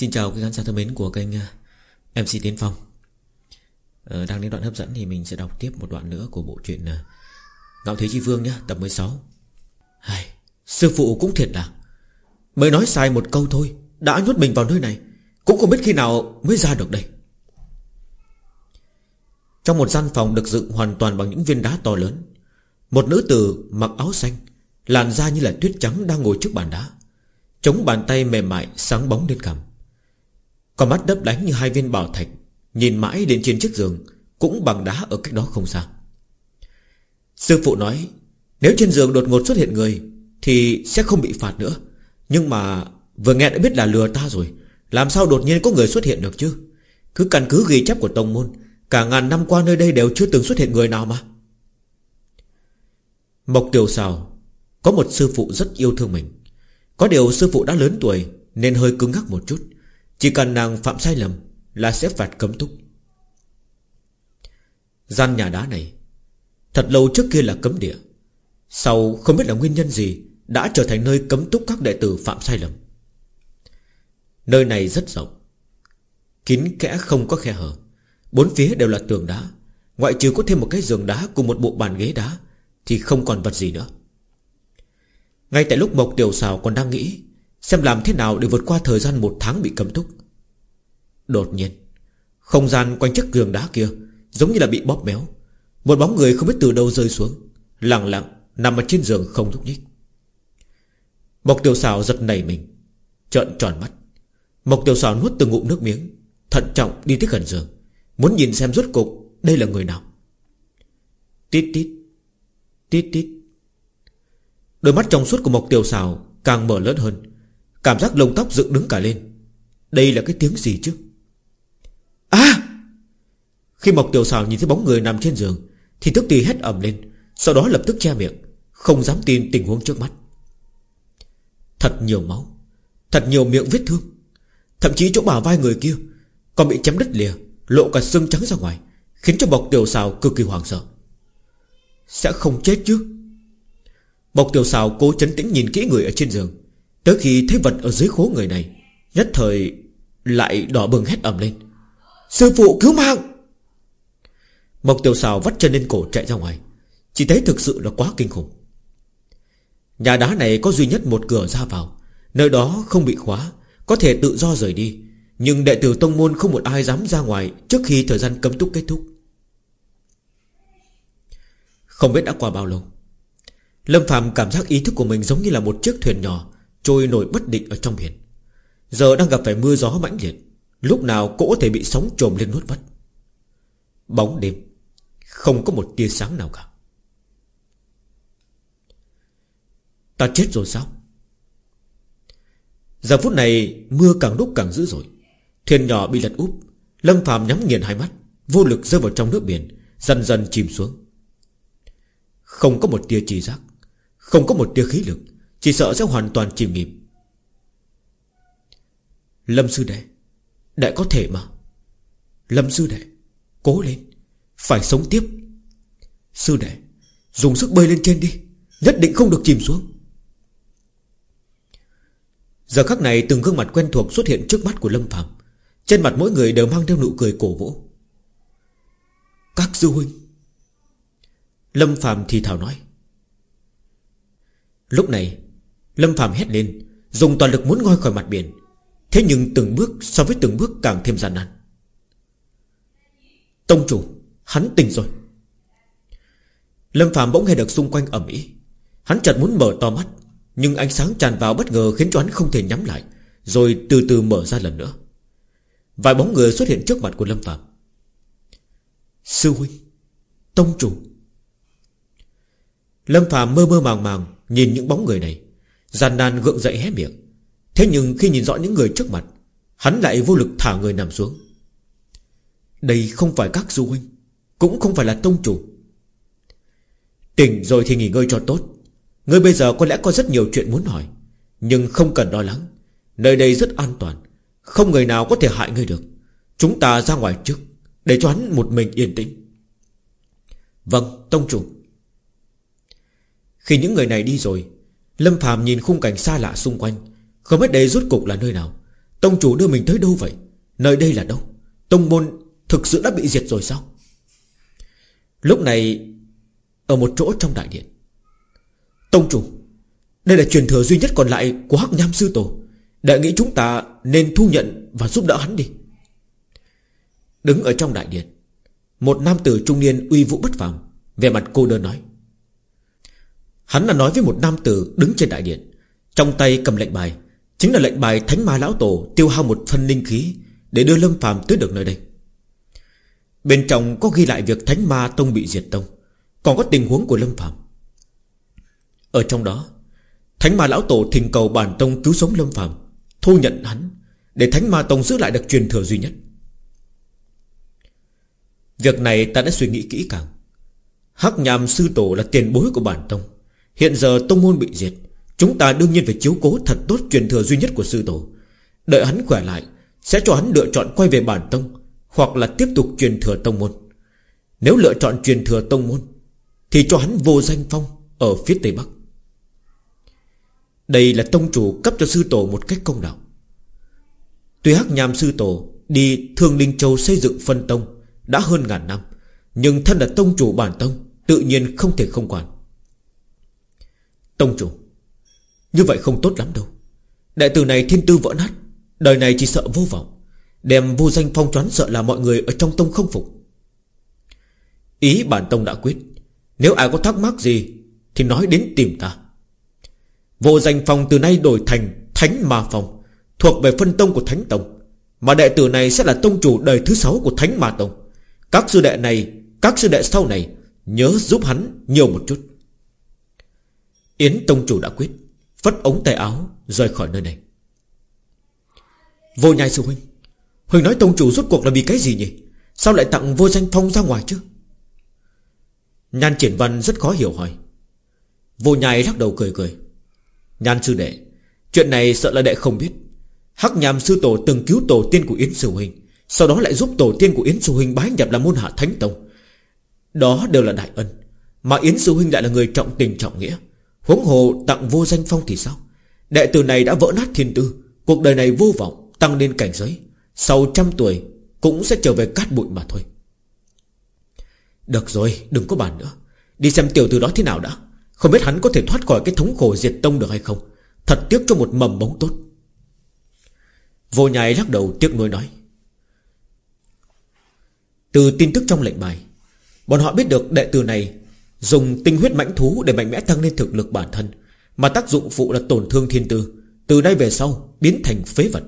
Xin chào quý khán giả thân mến của kênh à, MC Tiến Phong. Ờ, Đang đến đoạn hấp dẫn thì mình sẽ đọc tiếp một đoạn nữa của bộ truyện à, Ngạo Thế Chi Vương nhé, tập 16 Hay, Sư phụ cũng thiệt là Mới nói sai một câu thôi Đã nhốt mình vào nơi này Cũng không biết khi nào mới ra được đây. Trong một gian phòng được dựng hoàn toàn bằng những viên đá to lớn Một nữ tử mặc áo xanh Làn da như là tuyết trắng đang ngồi trước bàn đá Chống bàn tay mềm mại sáng bóng lên cằm. Con mắt đấp đánh như hai viên bảo thạch, Nhìn mãi đến trên chiếc giường, Cũng bằng đá ở cách đó không xa. Sư phụ nói, Nếu trên giường đột ngột xuất hiện người, Thì sẽ không bị phạt nữa. Nhưng mà vừa nghe đã biết là lừa ta rồi, Làm sao đột nhiên có người xuất hiện được chứ? Cứ căn cứ ghi chép của tông môn, Cả ngàn năm qua nơi đây đều chưa từng xuất hiện người nào mà. Mộc Tiểu Sào, Có một sư phụ rất yêu thương mình. Có điều sư phụ đã lớn tuổi Nên hơi cứng ngắc một chút. Chỉ cần nàng phạm sai lầm Là sẽ phạt cấm túc. Gian nhà đá này, Thật lâu trước kia là cấm địa. Sau không biết là nguyên nhân gì, Đã trở thành nơi cấm túc các đệ tử phạm sai lầm. Nơi này rất rộng, Kín kẽ không có khe hở. Bốn phía đều là tường đá, Ngoại trừ có thêm một cái giường đá Cùng một bộ bàn ghế đá, Thì không còn vật gì nữa. Ngay tại lúc Mộc Tiểu Xào còn đang nghĩ Xem làm thế nào để vượt qua thời gian một tháng bị cấm túc. Đột nhiên, Không gian quanh chiếc giường đá kia Giống như là bị bóp méo. Một bóng người không biết từ đâu rơi xuống, Lặng lặng nằm ở trên giường không nhúc nhích. Mộc Tiểu Xào giật nảy mình, Trợn tròn mắt. Mộc Tiểu Xào nuốt từng ngụm nước miếng, Thận trọng đi tới gần giường, Muốn nhìn xem rốt cục Đây là người nào. Tít tít Tít tít. Đôi mắt trong suốt của Mộc Tiểu Xào Càng mở lớn hơn. Cảm giác lông tóc dựng đứng cả lên. Đây là cái tiếng gì chứ? À! Khi Mộc Tiểu sào nhìn thấy bóng người nằm trên giường, Thì tức tì hét ẩm lên, Sau đó lập tức che miệng, Không dám tin tình huống trước mắt. Thật nhiều máu, Thật nhiều miệng vết thương. Thậm chí chỗ bả vai người kia Còn bị chém đứt lìa, Lộ cả xương trắng ra ngoài, Khiến cho Mộc Tiểu sào cực kỳ hoảng sợ. Sẽ không chết chứ? Mộc Tiểu sào cố chấn tĩnh nhìn kỹ người ở trên giường Tới khi thấy vật ở dưới khố người này, Nhất thời Lại đỏ bừng hét ầm lên. Sư phụ cứu mạng! Mộc Tiểu Xào vắt chân lên cổ chạy ra ngoài. Chỉ thấy thực sự là quá kinh khủng. Nhà đá này có duy nhất một cửa ra vào. Nơi đó không bị khóa, Có thể tự do rời đi. Nhưng đệ tử tông môn không một ai dám ra ngoài Trước khi thời gian cấm túc kết thúc. Không biết đã qua bao lâu, Lâm Phạm cảm giác ý thức của mình giống như là một chiếc thuyền nhỏ Trôi nổi bất định ở trong biển. Giờ đang gặp phải mưa gió mãnh liệt, Lúc nào cũng có thể bị sóng trồm lên nuốt mất. Bóng đêm, Không có một tia sáng nào cả. Ta chết rồi sao? Giờ phút này, Mưa càng lúc càng dữ dội. Thuyền nhỏ bị lật úp, Lâm phàm nhắm nghiền hai mắt, Vô lực rơi vào trong nước biển, Dần dần chìm xuống. Không có một tia trì giác, Không có một tia khí lực chỉ sợ sẽ hoàn toàn chìm nghỉm. Lâm sư đệ Đệ có thể mà. Lâm sư đệ, Cố lên, Phải sống tiếp. Sư đệ, Dùng sức bơi lên trên đi, Nhất định không được chìm xuống. Giờ khắc này từng gương mặt quen thuộc xuất hiện trước mắt của Lâm Phạm Trên mặt mỗi người đều mang theo nụ cười cổ vũ. Các sư huynh. Lâm Phạm thì thào nói. Lúc này Lâm Phạm hét lên, Dùng toàn lực muốn ngoi khỏi mặt biển. Thế nhưng từng bước so với từng bước càng thêm gian nan. Tông chủ, Hắn tỉnh rồi. Lâm Phạm bỗng nghe được xung quanh ẩm ý Hắn chợt muốn mở to mắt, Nhưng ánh sáng tràn vào bất ngờ khiến cho hắn không thể nhắm lại, Rồi từ từ mở ra lần nữa. Vài bóng người xuất hiện trước mặt của Lâm Phạm Sư huynh, Tông chủ. Lâm Phạm mơ mơ màng màng Nhìn những bóng người này. Gian nan gượng dậy hé miệng. Thế nhưng khi nhìn rõ những người trước mặt, Hắn lại vô lực thả người nằm xuống. Đây không phải các du huynh, Cũng không phải là tông chủ. Tỉnh rồi thì nghỉ ngơi cho tốt. Ngươi bây giờ có lẽ có rất nhiều chuyện muốn hỏi, Nhưng không cần lo lắng. Nơi đây rất an toàn, Không người nào có thể hại ngươi được. Chúng ta ra ngoài trước, Để cho hắn một mình yên tĩnh. Vâng tông chủ. Khi những người này đi rồi Lâm Phạm nhìn khung cảnh xa lạ xung quanh, Không biết đây rốt cục là nơi nào. Tông chủ đưa mình tới đâu vậy? Nơi đây là đâu? Tông môn thực sự đã bị diệt rồi sao? Lúc này, Ở một chỗ trong đại điện. Tông chủ, Đây là truyền thừa duy nhất còn lại của Hắc Nham Sư Tổ. Đại nghĩ chúng ta nên thu nhận Và giúp đỡ hắn đi. Đứng ở trong đại điện, Một nam tử trung niên uy vũ bất phàm Về mặt cô đơn nói. Hắn là nói với một nam tử đứng trên đại điện. Trong tay cầm lệnh bài, Chính là lệnh bài Thánh Ma Lão Tổ Tiêu hao một phân linh khí Để đưa Lâm phàm tới được nơi đây. Bên trong có ghi lại việc Thánh Ma Tông bị diệt tông, Còn có tình huống của Lâm phàm. Ở trong đó, Thánh Ma Lão Tổ thỉnh cầu bản tông cứu sống Lâm phàm, Thu nhận hắn Để Thánh Ma Tông giữ lại được truyền thừa duy nhất. Việc này ta đã suy nghĩ kỹ càng. Hắc nhàm sư tổ là tiền bối của bản tông. Hiện giờ tông môn bị diệt, Chúng ta đương nhiên phải chiếu cố thật tốt truyền thừa duy nhất của sư tổ. Đợi hắn khỏe lại, Sẽ cho hắn lựa chọn quay về bản tông, Hoặc là tiếp tục truyền thừa tông môn. Nếu lựa chọn truyền thừa tông môn, Thì cho hắn vô danh phong Ở phía tây bắc. Đây là tông chủ cấp cho sư tổ một cách công đạo. Tuy hắc nhàm sư tổ Đi thương linh châu xây dựng phân tông Đã hơn ngàn năm, Nhưng thân là tông chủ bản tông, Tự nhiên không thể không quản. Tông chủ. Như vậy không tốt lắm đâu. Đại tử này thiên tư vỡ nát, Đời này chỉ sợ vô vọng, Đem vô danh phong choán sợ là mọi người ở trong tông không phục. Ý bản tông đã quyết, Nếu ai có thắc mắc gì Thì nói đến tìm ta. Vô danh phong từ nay đổi thành Thánh Ma Phong, Thuộc về phân tông của Thánh Tông, Mà đệ tử này sẽ là tông chủ đời thứ sáu của Thánh Ma Tông. Các sư đệ này, Các sư đệ sau này, Nhớ giúp hắn nhiều một chút. Yến Tông Chủ đã quyết Phất ống tay áo, rời khỏi nơi này. Vô nhai sư huynh Huynh nói Tông Chủ rốt cuộc là vì cái gì nhỉ? Sao lại tặng vô danh phong ra ngoài chứ? Nhan triển văn rất khó hiểu hỏi. Vô nhai lắc đầu cười cười. Nhan sư đệ, Chuyện này sợ là đệ không biết. Hắc nhàm sư tổ từng cứu tổ tiên của Yến Sư Huynh, Sau đó lại giúp tổ tiên của Yến Sư Huynh bái nhập là môn hạ Thánh Tông. Đó đều là đại ân, Mà Yến Sư Huynh lại là người trọng tình trọng nghĩa. Huống hồ tặng vô danh phong thì sao? Đệ tử này đã vỡ nát thiên tư, Cuộc đời này vô vọng, Tăng lên cảnh giới. Sau trăm tuổi, Cũng sẽ trở về cát bụi mà thôi. Được rồi, đừng có bàn nữa. Đi xem tiểu tử đó thế nào đã. Không biết hắn có thể thoát khỏi cái thống khổ diệt tông được hay không. Thật tiếc cho một mầm bóng tốt. Vô nhai lắc đầu tiếc nuối nói. Từ tin tức trong lệnh bài, Bọn họ biết được đệ tử này Dùng tinh huyết mãnh thú để mạnh mẽ tăng lên thực lực bản thân, Mà tác dụng phụ là tổn thương thiên tư, Từ đây về sau biến thành phế vật.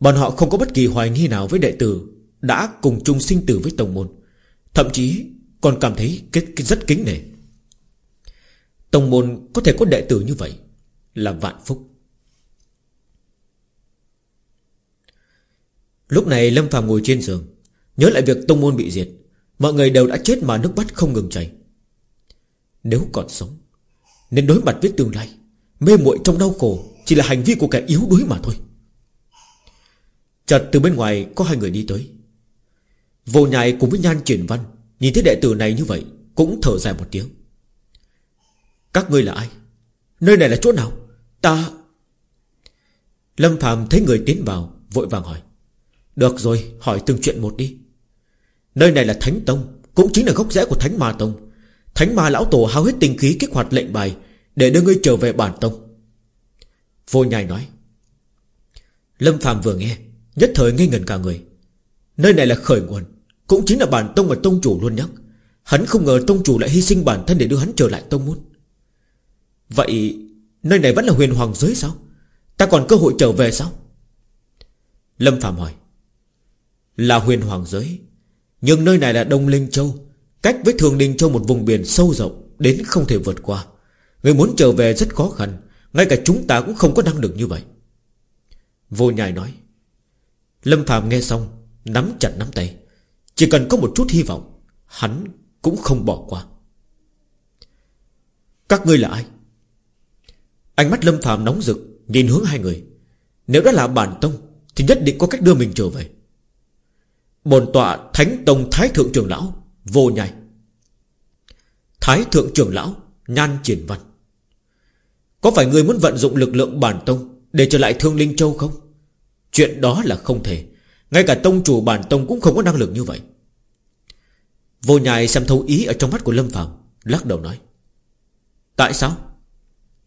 Bọn họ không có bất kỳ hoài nghi nào với đệ tử Đã cùng chung sinh tử với tổng môn, Thậm chí còn cảm thấy kết rất kính nể. Tổng môn có thể có đệ tử như vậy Là vạn phúc. Lúc này Lâm Phàm ngồi trên giường, Nhớ lại việc tông môn bị diệt Mọi người đều đã chết mà nước mắt không ngừng chảy. Nếu còn sống, Nên đối mặt với tương lai, Mê muội trong đau khổ Chỉ là hành vi của kẻ yếu đuối mà thôi. Chợt từ bên ngoài có hai người đi tới. Vô nhai cùng với nhan triển văn, Nhìn thấy đệ tử này như vậy, Cũng thở dài một tiếng. Các ngươi là ai? Nơi này là chỗ nào? Ta Lâm Phạm thấy người tiến vào, Vội vàng hỏi. Được rồi, hỏi từng chuyện một đi. Nơi này là Thánh Tông, Cũng chính là gốc rẽ của Thánh Ma Tông. Thánh Ma Lão Tổ hao hết tinh khí kích hoạt lệnh bài Để đưa ngươi trở về bản tông. Vô nhai nói, Lâm Phạm vừa nghe, Nhất thời ngây ngần cả người. Nơi này là khởi nguồn, Cũng chính là bản tông mà tông chủ luôn nhắc. Hắn không ngờ tông chủ lại hy sinh bản thân để đưa hắn trở lại tông môn. Vậy Nơi này vẫn là huyền hoàng giới sao? Ta còn cơ hội trở về sao? Lâm Phạm hỏi, Là huyền hoàng giới nhưng nơi này là Đông Linh Châu, Cách với Thường Linh Châu một vùng biển sâu rộng, Đến không thể vượt qua. Người muốn trở về rất khó khăn, Ngay cả chúng ta cũng không có năng lực như vậy. Vô nhai nói, Lâm Phạm nghe xong, Nắm chặt nắm tay. Chỉ cần có một chút hy vọng, Hắn cũng không bỏ qua. Các ngươi là ai? Ánh mắt Lâm Phạm nóng rực, Nhìn hướng hai người. Nếu đó là bản tông, Thì nhất định có cách đưa mình trở về. Bồn tọa Thánh Tông Thái Thượng Trưởng Lão, Vô nhai. Thái Thượng Trưởng Lão, Nhan Triển Văn. Có phải người muốn vận dụng lực lượng bản tông Để trở lại Thương Linh Châu không? Chuyện đó là không thể. Ngay cả tông chủ bản tông cũng không có năng lực như vậy. Vô nhai xem thấu ý ở trong mắt của Lâm Phạm Lắc đầu nói, Tại sao?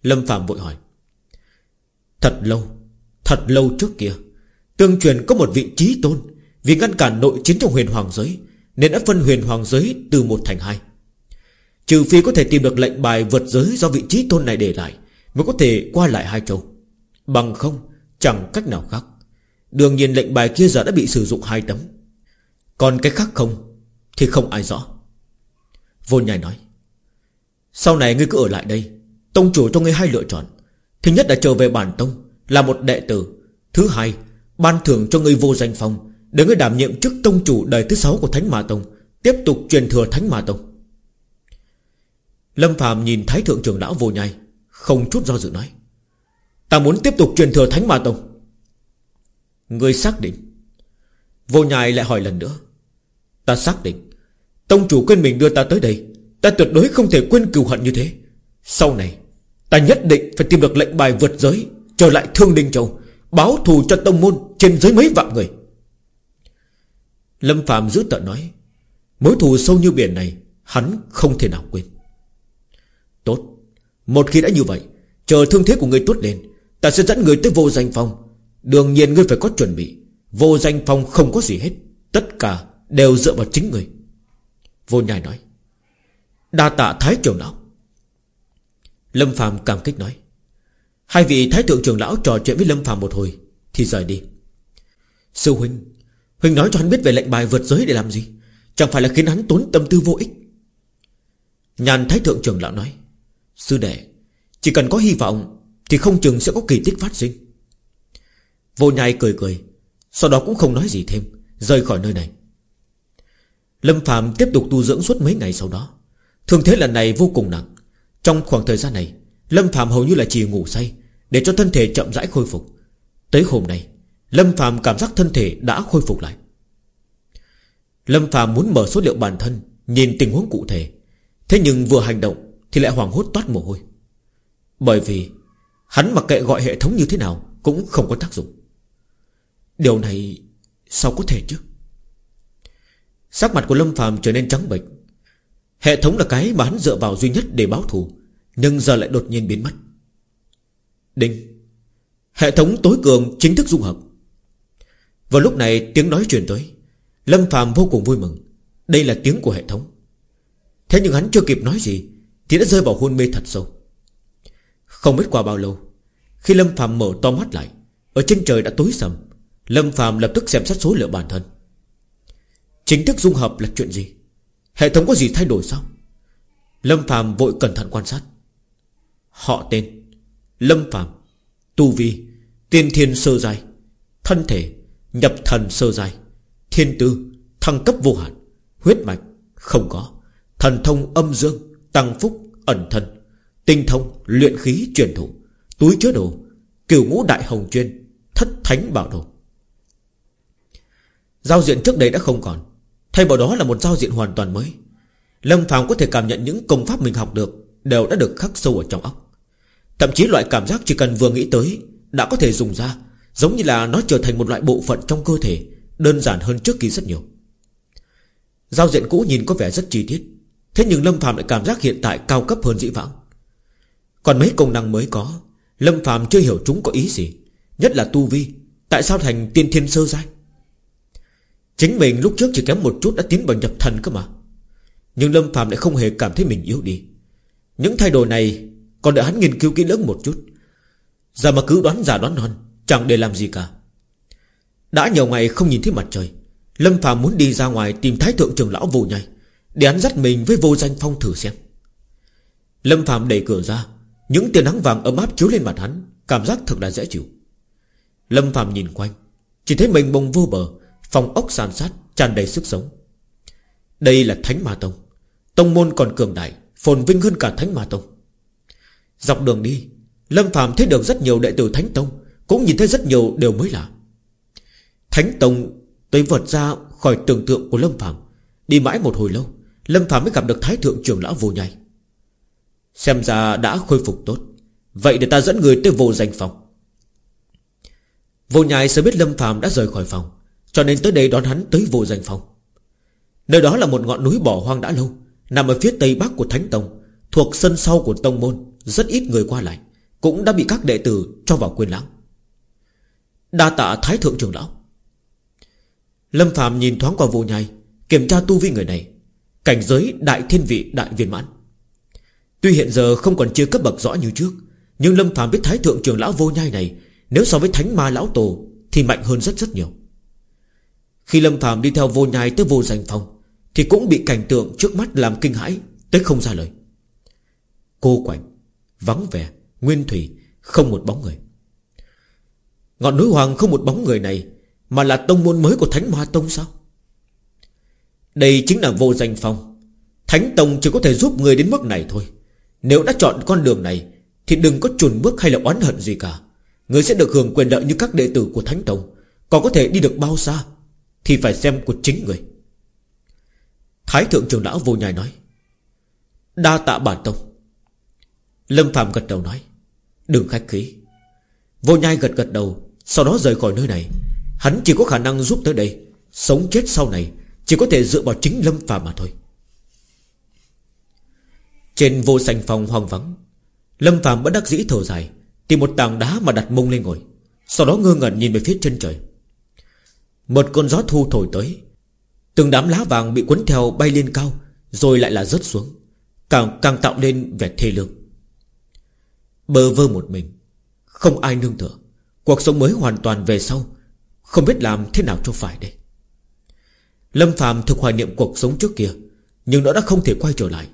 Lâm Phạm vội hỏi, Thật lâu Thật lâu trước kia, Tương truyền có một vị trí tôn vì ngăn cản nội chiến trong huyền hoàng giới, Nên đã phân huyền hoàng giới từ một thành hai. Trừ phi có thể tìm được lệnh bài vượt giới Do vị trí tôn này để lại, Mới có thể qua lại hai châu. Bằng không, chẳng cách nào khác. Đương nhiên lệnh bài kia giờ đã bị sử dụng hai tấm. Còn cái khác không, Thì không ai rõ. Vô nhai nói, Sau này ngươi cứ ở lại đây, Tông chủ cho ngươi hai lựa chọn. Thứ nhất là trở về bản tông, Là một đệ tử. Thứ hai, Ban thưởng cho ngươi vô danh phong để ngươi đảm nhiệm chức tông chủ đời thứ sáu của Thánh Ma Tông, Tiếp tục truyền thừa Thánh Ma Tông. Lâm Phạm nhìn Thái Thượng trưởng lão vô nhai, Không chút do dự nói, Ta muốn tiếp tục truyền thừa Thánh Ma Tông. Ngươi xác định. Vô nhai lại hỏi lần nữa, Ta xác định, Tông chủ quên mình đưa ta tới đây, Ta tuyệt đối không thể quên cừu hận như thế. Sau này, Ta nhất định phải tìm được lệnh bài vượt giới, Trở lại Thương Đinh Châu, Báo thù cho tông môn trên dưới mấy vạn người. Lâm Phạm giữ tận nói, Mối thù sâu như biển này, Hắn không thể nào quên. Tốt, Một khi đã như vậy, Chờ thương thế của người tốt lên, Ta sẽ dẫn người tới vô danh phòng Đương nhiên ngươi phải có chuẩn bị, Vô danh phòng không có gì hết, Tất cả đều dựa vào chính người Vô nhai nói, Đa tạ thái trưởng lão. Lâm Phạm cảm kích nói, Hai vị thái thượng trưởng lão trò chuyện với Lâm Phạm một hồi Thì rời đi. Sư huynh Huynh nói cho hắn biết về lệnh bài vượt giới để làm gì. Chẳng phải là khiến hắn tốn tâm tư vô ích. Nhàn thái thượng trưởng lão nói, Sư đệ, Chỉ cần có hy vọng Thì không chừng sẽ có kỳ tích phát sinh. Vô nhai cười cười, Sau đó cũng không nói gì thêm, Rời khỏi nơi này. Lâm Phạm tiếp tục tu dưỡng suốt mấy ngày sau đó. Thương thế lần này vô cùng nặng. Trong khoảng thời gian này, Lâm Phạm hầu như là chỉ ngủ say Để cho thân thể chậm rãi khôi phục. Tới hôm nay Lâm Phạm cảm giác thân thể đã khôi phục lại. Lâm Phạm muốn mở số liệu bản thân, Nhìn tình huống cụ thể. Thế nhưng vừa hành động Thì lại hoảng hốt toát mồ hôi. Bởi vì Hắn mặc kệ gọi hệ thống như thế nào Cũng không có tác dụng. Điều này sao có thể chứ? Sắc mặt của Lâm Phạm trở nên trắng bệch. Hệ thống là cái mà hắn dựa vào duy nhất để báo thù, Nhưng giờ lại đột nhiên biến mất. Đinh. Hệ thống tối cường chính thức dung hợp. Vào lúc này tiếng nói truyền tới. Lâm Phạm vô cùng vui mừng. Đây là tiếng của hệ thống. Thế nhưng hắn chưa kịp nói gì, Thì đã rơi vào hôn mê thật sâu. Không biết qua bao lâu, Khi Lâm Phạm mở to mắt lại, Ở trên trời đã tối sầm, Lâm Phạm lập tức xem xét số liệu bản thân. Chính thức dung hợp là chuyện gì? Hệ thống có gì thay đổi sao? Lâm Phạm vội cẩn thận quan sát. Họ tên Lâm Phạm Tu Vi, Tiên thiên sơ giai, Thân thể Nhập thần sơ dài Thiên tư, Thăng cấp vô hạn, Huyết mạch, Không có. Thần thông âm dương, Tăng phúc, Ẩn thân, Tinh thông, Luyện khí, truyền thủ, Túi chứa đồ, Cửu ngũ đại hồng chuyên, Thất thánh bảo đồ. Giao diện trước đây đã không còn, Thay vào đó là một giao diện hoàn toàn mới. Lâm Phàm có thể cảm nhận những công pháp mình học được Đều đã được khắc sâu ở trong óc. Thậm chí loại cảm giác chỉ cần vừa nghĩ tới Đã có thể dùng ra Giống như là nó trở thành một loại bộ phận trong cơ thể, Đơn giản hơn trước kia rất nhiều. Giao diện cũ nhìn có vẻ rất chi tiết, Thế nhưng Lâm Phạm lại cảm giác hiện tại cao cấp hơn dĩ vãng. Còn mấy công năng mới có, Lâm Phạm chưa hiểu chúng có ý gì, Nhất là tu vi, Tại sao thành tiên thiên sơ giai? Chính mình lúc trước chỉ kém một chút đã tiến vào nhập thần cơ mà. Nhưng Lâm Phạm lại không hề cảm thấy mình yếu đi. Những thay đổi này Còn đợi hắn nghiên cứu kỹ lưỡng một chút. Giờ mà cứ đoán giả đoán non Chẳng để làm gì cả. Đã nhiều ngày không nhìn thấy mặt trời, Lâm phàm muốn đi ra ngoài tìm Thái Thượng trưởng lão vô nhai, Để hắn dắt mình với vô danh phong thử xem. Lâm phàm đẩy cửa ra, Những tia nắng vàng ấm áp chiếu lên mặt hắn, Cảm giác thật là dễ chịu. Lâm phàm nhìn quanh, Chỉ thấy mình bông vô bờ, Phòng ốc sàn sát tràn đầy sức sống. Đây là Thánh Ma Tông Tông môn còn cường đại, Phồn vinh hơn cả Thánh Ma Tông. Dọc đường đi, Lâm phàm thấy được rất nhiều đệ tử Thánh Tông cũng nhìn thấy rất nhiều điều mới lạ. Thánh Tông tới vượt ra khỏi tưởng tượng của Lâm Phạm Đi mãi một hồi lâu, Lâm Phạm mới gặp được Thái Thượng trưởng lão vô nhai. Xem ra đã khôi phục tốt. Vậy để ta dẫn người tới vô danh phòng. Vô nhai sớm biết Lâm phàm đã rời khỏi phòng, Cho nên tới đây đón hắn tới vô danh phòng. Nơi đó là một ngọn núi bỏ hoang đã lâu, Nằm ở phía tây bắc của Thánh Tông, Thuộc sân sau của Tông Môn, Rất ít người qua lại, Cũng đã bị các đệ tử cho vào quên lãng. Đa tạ Thái Thượng trưởng Lão. Lâm Phạm nhìn thoáng qua vô nhai, Kiểm tra tu vi người này. Cảnh giới đại thiên vị đại viên mãn. Tuy hiện giờ không còn chia cấp bậc rõ như trước, Nhưng Lâm Phạm biết Thái Thượng trưởng Lão vô nhai này, Nếu so với Thánh Ma Lão Tổ Thì mạnh hơn rất rất nhiều. Khi Lâm Phạm đi theo vô nhai tới vô danh phong, Thì cũng bị cảnh tượng trước mắt làm kinh hãi, Tới không ra lời. Cô quạnh Vắng vẻ, Nguyên thủy, Không một bóng người. Ngọn núi hoàng không một bóng người này, Mà là tông môn mới của Thánh Ma Tông sao? Đây chính là vô danh phong. Thánh Tông chỉ có thể giúp người đến mức này thôi. Nếu đã chọn con đường này, Thì đừng có chùn bước hay là oán hận gì cả. Người sẽ được hưởng quyền lợi như các đệ tử của Thánh Tông. Còn có thể đi được bao xa, Thì phải xem của chính người. Thái thượng trưởng lão vô nhai nói, Đa tạ bản tông. Lâm Phạm gật đầu nói, Đừng khách khí. Vô nhai gật gật đầu sau đó rời khỏi nơi này, Hắn chỉ có khả năng giúp tới đây. Sống chết sau này, Chỉ có thể dựa vào chính Lâm Phạm mà thôi. Trên vô sành phòng hoang vắng, Lâm Phạm bất đắc dĩ thở dài, Tìm một tảng đá mà đặt mông lên ngồi. Sau đó ngơ ngẩn nhìn về phía chân trời. Một con gió thu thổi tới, Từng đám lá vàng bị cuốn theo bay lên cao, Rồi lại là rớt xuống, Càng càng tạo nên vẻ thê lương. Bơ vơ một mình, Không ai nương tựa. Cuộc sống mới hoàn toàn về sau. Không biết làm thế nào cho phải đây. Lâm Phạm thực hoài niệm cuộc sống trước kia, Nhưng nó đã không thể quay trở lại.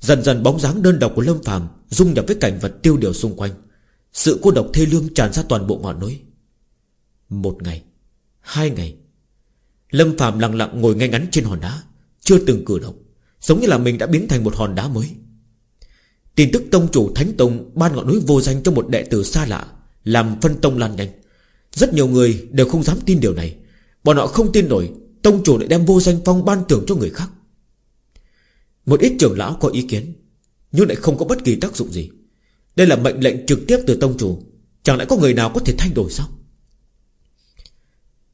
Dần dần bóng dáng đơn độc của Lâm Phạm Dung nhập với cảnh vật tiêu điều xung quanh. Sự cô độc thê lương tràn ra toàn bộ ngọn núi. Một ngày, Hai ngày, Lâm Phạm lặng lặng ngồi ngay ngắn trên hòn đá, Chưa từng cử động, Giống như là mình đã biến thành một hòn đá mới. Tin tức tông chủ Thánh Tông Ban ngọn núi vô danh cho một đệ tử xa lạ làm phân tông lan nhanh. Rất nhiều người đều không dám tin điều này. Bọn họ không tin nổi Tông chủ lại đem vô danh phong ban thưởng cho người khác. Một ít trưởng lão có ý kiến, Nhưng lại không có bất kỳ tác dụng gì. Đây là mệnh lệnh trực tiếp từ tông chủ. Chẳng lẽ có người nào có thể thay đổi sao?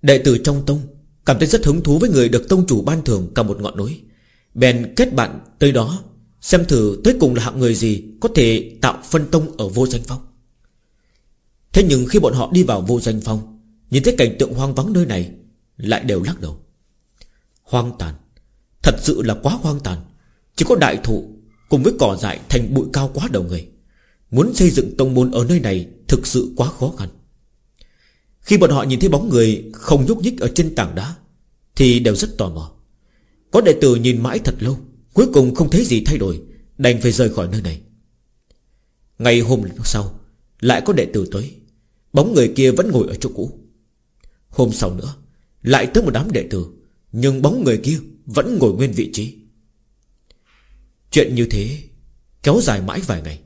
Đệ tử trong tông Cảm thấy rất hứng thú với người được tông chủ ban thưởng cả một ngọn núi. Bèn kết bạn tới đó, Xem thử tới cùng là hạng người gì Có thể tạo phân tông ở vô danh phong. Thế nhưng khi bọn họ đi vào vô danh phong, Nhìn thấy cảnh tượng hoang vắng nơi này, Lại đều lắc đầu. Hoang tàn. Thật sự là quá hoang tàn. Chỉ có đại thụ Cùng với cỏ dại thành bụi cao quá đầu người. Muốn xây dựng tông môn ở nơi này Thực sự quá khó khăn. Khi bọn họ nhìn thấy bóng người Không nhúc nhích ở trên tảng đá, Thì đều rất tò mò. Có đệ tử nhìn mãi thật lâu, Cuối cùng không thấy gì thay đổi, Đành phải rời khỏi nơi này. Ngày hôm sau, Lại có đệ tử tới. Bóng người kia vẫn ngồi ở chỗ cũ. Hôm sau nữa, Lại tới một đám đệ tử, Nhưng bóng người kia vẫn ngồi nguyên vị trí. Chuyện như thế Kéo dài mãi vài ngày.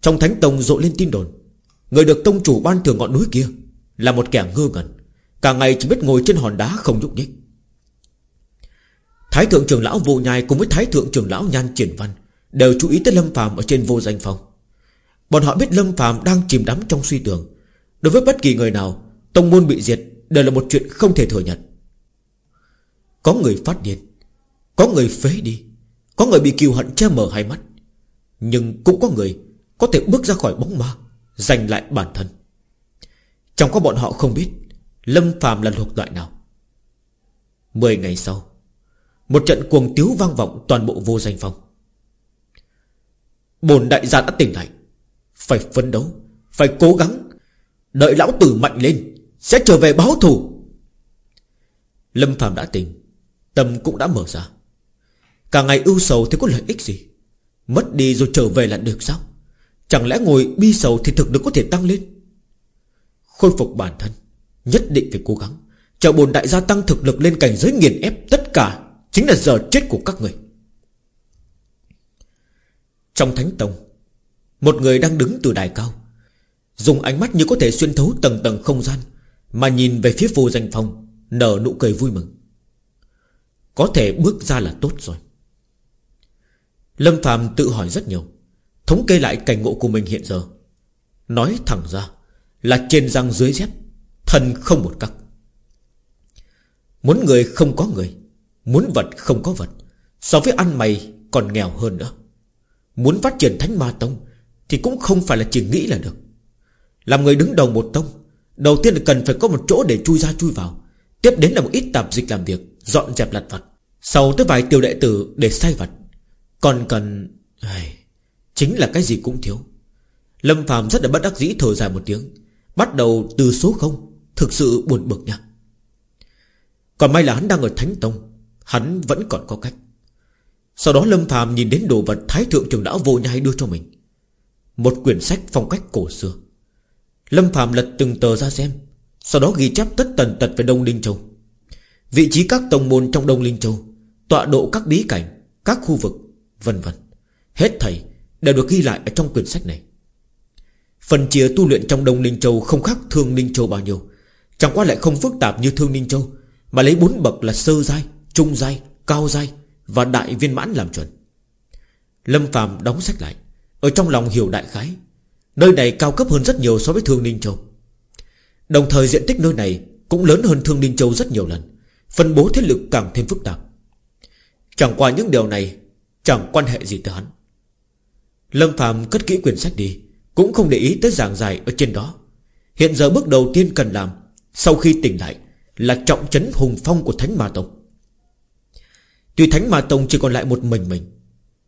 Trong thánh tông rộ lên tin đồn, Người được tông chủ ban thưởng ngọn núi kia Là một kẻ ngơ ngẩn, Cả ngày chỉ biết ngồi trên hòn đá không nhúc nhích. Thái thượng trưởng lão vô nhai cùng với thái thượng trưởng lão nhan triển văn Đều chú ý tới Lâm phàm ở trên vô danh phòng. Bọn họ biết Lâm phàm đang chìm đắm trong suy tưởng Đối với bất kỳ người nào, Tông môn bị diệt Đều là một chuyện không thể thừa nhận. Có người phát điên, Có người phế đi, Có người bị kiều hận che mờ hai mắt, Nhưng cũng có người Có thể bước ra khỏi bóng ma, Giành lại bản thân. Trong có bọn họ không biết, Lâm phàm là thuộc loại nào. Mười ngày sau, một trận cuồng tiếu vang vọng toàn bộ vô danh phong Bồn đại gia đã tỉnh lại, Phải phấn đấu, Phải cố gắng Đợi lão tử mạnh lên, Sẽ trở về báo thù. Lâm Phạm đã tỉnh, Tâm cũng đã mở ra. Cả ngày ưu sầu thì có lợi ích gì? Mất đi rồi trở về là được sao? Chẳng lẽ ngồi bi sầu thì thực lực có thể tăng lên? Khôi phục bản thân, Nhất định phải cố gắng. Chờ bồn đại gia tăng thực lực lên cảnh giới nghiền ép tất cả, Chính là giờ chết của các người. Trong thánh tông, Một người đang đứng từ đài cao Dùng ánh mắt như có thể xuyên thấu tầng tầng không gian, Mà nhìn về phía phù danh phong Nở nụ cười vui mừng. Có thể bước ra là tốt rồi. Lâm Phạm tự hỏi rất nhiều, Thống kê lại cảnh ngộ của mình hiện giờ. Nói thẳng ra Là trên răng dưới dép Thần không một cắc. Muốn người không có người, Muốn vật không có vật, So với ăn mày còn nghèo hơn nữa. Muốn phát triển thánh ma tông Thì cũng không phải là chỉ nghĩ là được. Làm người đứng đầu một tông. Đầu tiên là cần phải có một chỗ để chui ra chui vào. Tiếp đến là một ít tạp dịch làm việc, Dọn dẹp lặt vặt. Sau tới vài tiểu đệ tử để say vặt. Còn cần, Ai... Chính là cái gì cũng thiếu. Lâm phàm rất là bất đắc dĩ thở dài một tiếng, Bắt đầu từ số không, Thực sự buồn bực nha. Còn may là hắn đang ở Thánh Tông, Hắn vẫn còn có cách. Sau đó Lâm phàm nhìn đến đồ vật Thái thượng trường lão vô nhai đưa cho mình. Một quyển sách phong cách cổ xưa. Lâm Phạm lật từng tờ ra xem Sau đó ghi chép tất tần tật về Đông Linh Châu. Vị trí các tông môn trong Đông Linh Châu Tọa độ các bí cảnh Các khu vực Vân vân. Hết thầy đều được ghi lại ở trong quyển sách này. Phần chia tu luyện trong Đông Ninh Châu Không khác Thương Ninh Châu bao nhiêu. Chẳng qua lại không phức tạp như Thương Ninh Châu Mà lấy bốn bậc là sơ giai, trung giai, cao giai Và đại viên mãn làm chuẩn. Lâm Phạm đóng sách lại Ở trong lòng hiểu đại khái Nơi này cao cấp hơn rất nhiều so với Thương Ninh Châu. Đồng thời diện tích nơi này Cũng lớn hơn Thương Ninh Châu rất nhiều lần, Phân bố thế lực càng thêm phức tạp. Chẳng qua những điều này Chẳng quan hệ gì tới hắn. Lâm Phạm cất kỹ quyển sách đi, Cũng không để ý tới giảng dài ở trên đó. Hiện giờ bước đầu tiên cần làm Sau khi tỉnh lại Là trọng trấn hùng phong của Thánh Ma Tông. Tuy Thánh Ma Tông chỉ còn lại một mình mình,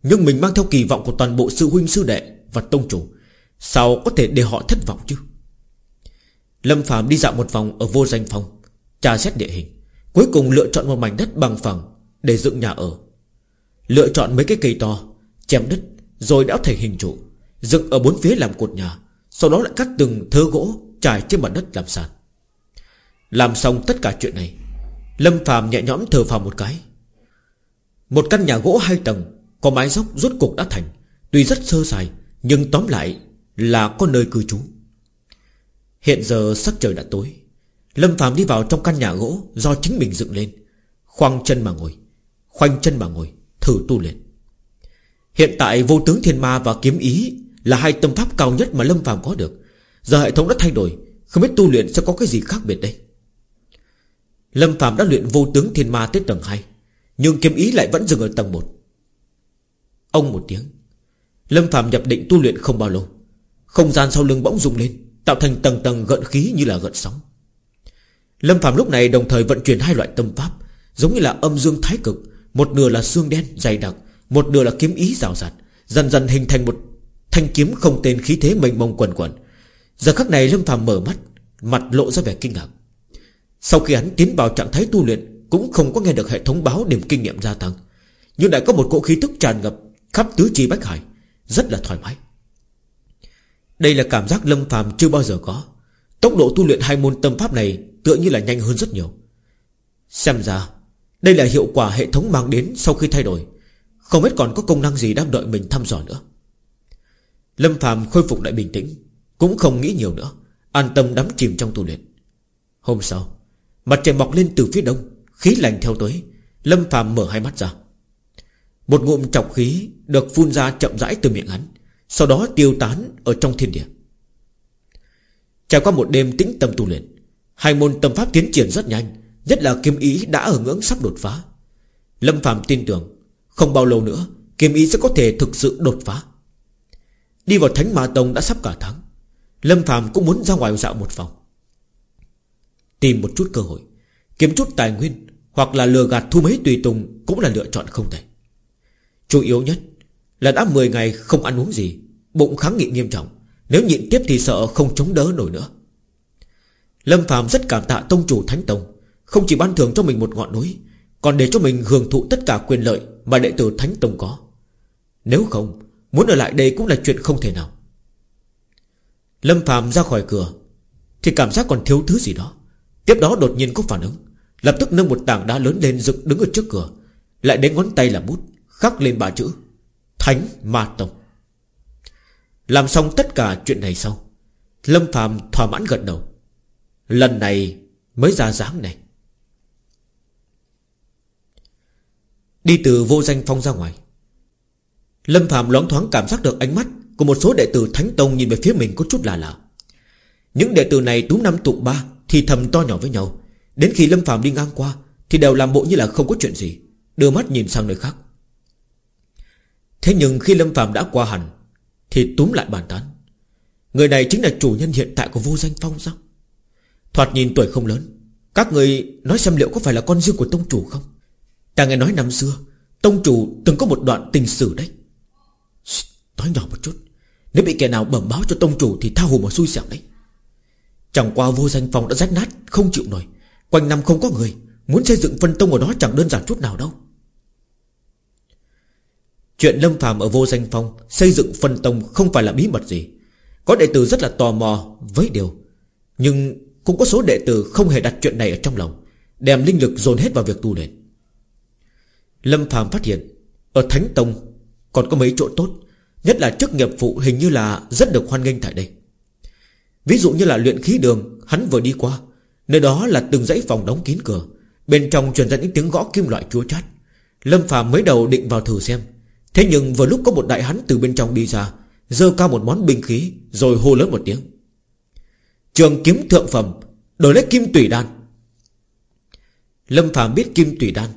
Nhưng mình mang theo kỳ vọng của toàn bộ sư huynh sư đệ Và tông chủ Sao có thể để họ thất vọng chứ? Lâm Phạm đi dạo một vòng ở vô danh phòng, Tra xét địa hình, Cuối cùng lựa chọn một mảnh đất bằng phẳng Để dựng nhà ở. Lựa chọn mấy cái cây to, Chém đất, Rồi đã thành hình trụ, Dựng ở bốn phía làm cột nhà, Sau đó lại cắt từng thớ gỗ Trải trên mặt đất làm sàn. Làm xong tất cả chuyện này, Lâm phàm nhẹ nhõm thở phào một cái. Một căn nhà gỗ hai tầng, Có mái dốc rốt cục đã thành, Tuy rất sơ sài, Nhưng tóm lại là có nơi cư trú. Hiện giờ sắc trời đã tối. Lâm phàm đi vào trong căn nhà gỗ Do chính mình dựng lên. Khoanh chân mà ngồi, Khoanh chân mà ngồi, Thử tu luyện. Hiện tại vô tướng thiên ma và kiếm ý Là hai tâm pháp cao nhất mà Lâm phàm có được. Giờ hệ thống đã thay đổi, Không biết tu luyện sẽ có cái gì khác biệt đây. Lâm phàm đã luyện vô tướng thiên ma tới tầng 2 Nhưng kiếm ý lại vẫn dừng ở tầng 1 Ông một tiếng, Lâm Phạm nhập định tu luyện không bao lâu. Không gian sau lưng bỗng rung lên, Tạo thành tầng tầng gợn khí như là gợn sóng. Lâm phàm lúc này đồng thời vận chuyển hai loại tâm pháp, Giống như là âm dương thái cực. Một nửa là xương đen dày đặc, Một nửa là kiếm ý rào rạt, Dần dần hình thành một thanh kiếm không tên khí thế mênh mông quần quần. Giờ khắc này Lâm phàm mở mắt, Mặt lộ ra vẻ kinh ngạc. Sau khi hắn tiến vào trạng thái tu luyện, Cũng không có nghe được hệ thống báo điểm kinh nghiệm gia tăng. Nhưng lại có một cỗ khí tức tràn ngập Khắp tứ chi bách hải, Rất là thoải mái. Đây là cảm giác Lâm phàm chưa bao giờ có. Tốc độ tu luyện hai môn tâm pháp này Tựa như là nhanh hơn rất nhiều. Xem ra, Đây là hiệu quả hệ thống mang đến sau khi thay đổi. Không biết còn có công năng gì đang đợi mình thăm dò nữa. Lâm phàm khôi phục lại bình tĩnh, Cũng không nghĩ nhiều nữa, An tâm đắm chìm trong tu luyện. Hôm sau, Mặt trời mọc lên từ phía đông, Khí lành theo tới. Lâm phàm mở hai mắt ra. Một ngụm trọc khí Được phun ra chậm rãi từ miệng hắn. Sau đó tiêu tán ở trong thiên địa. Trải qua một đêm tĩnh tâm tu luyện, Hai môn tâm pháp tiến triển rất nhanh, Nhất là kiếm ý đã ở ngưỡng sắp đột phá. Lâm Phạm tin tưởng, Không bao lâu nữa, Kiếm ý sẽ có thể thực sự đột phá. Đi vào Thánh Ma Tông đã sắp cả tháng, Lâm Phạm cũng muốn ra ngoài dạo một vòng. Tìm một chút cơ hội, Kiếm chút tài nguyên Hoặc là lừa gạt thu mấy tùy tùng Cũng là lựa chọn không thể. Chủ yếu nhất là đã 10 ngày không ăn uống gì, Bụng kháng nghị nghiêm trọng. Nếu nhịn tiếp thì sợ không chống đỡ nổi nữa. Lâm Phạm rất cảm tạ tông chủ Thánh Tông, Không chỉ ban thưởng cho mình một ngọn núi, Còn để cho mình hưởng thụ tất cả quyền lợi Mà đệ tử Thánh Tông có. Nếu không, Muốn ở lại đây cũng là chuyện không thể nào. Lâm Phạm ra khỏi cửa, Thì cảm giác còn thiếu thứ gì đó. Tiếp đó đột nhiên có phản ứng, Lập tức nâng một tảng đá lớn lên dựng đứng ở trước cửa, Lại đến ngón tay là bút, Khắc lên ba chữ. Thánh Ma Tông. Làm xong tất cả chuyện này sau, Lâm Phạm thỏa mãn gật đầu. Lần này mới ra dáng này. Đi từ vô danh phong ra ngoài, Lâm Phạm loáng thoáng cảm giác được ánh mắt Của một số đệ tử Thánh Tông nhìn về phía mình có chút lạ lạ. Những đệ tử này tú năm tụng ba Thì thầm to nhỏ với nhau. Đến khi Lâm Phạm đi ngang qua Thì đều làm bộ như là không có chuyện gì, Đưa mắt nhìn sang nơi khác. Thế nhưng khi Lâm Phạm đã qua hẳn, Thì túm lại bàn tán. Người này chính là chủ nhân hiện tại của vô danh phong sao Thoạt nhìn tuổi không lớn, Các người nói xem liệu có phải là con riêng của tông chủ không? Ta nghe nói năm xưa, Tông chủ từng có một đoạn tình sử đấy. Nói nhỏ một chút, Nếu bị kẻ nào bẩm báo cho tông chủ Thì tha hồ mà xui xẻo đấy. Chẳng qua vô danh phong đã rách nát, Không chịu nổi. Quanh năm không có người, Muốn xây dựng phân tông ở đó chẳng đơn giản chút nào đâu. Chuyện Lâm phàm ở vô danh phong Xây dựng phân tông không phải là bí mật gì. Có đệ tử rất là tò mò với điều. Nhưng cũng có số đệ tử không hề đặt chuyện này ở trong lòng, Đem linh lực dồn hết vào việc tu luyện. Lâm phàm phát hiện, Ở Thánh Tông còn có mấy chỗ tốt, Nhất là chức nghiệp phụ hình như là Rất được hoan nghênh tại đây. Ví dụ như là luyện khí đường, Hắn vừa đi qua, Nơi đó là từng dãy phòng đóng kín cửa, Bên trong truyền ra những tiếng gõ kim loại chúa chát. Lâm phàm mới đầu định vào thử xem Thế nhưng vừa lúc có một đại hắn từ bên trong đi ra Dơ cao một món binh khí, Rồi hô lớn một tiếng. Trường kiếm thượng phẩm, Đổi lấy kim tủy đan. Lâm phàm biết kim tủy đan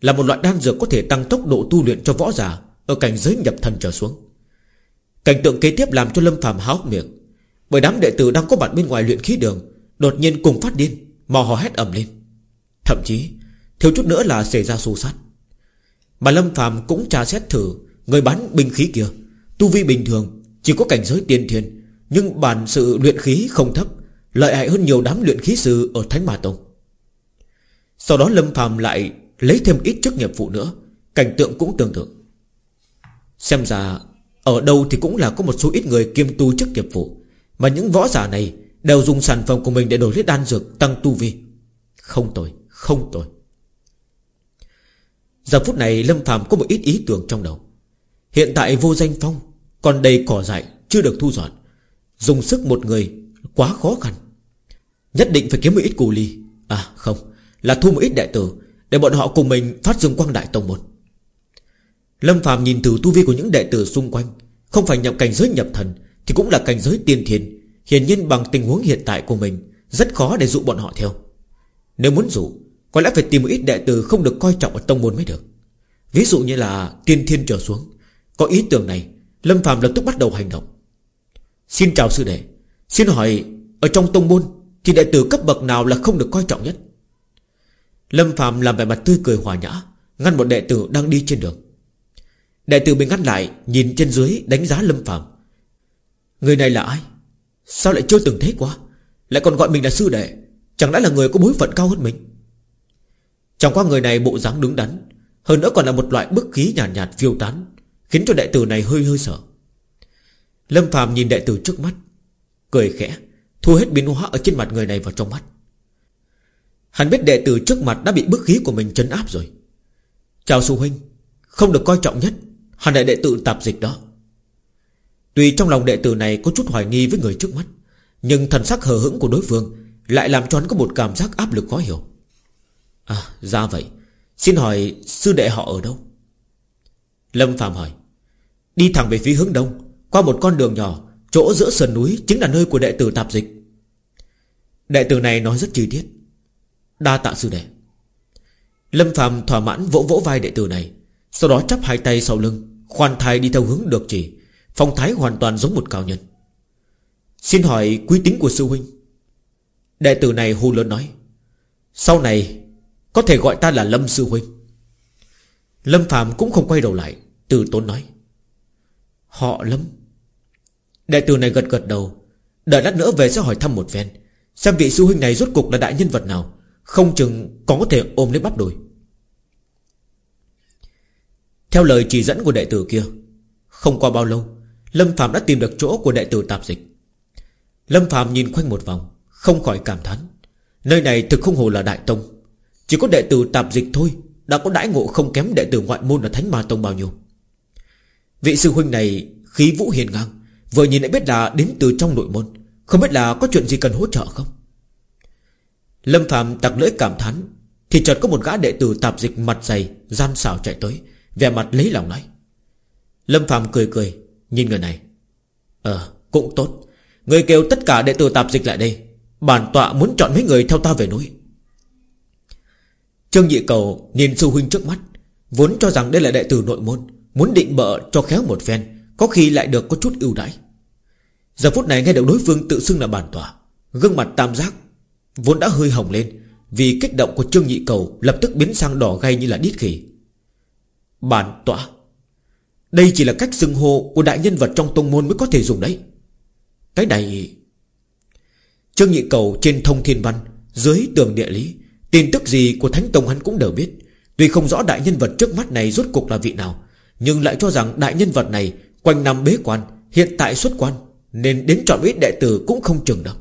Là một loại đan dược có thể tăng tốc độ tu luyện cho võ giả Ở cảnh giới nhập thần trở xuống. Cảnh tượng kế tiếp làm cho Lâm phàm háo miệng, Bởi đám đệ tử đang có mặt bên ngoài luyện khí đường Đột nhiên cùng phát điên, Mò hò hét ầm lên. Thậm chí, thiếu chút nữa là xảy ra xô xát. Mà Lâm phàm cũng tra xét thử Người bán binh khí kia. Tu vi bình thường Chỉ có cảnh giới tiên thiên Nhưng bản sự luyện khí không thấp Lợi hại hơn nhiều đám luyện khí sư ở Thánh Ma Tông. Sau đó Lâm phàm lại Lấy thêm ít chức nghiệp vụ nữa Cảnh tượng cũng tương tự. Xem ra Ở đâu thì cũng là có một số ít người kiêm tu chức nghiệp vụ Mà những võ giả này Đều dùng sản phẩm của mình để đổi lấy đan dược Tăng tu vi. Không tồi, không tồi. Giờ phút này Lâm Phạm có một ít ý tưởng trong đầu. Hiện tại vô danh phong, Còn đầy cỏ dại, chưa được thu dọn. Dùng sức một người, quá khó khăn. Nhất định phải kiếm một ít cù ly. À không, Là thu một ít đại tử, Để bọn họ cùng mình phát dương quang đại tông một Lâm Phạm nhìn từ tu vi của những đệ tử xung quanh, Không phải nhập cảnh giới nhập thần, Thì cũng là cảnh giới tiên thiên. Hiển nhiên bằng tình huống hiện tại của mình, Rất khó để dụ bọn họ theo. Nếu muốn dụ có lẽ phải tìm một ít đệ tử không được coi trọng ở tông môn mới được. Ví dụ như là tiên thiên trở xuống. Có ý tưởng này, Lâm Phạm lập tức bắt đầu hành động. Xin chào sư đệ. Xin hỏi, Ở trong tông môn Thì đệ tử cấp bậc nào là không được coi trọng nhất? Lâm Phạm làm vẻ mặt tươi cười hòa nhã, Ngăn một đệ tử đang đi trên đường. Đệ tử bị ngăn lại, Nhìn trên dưới đánh giá Lâm Phạm Người này là ai? Sao lại chưa từng thấy qua? Lại còn gọi mình là sư đệ, Chẳng lẽ là người có bối phận cao hơn mình? Chẳng qua người này bộ dáng đứng đắn Hơn nữa còn là một loại bức khí nhàn nhạt, nhạt phiêu tán Khiến cho đệ tử này hơi hơi sợ. Lâm phàm nhìn đệ tử trước mắt Cười khẽ Thu hết biến hóa ở trên mặt người này vào trong mắt. Hắn biết đệ tử trước mặt đã bị bức khí của mình chấn áp rồi. Chào sư huynh Không được coi trọng nhất Hắn là đệ tử tạp dịch đó. Tuy trong lòng đệ tử này có chút hoài nghi với người trước mắt Nhưng thần sắc hờ hững của đối phương Lại làm cho hắn có một cảm giác áp lực khó hiểu. À ra vậy. Xin hỏi sư đệ họ ở đâu? Lâm Phạm hỏi. Đi thẳng về phía hướng đông, Qua một con đường nhỏ, Chỗ giữa sườn núi chính là nơi của đệ tử tạp dịch. Đệ tử này nói rất chi tiết. Đa tạ sư đệ. Lâm Phạm thỏa mãn vỗ vỗ vai đệ tử này, Sau đó chắp hai tay sau lưng, Khoan thai đi theo hướng được chỉ, Phong thái hoàn toàn giống một cao nhân. Xin hỏi quý tính của sư huynh? Đệ tử này hù lớn nói. Sau này có thể gọi ta là Lâm sư huynh. Lâm Phạm cũng không quay đầu lại, Từ tốn nói. Họ Lâm. Đệ tử này gật gật đầu, Đợi lát nữa về sẽ hỏi thăm một phen, Xem vị sư huynh này rốt cục là đại nhân vật nào, Không chừng có thể ôm lấy bắp đùi. Theo lời chỉ dẫn của đệ tử kia, Không qua bao lâu, Lâm Phạm đã tìm được chỗ của đệ tử tạp dịch. Lâm Phạm nhìn quanh một vòng, Không khỏi cảm thán, Nơi này thực không hồ là Đại Tông chỉ có đệ tử tạp dịch thôi, Đã có đãi ngộ không kém đệ tử ngoại môn ở Thánh Ma Tông bao nhiêu. Vị sư huynh này khí vũ hiền ngang, Vừa nhìn đã biết là đến từ trong nội môn, Không biết là có chuyện gì cần hỗ trợ không? Lâm Phạm tặc lưỡi cảm thán, Thì chợt có một gã đệ tử tạp dịch mặt dày, Gian xảo chạy tới, Vẻ mặt lấy lòng nói. Lâm Phạm cười cười, Nhìn người này. Ờ cũng tốt. Người kêu tất cả đệ tử tạp dịch lại đây, Bản tọa muốn chọn mấy người theo ta về núi. Trương Nhị Cầu nhìn sư huynh trước mắt, Vốn cho rằng đây là đệ tử nội môn, Muốn định bợ cho khéo một phen, Có khi lại được có chút ưu đãi. Giờ phút này nghe được đối phương tự xưng là bản tọa Gương mặt tam giác Vốn đã hơi hồng lên, Vì kích động của Trương Nhị Cầu Lập tức biến sang đỏ gay như là đít khỉ. Bản tọa Đây chỉ là cách xưng hô Của đại nhân vật trong tông môn mới có thể dùng đấy. Cái này. Trương Nhị Cầu trên thông thiên văn, Dưới tường địa lý Tin tức gì của Thánh Tông hắn cũng đều biết. Tuy không rõ đại nhân vật trước mắt này rốt cuộc là vị nào, Nhưng lại cho rằng đại nhân vật này Quanh năm bế quan, Hiện tại xuất quan, Nên đến chọn ít đệ tử cũng không chừng đâu.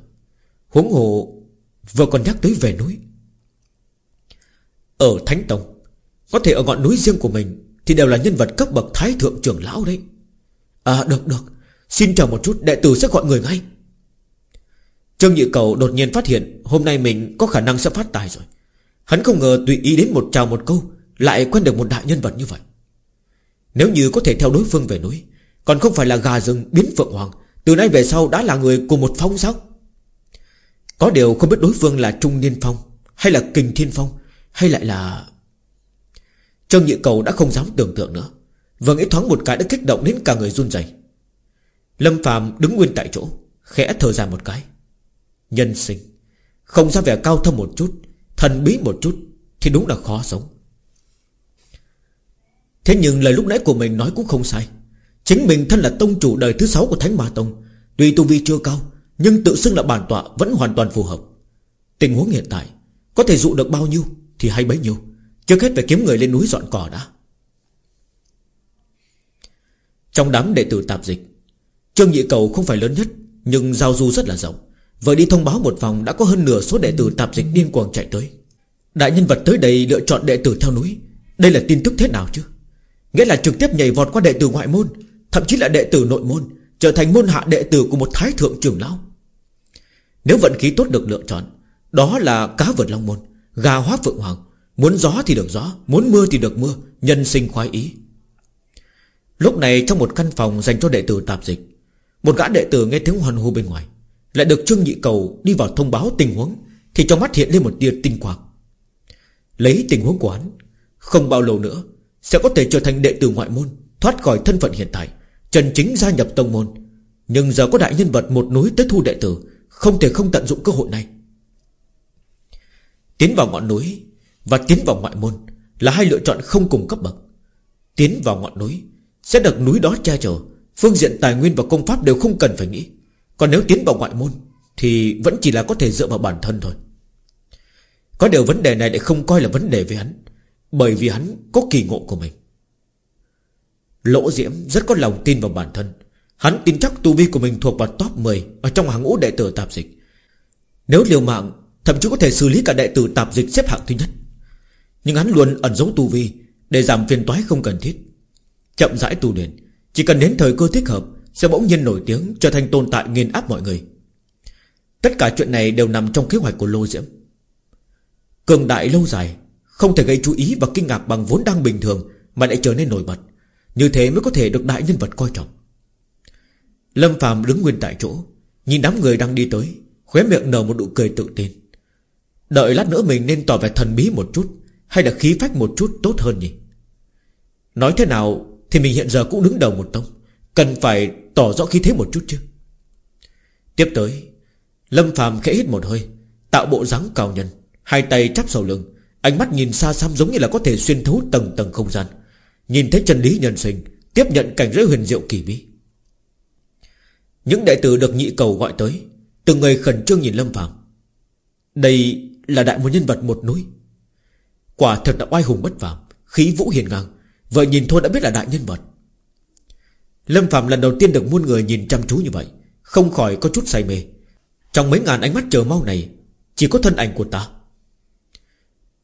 Huống hồ, Vừa còn nhắc tới về núi. Ở Thánh Tông, Có thể ở ngọn núi riêng của mình Thì đều là nhân vật cấp bậc thái thượng trưởng lão đấy. À được được. Xin chờ một chút, đệ tử sẽ gọi người ngay. Trương Nhị Cầu đột nhiên phát hiện Hôm nay mình có khả năng sẽ phát tài rồi. Hắn không ngờ tùy ý đến một chào một câu, Lại quen được một đại nhân vật như vậy. Nếu như có thể theo đối phương về núi, Còn không phải là gà rừng biến phượng hoàng, Từ nay về sau đã là người của một phong sao? Có điều không biết đối phương là Trung Niên Phong, Hay là Kình Thiên Phong, Hay lại là Trương Nhị Cầu đã không dám tưởng tượng nữa. Vừa nghĩ thoáng một cái đã kích động đến cả người run rẩy. Lâm Phạm đứng nguyên tại chỗ, Khẽ thở dài một cái. Nhân sinh, Không ra vẻ cao thâm một chút Thần bí một chút Thì đúng là khó sống. Thế nhưng lời lúc nãy của mình nói cũng không sai. Chính mình thân là tông chủ đời thứ sáu của Thánh Ma Tông, Tuy tu vi chưa cao, Nhưng tự xưng là bản tọa vẫn hoàn toàn phù hợp. Tình huống hiện tại, Có thể dụ được bao nhiêu Thì hay bấy nhiêu. Trước hết phải kiếm người lên núi dọn cỏ đã. Trong đám đệ tử tạp dịch, Trương Nhị Cầu không phải lớn nhất, Nhưng giao du rất là rộng. Vừa đi thông báo một vòng, đã có hơn nửa số đệ tử tạp dịch điên cuồng chạy tới. Đại nhân vật tới đây lựa chọn đệ tử theo núi. Đây là tin tức thế nào chứ? Nghĩa là trực tiếp nhảy vọt qua đệ tử ngoại môn, Thậm chí là đệ tử nội môn, Trở thành môn hạ đệ tử của một thái thượng trưởng lão. Nếu vận khí tốt được lựa chọn, Đó là cá vượt long môn, Gà hóa phượng hoàng. Muốn gió thì được gió, Muốn mưa thì được mưa, Nhân sinh khoái ý. Lúc này trong một căn phòng dành cho đệ tử tạp dịch, Một gã đệ tử nghe tiếng hoan hô bên ngoài lại được Trương Nhị Cầu đi vào thông báo tình huống, Thì trong mắt hiện lên một tia tinh quang. Lấy tình huống của hắn, Không bao lâu nữa, Sẽ có thể trở thành đệ tử ngoại môn, Thoát khỏi thân phận hiện tại Trần chính gia nhập tông môn. Nhưng giờ có đại nhân vật một núi tới thu đệ tử, Không thể không tận dụng cơ hội này. Tiến vào ngọn núi Và tiến vào ngoại môn Là hai lựa chọn không cùng cấp bậc. Tiến vào ngọn núi Sẽ được núi đó che chở, Phương diện tài nguyên và công pháp đều không cần phải nghĩ còn nếu tiến vào ngoại môn, Thì vẫn chỉ là có thể dựa vào bản thân thôi. Có điều vấn đề này lại không coi là vấn đề với hắn, Bởi vì hắn có kỳ ngộ của mình. Lỗ Diễm rất có lòng tin vào bản thân. Hắn tin chắc tu vi của mình thuộc vào top 10 Ở trong hàng ngũ đệ tử tạp dịch. Nếu liều mạng, Thậm chí có thể xử lý cả đệ tử tạp dịch xếp hạng thứ nhất. Nhưng hắn luôn ẩn giấu tu vi Để giảm phiền toái không cần thiết. Chậm rãi tu luyện, Chỉ cần đến thời cơ thích hợp sẽ bỗng nhiên nổi tiếng, Trở thành tồn tại nghiền áp mọi người. Tất cả chuyện này đều nằm trong kế hoạch của Lô Diễm. Cường đại lâu dài, Không thể gây chú ý và kinh ngạc bằng vốn đang bình thường Mà lại trở nên nổi bật. Như thế mới có thể được đại nhân vật coi trọng. Lâm Phạm đứng nguyên tại chỗ, Nhìn đám người đang đi tới, Khóe miệng nở một nụ cười tự tin. Đợi lát nữa mình nên tỏ vẻ thần bí một chút, Hay là khí phách một chút tốt hơn nhỉ? Nói thế nào Thì mình hiện giờ cũng đứng đầu một tông. Cần phải tỏ rõ khí thế một chút chứ? Tiếp tới, Lâm phàm khẽ hít một hơi, Tạo bộ dáng cao nhân, Hai tay chắp sau lưng, Ánh mắt nhìn xa xăm giống như là có thể xuyên thấu tầng tầng không gian. Nhìn thấy chân lý nhân sinh, Tiếp nhận cảnh giới huyền diệu kỳ bí. Những đại tử được nhị cầu gọi tới, Từng người khẩn trương nhìn Lâm phàm. Đây là đại một nhân vật một núi. Quả thật là oai hùng bất phàm, Khí vũ hiền ngang Vậy nhìn thôi đã biết là đại nhân vật. Lâm Phạm lần đầu tiên được muôn người nhìn chăm chú như vậy, Không khỏi có chút say mê. Trong mấy ngàn ánh mắt chờ mau này, Chỉ có thân ảnh của ta.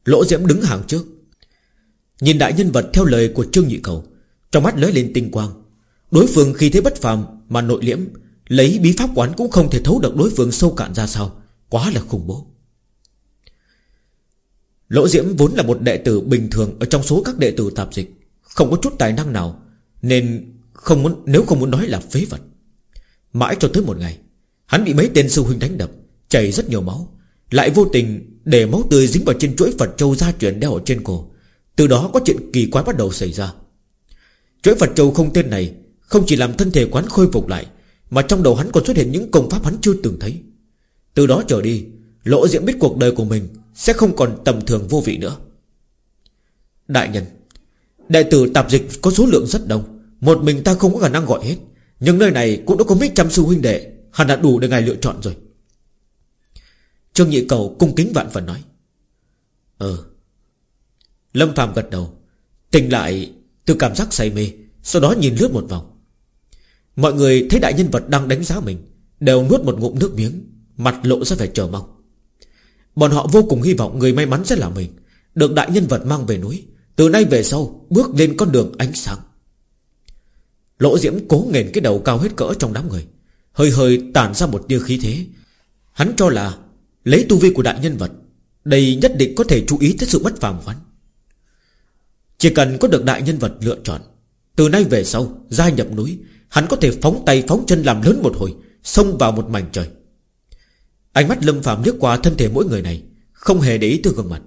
Lỗ Diễm đứng hàng trước, Nhìn đại nhân vật theo lời của Trương Nhị Cầu, Trong mắt lóe lên tinh quang. Đối phương khi thế bất phàm mà nội liễm, Lấy bí pháp quán cũng không thể thấu được đối phương sâu cạn ra sao, Quá là khủng bố. Lỗ Diễm vốn là một đệ tử bình thường Ở trong số các đệ tử tạp dịch, Không có chút tài năng nào, Nên không muốn, Nếu không muốn nói là phế vật. Mãi cho tới một ngày, Hắn bị mấy tên sư huynh đánh đập, Chảy rất nhiều máu. Lại vô tình để máu tươi dính vào trên chuỗi Phật Châu gia truyền đeo ở trên cổ. Từ đó có chuyện kỳ quái bắt đầu xảy ra. Chuỗi Phật Châu không tên này Không chỉ làm thân thể quán khôi phục lại, Mà trong đầu hắn còn xuất hiện những công pháp hắn chưa từng thấy. Từ đó trở đi, Lỗ Diễm biết cuộc đời của mình Sẽ không còn tầm thường vô vị nữa. Đại nhân, Đệ tử tạp dịch có số lượng rất đông. Một mình ta không có khả năng gọi hết. Nhưng nơi này cũng đã có mấy trăm sư huynh đệ. Hẳn đã đủ để ngài lựa chọn rồi. Trương Nhị Cầu cung kính vạn phần nói. Ừ Lâm Phạm gật đầu. Tỉnh lại, từ cảm giác say mê, Sau đó nhìn lướt một vòng. Mọi người thấy đại nhân vật đang đánh giá mình, Đều nuốt một ngụm nước miếng, Mặt lộ ra vẻ chờ mong. Bọn họ vô cùng hy vọng người may mắn sẽ là mình, Được đại nhân vật mang về núi, Từ nay về sau Bước lên con đường ánh sáng. Lỗ diễm cố nghền cái đầu cao hết cỡ trong đám người. Hơi hơi tàn ra một tia khí thế. Hắn cho là Lấy tu vi của đại nhân vật Đây nhất định có thể chú ý tới sự bất phàm của hắn Chỉ cần có được đại nhân vật lựa chọn Từ nay về sau Gia nhập núi Hắn có thể phóng tay phóng chân làm lớn một hồi Xông vào một mảnh trời. Ánh mắt lâm phạm liếc qua thân thể mỗi người này Không hề để ý tới gương mặt.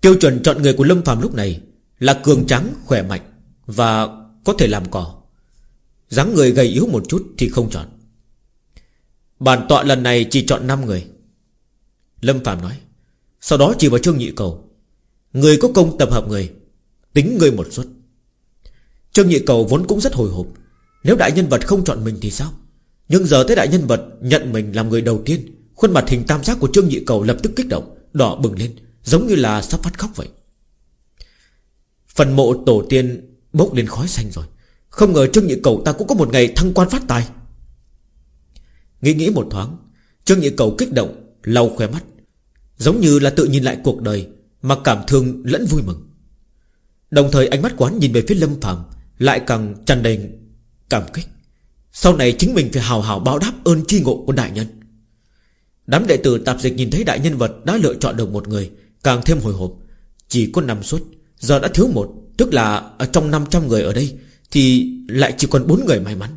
Tiêu chuẩn chọn người của lâm phạm lúc này Là cường trắng, khỏe mạnh Và có thể làm cỏ. Dáng người gầy yếu một chút thì không chọn. Bản tọa lần này chỉ chọn 5 người. Lâm Phạm nói. Sau đó chỉ vào Trương Nhị Cầu. Người có công tập hợp người. Tính người một suất. Trương Nhị Cầu vốn cũng rất hồi hộp. Nếu đại nhân vật không chọn mình thì sao? Nhưng giờ thấy đại nhân vật nhận mình làm người đầu tiên, Khuôn mặt hình tam giác của Trương Nhị Cầu lập tức kích động, Đỏ bừng lên, Giống như là sắp phát khóc vậy. Phần mộ tổ tiên bốc lên khói xanh rồi. Không ngờ Trương Nhị Cầu ta cũng có một ngày thăng quan phát tài. Nghĩ nghĩ một thoáng, Trương Nhị Cầu kích động, lau khóe mắt. Giống như là tự nhìn lại cuộc đời, Mà cảm thương lẫn vui mừng. Đồng thời ánh mắt quán nhìn về phía Lâm Phạm Lại càng tràn đầy cảm kích. Sau này chính mình phải hào hào báo đáp ơn chi ngộ của đại nhân. Đám đệ tử tạp dịch nhìn thấy đại nhân vật Đã lựa chọn được một người, Càng thêm hồi hộp. Chỉ có năm suất Giờ đã thiếu một, Tức là ở trong 500 người ở đây, Thì lại chỉ còn 4 người may mắn.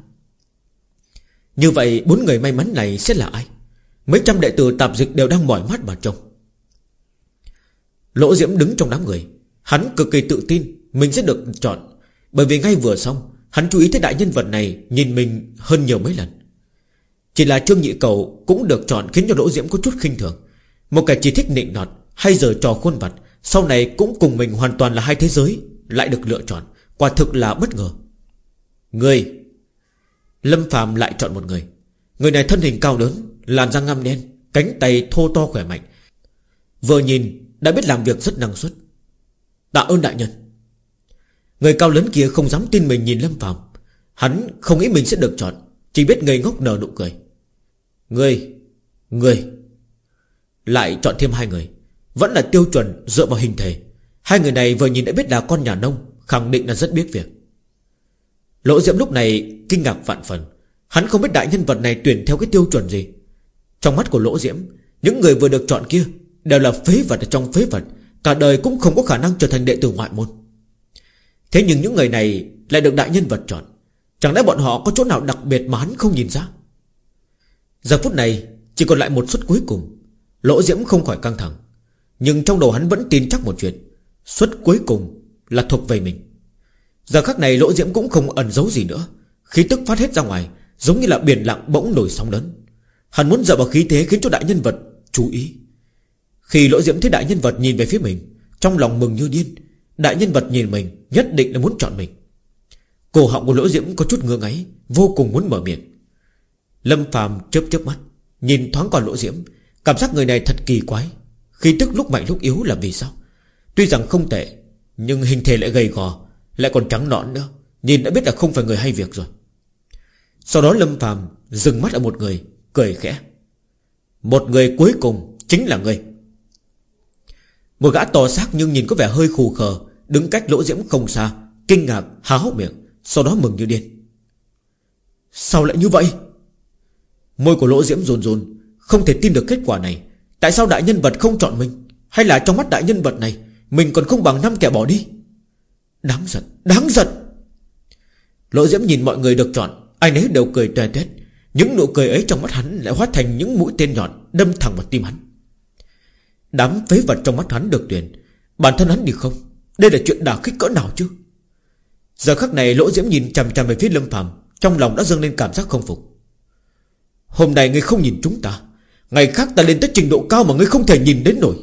Như vậy, bốn người may mắn này sẽ là ai? Mấy trăm đệ tử tạp dịch đều đang mỏi mắt mà trông. Lỗ Diễm đứng trong đám người. Hắn cực kỳ tự tin, Mình sẽ được chọn. Bởi vì ngay vừa xong, Hắn chú ý thấy đại nhân vật này, Nhìn mình hơn nhiều mấy lần. Chỉ là Trương Nhị Cầu cũng được chọn Khiến cho Lỗ Diễm có chút khinh thường. Một kẻ chỉ thích nịnh nọt, Hay giờ trò khuôn vặt sau này cũng cùng mình hoàn toàn là hai thế giới, Lại được lựa chọn. Quả thực là bất ngờ. Người. Lâm Phạm lại chọn một người. Người này thân hình cao lớn, Làn da ngăm đen, Cánh tay thô to khỏe mạnh. Vừa nhìn, đã biết làm việc rất năng suất. Tạ ơn đại nhân. Người cao lớn kia không dám tin mình nhìn Lâm Phạm Hắn không nghĩ mình sẽ được chọn, Chỉ biết ngây ngốc nở nụ cười. Người Người. Lại chọn thêm hai người. Vẫn là tiêu chuẩn dựa vào hình thể. Hai người này vừa nhìn đã biết là con nhà nông, Khẳng định là rất biết việc. Lỗ Diễm lúc này kinh ngạc vạn phần. Hắn không biết đại nhân vật này tuyển theo cái tiêu chuẩn gì. Trong mắt của Lỗ Diễm, Những người vừa được chọn kia Đều là phế vật ở trong phế vật, Cả đời cũng không có khả năng trở thành đệ tử ngoại môn. Thế nhưng những người này Lại được đại nhân vật chọn. Chẳng lẽ bọn họ có chỗ nào đặc biệt mà hắn không nhìn ra? Giờ phút này, Chỉ còn lại một suất cuối cùng. Lỗ Diễm không khỏi căng thẳng. Nhưng trong đầu hắn vẫn tin chắc một chuyện. Suất cuối cùng là thuộc về mình. Giờ khắc này Lỗ Diễm cũng không ẩn giấu gì nữa. Khí tức phát hết ra ngoài, Giống như là biển lặng bỗng nổi sóng lớn. Hắn muốn dựa vào khí thế khiến cho đại nhân vật chú ý. Khi lỗ diễm thấy đại nhân vật nhìn về phía mình, Trong lòng mừng như điên. Đại nhân vật nhìn mình nhất định là muốn chọn mình. Cổ họng của lỗ diễm có chút ngơ ngáy Vô cùng muốn mở miệng. Lâm phàm chớp chớp mắt, Nhìn thoáng qua lỗ diễm. Cảm giác người này thật kỳ quái. Khi tức lúc mạnh lúc yếu là vì sao? Tuy rằng không tệ, Nhưng hình thể lại gầy gò, Lại còn trắng nõn nữa. Nhìn đã biết là không phải người hay việc rồi. Sau đó Lâm phàm dừng mắt ở một người, Cười khẽ. Một người cuối cùng chính là người. Một gã to xác nhưng nhìn có vẻ hơi khù khờ, Đứng cách lỗ diễm không xa, Kinh ngạc, há hốc miệng, Sau đó mừng như điên. Sao lại như vậy? Môi của lỗ diễm rồn rồn, Không thể tin được kết quả này. Tại sao đại nhân vật không chọn mình? Hay là trong mắt đại nhân vật này Mình còn không bằng năm kẻ bỏ đi? Đáng giận, đáng giận! Lỗ diễm nhìn mọi người được chọn Ai nấy đều cười tè tét. Những nụ cười ấy trong mắt hắn Lại hóa thành những mũi tên nhọn Đâm thẳng vào tim hắn. Đám phế vật trong mắt hắn được tuyển Bản thân hắn đi không. Đây là chuyện đả kích cỡ nào chứ? Giờ khắc này lỗ diễm nhìn chằm chằm về phía Lâm phàm Trong lòng đã dâng lên cảm giác không phục. Hôm nay ngươi không nhìn chúng ta. Ngày khác ta lên tới trình độ cao mà ngươi không thể nhìn đến nổi.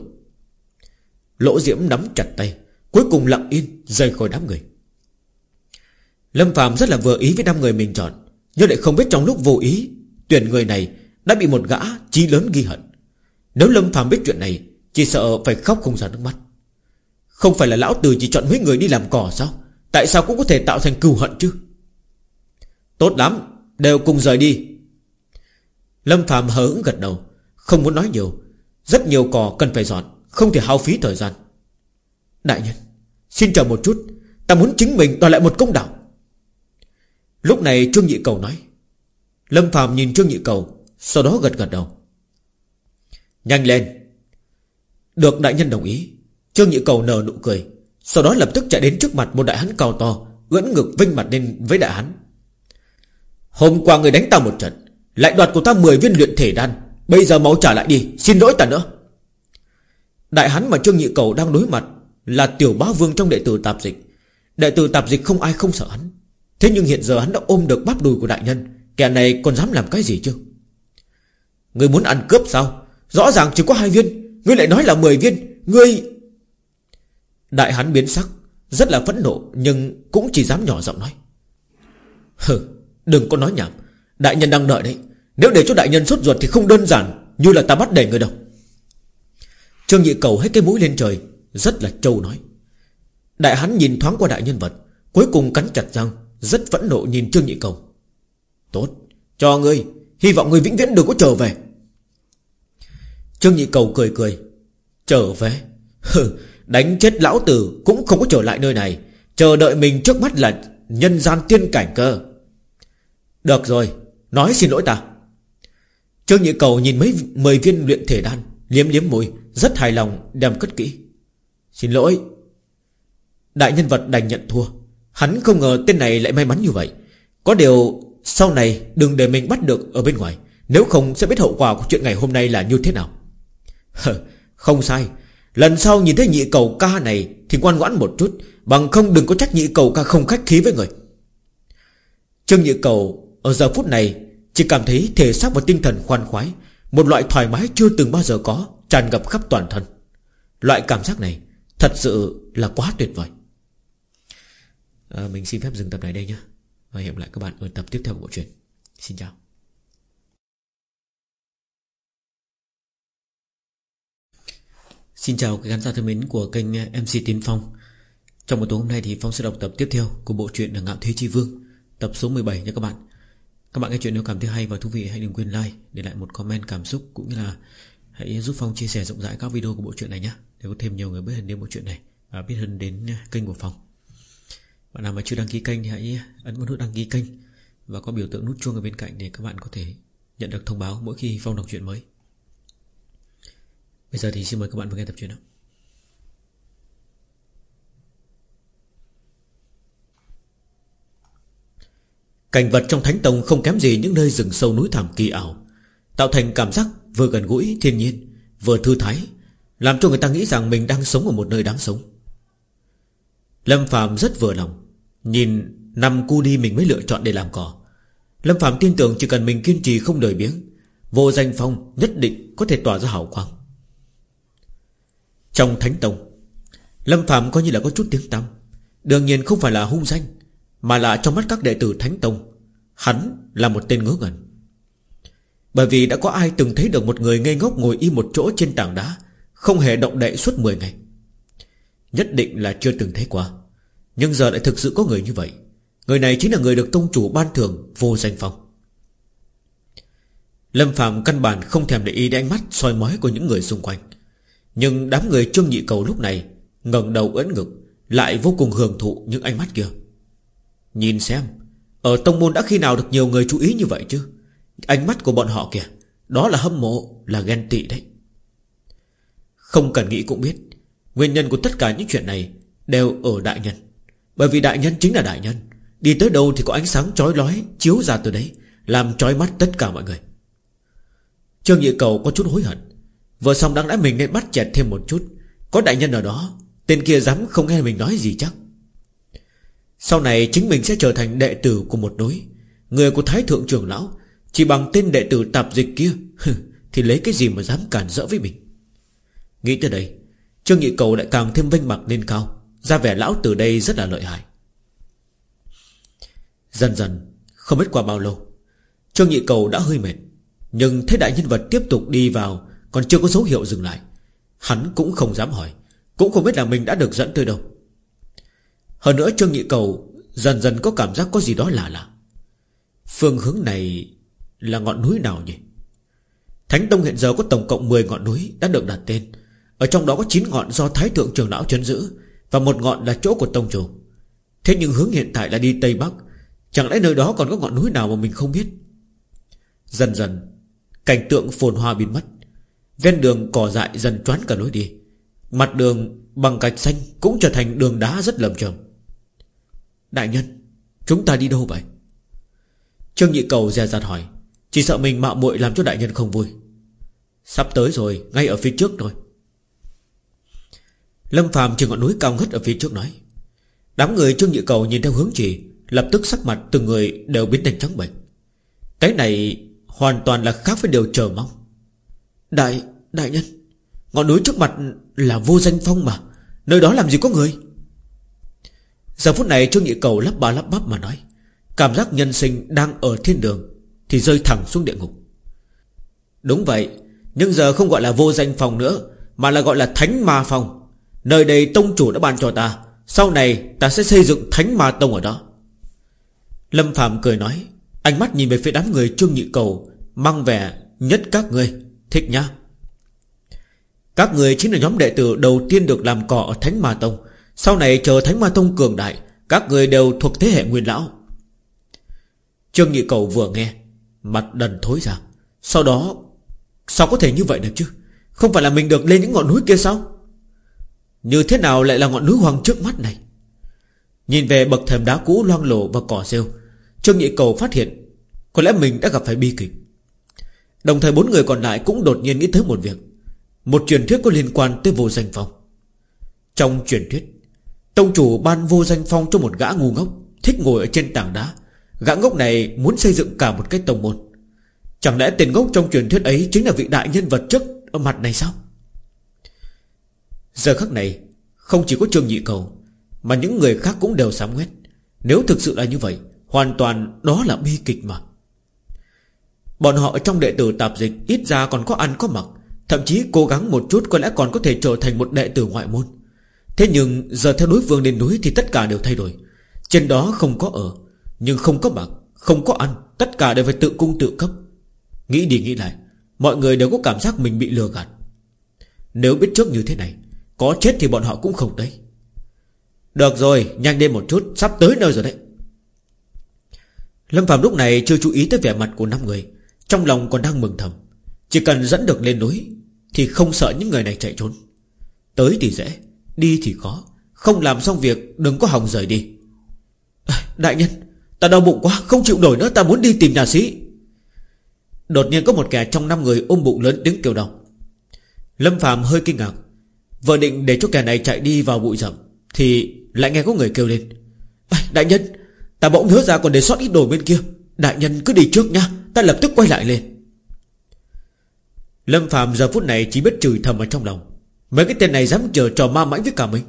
Lỗ diễm nắm chặt tay, Cuối cùng lặng yên rời khỏi đám người. Lâm Phạm rất là vừa ý với năm người mình chọn, Nhưng lại không biết trong lúc vô ý, Tuyển người này đã bị một gã chí lớn ghi hận. Nếu Lâm Phạm biết chuyện này, Chỉ sợ phải khóc không ra nước mắt. Không phải là lão tử chỉ chọn mấy người đi làm cỏ sao? Tại sao cũng có thể tạo thành cừu hận chứ? Tốt lắm, Đều cùng rời đi. Lâm Phạm hờ hững gật đầu. Không muốn nói nhiều. Rất nhiều cỏ cần phải dọn, Không thể hao phí thời gian. Đại nhân, Xin chờ một chút. Ta muốn chính mình đòi lại một công đạo. Lúc này Trương Nhị Cầu nói. Lâm Phạm nhìn Trương Nhị Cầu, Sau đó gật gật đầu. Nhanh lên. Được đại nhân đồng ý. Trương Nhị Cầu nở nụ cười, Sau đó lập tức chạy đến trước mặt một đại hán cao to, Ưỡn ngực vinh mặt lên với đại hán. Hôm qua người đánh ta một trận, Lại đoạt của ta 10 viên luyện thể đan. Bây giờ máu trả lại đi, Xin lỗi ta nữa. Đại hán mà Trương Nhị Cầu đang đối mặt Là tiểu bá vương trong đệ tử tạp dịch. Đệ tử tạp dịch không ai không sợ hắn. Thế nhưng hiện giờ hắn đã ôm được bắp đùi của đại nhân, Kẻ này còn dám làm cái gì chứ? Người muốn ăn cướp sao? Rõ ràng chỉ có hai viên, Ngươi lại nói là 10 viên, Ngươi Đại hắn biến sắc, Rất là phẫn nộ, Nhưng cũng chỉ dám nhỏ giọng nói. Hừ, Đừng có nói nhảm, Đại nhân đang đợi đấy. Nếu để cho đại nhân sốt ruột thì không đơn giản Như là ta bắt để người đâu. Trương Nhị Cầu hết cái mũi lên trời, Rất là trâu nói. Đại hắn nhìn thoáng qua đại nhân vật, Cuối cùng cắn chặt răng, Rất phẫn nộ nhìn Trương Nhị Cầu. Tốt, Cho ngươi, Hy vọng ngươi vĩnh viễn đừng có trở về. Trương Nhị Cầu cười cười. Trở về? Hừ, Đánh chết lão tử Cũng không có trở lại nơi này. Chờ đợi mình trước mắt là Nhân gian tiên cảnh cơ. Được rồi, Nói xin lỗi ta. Trương Nhị Cầu nhìn mấy mười viên luyện thể đan, Liếm liếm môi, Rất hài lòng, đem cất kỹ. Xin lỗi. Đại nhân vật đành nhận thua. Hắn không ngờ tên này lại may mắn như vậy. Có điều sau này đừng để mình bắt được ở bên ngoài. Nếu không sẽ biết hậu quả của chuyện ngày hôm nay là như thế nào. Không sai. Lần sau nhìn thấy nhị cầu ca này Thì ngoan ngoãn một chút, Bằng không đừng có trách nhị cầu ca không khách khí với người. Trương nhị cầu Ở giờ phút này chỉ cảm thấy thể xác và tinh thần khoan khoái Một loại thoải mái chưa từng bao giờ có Tràn ngập khắp toàn thân. Loại cảm giác này Thật sự là quá tuyệt vời. À, Mình xin phép dừng tập này đây nhé. Và hẹn lại các bạn ở tập tiếp theo của bộ truyện. Xin chào. Xin chào các khán giả thân mến của kênh ờ, MC Tiến Phong. Trong một tối hôm nay thì Phong sẽ đọc tập tiếp theo của bộ truyện Ngạo Thế Chi Vương Tập số 17 nha các bạn. Các bạn nghe chuyện nếu cảm thấy hay và thú vị, hãy đừng quên like, Để lại một comment cảm xúc cũng như là Hãy giúp Phong chia sẻ rộng rãi các video của bộ truyện này nhé Để có thêm nhiều người biết hơn đến bộ truyện này Và biết hơn đến à, kênh của Phong. Bạn nào mà chưa đăng ký kênh thì hãy ấn vào nút đăng ký kênh Và có biểu tượng nút chuông ở bên cạnh để các bạn có thể nhận được thông báo mỗi khi Phong đọc truyện mới. Bây giờ thì xin mời các bạn vào nghe tập truyện nào. Cảnh vật trong Thánh Tông không kém gì những nơi rừng sâu núi thẳm kỳ ảo. Tạo thành cảm giác vừa gần gũi, thiên nhiên, Vừa thư thái, Làm cho người ta nghĩ rằng mình đang sống ở một nơi đáng sống. Lâm Phạm rất vừa lòng, Nhìn năm cu đi mình mới lựa chọn để làm cỏ. Lâm Phạm tin tưởng chỉ cần mình kiên trì không đời biếng, Vô danh phong nhất định có thể tỏa ra hào quang. Trong Thánh Tông, Lâm Phạm coi như là có chút tiếng tăm, Đương nhiên không phải là hung danh mà là trong mắt các đệ tử Thánh Tông, Hắn là một tên ngớ ngẩn. Bởi vì đã có ai từng thấy được một người ngây ngốc ngồi y một chỗ trên tảng đá, Không hề động đậy suốt 10 ngày. Nhất định là chưa từng thấy qua, Nhưng giờ lại thực sự có người như vậy. Người này chính là người được tông chủ ban thưởng Vô danh phong. Lâm Phạm căn bản không thèm để ý đến ánh mắt soi mói của những người xung quanh, Nhưng đám người trương nhị cầu lúc này ngẩng đầu ấn ngực, Lại vô cùng hưởng thụ những ánh mắt kia. Nhìn xem, Ở tông môn đã khi nào được nhiều người chú ý như vậy chứ? Ánh mắt của bọn họ kìa, Đó là hâm mộ, Là ghen tị đấy. Không cần nghĩ cũng biết, Nguyên nhân của tất cả những chuyện này Đều ở đại nhân. Bởi vì đại nhân chính là đại nhân, Đi tới đâu thì có ánh sáng chói lói Chiếu ra từ đấy, Làm trói mắt tất cả mọi người. Trương Nhị Cầu có chút hối hận, Vừa xong đáng lẽ mình nên bắt chẹt thêm một chút. Có đại nhân ở đó, Tên kia dám không nghe mình nói gì chắc. Sau này chính mình sẽ trở thành đệ tử của một núi. Người của Thái Thượng trưởng Lão, Chỉ bằng tên đệ tử tạp dịch kia Thì lấy cái gì mà dám cản rỡ với mình? Nghĩ tới đây, Trương Nhị Cầu lại càng thêm vinh mặt lên cao, Ra vẻ lão từ đây rất là lợi hại. Dần dần, Không biết qua bao lâu, Trương Nhị Cầu đã hơi mệt, Nhưng thấy đại nhân vật tiếp tục đi vào, Còn chưa có dấu hiệu dừng lại. Hắn cũng không dám hỏi, Cũng không biết là mình đã được dẫn tới đâu. Hơn nữa Trương Nhị Cầu Dần dần có cảm giác có gì đó lạ lạ. Phương hướng này Là ngọn núi nào nhỉ? Thánh Tông hiện giờ có tổng cộng 10 ngọn núi Đã được đặt tên. Ở trong đó có 9 ngọn do Thái Thượng Trường Lão chấn giữ Và một ngọn là chỗ của Tông Chủ. Thế nhưng hướng hiện tại là đi Tây Bắc. Chẳng lẽ nơi đó còn có ngọn núi nào mà mình không biết? Dần dần, Cảnh tượng phồn hoa biến mất. Ven đường cỏ dại dần choán cả lối đi. Mặt đường bằng gạch xanh Cũng trở thành đường đá rất lầm trầm Đại nhân Chúng ta đi đâu vậy? Trương Nhị Cầu dè dặt hỏi. Chỉ sợ mình mạo muội làm cho đại nhân không vui. Sắp tới rồi Ngay ở phía trước thôi. Lâm Phạm trên ngọn núi cao ngất ở phía trước nói. Đám người Trương Nhị Cầu nhìn theo hướng chỉ Lập tức sắc mặt từng người đều biến thành trắng bệnh Cái này Hoàn toàn là khác với điều chờ mong. Đại, đại nhân Ngọn núi trước mặt là vô danh phong mà. Nơi đó làm gì có người? Giờ phút này Trương Nhị Cầu lắp ba lắp bắp mà nói, Cảm giác nhân sinh đang ở thiên đường Thì rơi thẳng xuống địa ngục. Đúng vậy, Nhưng giờ không gọi là vô danh phòng nữa, Mà là gọi là thánh ma phòng. Nơi đây tông chủ đã ban cho ta, Sau này ta sẽ xây dựng thánh ma tông ở đó. Lâm Phạm cười nói, Ánh mắt nhìn về phía đám người Trương Nhị Cầu, Mang vẻ nhất các ngươi, Thích nhá Các người chính là nhóm đệ tử đầu tiên được làm cỏ ở Thánh Ma Tông. Sau này chờ Thánh Ma Tông cường đại, Các người đều thuộc thế hệ nguyên lão. Trương Nhị Cầu vừa nghe, Mặt đần thối ra. Sau đó, Sao có thể như vậy được chứ? Không phải là mình được lên những ngọn núi kia sao? Như thế nào lại là ngọn núi hoang trước mắt này? Nhìn về bậc thềm đá cũ loang lổ và cỏ rêu, Trương Nhị Cầu phát hiện Có lẽ mình đã gặp phải bi kịch. Đồng thời bốn người còn lại cũng đột nhiên nghĩ tới một việc. Một truyền thuyết có liên quan tới vô danh phòng Trong truyền thuyết Tông chủ ban vô danh phong cho một gã ngu ngốc, Thích ngồi ở trên tảng đá. Gã ngốc này muốn xây dựng cả một cái tông môn. Chẳng lẽ tiền ngốc trong truyền thuyết ấy Chính là vị đại nhân vật trước ở mặt này sao? Giờ khắc này, Không chỉ có Trương Nhị Cầu, Mà những người khác cũng đều sám quét Nếu thực sự là như vậy, Hoàn toàn đó là bi kịch mà. Bọn họ trong đệ tử tạp dịch Ít ra còn có ăn có mặc, Thậm chí cố gắng một chút có lẽ còn có thể trở thành một đệ tử ngoại môn. Thế nhưng giờ theo đối phương lên núi Thì tất cả đều thay đổi. Trên đó không có ở, Nhưng không có mặc Không có ăn, Tất cả đều phải tự cung tự cấp. Nghĩ đi nghĩ lại, Mọi người đều có cảm giác mình bị lừa gạt. Nếu biết trước như thế này, Có chết thì bọn họ cũng không đấy Được rồi, nhanh lên một chút, Sắp tới nơi rồi đấy. Lâm Phạm lúc này chưa chú ý tới vẻ mặt của năm người, Trong lòng còn đang mừng thầm. Chỉ cần dẫn được lên núi Thì không sợ những người này chạy trốn. Tới thì dễ Đi thì khó Không làm xong việc đừng có hòng rời đi. Đại nhân, Ta đau bụng quá, không chịu nổi nữa, Ta muốn đi tìm nhà sĩ. Đột nhiên có một kẻ trong năm người ôm bụng lớn tiếng kêu đau. Lâm Phạm hơi kinh ngạc, Vợ định để cho kẻ này chạy đi vào bụi rậm, Thì lại nghe có người kêu lên. Đại nhân, Ta bỗng nhớ ra còn để sót ít đồ bên kia, Đại nhân cứ đi trước nha, Ta lập tức quay lại lên. Lâm Phạm giờ phút này chỉ biết chửi thầm ở trong lòng. Mấy cái tên này dám chờ trò ma mãnh với cả mình.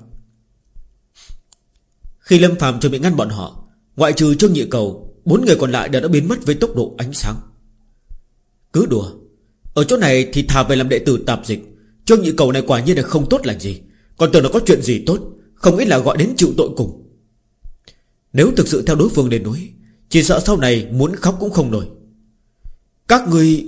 Khi Lâm Phạm chuẩn bị ngăn bọn họ, Ngoại trừ Trương Nhị Cầu, Bốn người còn lại đều đã biến mất với tốc độ ánh sáng. Cứ đùa, Ở chỗ này thì thà về làm đệ tử tạp dịch. Trương Nhị Cầu này quả nhiên là không tốt lành gì. Còn tưởng nó có chuyện gì tốt, Không ít là gọi đến chịu tội cùng. Nếu thực sự theo đối phương đến núi, Chỉ sợ sau này muốn khóc cũng không nổi. Các người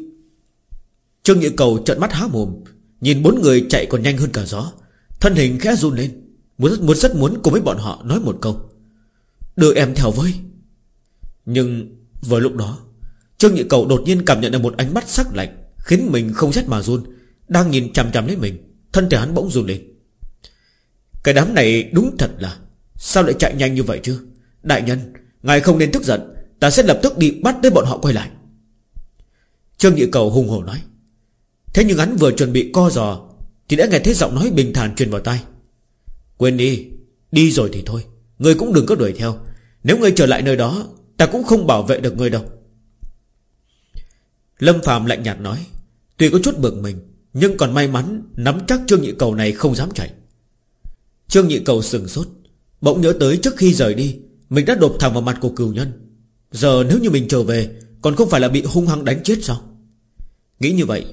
Trương Nhị Cầu trợn mắt há mồm. Nhìn bốn người chạy còn nhanh hơn cả gió. Thân hình khẽ run lên. Muốn rất, muốn rất muốn cùng với bọn họ nói một câu. Đưa em theo với. Nhưng vừa lúc đó Trương Nhị Cầu đột nhiên cảm nhận được một ánh mắt sắc lạnh Khiến mình không rét mà run Đang nhìn chằm chằm lấy mình. Thân thể hắn bỗng run lên. Cái đám này đúng thật là Sao lại chạy nhanh như vậy chứ? Đại nhân Ngài không nên tức giận Ta sẽ lập tức đi bắt tới bọn họ quay lại. Trương Nhị Cầu hùng hổ nói. Thế nhưng hắn vừa chuẩn bị co giò, Thì đã nghe thấy giọng nói bình thản truyền vào tai. Quên đi Đi rồi thì thôi, Người cũng đừng có đuổi theo. Nếu người trở lại nơi đó, Ta cũng không bảo vệ được người đâu. Lâm Phạm lạnh nhạt nói, Tuy có chút bực mình, Nhưng còn may mắn Nắm chắc Trương Nhị Cầu này không dám chạy. Trương Nhị Cầu sừng sốt, Bỗng nhớ tới trước khi rời đi, Mình đã đột thẳng vào mặt của cừu nhân. Giờ nếu như mình trở về, Còn không phải là bị hung hăng đánh chết sao? Nghĩ như vậy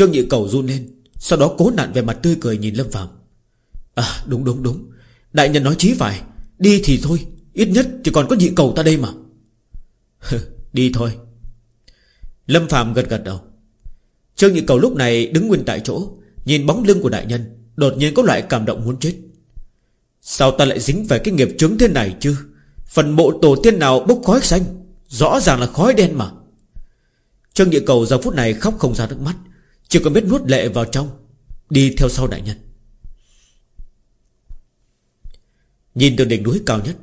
Trương Nhị Cầu run lên, Sau đó cố nặn về mặt tươi cười nhìn Lâm Phạm. À đúng đúng đúng. Đại nhân nói chí phải. Đi thì thôi, Ít nhất chỉ còn có nhị cầu ta đây mà. Đi thôi. Lâm Phạm gật gật đầu. Trương Nhị Cầu lúc này đứng nguyên tại chỗ, Nhìn bóng lưng của đại nhân, Đột nhiên có loại cảm động muốn chết. Sao ta lại dính phải cái nghiệp chướng thế này chứ? Phần mộ tổ tiên nào bốc khói xanh? Rõ ràng là khói đen mà. Trương Nhị Cầu giờ phút này khóc không ra nước mắt. Chỉ còn biết nuốt lệ vào trong, Đi theo sau đại nhân. Nhìn từ đỉnh núi cao nhất,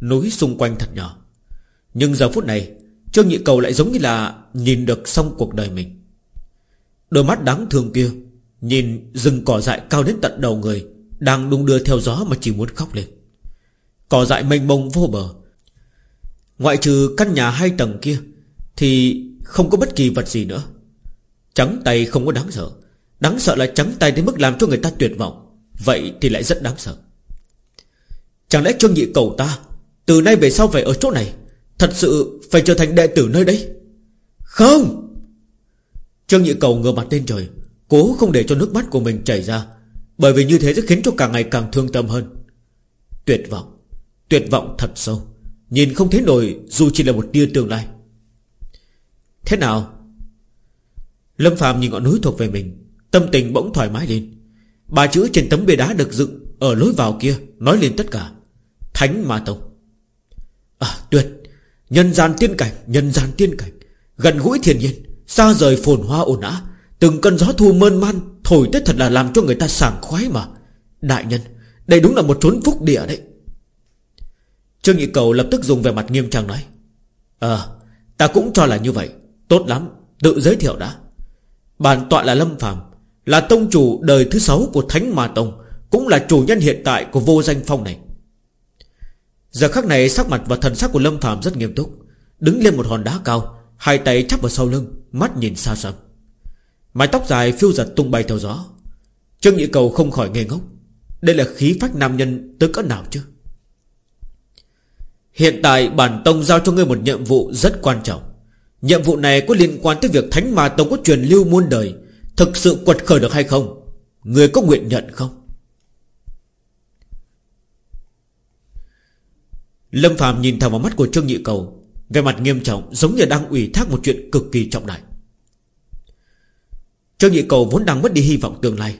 Núi xung quanh thật nhỏ. Nhưng giờ phút này, Trương Nhị Cầu lại giống như là Nhìn được xong cuộc đời mình. Đôi mắt đáng thương kia, Nhìn rừng cỏ dại cao đến tận đầu người, Đang đung đưa theo gió mà chỉ muốn khóc lên. Cỏ dại mênh mông vô bờ. Ngoại trừ căn nhà hai tầng kia, Thì không có bất kỳ vật gì nữa. Trắng tay không có đáng sợ. Đáng sợ là trắng tay đến mức làm cho người ta tuyệt vọng. Vậy thì lại rất đáng sợ. Chẳng lẽ Trương Nhị cầu ta, Từ nay về sau phải ở chỗ này, Thật sự phải trở thành đệ tử nơi đấy? Không! Trương Nhị cầu ngửa mặt lên trời, Cố không để cho nước mắt của mình chảy ra, Bởi vì như thế sẽ khiến cho càng ngày càng thương tâm hơn. Tuyệt vọng Tuyệt vọng thật sâu, Nhìn không thấy nổi dù chỉ là một tia tương lai. Thế nào? Lâm Phạm nhìn ngọn núi thuộc về mình, Tâm tình bỗng thoải mái lên. Ba chữ trên tấm bia đá được dựng Ở lối vào kia Nói lên tất cả. Thánh Ma Tông. À tuyệt. Nhân gian tiên cảnh, Nhân gian tiên cảnh. Gần gũi thiên nhiên, Xa rời phồn hoa ồn ào. Từng cơn gió thu mơn man, Thổi tới thật là làm cho người ta sảng khoái mà. Đại nhân, Đây đúng là một chốn phúc địa đấy. Trương Nhị Cầu lập tức dùng về mặt nghiêm trang nói Ờ Ta cũng cho là như vậy. Tốt lắm, Tự giới thiệu đã. Bản tọa là Lâm Phàm, Là tông chủ đời thứ sáu của Thánh Ma Tông, Cũng là chủ nhân hiện tại của vô danh phong này. Giờ khắc này sắc mặt và thần sắc của Lâm Phạm rất nghiêm túc, Đứng lên một hòn đá cao, Hai tay chắp vào sau lưng, Mắt nhìn xa xăm Mái tóc dài phiêu giật tung bay theo gió. Trương Nhị Cầu không khỏi ngây ngốc, Đây là khí phách nam nhân tới cỡ nào chứ? Hiện tại bản tông giao cho ngươi một nhiệm vụ rất quan trọng. Nhiệm vụ này có liên quan tới việc Thánh Ma Tông có truyền lưu muôn đời, Thực sự quật khởi được hay không? Người có nguyện nhận không? Lâm Phạm nhìn thẳng vào mắt của Trương Nhị Cầu Về mặt nghiêm trọng, Giống như đang ủy thác một chuyện cực kỳ trọng đại. Trương Nhị Cầu vốn đang mất đi hy vọng tương lai,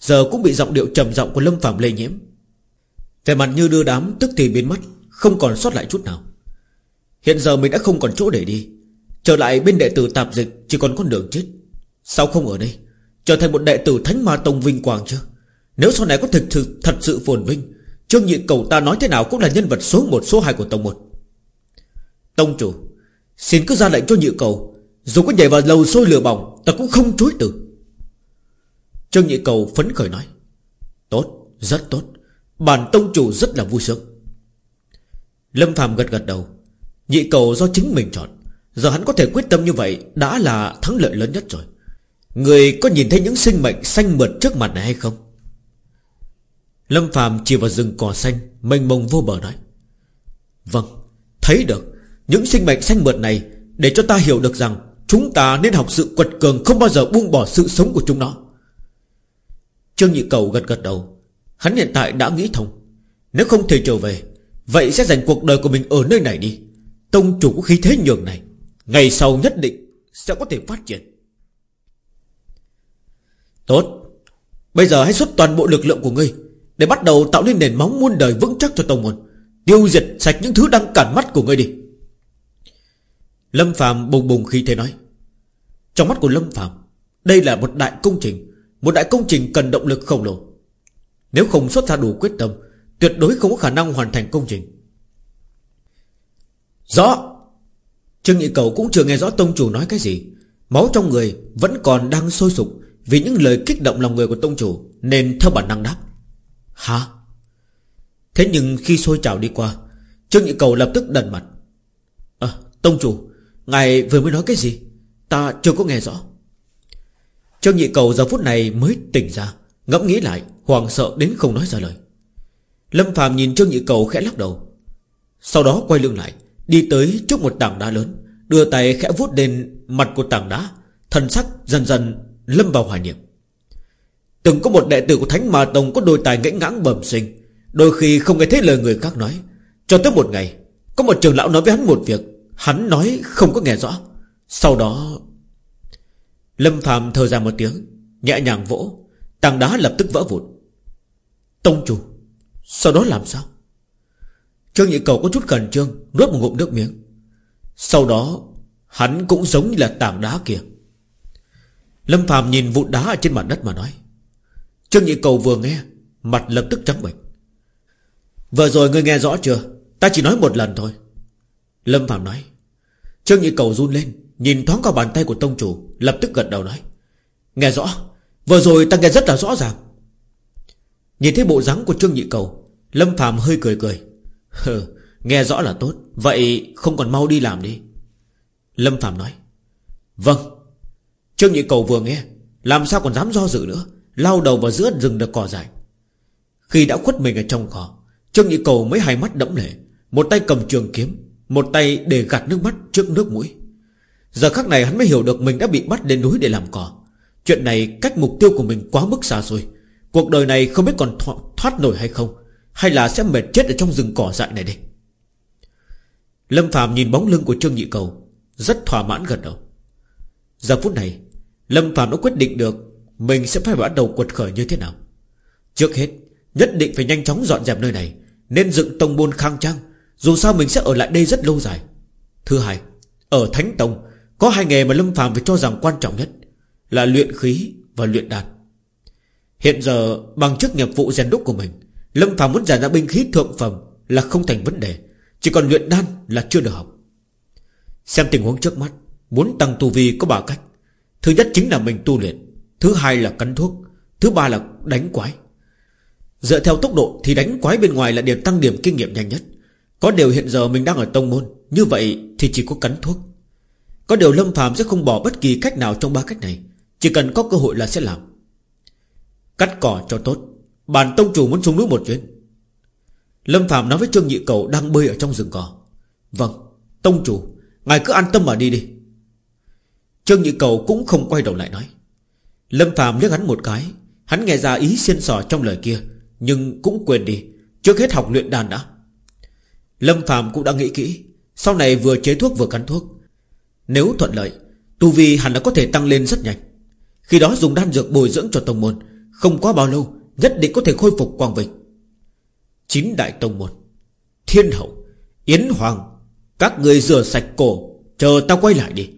Giờ cũng bị giọng điệu trầm giọng của Lâm Phạm lây nhiễm. Về mặt như đưa đám Tức thì biến mất, Không còn sót lại chút nào. Hiện giờ mình đã không còn chỗ để đi Trở lại bên đệ tử tạp dịch Chỉ còn con đường chết. Sao không ở đây? Trở thành một đệ tử Thánh Ma Tông vinh quang chưa? Nếu sau này có thực sự thật sự phồn vinh Trương Nhị Cầu ta nói thế nào cũng là nhân vật số 1 số 2 của Tông 1 Tông chủ Xin cứ ra lệnh cho Nhị Cầu. Dù có nhảy vào lầu sôi lửa bỏng Ta cũng không chối từ. Trương Nhị Cầu phấn khởi nói Tốt, rất tốt. Bản Tông chủ rất là vui sướng. Lâm Phạm gật gật đầu. Nhị Cầu do chính mình chọn. Giờ hắn có thể quyết tâm như vậy Đã là thắng lợi lớn nhất rồi. Người có nhìn thấy những sinh mệnh xanh mượt trước mặt này hay không? Lâm Phạm chỉ vào rừng cỏ xanh, Mênh mông vô bờ nói. Vâng Thấy được. Những sinh mệnh xanh mượt này, Để cho ta hiểu được rằng Chúng ta nên học sự quật cường Không bao giờ buông bỏ sự sống của chúng nó. Trương Nhị Cầu gật gật đầu. Hắn hiện tại đã nghĩ thông. Nếu không thể trở về, Vậy sẽ dành cuộc đời của mình ở nơi này đi. Tông chủ khí thế nhường này. Ngày sau nhất định Sẽ có thể phát triển. Tốt. Bây giờ hãy xuất toàn bộ lực lượng của ngươi để bắt đầu tạo nên nền móng muôn đời vững chắc cho tông môn. Tiêu diệt sạch những thứ đang cản mắt của ngươi đi. Lâm Phạm bùng bùng khi thế nói. Trong mắt của Lâm Phạm Đây là một đại công trình, Một đại công trình cần động lực khổng lồ. Nếu không xuất ra đủ quyết tâm, Tuyệt đối không có khả năng hoàn thành công trình. Rõ. Trương Nhị Cầu cũng chưa nghe rõ tông chủ nói cái gì. Máu trong người vẫn còn đang sôi sục Vì những lời kích động lòng người của tông chủ, Nên theo bản năng đáp. Hả? Thế nhưng khi sôi trào đi qua, Trương Nhị Cầu lập tức đần mặt. À tông chủ, Ngài vừa mới nói cái gì? Ta chưa có nghe rõ. Trương Nhị Cầu giờ phút này mới tỉnh ra, Ngẫm nghĩ lại Hoàng sợ đến không nói ra lời. Lâm Phạm nhìn Trương Nhị Cầu khẽ lắc đầu. Sau đó quay lưng lại Đi tới trước một tảng đá lớn, Đưa tay khẽ vuốt lên mặt của tảng đá, Thần sắc dần dần lâm vào hòa niệm. Từng có một đệ tử của Thánh Ma Tông Có đôi tài ngẫy ngãng bẩm sinh, Đôi khi không nghe thấy lời người khác nói. Cho tới một ngày, Có một trường lão nói với hắn một việc, Hắn nói không có nghe rõ. Sau đó, Lâm Phạm thở ra một tiếng, Nhẹ nhàng vỗ, Tảng đá lập tức vỡ vụn. Tông chủ, Sau đó làm sao? Trương Nhị Cầu có chút khẩn trương, Nuốt một ngụm nước miếng. Sau đó, Hắn cũng giống như là tảng đá kia. Lâm Phạm nhìn vụn đá ở trên mặt đất mà nói. Trương Nhị Cầu vừa nghe, Mặt lập tức trắng bệch. Vừa rồi ngươi nghe rõ chưa? Ta chỉ nói một lần thôi. Lâm Phạm nói. Trương Nhị Cầu run lên, Nhìn thoáng qua bàn tay của tông chủ, Lập tức gật đầu nói. Nghe rõ, Vừa rồi ta nghe rất là rõ ràng. Nhìn thấy bộ dáng của Trương Nhị Cầu, Lâm Phạm hơi cười cười. Hừ, nghe rõ là tốt. Vậy không còn mau đi làm đi. Lâm Phạm nói Vâng. Trương Nhị Cầu vừa nghe Làm sao còn dám do dự nữa? Lao đầu vào giữa rừng được cỏ dài Khi đã khuất mình ở trong cỏ Trương Nhị Cầu mới hai mắt đẫm lệ Một tay cầm trường kiếm Một tay để gạt nước mắt trước nước mũi. Giờ khắc này hắn mới hiểu được Mình đã bị bắt lên núi để làm cỏ. Chuyện này cách mục tiêu của mình quá mức xa rồi Cuộc đời này không biết còn thoát, thoát nổi hay không. Hay là sẽ mệt chết ở trong rừng cỏ dại này đây Lâm Phạm nhìn bóng lưng của Trương Nhị Cầu, Rất thỏa mãn gần đầu. Giờ phút này, Lâm Phạm đã quyết định được Mình sẽ phải bắt đầu quật khởi như thế nào. Trước hết, Nhất định phải nhanh chóng dọn dẹp nơi này, Nên dựng tông môn khang trang, Dù sao mình sẽ ở lại đây rất lâu dài. Thứ hai, Ở Thánh Tông, Có hai nghề mà Lâm Phạm phải cho rằng quan trọng nhất, Là luyện khí và luyện đạt. Hiện giờ, bằng chức nghiệp vụ rèn đúc của mình Lâm Phạm muốn giải ra binh khí thượng phẩm Là không thành vấn đề, Chỉ còn luyện đan là chưa được học. Xem tình huống trước mắt, Muốn tăng tu vi có ba cách. Thứ nhất chính là mình tu luyện, Thứ hai là cắn thuốc, Thứ ba là đánh quái. Dựa theo tốc độ thì đánh quái bên ngoài là điểm tăng điểm kinh nghiệm nhanh nhất. Có điều hiện giờ mình đang ở tông môn, Như vậy thì chỉ có cắn thuốc. Có điều Lâm phàm sẽ không bỏ bất kỳ cách nào trong ba cách này, Chỉ cần có cơ hội là sẽ làm. Cắt cỏ cho tốt. Bản tông chủ muốn xuống núi một chuyến. Lâm Phạm nói với Trương Nhị Cầu đang bơi ở trong rừng cỏ. Vâng Tông chủ, Ngài cứ an tâm mà đi đi. Trương Nhị Cầu cũng không quay đầu lại nói. Lâm Phạm liếc hắn một cái, Hắn nghe ra ý xiên sò trong lời kia, Nhưng cũng quên đi, Trước hết học luyện đàn đã. Lâm Phạm cũng đã nghĩ kỹ, Sau này vừa chế thuốc vừa cắn thuốc. Nếu thuận lợi, Tu vi hẳn đã có thể tăng lên rất nhanh. Khi đó dùng đan dược bồi dưỡng cho tông môn, Không quá bao lâu Nhất định có thể khôi phục quang vinh. Chín đại tông môn, Thiên hậu, Yến Hoàng, Các người rửa sạch cổ, Chờ ta quay lại đi.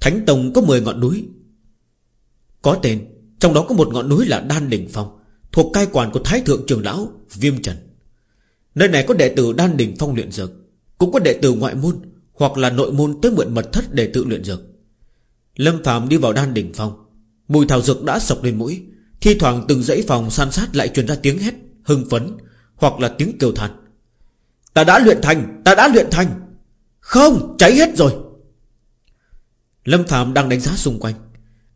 Thánh Tông có 10 ngọn núi. Có tên, Trong đó có một ngọn núi là Đan Đỉnh Phong, Thuộc cai quản của Thái Thượng Trường Lão Viêm Trần. Nơi này có đệ tử Đan Đỉnh Phong luyện dược, Cũng có đệ tử ngoại môn Hoặc là nội môn tới mượn mật thất để tự luyện dược. Lâm Phạm đi vào Đan Đỉnh Phong Mùi thảo dược đã sọc lên mũi. Thi thoảng từng dãy phòng san sát lại truyền ra tiếng hét, Hưng phấn, Hoặc là tiếng kêu than Ta đã luyện thành, Ta đã luyện thành. Không, cháy hết rồi. Lâm Phạm đang đánh giá xung quanh.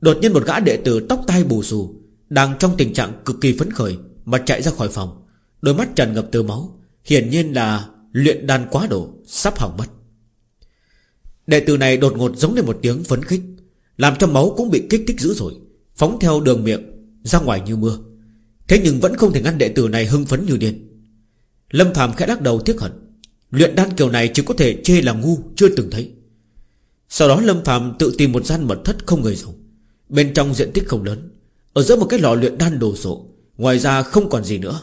Đột nhiên một gã đệ tử tóc tai bù xù, Đang trong tình trạng cực kỳ phấn khởi, Mà chạy ra khỏi phòng. Đôi mắt tràn ngập từ máu, Hiển nhiên là luyện đan quá độ, Sắp hỏng mất. Đệ tử này đột ngột giống lên một tiếng phấn khích. Làm cho máu cũng bị kích thích dữ dội, Phóng theo đường miệng, Ra ngoài như mưa. Thế nhưng vẫn không thể ngăn đệ tử này hưng phấn như điên. Lâm Phạm khẽ lắc đầu tiếc hận. Luyện đan kiểu này chỉ có thể chê là ngu, Chưa từng thấy. Sau đó Lâm Phạm tự tìm một gian mật thất không người dùng. Bên trong diện tích không lớn, Ở giữa một cái lò luyện đan đồ sộ, Ngoài ra không còn gì nữa.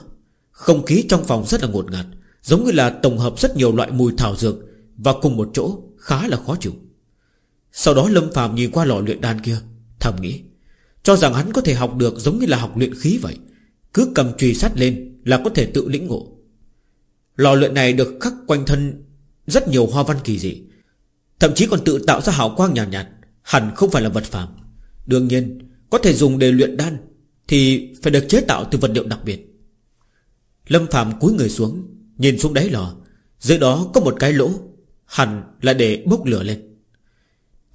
Không khí trong phòng rất là ngột ngạt, Giống như là tổng hợp rất nhiều loại mùi thảo dược Và cùng một chỗ khá là khó chịu. Sau đó Lâm Phạm nhìn qua lò luyện đan kia Thầm nghĩ Cho rằng hắn có thể học được giống như là học luyện khí vậy. Cứ cầm chùy sắt lên Là có thể tự lĩnh ngộ. Lò luyện này được khắc quanh thân Rất nhiều hoa văn kỳ dị Thậm chí còn tự tạo ra hào quang nhàn nhạt, nhạt Hẳn không phải là vật phàm. Đương nhiên có thể dùng để luyện đan Thì phải được chế tạo từ vật liệu đặc biệt. Lâm Phạm cúi người xuống Nhìn xuống đáy lò Dưới đó có một cái lỗ Hẳn là để bốc lửa lên.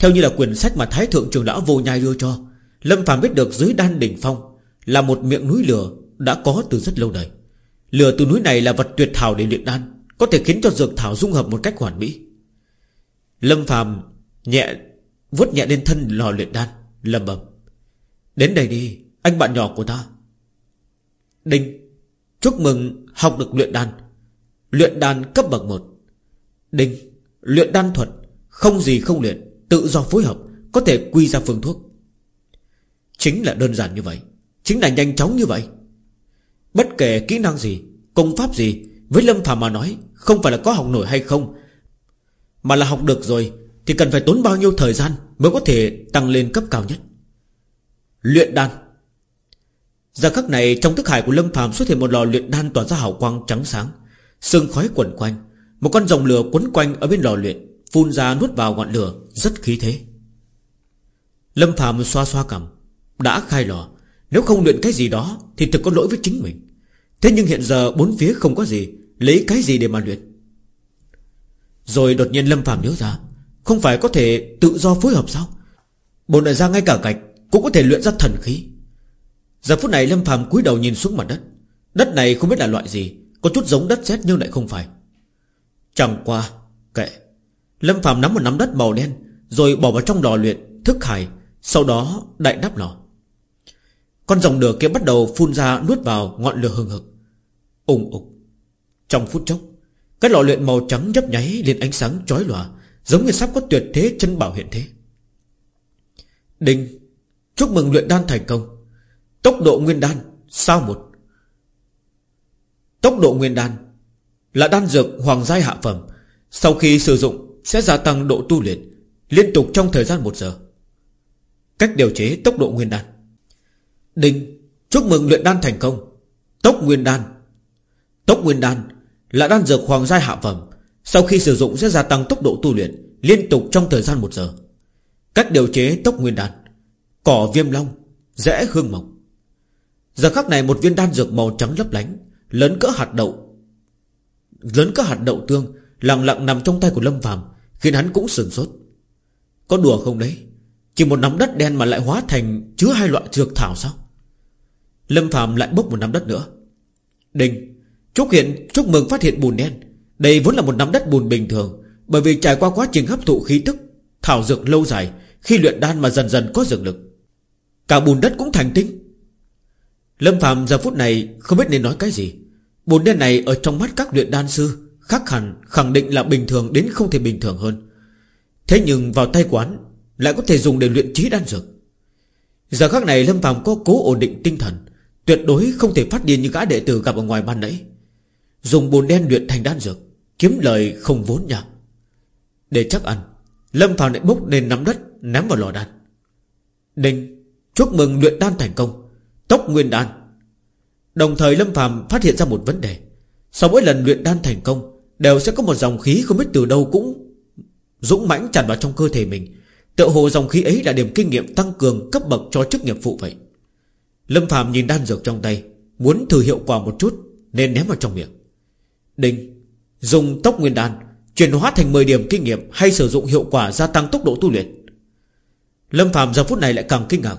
Theo như là quyển sách mà Thái Thượng Trường Lão Vô Nhai đưa cho, Lâm phàm biết được dưới đan đỉnh phong Là một miệng núi lửa Đã có từ rất lâu đời. Lửa từ núi này là vật tuyệt thảo để luyện đan, Có thể khiến cho dược thảo dung hợp một cách hoàn mỹ. Lâm phàm nhẹ, vuốt nhẹ lên thân lò luyện đan lầm bầm Đến đây đi, Anh bạn nhỏ của ta. Đinh, Chúc mừng học được luyện đan. Luyện đan cấp bậc 1 Đinh, Luyện đan thuật, Không gì không luyện. Tự do phối hợp, Có thể quy ra phương thuốc. Chính là đơn giản như vậy, Chính là nhanh chóng như vậy. Bất kể kỹ năng gì, Công pháp gì, Với Lâm Phàm mà nói, Không phải là có học nổi hay không, Mà là học được rồi, Thì cần phải tốn bao nhiêu thời gian Mới có thể tăng lên cấp cao nhất. Luyện đan. Giờ khắc này, trong thức hải của Lâm Phàm xuất hiện một lò luyện đan tỏa ra hào quang trắng sáng Sương khói quẩn quanh, Một con dòng lửa quấn quanh ở bên lò luyện. Phun ra nuốt vào ngọn lửa, Rất khí thế. Lâm Phàm xoa xoa cầm Đã khai lò. Nếu không luyện cái gì đó Thì thực có lỗi với chính mình. Thế nhưng hiện giờ bốn phía không có gì, Lấy cái gì để mà luyện? Rồi đột nhiên Lâm Phàm nhớ ra, Không phải có thể tự do phối hợp sao? Bồn đại gia ngay cả gạch Cũng có thể luyện ra thần khí. Giờ phút này Lâm Phàm cúi đầu nhìn xuống mặt đất. Đất này không biết là loại gì, Có chút giống đất sét nhưng lại không phải. Chẳng qua, Kệ. Lâm Phạm nắm một nắm đất màu đen, Rồi bỏ vào trong lò luyện, Thức hải, Sau đó đại đắp lò. Con dòng lửa kia bắt đầu phun ra nuốt vào ngọn lửa hừng hực. Ùng ục. Trong phút chốc, Cái lò luyện màu trắng nhấp nháy lên ánh sáng chói lòa, Giống như sắp có tuyệt thế chân bảo hiện thế. Đinh. Chúc mừng luyện đan thành công. Tốc độ nguyên đan, Sao một? Tốc độ nguyên đan Là đan dược hoàng giai hạ phẩm. Sau khi sử dụng sẽ gia tăng độ tu luyện Liên tục trong thời gian một giờ. Cách điều chế tốc độ nguyên đan. Đinh Chúc mừng luyện đan thành công. Tốc nguyên đan. Tốc nguyên đan Là đan dược hoàng giai hạ phẩm, Sau khi sử dụng sẽ gia tăng tốc độ tu luyện Liên tục trong thời gian một giờ. Cách điều chế tốc nguyên đan. Cỏ viêm long, Rẽ hương mộc. Giờ khắc này một viên đan dược màu trắng lấp lánh Lớn cỡ hạt đậu Lớn cỡ hạt đậu tương Lặng lặng nằm trong tay của Lâm Phạm Khiến hắn cũng sửng sốt. Có đùa không đấy? Chỉ một nắm đất đen mà lại hóa thành Chứa hai loại dược thảo sao? Lâm Phạm lại bốc một nắm đất nữa. Đình Chúc hiện chúc mừng phát hiện bùn đen. Đây vốn là một nắm đất bùn bình thường, Bởi vì trải qua quá trình hấp thụ khí tức, Thảo dược lâu dài, Khi luyện đan mà dần dần có dược lực. Cả bùn đất cũng thành tinh. Lâm Phạm giờ phút này không biết nên nói cái gì. Bùn đen này ở trong mắt các luyện đan sư Khác hẳn, khẳng định là bình thường đến không thể bình thường hơn. Thế nhưng vào tay quán Lại có thể dùng để luyện trí đan dược. Giờ khắc này Lâm Phạm có cố ổn định tinh thần, Tuyệt đối không thể phát điên như gã đệ tử gặp ở ngoài ban nãy. Dùng bùn đen luyện thành đan dược, Kiếm lời không vốn nha Để chắc ăn, Lâm Phạm lại bốc lên nắm đất, Ném vào lò đan. Đinh, Chúc mừng luyện đan thành công, Tốc nguyên đan. Đồng thời Lâm Phạm phát hiện ra một vấn đề. Sau mỗi lần luyện đan thành công Đều sẽ có một dòng khí không biết từ đâu cũng Dũng mãnh tràn vào trong cơ thể mình. Tự hồ dòng khí ấy là điểm kinh nghiệm tăng cường cấp bậc cho chức nghiệp phụ vậy. Lâm Phạm nhìn đan dược trong tay, Muốn thử hiệu quả một chút, Nên ném vào trong miệng. Đinh, Dùng tốc nguyên đan, Chuyển hóa thành 10 điểm kinh nghiệm Hay sử dụng hiệu quả gia tăng tốc độ tu luyện. Lâm Phạm giờ phút này lại càng kinh ngạc.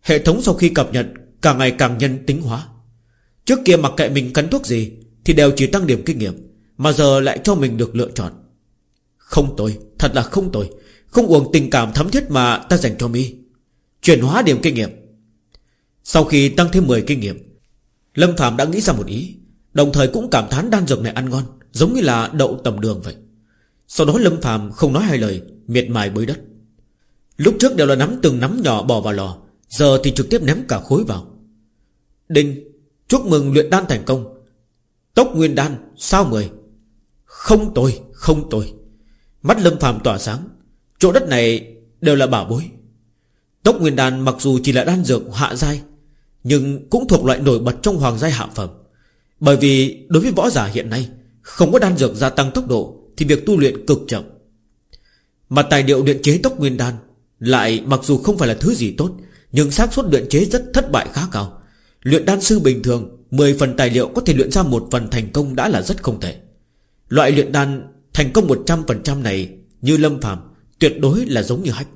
Hệ thống sau khi cập nhật, Càng ngày càng nhân tính hóa. Trước kia mặc kệ mình cắn thuốc gì, Thì đều chỉ tăng điểm kinh nghiệm. Mà giờ lại cho mình được lựa chọn. Không tồi, thật là không tồi. Không uổng tình cảm thấm thiết mà ta dành cho mi. Chuyển hóa điểm kinh nghiệm. Sau khi tăng thêm 10 kinh nghiệm Lâm Phạm đã nghĩ ra một ý Đồng thời cũng cảm thán đan dược này ăn ngon Giống như là đậu tầm đường vậy. Sau đó Lâm Phạm không nói hai lời Miệt mài bới đất. Lúc trước đều là nắm từng nắm nhỏ bỏ vào lò Giờ thì trực tiếp ném cả khối vào. Đinh Chúc mừng luyện đan thành công. Tốc nguyên đan sao mười? Không tồi không tồi Mắt lâm phàm tỏa sáng. Chỗ đất này đều là bảo bối. Tốc nguyên đan mặc dù chỉ là đan dược hạ giai, Nhưng cũng thuộc loại nổi bật trong hoàng giai hạ phẩm. Bởi vì đối với võ giả hiện nay, Không có đan dược gia tăng tốc độ Thì việc tu luyện cực chậm. Mà tài liệu luyện chế tốc nguyên đan Lại mặc dù không phải là thứ gì tốt, Nhưng xác suất luyện chế rất thất bại khá cao. Luyện đan sư bình thường 10 phần tài liệu có thể luyện ra một phần thành công đã là rất không thể Loại luyện đan thành công 100% này Như Lâm phàm Tuyệt đối là giống như hách.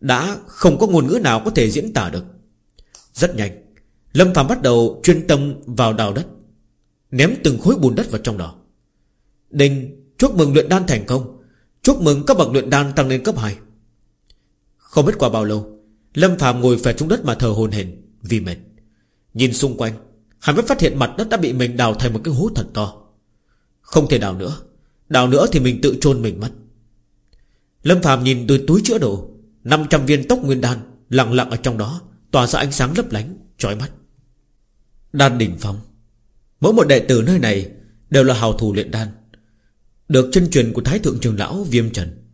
Đã không có ngôn ngữ nào có thể diễn tả được. Rất nhanh, Lâm phàm bắt đầu chuyên tâm vào đào đất, Ném từng khối bùn đất vào trong đó. Đinh, chúc mừng luyện đan thành công. Chúc mừng các bậc luyện đan tăng lên cấp 2 Không biết qua bao lâu, Lâm phàm ngồi phè xuống đất mà thờ hồn hển Vì mệt. Nhìn xung quanh, Hắn mới phát hiện mặt đất đã bị mình đào thành một cái hố thật to. Không thể đào nữa. Đào nữa thì mình tự chôn mình mất. Lâm Phạm nhìn từ túi chữa đồ 500 viên tốc nguyên đan Lặng lặng ở trong đó, Tỏa ra ánh sáng lấp lánh, chói mắt. Đan đỉnh phong. Mỗi một đệ tử nơi này Đều là hào thủ luyện đan, Được chân truyền của Thái Thượng Trường Lão Viêm Trần.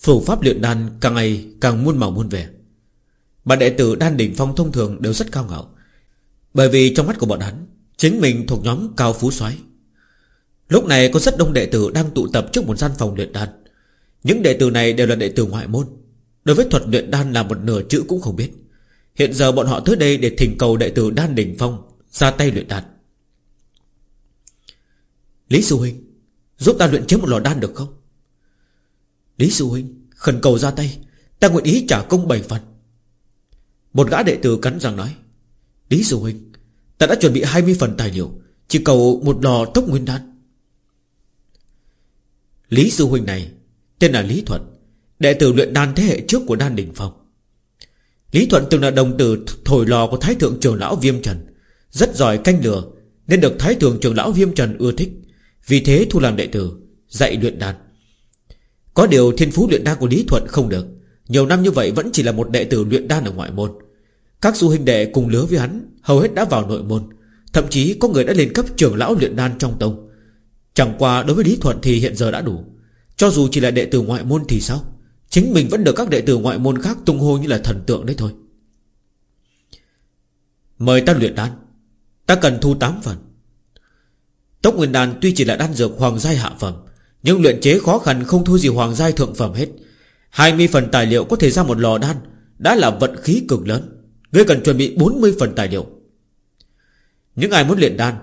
Phủ pháp luyện đan càng ngày càng muôn màu muôn vẻ. Mà đệ tử đan đỉnh phong thông thường đều rất cao ngạo, Bởi vì trong mắt của bọn hắn, Chính mình thuộc nhóm cao phú soái. Lúc này có rất đông đệ tử đang tụ tập trước một gian phòng luyện đan. Những đệ tử này đều là đệ tử ngoại môn. Đối với thuật luyện đan là một nửa chữ cũng không biết. Hiện giờ bọn họ tới đây để thỉnh cầu đệ tử đan đỉnh phong, Ra tay luyện đan. Lý Sư Huynh, Giúp ta luyện chế một lò đan được không? Lý Sư Huynh, Khẩn cầu ra tay. Ta nguyện ý trả công bảy phần. Một gã đệ tử cắn răng nói. Lý Sư Huynh, Ta đã chuẩn bị 20 phần tài liệu, Chỉ cầu một lò tốc nguyên đan. Lý Sư Huynh này Tên là Lý Thuận, Đệ tử luyện đan thế hệ trước của đan đỉnh phong. Lý Thuận từng là đồng tử Thổi lò của Thái Thượng Trường Lão Viêm Trần, Rất giỏi canh lửa Nên được Thái Thượng Trường Lão Viêm Trần ưa thích, Vì thế thu làm đệ tử, Dạy luyện đan. Có điều thiên phú luyện đan của Lý Thuận không được, Nhiều năm như vậy vẫn chỉ là một đệ tử luyện đan ở ngoại môn. Các du huynh đệ cùng lứa với hắn Hầu hết đã vào nội môn, Thậm chí có người đã lên cấp trưởng lão luyện đan trong tông. Chẳng qua đối với Lý Thuận thì hiện giờ đã đủ. Cho dù chỉ là đệ tử ngoại môn thì sao? Chính mình vẫn được các đệ tử ngoại môn khác tung hô như là thần tượng đấy thôi. Mời ta luyện đan. Ta cần thu 8 phần. Tốc nguyên đan tuy chỉ là đan dược hoàng giai hạ phẩm, Nhưng luyện chế khó khăn không thua gì hoàng giai thượng phẩm hết. 20 phần tài liệu có thể ra một lò đan, Đã là vận khí cực lớn. Ngươi cần chuẩn bị 40 phần tài liệu. Những ai muốn luyện đan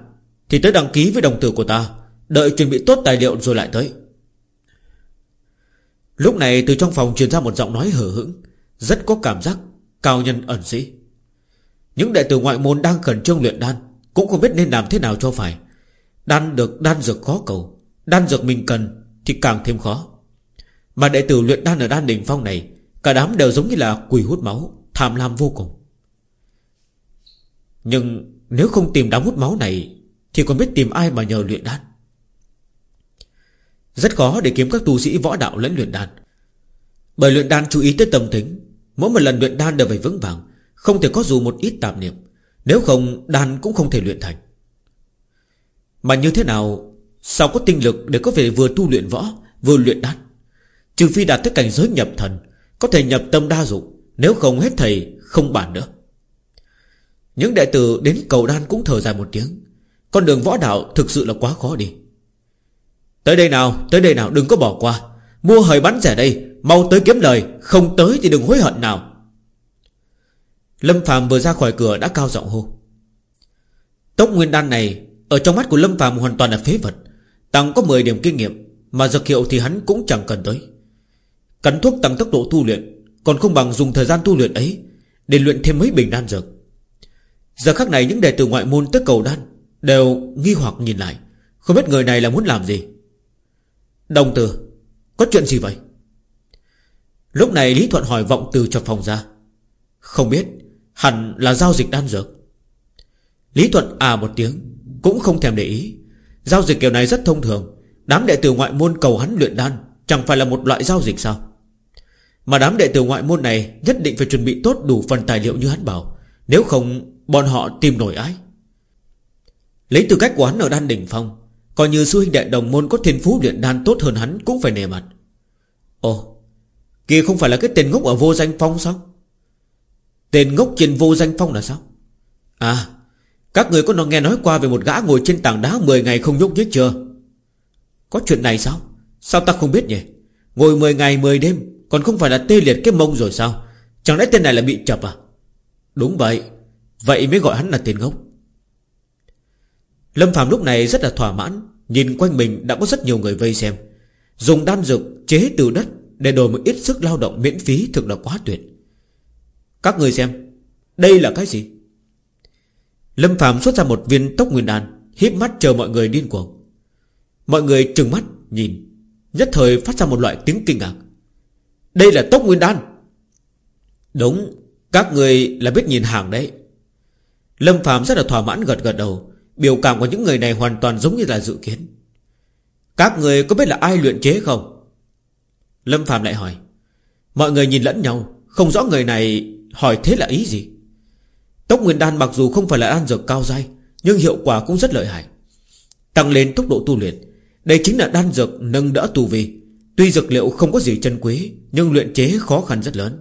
Thì tới đăng ký với đồng tử của ta. Đợi chuẩn bị tốt tài liệu rồi lại tới. Lúc này từ trong phòng truyền ra một giọng nói hở hững, Rất có cảm giác Cao nhân ẩn sĩ. Những đệ tử ngoại môn đang khẩn trương luyện đan Cũng không biết nên làm thế nào cho phải. Đan được, đan dược khó cầu, Đan dược mình cần thì càng thêm khó. Mà đệ tử luyện đan ở đan đỉnh phong này, Cả đám đều giống như là quỷ hút máu, Tham lam vô cùng. Nhưng nếu không tìm đám hút máu này Thì còn biết tìm ai mà nhờ luyện đan? Rất khó để kiếm các tu sĩ võ đạo lẫn luyện đan. Bởi luyện đan chú ý tới tâm tính, Mỗi một lần luyện đan đều phải vững vàng, Không thể có dù một ít tạp niệm. Nếu không, đan cũng không thể luyện thành. Mà như thế nào, Sao có tinh lực để có thể vừa tu luyện võ, Vừa luyện đan? Trừ phi đạt tới cảnh giới nhập thần, Có thể nhập tâm đa dụng, Nếu không hết thầy không bản nữa. Những đệ tử đến cầu đan cũng thở dài một tiếng. Con đường võ đạo thực sự là quá khó đi. Tới đây nào, Tới đây nào, đừng có bỏ qua. Mua hời bắn rẻ đây, Mau tới kiếm lời, Không tới thì đừng hối hận nào. Lâm Phạm vừa ra khỏi cửa đã cao giọng hô. Tốc nguyên đan này, Ở trong mắt của Lâm Phạm hoàn toàn là phế vật. Tăng có 10 điểm kinh nghiệm, Mà dược hiệu thì hắn cũng chẳng cần tới. Cắn thuốc tăng tốc độ tu luyện, Còn không bằng dùng thời gian tu luyện ấy, Để luyện thêm mấy bình đan dược. Giờ khắc này những đệ tử ngoại môn tới cầu đan Đều nghi hoặc nhìn lại. Không biết người này là muốn làm gì. Đồng tử, Có chuyện gì vậy? Lúc này Lý Thuận hỏi vọng từ trong phòng ra. Không biết, Hẳn là giao dịch đan dược. Lý Thuận à một tiếng, Cũng không thèm để ý. Giao dịch kiểu này rất thông thường. Đám đệ tử ngoại môn cầu hắn luyện đan Chẳng phải là một loại giao dịch sao? Mà đám đệ tử ngoại môn này Nhất định phải chuẩn bị tốt đủ phần tài liệu như hắn bảo. Nếu không, bọn họ tìm nổi ai Lấy tư cách của hắn ở đan đỉnh phong Coi như sư huynh đệ đồng môn có thiên phú luyện đan tốt hơn hắn Cũng phải nề mặt. Ồ, Kia không phải là cái tên ngốc ở vô danh phong sao? Tên ngốc trên vô danh phong là sao? À Các người có nghe nói qua về một gã ngồi trên tảng đá 10 ngày không nhúc nhích chưa? Có chuyện này sao? Sao ta không biết nhỉ? Ngồi 10 ngày 10 đêm, Còn không phải là tê liệt cái mông rồi sao? Chẳng lẽ tên này là bị chập à? Đúng vậy Vậy mới gọi hắn là tên ngốc. Lâm Phạm lúc này rất là thỏa mãn, Nhìn quanh mình đã có rất nhiều người vây xem. Dùng đan dược chế từ đất Để đổi một ít sức lao động miễn phí Thực là quá tuyệt. Các người xem, Đây là cái gì? Lâm Phạm xuất ra một viên tốc nguyên đan, híp mắt chờ mọi người điên cuồng. Mọi người trừng mắt, nhìn. Nhất thời phát ra một loại tiếng kinh ngạc. Đây là tốc nguyên đan. Đúng, Các người là biết nhìn hàng đấy. Lâm Phạm rất là thỏa mãn gật gật đầu. Biểu cảm của những người này hoàn toàn giống như là dự kiến. Các người có biết là ai luyện chế không? Lâm Phạm lại hỏi. Mọi người nhìn lẫn nhau, Không rõ người này hỏi thế là ý gì. Tốc nguyên đan mặc dù không phải là đan dược cao dai Nhưng hiệu quả cũng rất lợi hại. Tăng lên tốc độ tu luyện, Đây chính là đan dược nâng đỡ tu vi. Tuy dược liệu không có gì chân quý, Nhưng luyện chế khó khăn rất lớn.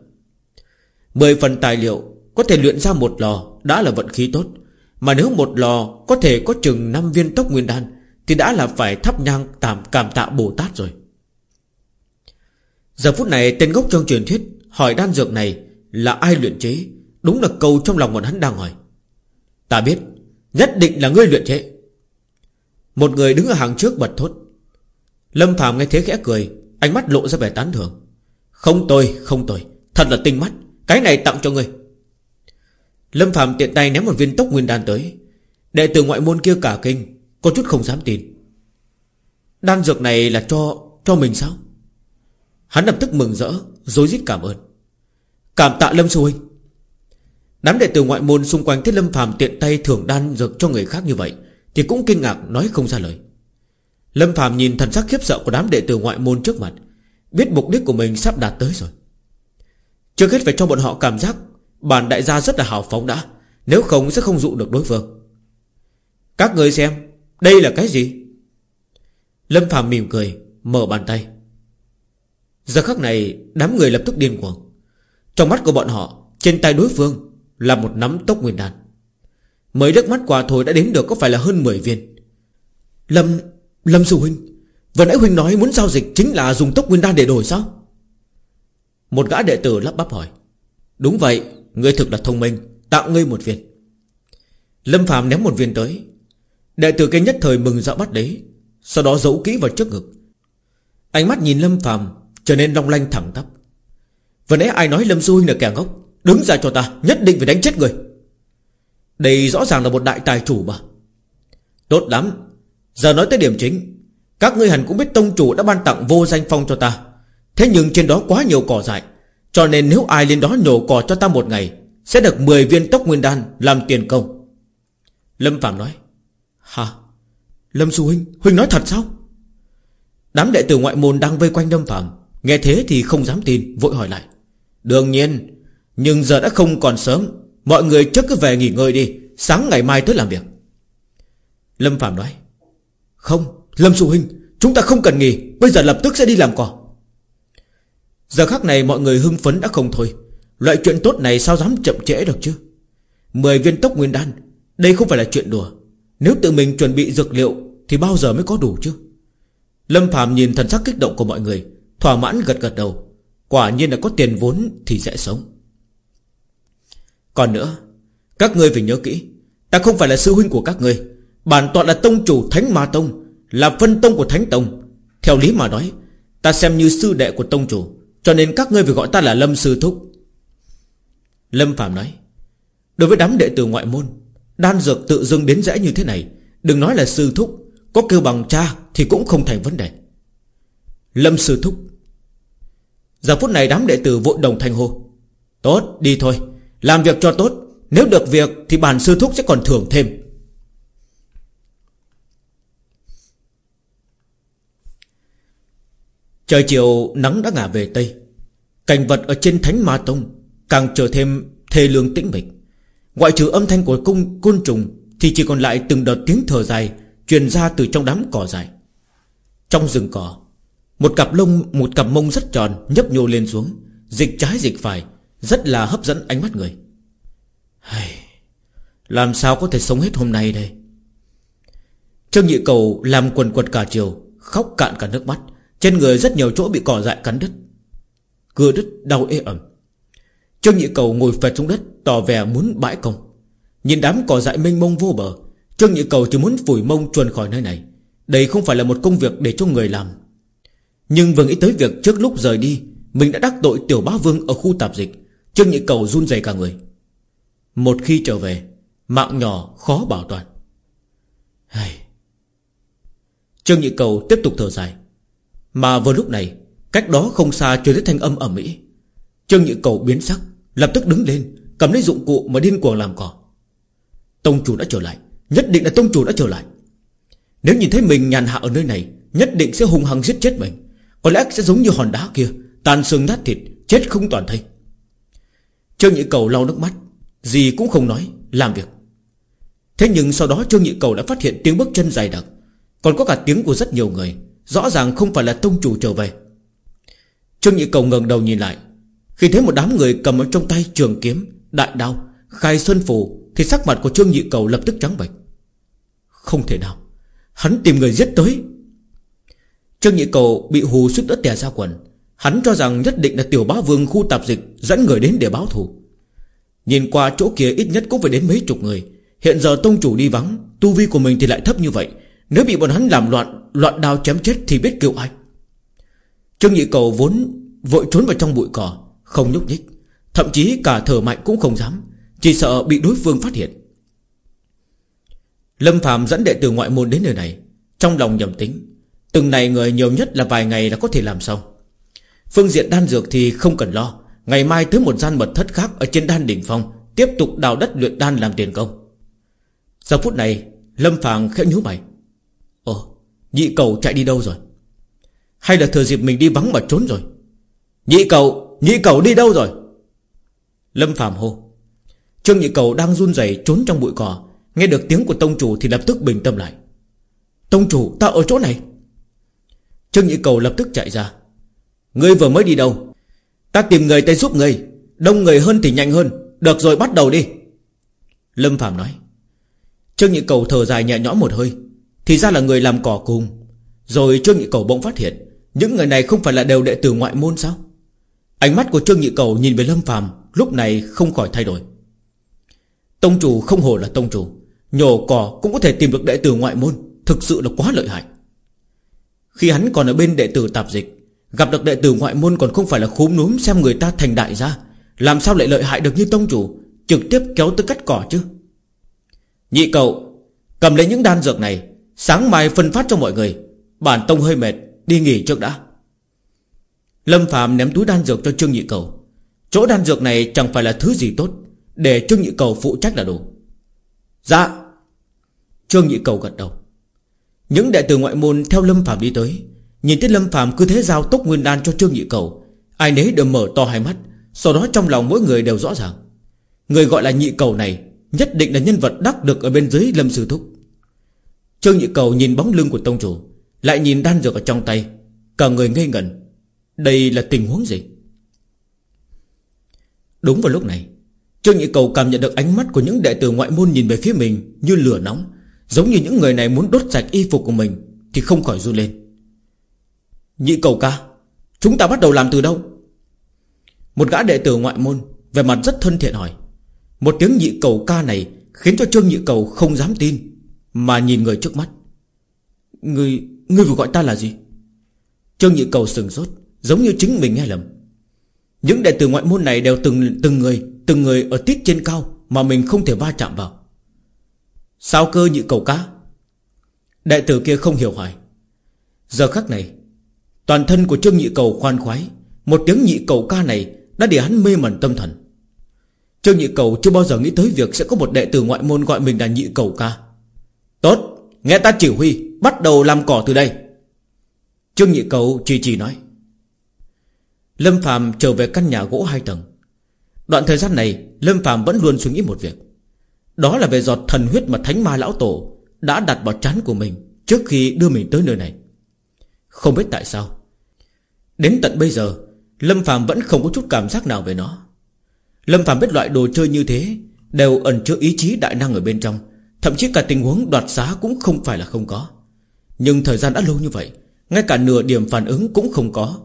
Mười phần tài liệu, Có thể luyện ra một lò, Đã là vận khí tốt. Mà nếu một lò có thể có chừng 5 viên tốc nguyên đan Thì đã là phải thắp nhang tạm cảm tạ Bồ Tát rồi. Giờ phút này tên gốc trong truyền thuyết Hỏi đan dược này là ai luyện chế? Đúng là câu trong lòng bọn hắn đang hỏi. Ta biết Nhất định là ngươi luyện chế. Một người đứng ở hàng trước bật thốt. Lâm Phạm nghe thế khẽ cười Ánh mắt lộ ra vẻ tán thưởng. Không tôi, không tôi Thật là tinh mắt Cái này tặng cho ngươi. Lâm Phạm tiện tay ném một viên tốc nguyên đan tới. Đệ tử ngoại môn kia cả kinh, Có chút không dám tin. Đan dược này là cho cho mình sao? Hắn lập tức mừng rỡ Dối rít cảm ơn. Cảm tạ Lâm Sư Huynh. Đám đệ tử ngoại môn xung quanh thấy Lâm Phạm tiện tay thưởng đan dược cho người khác như vậy, Thì cũng kinh ngạc nói không ra lời. Lâm Phạm nhìn thần sắc khiếp sợ của đám đệ tử ngoại môn trước mặt, Biết mục đích của mình sắp đạt tới rồi. Trước hết phải cho bọn họ cảm giác Bản đại gia rất là hào phóng đã. Nếu không sẽ không dụ được đối phương. Các người xem, Đây là cái gì? Lâm Phạm mỉm cười, Mở bàn tay. Giờ khắc này, đám người lập tức điên cuồng. Trong mắt của bọn họ, Trên tay đối phương là một nắm tốc nguyên đan. Mới nước mắt qua thôi đã đến được có phải là hơn 10 viên. Lâm Lâm Sư Huynh, Vừa nãy Huynh nói muốn giao dịch chính là dùng tốc nguyên đan để đổi sao? Một gã đệ tử lắp bắp hỏi. Đúng vậy Ngươi thực là thông minh, Tặng ngươi một viên. Lâm Phạm ném một viên tới. Đệ tử kia nhất thời mừng dạo bắt đấy Sau đó giấu kỹ vào trước ngực. Ánh mắt nhìn Lâm Phạm Trở nên long lanh thẳng tắp. Vừa nãy ai nói Lâm Du Huynh là kẻ ngốc, Đứng ra cho ta, Nhất định phải đánh chết người. Đây rõ ràng là một đại tài chủ mà. Tốt lắm, Giờ nói tới điểm chính. Các ngươi hẳn cũng biết tông chủ đã ban tặng vô danh phong cho ta. Thế nhưng trên đó quá nhiều cỏ dại. Cho nên nếu ai lên đó nhổ cỏ cho ta một ngày, Sẽ được 10 viên tốc nguyên đan Làm tiền công. Lâm Phạm nói, Hả? Lâm Du Huynh Huynh nói thật sao? Đám đệ tử ngoại môn đang vây quanh Lâm Phạm Nghe thế thì không dám tin, Vội hỏi lại, Đương nhiên, Nhưng giờ đã không còn sớm, Mọi người trước cứ về nghỉ ngơi đi, Sáng ngày mai tới làm việc. Lâm Phạm nói, Không, Lâm Du Huynh, Chúng ta không cần nghỉ, Bây giờ lập tức sẽ đi làm cỏ. Giờ khắc này mọi người hưng phấn đã không thôi. Loại chuyện tốt này sao dám chậm trễ được chứ? Mười viên tốc nguyên đan, Đây không phải là chuyện đùa. Nếu tự mình chuẩn bị dược liệu, Thì bao giờ mới có đủ chứ? Lâm Phạm nhìn thần sắc kích động của mọi người, Thỏa mãn gật gật đầu. Quả nhiên là có tiền vốn thì sẽ sống. Còn nữa, Các ngươi phải nhớ kỹ, Ta không phải là sư huynh của các ngươi. Bản tọa là tông chủ Thánh Ma Tông, Là phân tông của Thánh Tông. Theo lý mà nói, Ta xem như sư đệ của tông chủ. Cho nên các ngươi phải gọi ta là Lâm Sư Thúc. Lâm Phạm nói, Đối với đám đệ tử ngoại môn, Đan dược tự dưng đến dễ như thế này, Đừng nói là sư thúc, Có kêu bằng cha thì cũng không thành vấn đề. Lâm Sư Thúc, Giờ phút này đám đệ tử vội đồng thanh hô, Tốt, đi thôi, Làm việc cho tốt, Nếu được việc thì bản sư thúc sẽ còn thưởng thêm. Trời chiều nắng đã ngả về Tây. Cảnh vật ở trên Thánh Ma Tông Càng trở thêm thê lương tĩnh mịch. Ngoại trừ âm thanh của cung, côn trùng Thì chỉ còn lại từng đợt tiếng thở dài Truyền ra từ trong đám cỏ dài. Trong rừng cỏ, Một cặp lông, Một cặp mông rất tròn nhấp nhô lên xuống, Dịch trái dịch phải, Rất là hấp dẫn ánh mắt người. Làm sao có thể sống hết hôm nay đây? Trương Nhị Cầu làm quần quật cả chiều, Khóc cạn cả nước mắt. Trên người rất nhiều chỗ bị cỏ dại cắn đứt. Cưa đứt, đau ê ẩm. Trương Nhị Cầu ngồi phẹt xuống đất, Tỏ vẻ muốn bãi công. Nhìn đám cỏ dại mênh mông vô bờ, Trương Nhị Cầu chỉ muốn phủi mông chuồn khỏi nơi này. Đây không phải là một công việc để cho người làm. Nhưng vừa nghĩ tới việc trước lúc rời đi, Mình đã đắc tội tiểu bá vương ở khu tạp dịch. Trương Nhị Cầu run rẩy cả người. Một khi trở về, Mạng nhỏ khó bảo toàn. Hay... Trương Nhị Cầu tiếp tục thở dài. Mà vào lúc này, Cách đó không xa truyền đến thanh âm ở Mỹ. Trương Nhị Cầu biến sắc, Lập tức đứng lên, Cầm lấy dụng cụ mà điên cuồng làm cỏ. Tông chủ đã trở lại, Nhất định là tông chủ đã trở lại. Nếu nhìn thấy mình nhàn hạ ở nơi này, Nhất định sẽ hung hăng giết chết mình. Có lẽ sẽ giống như hòn đá kia, Tàn xương nát thịt, Chết không toàn thây. Trương Nhị Cầu lau nước mắt, Gì cũng không nói, Làm việc. Thế nhưng sau đó Trương Nhị Cầu đã phát hiện tiếng bước chân dài đặc, Còn có cả tiếng của rất nhiều người. Rõ ràng không phải là tông chủ trở về. Trương Nhị Cầu ngẩng đầu nhìn lại. Khi thấy một đám người cầm ở trong tay trường kiếm, Đại đao, Khai xuân phù Thì sắc mặt của Trương Nhị Cầu lập tức trắng bệch. Không thể nào. Hắn tìm người giết tới. Trương Nhị Cầu bị hù suýt đất tè ra quần. Hắn cho rằng nhất định là tiểu bá vương khu tạp dịch Dẫn người đến để báo thù. Nhìn qua chỗ kia ít nhất cũng phải đến mấy chục người. Hiện giờ tông chủ đi vắng, Tu vi của mình thì lại thấp như vậy. Nếu bị bọn hắn làm loạn Loạn đao chém chết thì biết kêu ai. Trương Nhị Cầu vốn vội trốn vào trong bụi cỏ, Không nhúc nhích. Thậm chí cả thở mạnh cũng không dám, Chỉ sợ bị đối phương phát hiện. Lâm Phạm dẫn đệ tử ngoại môn đến nơi này, Trong lòng nhầm tính. Từng này người nhiều nhất là vài ngày là có thể làm xong. Phương diện đan dược thì không cần lo, Ngày mai tới một gian mật thất khác Ở trên đan đỉnh phong Tiếp tục đào đất luyện đan làm tiền công. Giờ phút này, Lâm Phàng khẽ nhú mày. Ồ, nhị cầu chạy đi đâu rồi? Hay là thừa dịp mình đi vắng mà trốn rồi? Nhị cầu Nhị cầu đi đâu rồi? Lâm Phạm hô. Trương nhị cầu đang run rẩy trốn trong bụi cỏ, Nghe được tiếng của tông chủ thì lập tức bình tâm lại. Tông chủ, ta ở chỗ này. Trương nhị cầu lập tức chạy ra. Ngươi vừa mới đi đâu? Ta tìm người tới giúp ngươi, Đông người hơn thì nhanh hơn. Được rồi, bắt đầu đi. Lâm Phạm nói. Trương Nhị Cầu thở dài nhẹ nhõm một hơi. Thì ra là người làm cỏ cùng. Rồi Trương Nhị Cầu bỗng phát hiện, Những người này không phải là đều đệ tử ngoại môn sao? Ánh mắt của Trương Nhị Cầu nhìn về Lâm Phàm, Lúc này không khỏi thay đổi. Tông chủ không hồ là tông chủ, Nhổ cỏ cũng có thể tìm được đệ tử ngoại môn, Thực sự là quá lợi hại. Khi hắn còn ở bên đệ tử tạp dịch, Gặp được đệ tử ngoại môn còn không phải là khúm núm Xem người ta thành đại gia, Làm sao lại lợi hại được như tông chủ, Trực tiếp kéo tới cắt cỏ chứ? Nhị cậu Cầm lấy những đan dược này Sáng mai phân phát cho mọi người. Bản tông hơi mệt, Đi nghỉ trước đã. Lâm Phạm ném túi đan dược cho Trương Nhị Cầu. Chỗ đan dược này chẳng phải là thứ gì tốt, Để Trương Nhị Cầu phụ trách là đủ. Dạ. Trương Nhị Cầu gật đầu. Những đệ tử ngoại môn theo Lâm Phạm đi tới, Nhìn thấy Lâm Phạm cứ thế giao tốc nguyên đan cho Trương Nhị Cầu, Ai nấy đều mở to hai mắt, Sau đó trong lòng mỗi người đều rõ ràng. Người gọi là Nhị Cầu này Nhất định là nhân vật đắc được ở bên dưới Lâm Sư Thúc. Trương Nhị Cầu nhìn bóng lưng của Tông Chủ, Lại nhìn đan dược ở trong tay, Cả người ngây ngẩn. Đây là tình huống gì? Đúng vào lúc này, Trương Nhị Cầu cảm nhận được ánh mắt của những đệ tử ngoại môn nhìn về phía mình Như lửa nóng, Giống như những người này muốn đốt sạch y phục của mình Thì không khỏi run lên. Nhị Cầu ca, Chúng ta bắt đầu làm từ đâu? Một gã đệ tử ngoại môn Về mặt rất thân thiện hỏi. Một tiếng nhị cầu ca này Khiến cho Trương Nhị Cầu không dám tin. Mà nhìn người trước mắt. Người, người vừa gọi ta là gì? Trương Nhị Cầu sừng sốt Giống như chính mình nghe lầm. Những đệ tử ngoại môn này đều từng từng người Từng người ở tiết trên cao Mà mình không thể va chạm vào. Sao cơ nhị cầu cá? Đệ tử kia không hiểu hỏi Giờ khắc này Toàn thân của Trương Nhị Cầu khoan khoái Một tiếng nhị cầu ca này Đã để hắn mê mẩn tâm thần. Trương Nhị Cầu chưa bao giờ nghĩ tới việc Sẽ có một đệ tử ngoại môn gọi mình là nhị cầu ca. Nghe ta chỉ huy, Bắt đầu làm cỏ từ đây. Trương Nhị Cầu chỉ chỉ nói. Lâm Phạm trở về căn nhà gỗ hai tầng. Đoạn thời gian này, Lâm Phạm vẫn luôn suy nghĩ một việc. Đó là về giọt thần huyết mà Thánh Ma Lão Tổ Đã đặt vào trán của mình Trước khi đưa mình tới nơi này. Không biết tại sao, Đến tận bây giờ, Lâm Phạm vẫn không có chút cảm giác nào về nó. Lâm Phạm biết loại đồ chơi như thế Đều ẩn chứa ý chí đại năng ở bên trong Thậm chí cả tình huống đoạt giá cũng không phải là không có. Nhưng thời gian đã lâu như vậy, Ngay cả nửa điểm phản ứng cũng không có.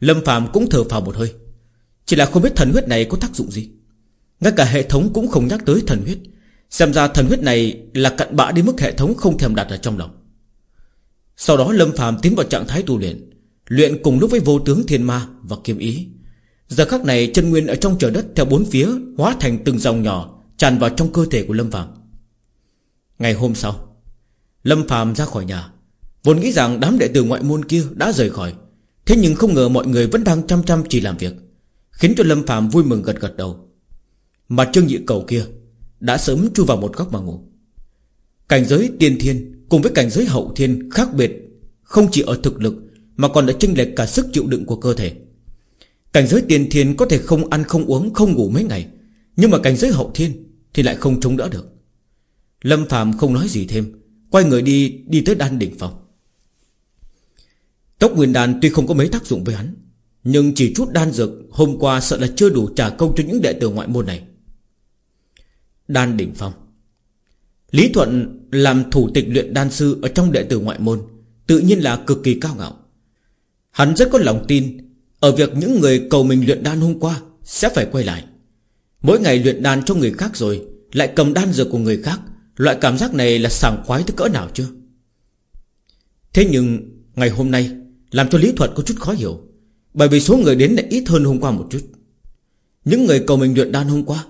Lâm Phạm cũng thở phào một hơi. Chỉ là không biết thần huyết này có tác dụng gì. Ngay cả hệ thống cũng không nhắc tới thần huyết. Xem ra thần huyết này là cặn bã đến mức hệ thống không thèm đặt ở trong lòng. Sau đó Lâm phàm tiến vào trạng thái tu luyện Luyện cùng lúc với vô tướng thiên ma và kiếm ý. Giờ khắc này chân nguyên ở trong trời đất Theo bốn phía hóa thành từng dòng nhỏ Tràn vào trong cơ thể của Lâm phàm. Ngày hôm sau, Lâm phàm ra khỏi nhà, Vốn nghĩ rằng đám đệ tử ngoại môn kia đã rời khỏi. Thế nhưng không ngờ mọi người vẫn đang chăm chăm chỉ làm việc, Khiến cho Lâm phàm vui mừng gật gật đầu. Mà Trương Nhị Cầu kia Đã sớm chui vào một góc mà ngủ. Cảnh giới tiên thiên Cùng với cảnh giới hậu thiên khác biệt, Không chỉ ở thực lực Mà còn đã chênh lệch cả sức chịu đựng của cơ thể. Cảnh giới tiên thiên có thể không ăn không uống không ngủ mấy ngày, Nhưng mà cảnh giới hậu thiên Thì lại không chống đỡ được. Lâm Phạm không nói gì thêm, Quay người đi đi tới đan đỉnh phòng. Tốc nguyên đan tuy không có mấy tác dụng với hắn, Nhưng chỉ chút đan dược Hôm qua sợ là chưa đủ trả công cho những đệ tử ngoại môn này. Đan đỉnh phong Lý Thuận làm thủ tịch luyện đan sư Ở trong đệ tử ngoại môn, Tự nhiên là cực kỳ cao ngạo. Hắn rất có lòng tin, Ở việc những người cầu mình luyện đan hôm qua Sẽ phải quay lại. Mỗi ngày luyện đan cho người khác rồi, Lại cầm đan dược của người khác Loại cảm giác này là sảng khoái tới cỡ nào chưa Thế nhưng, Ngày hôm nay, Làm cho Lý Thuật có chút khó hiểu, Bởi vì số người đến lại ít hơn hôm qua một chút. Những người cầu mình luyện đan hôm qua,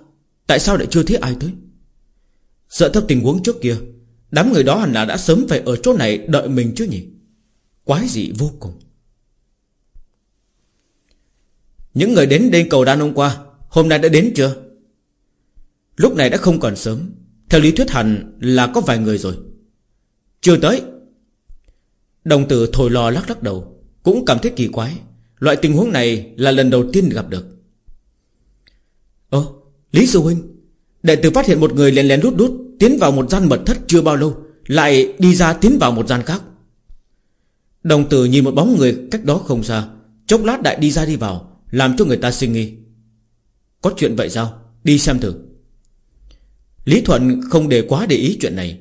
Tại sao lại chưa thấy ai tới? Sợ theo tình huống trước kia, Đám người đó hẳn là đã sớm phải ở chỗ này Đợi mình chứ nhỉ? Quái dị vô cùng. Những người đến đây cầu đan hôm qua, Hôm nay đã đến chưa? Lúc này đã không còn sớm. Theo lý thuyết hẳn là có vài người rồi. Chưa tới. Đồng tử thổi lò lắc lắc đầu, Cũng cảm thấy kỳ quái. Loại tình huống này là lần đầu tiên gặp được. Ơ, Lý Sư Huynh, Đệ tử phát hiện một người lén lén rút rút Tiến vào một gian mật thất chưa bao lâu, Lại đi ra tiến vào một gian khác. Đồng tử nhìn một bóng người cách đó không xa, Chốc lát đại đi ra đi vào, Làm cho người ta sinh nghi Có chuyện vậy sao? Đi xem thử. Lý Thuận không để quá để ý chuyện này.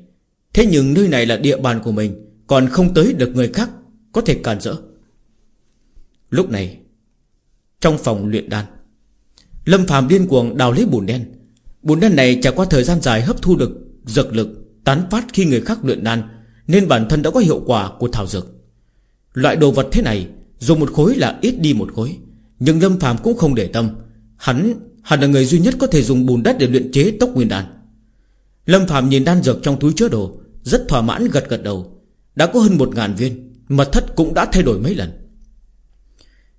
Thế nhưng nơi này là địa bàn của mình, Còn không tới được người khác Có thể cản rỡ. Lúc này, Trong phòng luyện đan, Lâm phàm điên cuồng đào lấy bùn đen. Bùn đen này trải qua thời gian dài hấp thu được Dược lực, tán phát khi người khác luyện đan, Nên bản thân đã có hiệu quả của thảo dược. Loại đồ vật thế này Dùng một khối là ít đi một khối, Nhưng Lâm phàm cũng không để tâm. Hắn hẳn là người duy nhất có thể dùng bùn đất để luyện chế tốc nguyên đan. Lâm Phạm nhìn đan dược trong túi chứa đồ, Rất thỏa mãn gật gật đầu. Đã có hơn một ngàn viên, Mật thất cũng đã thay đổi mấy lần.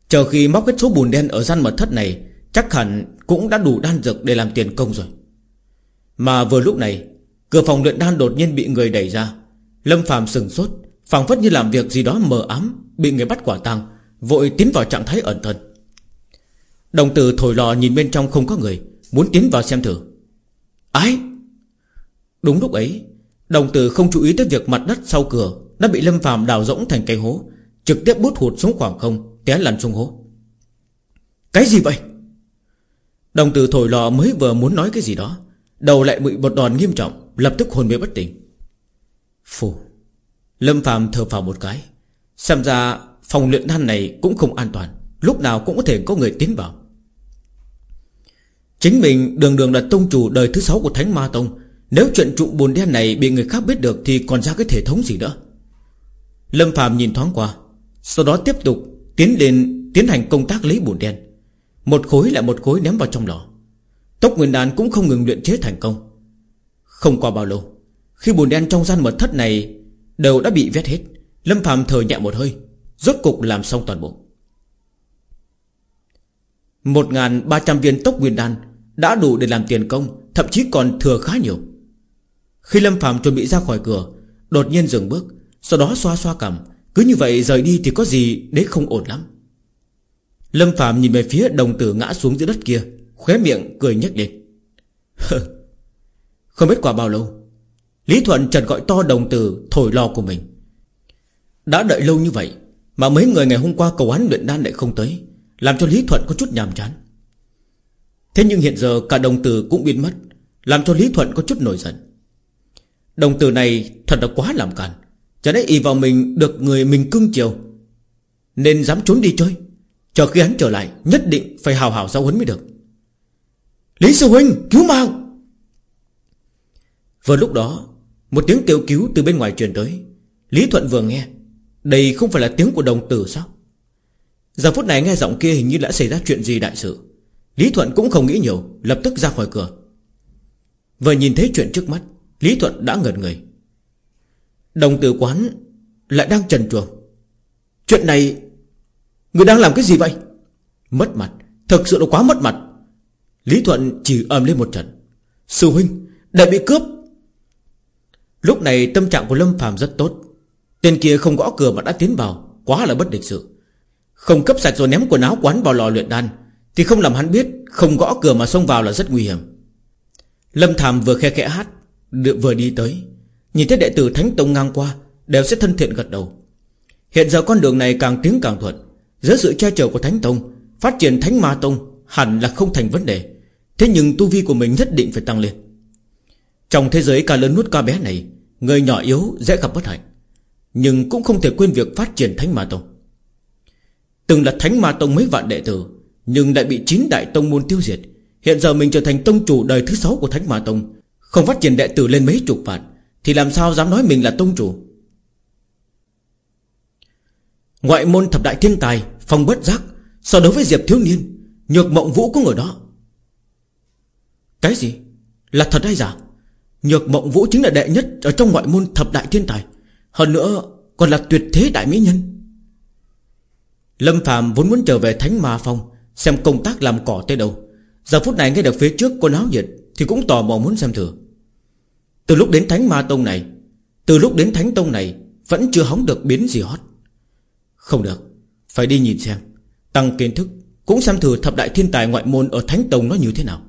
Chờ khi móc hết số bùn đen ở gian mật thất này, Chắc hẳn cũng đã đủ đan dược để làm tiền công rồi. Mà vừa lúc này, Cửa phòng luyện đan đột nhiên bị người đẩy ra. Lâm Phạm sừng sốt, phảng phất như làm việc gì đó mờ ám, Bị người bắt quả tang, Vội tiến vào trạng thái ẩn thân. Đồng tử thổi lò nhìn bên trong không có người, Muốn tiến vào xem thử. Ái! Đúng lúc ấy, Đồng tử không chú ý tới việc mặt đất sau cửa Đã bị Lâm phàm đào rỗng thành cây hố, Trực tiếp bút hụt xuống khoảng không, Té lăn xuống hố. Cái gì vậy? Đồng tử thổi lò mới vừa muốn nói cái gì đó, Đầu lại bị một đòn nghiêm trọng, Lập tức hồn mê bất tỉnh. Phù, Lâm phàm thở phào một cái, Xem ra phòng luyện than này cũng không an toàn, Lúc nào cũng có thể có người tiến vào. Chính mình đường đường là tông chủ đời thứ sáu của Thánh Ma Tông nếu chuyện trụ bùn đen này bị người khác biết được Thì còn ra cái thể thống gì nữa? Lâm Phạm nhìn thoáng qua, Sau đó tiếp tục tiến lên, Tiến hành công tác lấy bùn đen. Một khối lại một khối ném vào trong lò. Tốc Nguyên đàn cũng không ngừng luyện chế thành công. Không qua bao lâu, Khi bùn đen trong gian mật thất này Đều đã bị vét hết, Lâm Phạm thở nhẹ một hơi, Rốt cục làm xong toàn bộ. 1.300 viên tốc nguyên đan Đã đủ để làm tiền công, Thậm chí còn thừa khá nhiều. Khi Lâm Phạm chuẩn bị ra khỏi cửa, Đột nhiên dừng bước, Sau đó xoa xoa cằm. Cứ như vậy rời đi thì có gì đấy không ổn lắm. Lâm Phạm nhìn về phía đồng tử ngã xuống dưới đất kia, Khóe miệng cười nhếch lên. Không biết qua bao lâu, Lý Thuận chợt gọi to đồng tử Thổi lò của mình. Đã đợi lâu như vậy Mà mấy người ngày hôm qua cầu án luyện đan lại không tới, Làm cho Lý Thuận có chút nhàm chán. Thế nhưng hiện giờ cả đồng tử cũng biến mất, Làm cho Lý Thuận có chút nổi giận. Đồng tử này thật là quá làm cản, Chả lẽ y vào mình được người mình cưng chiều? Nên dám trốn đi chơi. Chờ khi hắn trở lại Nhất định phải hào hào giáo huấn mới được. Lý Sư Huynh cứu mang. Vừa lúc đó Một tiếng kêu cứu từ bên ngoài truyền tới. Lý Thuận vừa nghe Đây không phải là tiếng của đồng tử sao? Giờ phút này nghe giọng kia hình như đã xảy ra chuyện gì đại sự. Lý Thuận cũng không nghĩ nhiều Lập tức ra khỏi cửa. Vừa nhìn thấy chuyện trước mắt Lý Thuận đã ngẩn người. Đồng tử quán Lại đang trần truồng. Chuyện này, Người đang làm cái gì vậy? Mất mặt thật sự là quá mất mặt. Lý Thuận chỉ ầm lên một trận. Sư huynh, Đã bị cướp. Lúc này tâm trạng của Lâm Phàm rất tốt. Tên kia không gõ cửa mà đã tiến vào, Quá là bất địch sự. Không cấp sạch rồi ném quần áo quán vào lò luyện đan, Thì không làm hắn biết Không gõ cửa mà xông vào là rất nguy hiểm. Lâm Thàm vừa khe khẽ hát. Vừa đi tới, Nhìn thấy đệ tử Thánh Tông ngang qua, Đều sẽ thân thiện gật đầu. Hiện giờ con đường này càng tiến càng thuận Dưới sự che chở của Thánh Tông, Phát triển Thánh Ma Tông Hẳn là không thành vấn đề. Thế nhưng tu vi của mình nhất định phải tăng lên. Trong thế giới ca lớn nuốt ca bé này, Người nhỏ yếu dễ gặp bất hạnh, Nhưng cũng không thể quên việc phát triển Thánh Ma Tông. Từng là Thánh Ma Tông mấy vạn đệ tử, Nhưng đã bị chín đại tông môn tiêu diệt. Hiện giờ mình trở thành tông chủ đời thứ sáu của Thánh Ma Tông không phát triển đệ tử lên mấy chục vạn, Thì làm sao dám nói mình là tông chủ? Ngoại môn thập đại thiên tài, Phong bất giác, So đối với Diệp Thiếu Niên, Nhược mộng vũ cũng ở đó. Cái gì? Là thật hay giả? Nhược mộng vũ chính là đệ nhất Ở trong ngoại môn thập đại thiên tài, Hơn nữa còn là tuyệt thế đại mỹ nhân. Lâm Phạm vốn muốn trở về Thánh Ma Phong, Xem công tác làm cỏ tới đâu. Giờ phút này nghe được phía trước cô náo nhiệt thì cũng tò mò muốn xem thử. Từ lúc đến Thánh Ma Tông này Từ lúc đến Thánh Tông này Vẫn chưa hóng được biến gì hết. Không được Phải đi nhìn xem Tăng kiến thức Cũng xem thử thập đại thiên tài ngoại môn Ở Thánh Tông nó như thế nào.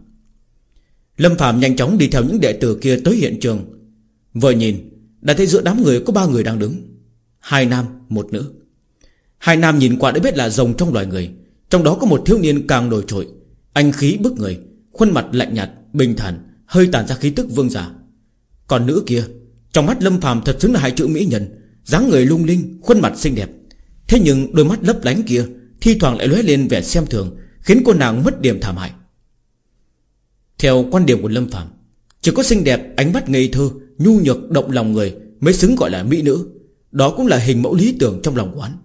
Lâm Phạm nhanh chóng đi theo những đệ tử kia tới hiện trường. Vừa nhìn Đã thấy giữa đám người có ba người đang đứng Hai nam, một nữ. Hai nam nhìn qua đã biết là rồng trong loài người Trong đó có một thiếu niên càng nổi trội Anh khí bức người Khuôn mặt lạnh nhạt, bình thản Hơi tản ra khí tức vương giả. Còn nữ kia Trong mắt Lâm phàm thật xứng là hai chữ mỹ nhân dáng người lung linh, khuôn mặt xinh đẹp. Thế nhưng đôi mắt lấp lánh kia Thi thoảng lại lóe lên vẻ xem thường Khiến cô nàng mất điểm thảm hại. Theo quan điểm của Lâm phàm Chỉ có xinh đẹp, ánh mắt ngây thơ Nhu nhược, động lòng người Mới xứng gọi là mỹ nữ. Đó cũng là hình mẫu lý tưởng trong lòng quán.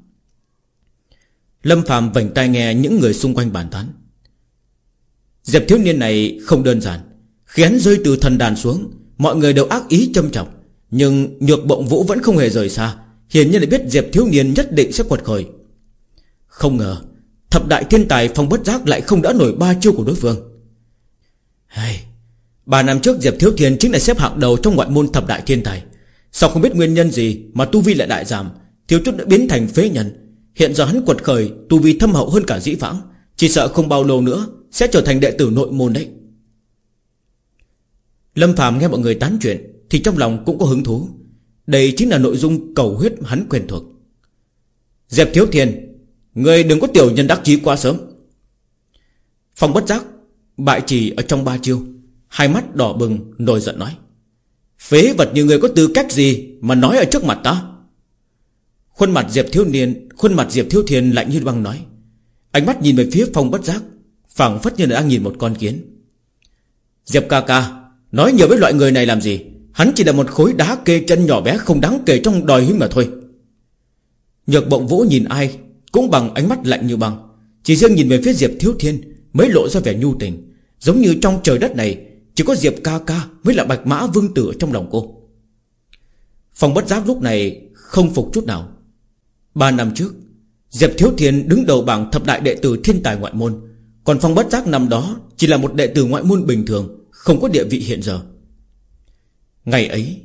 Lâm phàm vành tai nghe những người xung quanh bàn tán. Diệp thiếu niên này không đơn giản. Khi hắn rơi từ thần đàn xuống Mọi người đều ác ý châm trọng Nhưng nhược bộng vũ vẫn không hề rời xa. Hiển nhiên lại biết Diệp thiếu niên nhất định sẽ quật khởi. Không ngờ Thập đại thiên tài phong bất giác lại không đỡ nổi ba chiêu của đối phương. Hey, Ba năm trước Diệp Thiếu Thiên chính là xếp hạng đầu trong ngoại môn thập đại thiên tài. Sao không biết nguyên nhân gì mà tu vi lại đại giảm? Thiếu chút đã biến thành phế nhân. Hiện giờ hắn quật khởi Tu vi thâm hậu hơn cả dĩ vãng. Chỉ sợ không bao lâu nữa sẽ trở thành đệ tử nội môn đấy. Lâm Phạm nghe mọi người tán chuyện Thì trong lòng cũng có hứng thú. Đây chính là nội dung cầu huyết hắn quen thuộc. Diệp Thiếu Thiên, Người đừng có tiểu nhân đắc chí quá sớm. Phong bất giác, Bại trì ở trong ba chiêu, Hai mắt đỏ bừng, nổi giận nói, Phế vật như người có tư cách gì Mà nói ở trước mặt ta? Khuôn mặt Diệp Thiếu Niên, Khuôn mặt Diệp Thiếu Thiên lạnh như băng nói, Ánh mắt nhìn về phía phong bất giác phảng phất như là đang nhìn một con kiến. Diệp ca ca, Nói nhiều với loại người này làm gì? Hắn chỉ là một khối đá kê chân nhỏ bé Không đáng kể trong đòi hiếm mà thôi. Nhược bộng vũ nhìn ai Cũng bằng ánh mắt lạnh như băng. Chỉ riêng nhìn về phía Diệp Thiếu Thiên Mới lộ ra vẻ nhu tình. Giống như trong trời đất này, Chỉ có Diệp ca ca mới là bạch mã vương tử trong lòng cô. Phòng bất giác lúc này Không phục chút nào. Ba năm trước, Diệp Thiếu Thiên đứng đầu bảng thập đại đệ tử thiên tài ngoại môn còn Phong bất giác năm đó Chỉ là một đệ tử ngoại môn bình thường, Không có địa vị hiện giờ. Ngày ấy,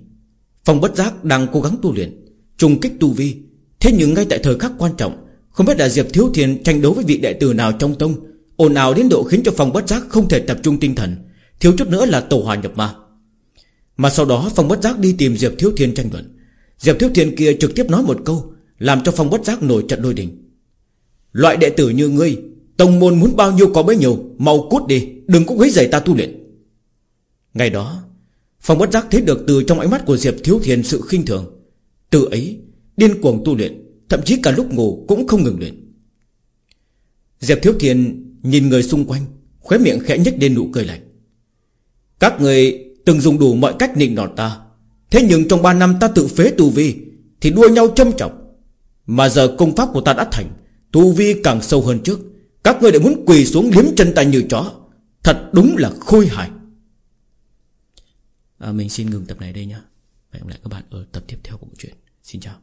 Phong bất giác đang cố gắng tu luyện, Trùng kích tu vi. Thế nhưng ngay tại thời khắc quan trọng, Không biết là Diệp Thiếu Thiên tranh đấu với vị đệ tử nào trong tông, ồn ào đến độ khiến cho Phong bất giác không thể tập trung tinh thần, Thiếu chút nữa là tổ hòa nhập ma. Mà sau đó Phong bất giác đi tìm Diệp Thiếu Thiên tranh luận. Diệp Thiếu Thiên kia trực tiếp nói một câu, Làm cho Phong bất giác nổi trận đôi đình. Loại đệ tử như ngươi Tông môn muốn bao nhiêu có bấy nhiêu, Mau cút đi, Đừng có quấy rầy ta tu luyện. Ngày đó, Phong bất giác thấy được từ trong ánh mắt của Diệp Thiếu thiền sự khinh thường. Từ ấy, Điên cuồng tu luyện, Thậm chí cả lúc ngủ cũng không ngừng luyện. Diệp Thiếu thiền nhìn người xung quanh, Khóe miệng khẽ nhếch lên nụ cười lạnh. Các người từng dùng đủ mọi cách nịnh nọt ta, Thế nhưng trong 3 năm ta tự phế tu vi Thì đua nhau châm trọng Mà giờ công pháp của ta đã thành, Tu vi càng sâu hơn trước. Các người lại muốn quỳ xuống liếm chân ta như chó. Thật đúng là khôi hài. À, Mình xin ngừng tập này đây nhé Hẹn gặp lại các bạn ở tập tiếp theo của bộ truyện. Xin chào.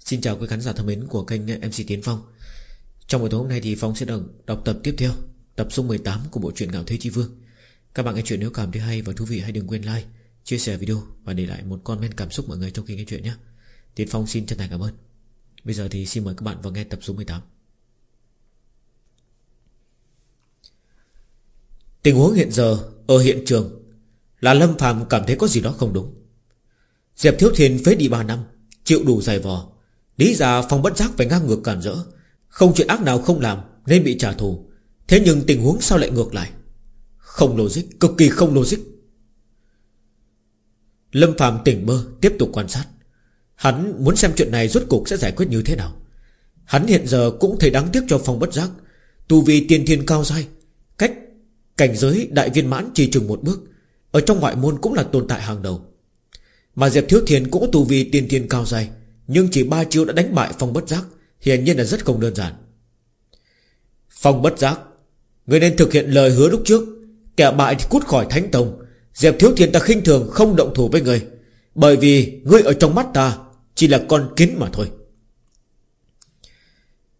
Xin chào quý khán giả thân mến của kênh MC Tiến Phong. Trong buổi tối hôm nay thì Phong sẽ đọc tập tiếp theo Tập số 18 của bộ truyện Ngạo Thế Chi Vương. Các bạn nghe chuyện nếu cảm thấy hay và thú vị hãy đừng quên like Chia sẻ video và để lại một comment cảm xúc mọi người trong khi nghe chuyện nhé. Tiến Phong xin chân thành cảm ơn Bây giờ thì xin mời các bạn vào nghe tập số 18 Tình huống hiện giờ Ở hiện trường Là Lâm phàm cảm thấy có gì đó không đúng. Diệp Thiếu Thiên phế đi 3 năm Chịu đủ dài vò. Lý ra phòng bất giác phải ngang ngược cản rỡ. Không chuyện ác nào không làm Nên bị trả thù. Thế nhưng tình huống sao lại ngược lại? Không logic, cực kỳ không logic. Lâm Phạm tỉnh mơ Tiếp tục quan sát. Hắn muốn xem chuyện này rốt cuộc sẽ giải quyết như thế nào. Hắn hiện giờ cũng thấy đáng tiếc cho phong bất giác. Tu vi tiên thiên cao dai, Cách cảnh giới đại viên mãn chỉ chừng một bước, Ở trong ngoại môn cũng là tồn tại hàng đầu. Mà Diệp Thiếu Thiên cũng có tu vi tiên thiên cao dai, Nhưng chỉ ba chiêu đã đánh bại phong bất giác, Hiển nhiên là rất không đơn giản. Phong bất giác, Người nên thực hiện lời hứa lúc trước, Kẻ bại thì cút khỏi thánh tông. Diệp Thiếu Thiên ta khinh thường không động thủ với người, Bởi vì ngươi ở trong mắt ta chỉ là con kiến mà thôi.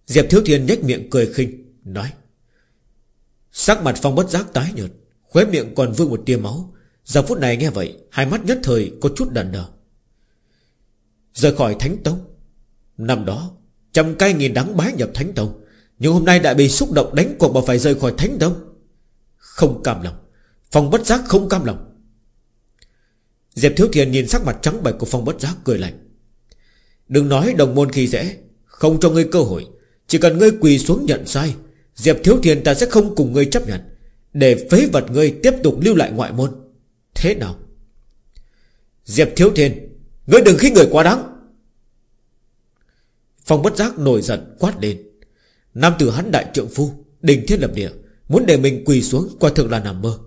Diệp Thiếu Thiên nhếch miệng cười khinh, Nói, Sắc mặt phong bất giác tái nhợt, Khóe miệng còn vương một tia máu. Giờ phút này nghe vậy, Hai mắt nhất thời có chút đần đờ. Rời khỏi Thánh Tông, Năm đó, Trăm cây nghìn đắng bái nhập Thánh Tông, Nhưng hôm nay đã bị xúc động đánh cuộc mà phải rời khỏi Thánh Tông. Không cam lòng, Phong bất giác không cam lòng. Diệp Thiếu Thiền nhìn sắc mặt trắng bệch của Phong bất giác cười lạnh. Đừng nói đồng môn khi dễ, Không cho ngươi cơ hội. Chỉ cần ngươi quỳ xuống nhận sai, Diệp Thiếu Thiền ta sẽ không cùng ngươi chấp nhận. Để phế vật ngươi tiếp tục lưu lại ngoại môn. Thế nào? Diệp Thiếu Thiền Ngươi đừng khi người quá đáng. Phong bất giác nổi giận quát lên. Nam tử hắn đại trượng phu, Đình thiết lập địa, Muốn để mình quỳ xuống quả thực là nằm mơ.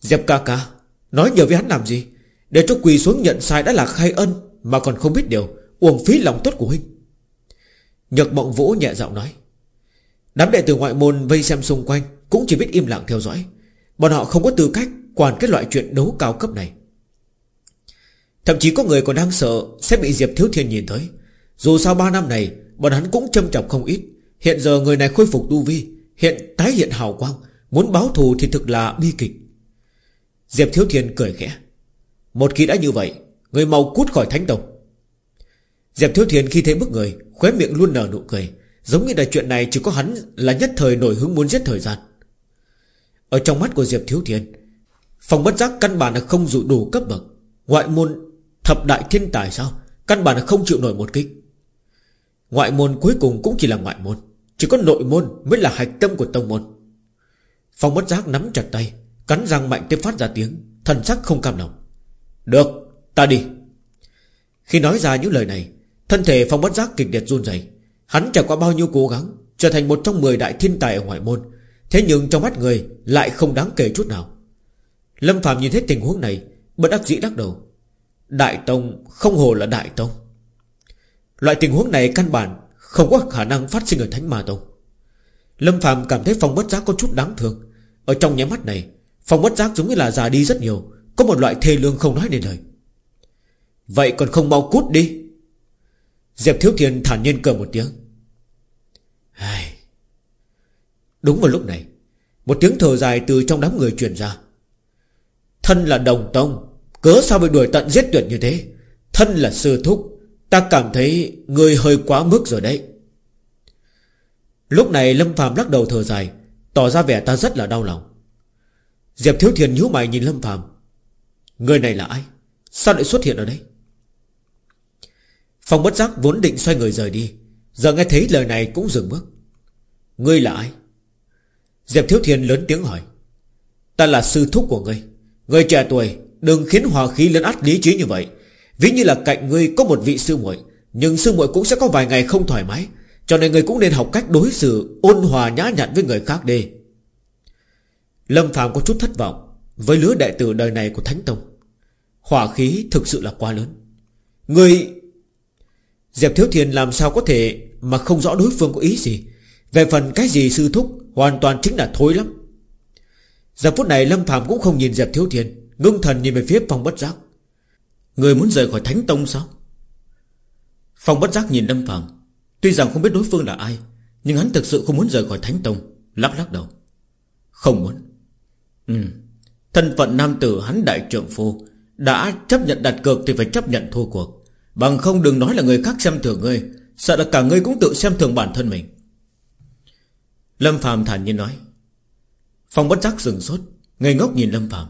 Diệp ca ca, Nói nhiều với hắn làm gì? Để cho quỳ xuống nhận sai đã là khai ân. Mà còn không biết điều, Uổng phí lòng tốt của huynh. Nhật mộng vũ nhẹ giọng nói, Đám đệ tử ngoại môn vây xem xung quanh Cũng chỉ biết im lặng theo dõi. Bọn họ không có tư cách quản cái loại chuyện đấu cao cấp này. Thậm chí có người còn đang sợ Sẽ bị Diệp Thiếu Thiên nhìn tới. Dù sao ba năm này, Bọn hắn cũng châm chọc không ít. Hiện giờ người này khôi phục tu vi, Hiện tái hiện hào quang, Muốn báo thù thì thực là bi kịch. Diệp Thiếu Thiên cười khẽ, Một khi đã như vậy Người mau cút khỏi Thánh tộc Diệp Thiếu Thiên khi thấy bức người, Khóe miệng luôn nở nụ cười. Giống như là chuyện này chỉ có hắn là nhất thời nổi hứng muốn giết thời gian. Ở trong mắt của Diệp Thiếu Thiên, Phòng bất giác căn bản là không dụ đủ cấp bậc. Ngoại môn, thập đại thiên tài sao? Căn bản là không chịu nổi một kích. Ngoại môn cuối cùng cũng chỉ là ngoại môn. Chỉ có nội môn mới là hạch tâm của tông môn. Phong bất giác nắm chặt tay, Cắn răng mạnh tiếp phát ra tiếng, Thần sắc không cam lòng. Được ta đi. Khi nói ra những lời này, Thân thể phong bất giác kịch liệt run rẩy. Hắn trải qua bao nhiêu cố gắng, Trở thành một trong 10 đại thiên tài ở ngoại môn, Thế nhưng trong mắt người lại không đáng kể chút nào. Lâm Phạm nhìn thấy tình huống này, Bất đắc dĩ đắc đầu. Đại Tông không hồ là Đại Tông. Loại tình huống này căn bản Không có khả năng phát sinh ở Thánh Ma Tông. Lâm Phạm cảm thấy phong bất giác có chút đáng thương. Ở trong nháy mắt này, Phong bất giác giống như là già đi rất nhiều, Có một loại thê lương không nói nên lời. Vậy còn không mau cút đi. Diệp Thiếu Thiên thản nhiên cười một tiếng. Ai... Đúng vào lúc này, Một tiếng thở dài từ trong đám người truyền ra. Thân là đồng tông, Cớ sao bị đuổi tận giết tuyệt như thế? Thân là sư thúc, Ta cảm thấy người hơi quá mức rồi đấy. Lúc này Lâm Phạm lắc đầu thở dài, Tỏ ra vẻ ta rất là đau lòng. Diệp Thiếu Thiền nhíu mày nhìn Lâm Phạm Người này là ai? Sao lại xuất hiện ở đây? Phong bất giác vốn định xoay người rời đi. Giờ nghe thấy lời này cũng dừng bước. Ngươi là ai? Diệp Thiếu Thiên lớn tiếng hỏi. Ta là sư thúc của ngươi. Ngươi trẻ tuổi, Đừng khiến hòa khí lớn át lý trí như vậy. Ví như là cạnh ngươi có một vị sư muội, Nhưng sư muội cũng sẽ có vài ngày không thoải mái, Cho nên ngươi cũng nên học cách đối xử, Ôn hòa nhã nhặn với người khác đi. Lâm Phạm có chút thất vọng Với lứa đệ tử đời này của Thánh Tông. Hỏa khí thực sự là quá lớn. Người Diệp Thiếu Thiền làm sao có thể Mà không rõ đối phương có ý gì? Về phần cái gì sư thúc Hoàn toàn chính là thối lắm. Giờ phút này Lâm Phạm cũng không nhìn Diệp Thiếu Thiền Ngưng thần nhìn về phía phòng bất giác. Người muốn rời khỏi Thánh Tông sao? Phòng bất giác nhìn Lâm Phạm Tuy rằng không biết đối phương là ai, Nhưng hắn thực sự không muốn rời khỏi Thánh Tông, Lắc lắc đầu. Không muốn. Ừ Thân phận nam tử hắn đại trượng phu, Đã chấp nhận đặt cược thì phải chấp nhận thua cuộc. Bằng không đừng nói là người khác xem thường ngươi, Sợ là cả ngươi cũng tự xem thường bản thân mình. Lâm Phạm thản nhiên nói. Phong bất giác dừng sốt, Ngây ngốc nhìn Lâm Phạm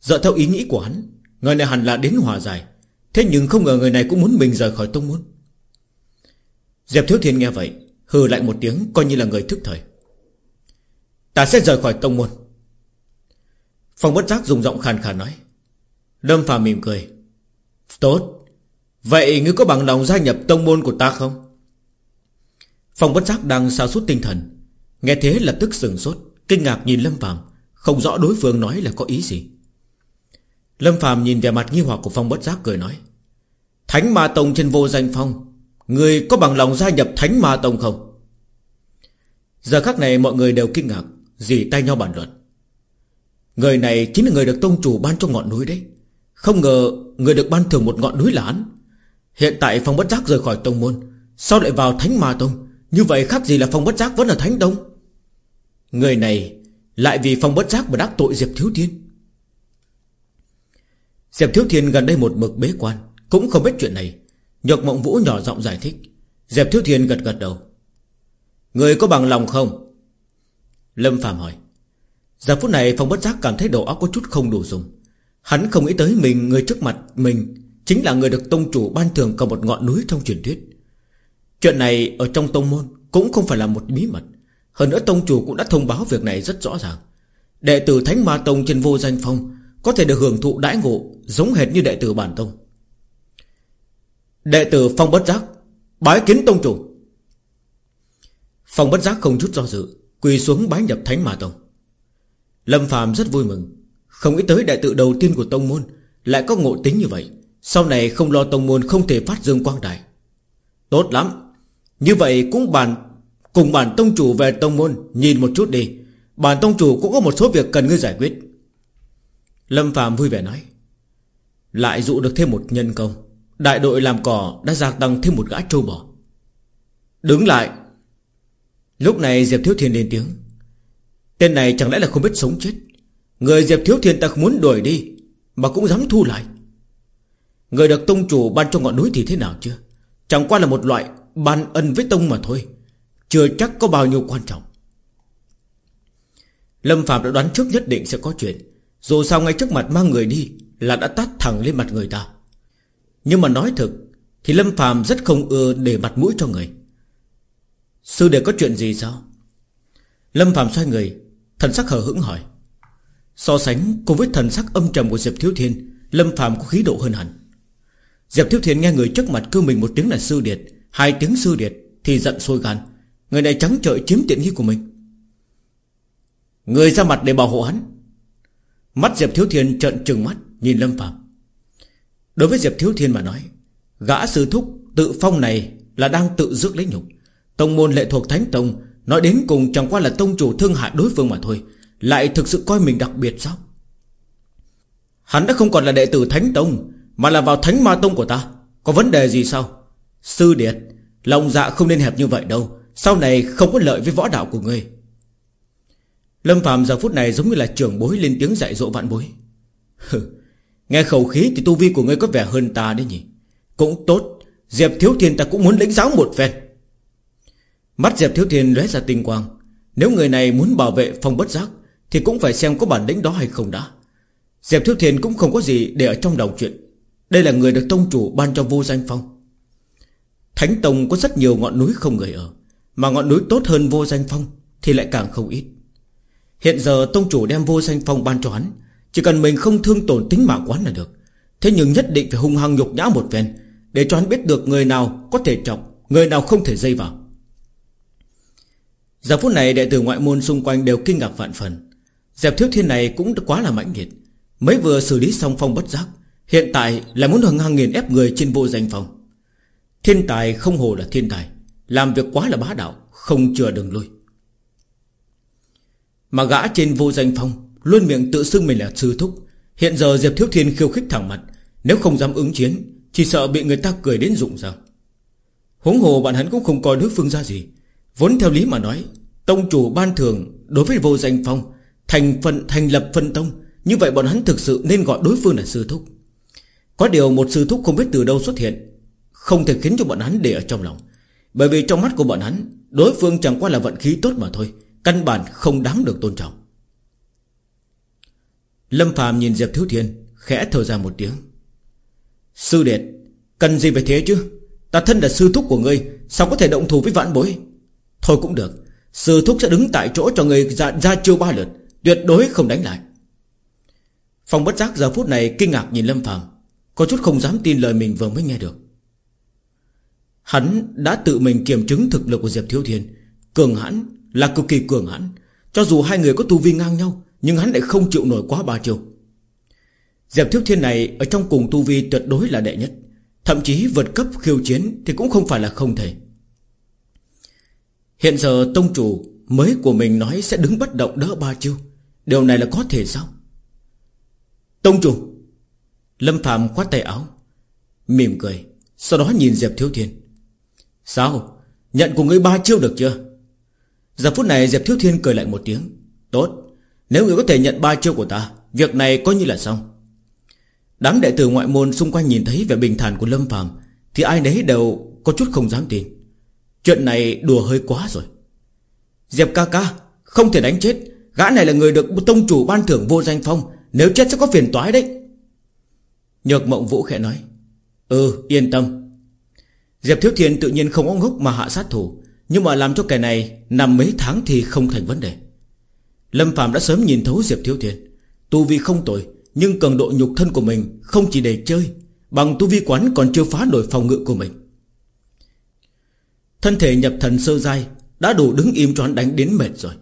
Dựa theo ý nghĩ của hắn, Người này hẳn là đến hòa giải. Thế nhưng không ngờ người này cũng muốn mình rời khỏi tông môn. Diệp Thiếu Thiên nghe vậy, Hừ lại một tiếng, coi như là người thức thời. Ta sẽ rời khỏi tông môn. Phong bất giác dùng giọng khàn khàn nói. Lâm Phạm mỉm cười. Tốt. Vậy ngươi có bằng lòng gia nhập tông môn của ta không? Phong bất giác đang sao suốt tinh thần. Nghe thế lập tức sừng sốt, Kinh ngạc nhìn Lâm Phạm Không rõ đối phương nói là có ý gì. Lâm Phạm nhìn vẻ mặt nghi hoặc của Phong bất giác cười nói, Thánh Ma Tông trên vô danh phong Người có bằng lòng gia nhập Thánh Ma Tông không? Giờ khắc này mọi người đều kinh ngạc, Dì tay nhau bàn luận. Người này chính là người được tông chủ ban cho ngọn núi đấy. Không ngờ Người được ban thưởng một ngọn núi là hắn. Hiện tại Phong bất giác rời khỏi tông môn, Sao lại vào Thánh Ma Tông? Như vậy khác gì là Phong bất giác vẫn là Thánh Tông? Người này Lại vì Phong bất giác mà đắc tội Diệp Thiếu Thiên. Diệp Thiếu Thiên gần đây một mực bế quan, Cũng không biết chuyện này. Nhược Mộng Vũ nhỏ giọng giải thích. Diệp Thiếu Thiên gật gật đầu. Người có bằng lòng không? Lâm Phạm hỏi. Giờ phút này Phong bất giác cảm thấy đầu óc có chút không đủ dùng. Hắn không nghĩ tới mình, Người trước mặt mình Chính là người được tông chủ ban thường cả một ngọn núi trong truyền thuyết. Chuyện này ở trong tông môn Cũng không phải là một bí mật. Hơn nữa tông chủ cũng đã thông báo việc này rất rõ ràng. Đệ tử Thánh Ma Tông trên vô danh phong Có thể được hưởng thụ đãi ngộ Giống hệt như đệ tử bản tông. Đệ tử Phong Bất Giác, Bái kiến tông chủ. Phong Bất Giác không chút do dự, Quỳ xuống bái nhập Thánh Ma Tông. Lâm Phạm rất vui mừng, Không nghĩ tới đệ tử đầu tiên của tông môn Lại có ngộ tính như vậy. Sau này không lo tông môn không thể phát dương quang đại. Tốt lắm. Như vậy cũng bàn, Cùng bản tông chủ về tông môn Nhìn một chút đi. Bản tông chủ cũng có một số việc cần ngươi giải quyết. Lâm Phạm vui vẻ nói, Lại dụ được thêm một nhân công. Đại đội làm cỏ đã gia tăng thêm một gã trâu bò. Đứng lại. Lúc này Diệp Thiếu Thiên lên tiếng, Tên này chẳng lẽ là không biết sống chết? Người Diệp Thiếu Thiên ta muốn đuổi đi, Mà cũng dám thu lại. Người được tông chủ ban cho ngọn núi thì thế nào chưa Chẳng qua là một loại ban ân với tông mà thôi. Chưa chắc có bao nhiêu quan trọng. Lâm Phạm đã đoán trước nhất định sẽ có chuyện. Dù sao ngay trước mặt mang người đi Là đã tát thẳng lên mặt người ta. Nhưng mà nói thực Thì Lâm Phạm rất không ưa để mặt mũi cho người. Sư đệ có chuyện gì sao? Lâm Phạm xoay người, Thần sắc hờ hững hỏi. So sánh cùng với thần sắc âm trầm của Diệp Thiếu Thiên, Lâm Phạm có khí độ hơn hẳn. Diệp Thiếu Thiên nghe người trước mặt kêu mình một tiếng là sư điệt, Hai tiếng sư điệt Thì giận sôi gan. Người này trắng trợn chiếm tiện nghi của mình. Người ra mặt để bảo hộ hắn. Mắt Diệp Thiếu Thiên trợn trừng mắt, Nhìn Lâm Phạm Đối với Diệp Thiếu Thiên mà nói, Gã sư thúc tự phong này Là đang tự rước lấy nhục. Tông môn lệ thuộc Thánh Tông, Nói đến cùng chẳng qua là tông chủ thương hại đối phương mà thôi, Lại thực sự coi mình đặc biệt sao? Hắn đã không còn là đệ tử Thánh Tông mà là vào Thánh Ma Tông của ta. Có vấn đề gì sao? Sư Điệt, Lòng dạ không nên hẹp như vậy đâu. Sau này không có lợi với võ đạo của ngươi. Lâm Phạm giờ phút này giống như là trưởng bối lên tiếng dạy dỗ vạn bối. Nghe khẩu khí thì tu vi của ngươi có vẻ hơn ta đấy nhỉ? Cũng tốt, Diệp Thiếu Thiên ta cũng muốn lĩnh giáo một phen. Mắt Diệp Thiếu Thiên lóe ra tinh quang. Nếu người này muốn bảo vệ phong bất giác, Thì cũng phải xem có bản lĩnh đó hay không đã. Diệp Thiếu Thiên cũng không có gì để ở trong đầu chuyện. Đây là người được tông chủ ban cho vô danh phong. Thánh Tông có rất nhiều ngọn núi không người ở, Mà ngọn núi tốt hơn vô danh phong Thì lại càng không ít. Hiện giờ tông chủ đem vô danh phong ban cho hắn, Chỉ cần mình không thương tổn tính mạng quán là được. Thế nhưng nhất định phải hung hăng nhục nhã một phen, Để cho hắn biết được người nào có thể trọng, Người nào không thể dây vào. Giờ phút này đệ tử ngoại môn xung quanh đều kinh ngạc vạn phần. Dẹp thiếu thiên này cũng quá là mãnh liệt. Mới vừa xử lý xong phong bất giác Hiện tại là muốn hằng hàng nghiền ép người trên vô danh phòng. Thiên tài không hồ là thiên tài, Làm việc quá là bá đạo, Không chừa đường lui. Mà gã trên vô danh phong Luôn miệng tự xưng mình là sư thúc. Hiện giờ Diệp Thiếu Thiên khiêu khích thẳng mặt, Nếu không dám ứng chiến, Chỉ sợ bị người ta cười đến rụng ra Huống hồ bạn hắn cũng không coi đối phương ra gì. Vốn theo lý mà nói, Tông chủ ban thường đối với vô danh phong Thành phần, thành lập phân tông, Như vậy bọn hắn thực sự nên gọi đối phương là sư thúc. Có điều một sư thúc không biết từ đâu xuất hiện Không thể khiến cho bọn hắn để ở trong lòng. Bởi vì trong mắt của bọn hắn Đối phương chẳng qua là vận khí tốt mà thôi Căn bản không đáng được tôn trọng. Lâm Phạm nhìn Diệp Thiếu Thiên Khẽ thở ra một tiếng. Sư đệ Cần gì phải thế chứ? Ta thân là sư thúc của ngươi Sao có thể động thủ với vãn bối? Thôi cũng được Sư thúc sẽ đứng tại chỗ cho người ra, ra chiêu ba lượt Tuyệt đối không đánh lại. Phong bất giác giờ phút này kinh ngạc nhìn Lâm Phạm có chút không dám tin lời mình vừa mới nghe được. Hắn đã tự mình kiểm chứng thực lực của Diệp Thiếu Thiên. Cường hãn là cực kỳ cường hãn. Cho dù hai người có tu vi ngang nhau, Nhưng hắn lại không chịu nổi quá ba chiêu Diệp Thiếu Thiên này Ở trong cùng tu vi tuyệt đối là đệ nhất. Thậm chí vượt cấp khiêu chiến Thì cũng không phải là không thể. Hiện giờ tông chủ Mới của mình nói sẽ đứng bất động đỡ ba chiêu. Điều này là có thể sao? Tông chủ Lâm Phạm khoát tay áo, Mỉm cười, Sau đó nhìn Diệp Thiếu Thiên. Sao? Nhận của ngươi ba chiêu được chưa? Giờ phút này Diệp Thiếu Thiên cười lại một tiếng. Tốt, Nếu ngươi có thể nhận ba chiêu của ta, Việc này coi như là xong. Đám đệ tử ngoại môn xung quanh nhìn thấy vẻ bình thản của Lâm Phạm, Thì ai nấy đều có chút không dám tin. Chuyện này đùa hơi quá rồi. Diệp ca ca, Không thể đánh chết. Gã này là người được tông chủ ban thưởng vô danh phong, Nếu chết sẽ có phiền toái đấy. Nhược mộng vũ khẽ nói Ừ yên tâm. Diệp Thiếu Thiên tự nhiên không ống ngốc mà hạ sát thủ, Nhưng mà làm cho kẻ này Nằm mấy tháng thì không thành vấn đề. Lâm Phạm đã sớm nhìn thấu Diệp Thiếu Thiên. Tu vi không tội Nhưng cường độ nhục thân của mình Không chỉ để chơi, Bằng tu vi quán còn chưa phá nổi phòng ngự của mình. Thân thể nhập thần sơ dai Đã đủ đứng im cho hắn đánh đến mệt rồi.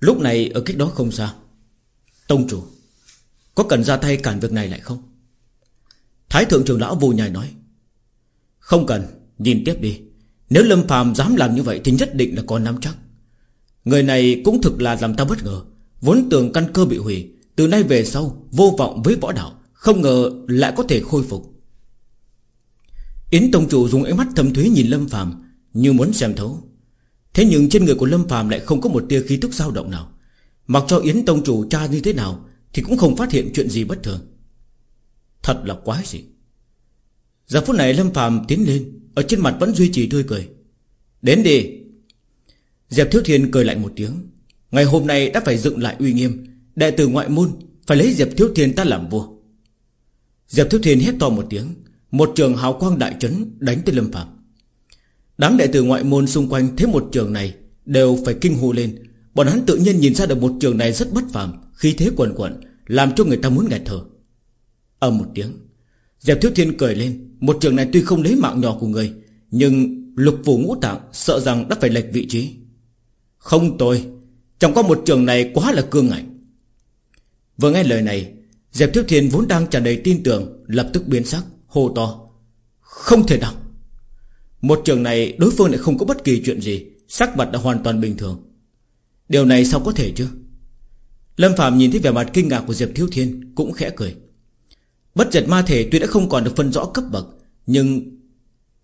Lúc này ở cách đó không xa. Tông chủ, Có cần ra tay cản việc này lại không? Thái thượng trưởng lão vô nhai nói, Không cần, Nhìn tiếp đi. Nếu Lâm phàm dám làm như vậy Thì nhất định là có nắm chắc. Người này cũng thực là làm ta bất ngờ. Vốn tưởng căn cơ bị hủy, Từ nay về sau vô vọng với võ đạo, Không ngờ lại có thể khôi phục. Yến Tông Chủ dùng ánh mắt thâm thúy nhìn Lâm phàm Như muốn xem thấu. Thế nhưng trên người của Lâm phàm lại không có một tia khí tức dao động nào. Mặc cho Yến Tông Chủ tra như thế nào Thì cũng không phát hiện chuyện gì bất thường. Thật là quái gì Giờ phút này Lâm phàm tiến lên, Ở trên mặt vẫn duy trì tươi cười. Đến đi. Diệp Thiếu Thiên cười lại một tiếng. Ngày hôm nay đã phải dựng lại uy nghiêm. Đệ tử ngoại môn Phải lấy Diệp Thiếu Thiên ta làm vua. Diệp Thiếu Thiên hét to một tiếng. Một trường hào quang đại trấn đánh tới Lâm phàm. Đám đệ tử ngoại môn xung quanh Thấy một trường này Đều phải kinh hô lên. Bọn hắn tự nhiên nhìn ra được một trường này rất bất phàm Khi thế quần quẩn Làm cho người ta muốn ngạt thở ở một tiếng. Diệp Thiếu Thiên cười lên Một trường này tuy không lấy mạng nhỏ của người Nhưng lục phủ ngũ tạng Sợ rằng đã phải lệch vị trí. Không tôi Chẳng có một trường này quá là cương ngạnh. Vừa nghe lời này Diệp Thiếu Thiên vốn đang tràn đầy tin tưởng Lập tức biến sắc, hô to Không thể nào. Một trường này đối phương lại không có bất kỳ chuyện gì Sắc mặt đã hoàn toàn bình thường. Điều này sao có thể chứ? Lâm Phạm nhìn thấy vẻ mặt kinh ngạc của Diệp Thiếu Thiên Cũng khẽ cười. Bất diệt ma thể tuy đã không còn được phân rõ cấp bậc, Nhưng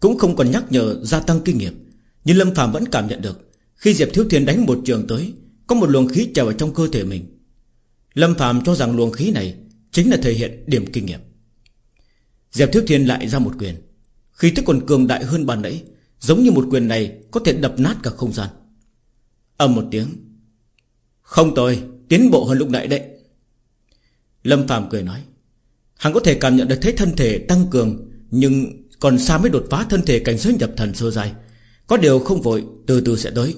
Cũng không còn nhắc nhở gia tăng kinh nghiệm. Nhưng Lâm phàm vẫn cảm nhận được, Khi Diệp Thiếu Thiên đánh một trường tới, Có một luồng khí trào ở trong cơ thể mình. Lâm phàm cho rằng luồng khí này Chính là thể hiện điểm kinh nghiệm. Diệp Thiếu Thiên lại ra một quyền. Khi tức còn cường đại hơn bàn nãy, Giống như một quyền này Có thể đập nát cả không gian. Âm một tiếng. Không tồi, Tiến bộ hơn lúc nãy đấy. Lâm phàm cười nói. Hắn có thể cảm nhận được thấy thân thể tăng cường, Nhưng còn xa mới đột phá thân thể cảnh giới nhập thần sơ dài Có điều không vội, Từ từ sẽ tới.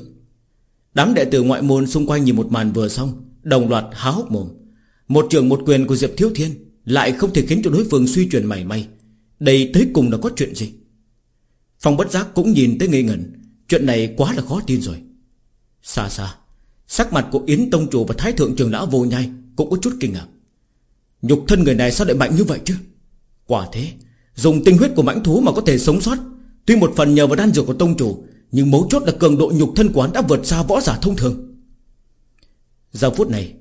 Đám đệ tử ngoại môn xung quanh nhìn một màn vừa xong, Đồng loạt há hốc mồm. Một trường một quyền của Diệp Thiếu Thiên Lại không thể khiến cho đối phương suy chuyển mảy may. Đây tới cùng là có chuyện gì? Phong bất giác cũng nhìn tới ngây ngẩn. Chuyện này quá là khó tin rồi. Xa xa, Sắc mặt của Yến Tông Chủ và Thái Thượng Trường Lão Vô Nhai Cũng có chút kinh ngạc. Nhục thân người này sao lại mạnh như vậy chứ? Quả thế, Dùng tinh huyết của mãnh thú mà có thể sống sót. Tuy một phần nhờ vào đan dược của Tông Chủ, Nhưng mấu chốt là cường độ nhục thân của hắn đã vượt xa võ giả thông thường. Giờ phút này,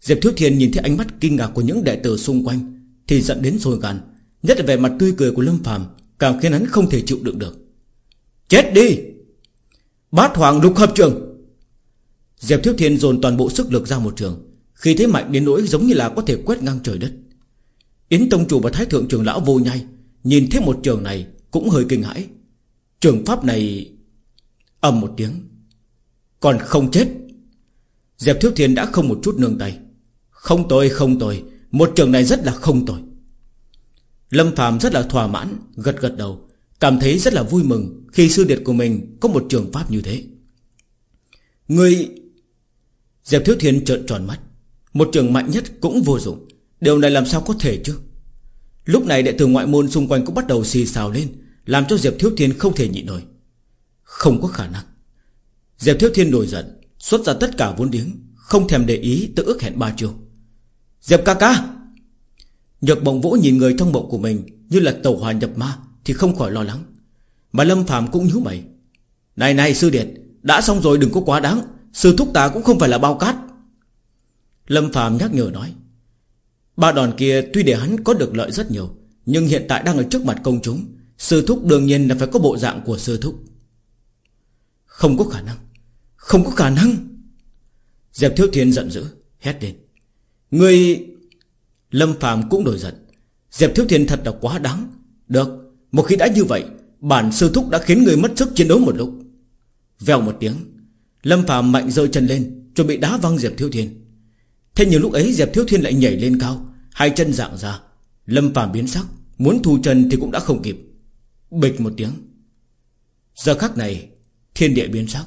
Diệp Thiếu Thiên nhìn thấy ánh mắt kinh ngạc của những đệ tử xung quanh, Thì giận đến sôi gan Nhất là về mặt tươi cười của Lâm Phàm, Càng khiến hắn không thể chịu đựng được. Chết đi! Bát Hoàng lục hợp trường! Diệp Thiếu Thiên dồn toàn bộ sức lực ra một trường khi thế mạnh đến nỗi giống như là có thể quét ngang trời đất. Yến Tông Chủ và Thái Thượng Trường Lão vô nhai Nhìn thấy một trường này Cũng hơi kinh hãi. Trường pháp này ầm một tiếng, Còn không chết. Dẹp Thiếu Thiên đã không một chút nương tay. Không tồi không tồi Một trường này rất là không tồi Lâm Phạm rất là thỏa mãn, Gật gật đầu, Cảm thấy rất là vui mừng Khi sư điệt của mình có một trường pháp như thế. Người dẹp Thiếu Thiên trợn tròn mắt. Một trường mạnh nhất cũng vô dụng. Điều này làm sao có thể chứ? Lúc này đệ tử ngoại môn xung quanh cũng bắt đầu xì xào lên, Làm cho Diệp Thiếu Thiên không thể nhịn nổi. Không có khả năng. Diệp Thiếu Thiên nổi giận, Xuất ra tất cả vốn điếng, Không thèm để ý tự ước hẹn ba chiều Diệp ca ca! Nhược bồng vũ nhìn người trong mộng của mình Như là tàu hòa nhập ma Thì không khỏi lo lắng. Mà Lâm Phạm cũng nhíu mày. Này này, sư điệt Đã xong rồi, đừng có quá đáng. Sư thúc ta cũng không phải là bao cát. Lâm Phạm nhắc nhở nói, Ba đòn kia tuy để hắn có được lợi rất nhiều, Nhưng hiện tại đang ở trước mặt công chúng, Sư thúc đương nhiên là phải có bộ dạng của sư thúc. Không có khả năng, Không có khả năng. Diệp Thiếu Thiên giận dữ, Hét lên Người Lâm Phạm cũng đổi giận, Diệp Thiếu Thiên thật là quá đáng. Được, Một khi đã như vậy, Bản sư thúc đã khiến người mất sức chiến đấu một lúc. Vèo một tiếng, Lâm Phạm mạnh rơi chân lên, Chuẩn bị đá văng Diệp Thiếu Thiên. Thế nhưng lúc ấy Diệp Thiếu Thiên lại nhảy lên cao, Hai chân dạng ra. Lâm phàm biến sắc, Muốn thu chân thì cũng đã không kịp. Bịch một tiếng. Giờ khắc này, Thiên địa biến sắc.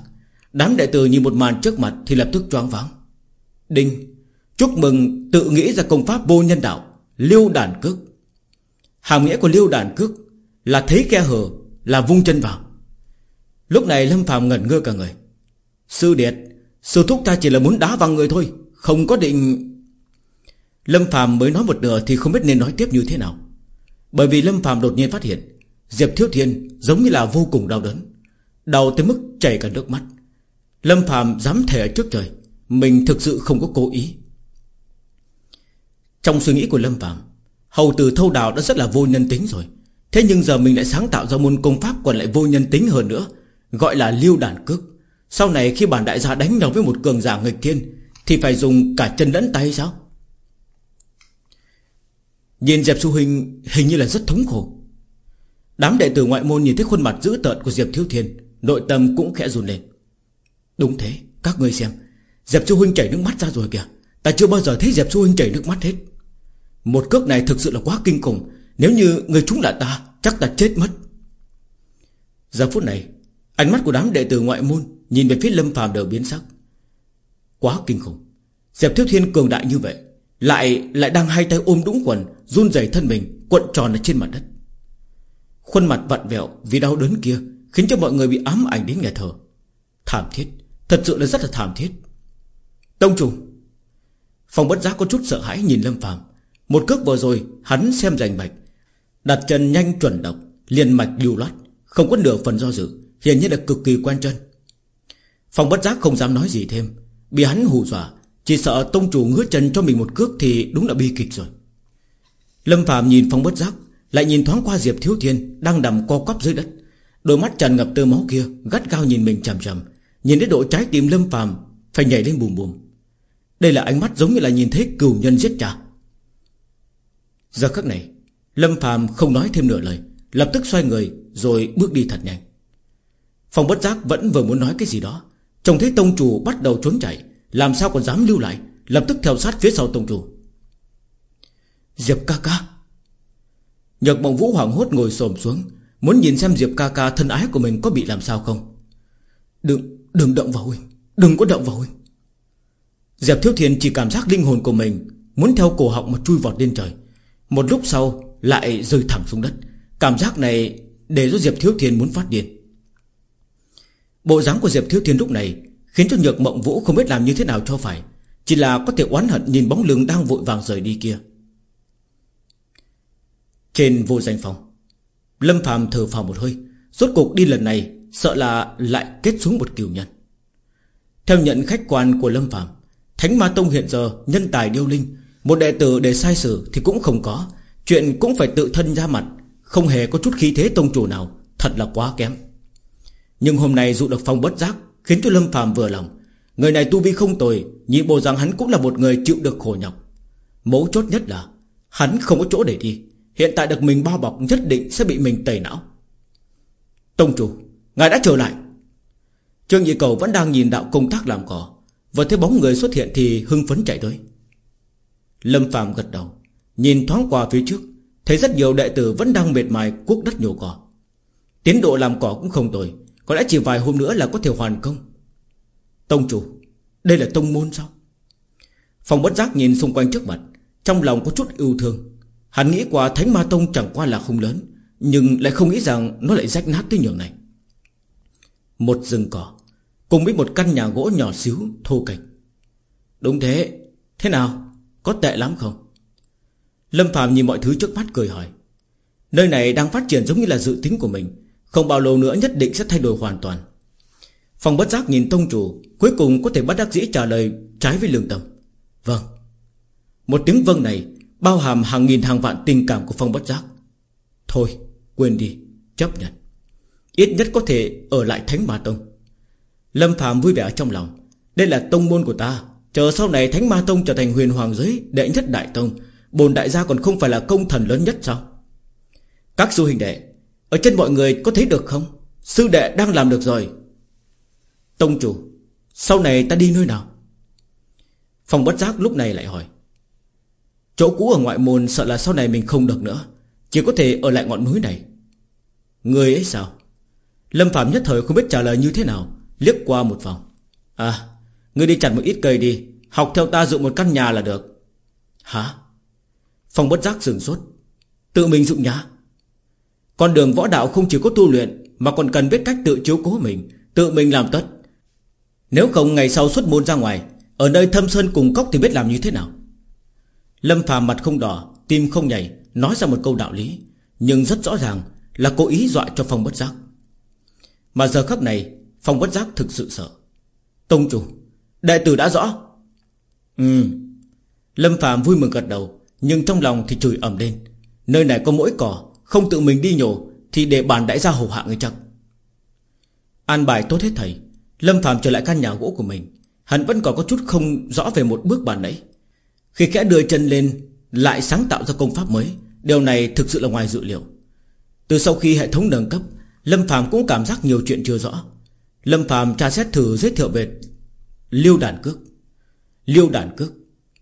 Đám đệ tử nhìn một màn trước mặt Thì lập tức choáng váng. Đinh, Chúc mừng tự nghĩ ra công pháp vô nhân đạo Liêu đàn cước. Hàm nghĩa của liêu đàn cước Là thấy khe hở, Là vung chân vào. Lúc này Lâm phàm ngẩn ngơ cả người. Sư Điệt, Sư thúc ta chỉ là muốn đá vào người thôi. Không có định. Lâm Phạm mới nói một nửa thì không biết nên nói tiếp như thế nào. Bởi vì Lâm Phạm đột nhiên phát hiện, Diệp Thiếu Thiên giống như là vô cùng đau đớn, Đau tới mức chảy cả nước mắt. Lâm Phạm dám thề trước trời, Mình thực sự không có cố ý. Trong suy nghĩ của Lâm Phạm Hầu từ thâu đào đã rất là vô nhân tính rồi. Thế nhưng giờ mình lại sáng tạo ra môn công pháp Còn lại vô nhân tính hơn nữa, Gọi là liêu đàn cước. Sau này khi bản đại gia đánh nhau với một cường giả nghịch thiên thì phải dùng cả chân lẫn tay sao? Nhìn Diệp Xu Hình hình như là rất thống khổ. Đám đệ tử ngoại môn nhìn thấy khuôn mặt dữ tợn của Diệp Thiếu Thiên, Nội tâm cũng khẽ run lên. Đúng thế, Các ngươi xem, Diệp Xu Huynh chảy nước mắt ra rồi kìa. Ta chưa bao giờ thấy Diệp Xu Huynh chảy nước mắt hết. Một cước này thực sự là quá kinh khủng. Nếu như người chúng là ta, Chắc ta chết mất. Giờ phút này, Ánh mắt của đám đệ tử ngoại môn Nhìn về phía Lâm phàm đều biến sắc. Quá kinh khủng. Diệp Thiếu Thiên cường đại như vậy, Lại lại đang hai tay ôm đũng quần, Run rẩy thân mình, Cuộn tròn ở trên mặt đất. Khuôn mặt vặn vẹo vì đau đớn kia Khiến cho mọi người bị ám ảnh đến nghẹt thở. Thảm thiết, Thật sự là rất là thảm thiết. Tông chủ, Phòng bất giác có chút sợ hãi nhìn Lâm phàm. Một cước vừa rồi, hắn xem rành mạch, Đặt chân nhanh chuẩn độc, liền mạch lưu loát, Không có nửa phần do dự, Hiển nhiên là cực kỳ quen chân. Phòng bất giác không dám nói gì thêm Bị hắn hù dọa, Chỉ sợ tông chủ ngứa chân cho mình một cước Thì đúng là bi kịch rồi. Lâm Phạm nhìn phong bất giác, Lại nhìn thoáng qua Diệp Thiếu Thiên Đang nằm co quắp dưới đất. Đôi mắt tràn ngập tơ máu kia, Gắt gao nhìn mình chằm chằm. Nhìn đến độ trái tim Lâm Phạm Phải nhảy lên bùm bùm. Đây là ánh mắt giống như là nhìn thấy cừu nhân giết cha. Giờ khắc này, Lâm Phạm không nói thêm nửa lời, Lập tức xoay người Rồi bước đi thật nhanh. Phong bất giác vẫn vừa muốn nói cái gì đó Trông thấy tông chủ bắt đầu trốn chạy, Làm sao còn dám lưu lại? Lập tức theo sát phía sau tông chủ. Diệp ca ca. Nhật mộng vũ hoảng hốt ngồi xồm xuống, Muốn nhìn xem Diệp ca ca thân ái của mình có bị làm sao không. Đừng Đừng động vào huynh Đừng có động vào huynh Diệp Thiếu thiền chỉ cảm giác linh hồn của mình Muốn theo cổ họng mà chui vọt lên trời. Một lúc sau, lại rơi thẳng xuống đất. Cảm giác này Để cho Diệp Thiếu thiền muốn phát điên. Bộ dáng của Diệp Thiếu Thiên lúc này Khiến cho Nhược Mộng Vũ không biết làm như thế nào cho phải, Chỉ là có thể oán hận nhìn bóng lưng đang vội vàng rời đi kia. Trên vô danh phòng, Lâm Phạm thở phào một hơi, Rốt cuộc đi lần này Sợ là lại kết xuống một kiều nhân. Theo nhận khách quan của Lâm Phạm Thánh Ma Tông hiện giờ nhân tài điêu linh, Một đệ tử để sai sử thì cũng không có, Chuyện cũng phải tự thân ra mặt, Không hề có chút khí thế tông chủ nào, Thật là quá kém. Nhưng hôm nay dụ được phong bất giác, Khiến cho Lâm phàm vừa lòng. Người này tu vi không tồi, Nhị bộ rằng hắn cũng là một người chịu được khổ nhọc. Mấu chốt nhất là, Hắn không có chỗ để đi. Hiện tại được mình bao bọc nhất định sẽ bị mình tẩy não. Tông chủ, Ngài đã trở lại. Trương Nhị Cầu vẫn đang nhìn đạo công tác làm cỏ. Vừa thấy bóng người xuất hiện thì hưng phấn chạy tới. Lâm phàm gật đầu, Nhìn thoáng qua phía trước, Thấy rất nhiều đệ tử vẫn đang mệt mài cuốc đất nhổ cỏ. Tiến độ làm cỏ cũng không tồi có lẽ chỉ vài hôm nữa là có thể hoàn công. Tông chủ, Đây là tông môn sao? Phòng bất giác nhìn xung quanh trước mặt, Trong lòng có chút yêu thương. Hắn nghĩ qua Thánh Ma Tông chẳng qua là không lớn, Nhưng lại không nghĩ rằng Nó lại rách nát tới nhường này. Một rừng cỏ, Cùng với một căn nhà gỗ nhỏ xíu, thô kệch Đúng thế Thế nào, Có tệ lắm không? Lâm Phạm nhìn mọi thứ trước mắt cười hỏi. Nơi này đang phát triển giống như là dự tính của mình không bao lâu nữa nhất định sẽ thay đổi hoàn toàn. Phòng bất giác nhìn tông chủ, Cuối cùng có thể bắt đắc dĩ trả lời, Trái với lương tâm. Vâng. Một tiếng vâng này Bao hàm hàng nghìn hàng vạn tình cảm của phong bất giác. Thôi, quên đi, Chấp nhận. Ít nhất có thể ở lại Thánh Ma Tông. Lâm Phạm vui vẻ trong lòng. Đây là tông môn của ta. Chờ sau này Thánh Ma Tông trở thành huyền hoàng giới, Đệ nhất đại tông, Bồn đại gia còn không phải là công thần lớn nhất sao? Các sư hình đệ ở trên mọi người có thấy được không? Sư đệ đang làm được rồi. Tông chủ, Sau này ta đi nơi nào? Phòng bất giác lúc này lại hỏi. Chỗ cũ ở ngoại môn sợ là sau này mình không được nữa, Chỉ có thể ở lại ngọn núi này. Người ấy sao? Lâm Phạm nhất thời không biết trả lời như thế nào, Liếc qua một vòng. À Ngươi đi chặt một ít cây đi, Học theo ta dựng một căn nhà là được. Hả? Phong bất giác dừng sốt. Tự mình dựng nhà? Con đường võ đạo không chỉ có tu luyện, Mà còn cần biết cách tự chiếu cố mình, Tự mình làm tất. Nếu không, ngày sau xuất môn ra ngoài, Ở nơi thâm sơn cùng cốc thì biết làm như thế nào? Lâm phàm mặt không đỏ, Tim không nhảy, Nói ra một câu đạo lý, Nhưng rất rõ ràng là cố ý dọa cho Phong bất giác. Mà giờ khắc này, Phong bất giác thực sự sợ. Tông chủ, Đệ tử đã rõ. Ừ. Lâm phàm vui mừng gật đầu, Nhưng trong lòng thì chửi ẩm lên. Nơi này có mỗi cỏ không tự mình đi nhổ, Thì để bàn đại gia hầu hạ người chắc An bài tốt hết thầy. Lâm phàm trở lại căn nhà gỗ của mình. Hắn vẫn còn có chút không rõ về một bước bàn nãy. Khi kẽ đưa chân lên, Lại sáng tạo ra công pháp mới. Điều này thực sự là ngoài dự liệu. Từ sau khi hệ thống nâng cấp, Lâm phàm cũng cảm giác nhiều chuyện chưa rõ. Lâm phàm tra xét thử giới thiệu về Liêu đàn cước. Liêu đàn cước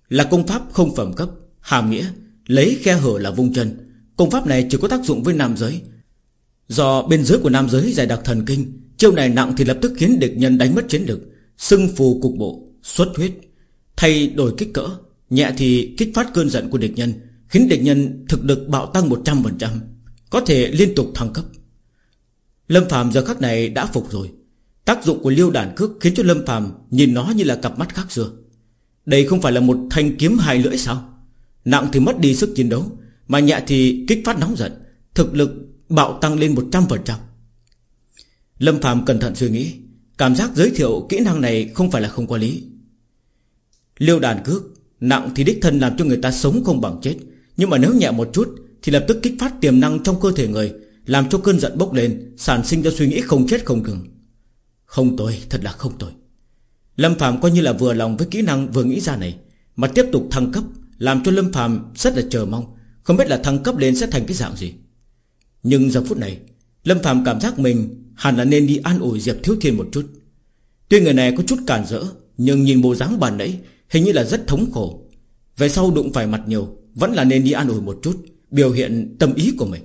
Là công pháp không phẩm cấp, Hàm nghĩa, Lấy khe hở là vung chân. Công pháp này chỉ có tác dụng với nam giới. Do bên dưới của nam giới giải đặc thần kinh, Chiêu này nặng thì lập tức khiến địch nhân đánh mất chiến lực Sưng phù cục bộ, Xuất huyết. Thay đổi kích cỡ, Nhẹ thì kích phát cơn giận của địch nhân, Khiến địch nhân thực lực bạo tăng 100% Có thể liên tục thăng cấp. Lâm Phạm giờ khắc này đã phục rồi. Tác dụng của liêu đàn cước khiến cho Lâm Phạm Nhìn nó như là cặp mắt khác xưa. Đây không phải là một thanh kiếm hai lưỡi sao? Nặng thì mất đi sức chiến đấu mà nhẹ thì kích phát nóng giận Thực lực bạo tăng lên 100% Lâm Phạm cẩn thận suy nghĩ Cảm giác giới thiệu kỹ năng này không phải là không có lý. Liêu đàn cước Nặng thì đích thân làm cho người ta sống không bằng chết Nhưng mà nếu nhẹ một chút Thì lập tức kích phát tiềm năng trong cơ thể người Làm cho cơn giận bốc lên Sản sinh ra suy nghĩ không chết không ngừng. Không tồi, thật là không tồi Lâm Phạm coi như là vừa lòng với kỹ năng vừa nghĩ ra này Mà tiếp tục thăng cấp Làm cho Lâm Phạm rất là chờ mong không biết là thăng cấp lên sẽ thành cái dạng gì. Nhưng giờ phút này, Lâm Phạm cảm giác mình hẳn là nên đi an ủi Diệp Thiếu Thiên một chút. Tuy người này có chút cản rỡ, Nhưng nhìn bộ dáng bàn nãy Hình như là rất thống khổ. Về sau đụng phải mặt nhiều, Vẫn là nên đi an ủi một chút, Biểu hiện tâm ý của mình.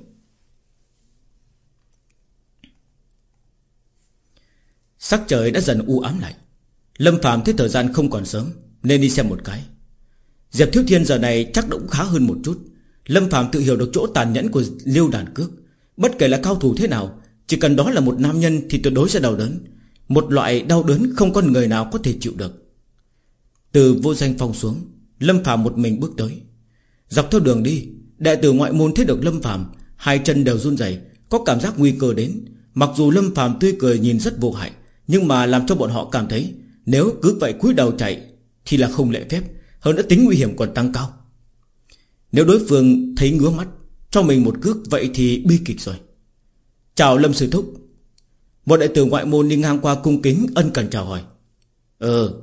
Sắc trời đã dần u ám lại. Lâm Phạm thấy thời gian không còn sớm, Nên đi xem một cái. Diệp Thiếu Thiên giờ này chắc cũng khá hơn một chút. Lâm Phạm tự hiểu được chỗ tàn nhẫn của Liêu Đàn Cước. Bất kể là cao thủ thế nào, Chỉ cần đó là một nam nhân thì tuyệt đối sẽ đau đớn. Một loại đau đớn không con người nào có thể chịu được. Từ vô danh phong xuống, Lâm Phạm một mình bước tới. Dọc theo đường đi, Đệ tử ngoại môn thấy được Lâm Phạm, Hai chân đều run rẩy, Có cảm giác nguy cơ đến. Mặc dù Lâm Phạm tươi cười nhìn rất vô hại, Nhưng mà làm cho bọn họ cảm thấy Nếu cứ vậy cúi đầu chạy Thì là không lễ phép, Hơn nữa tính nguy hiểm còn tăng cao. Nếu đối phương thấy ngứa mắt, Cho mình một cước, vậy thì bi kịch rồi. Chào Lâm Sư Thúc. Một đệ tử ngoại môn đi ngang qua cung kính Ân cần chào hỏi. Ờ.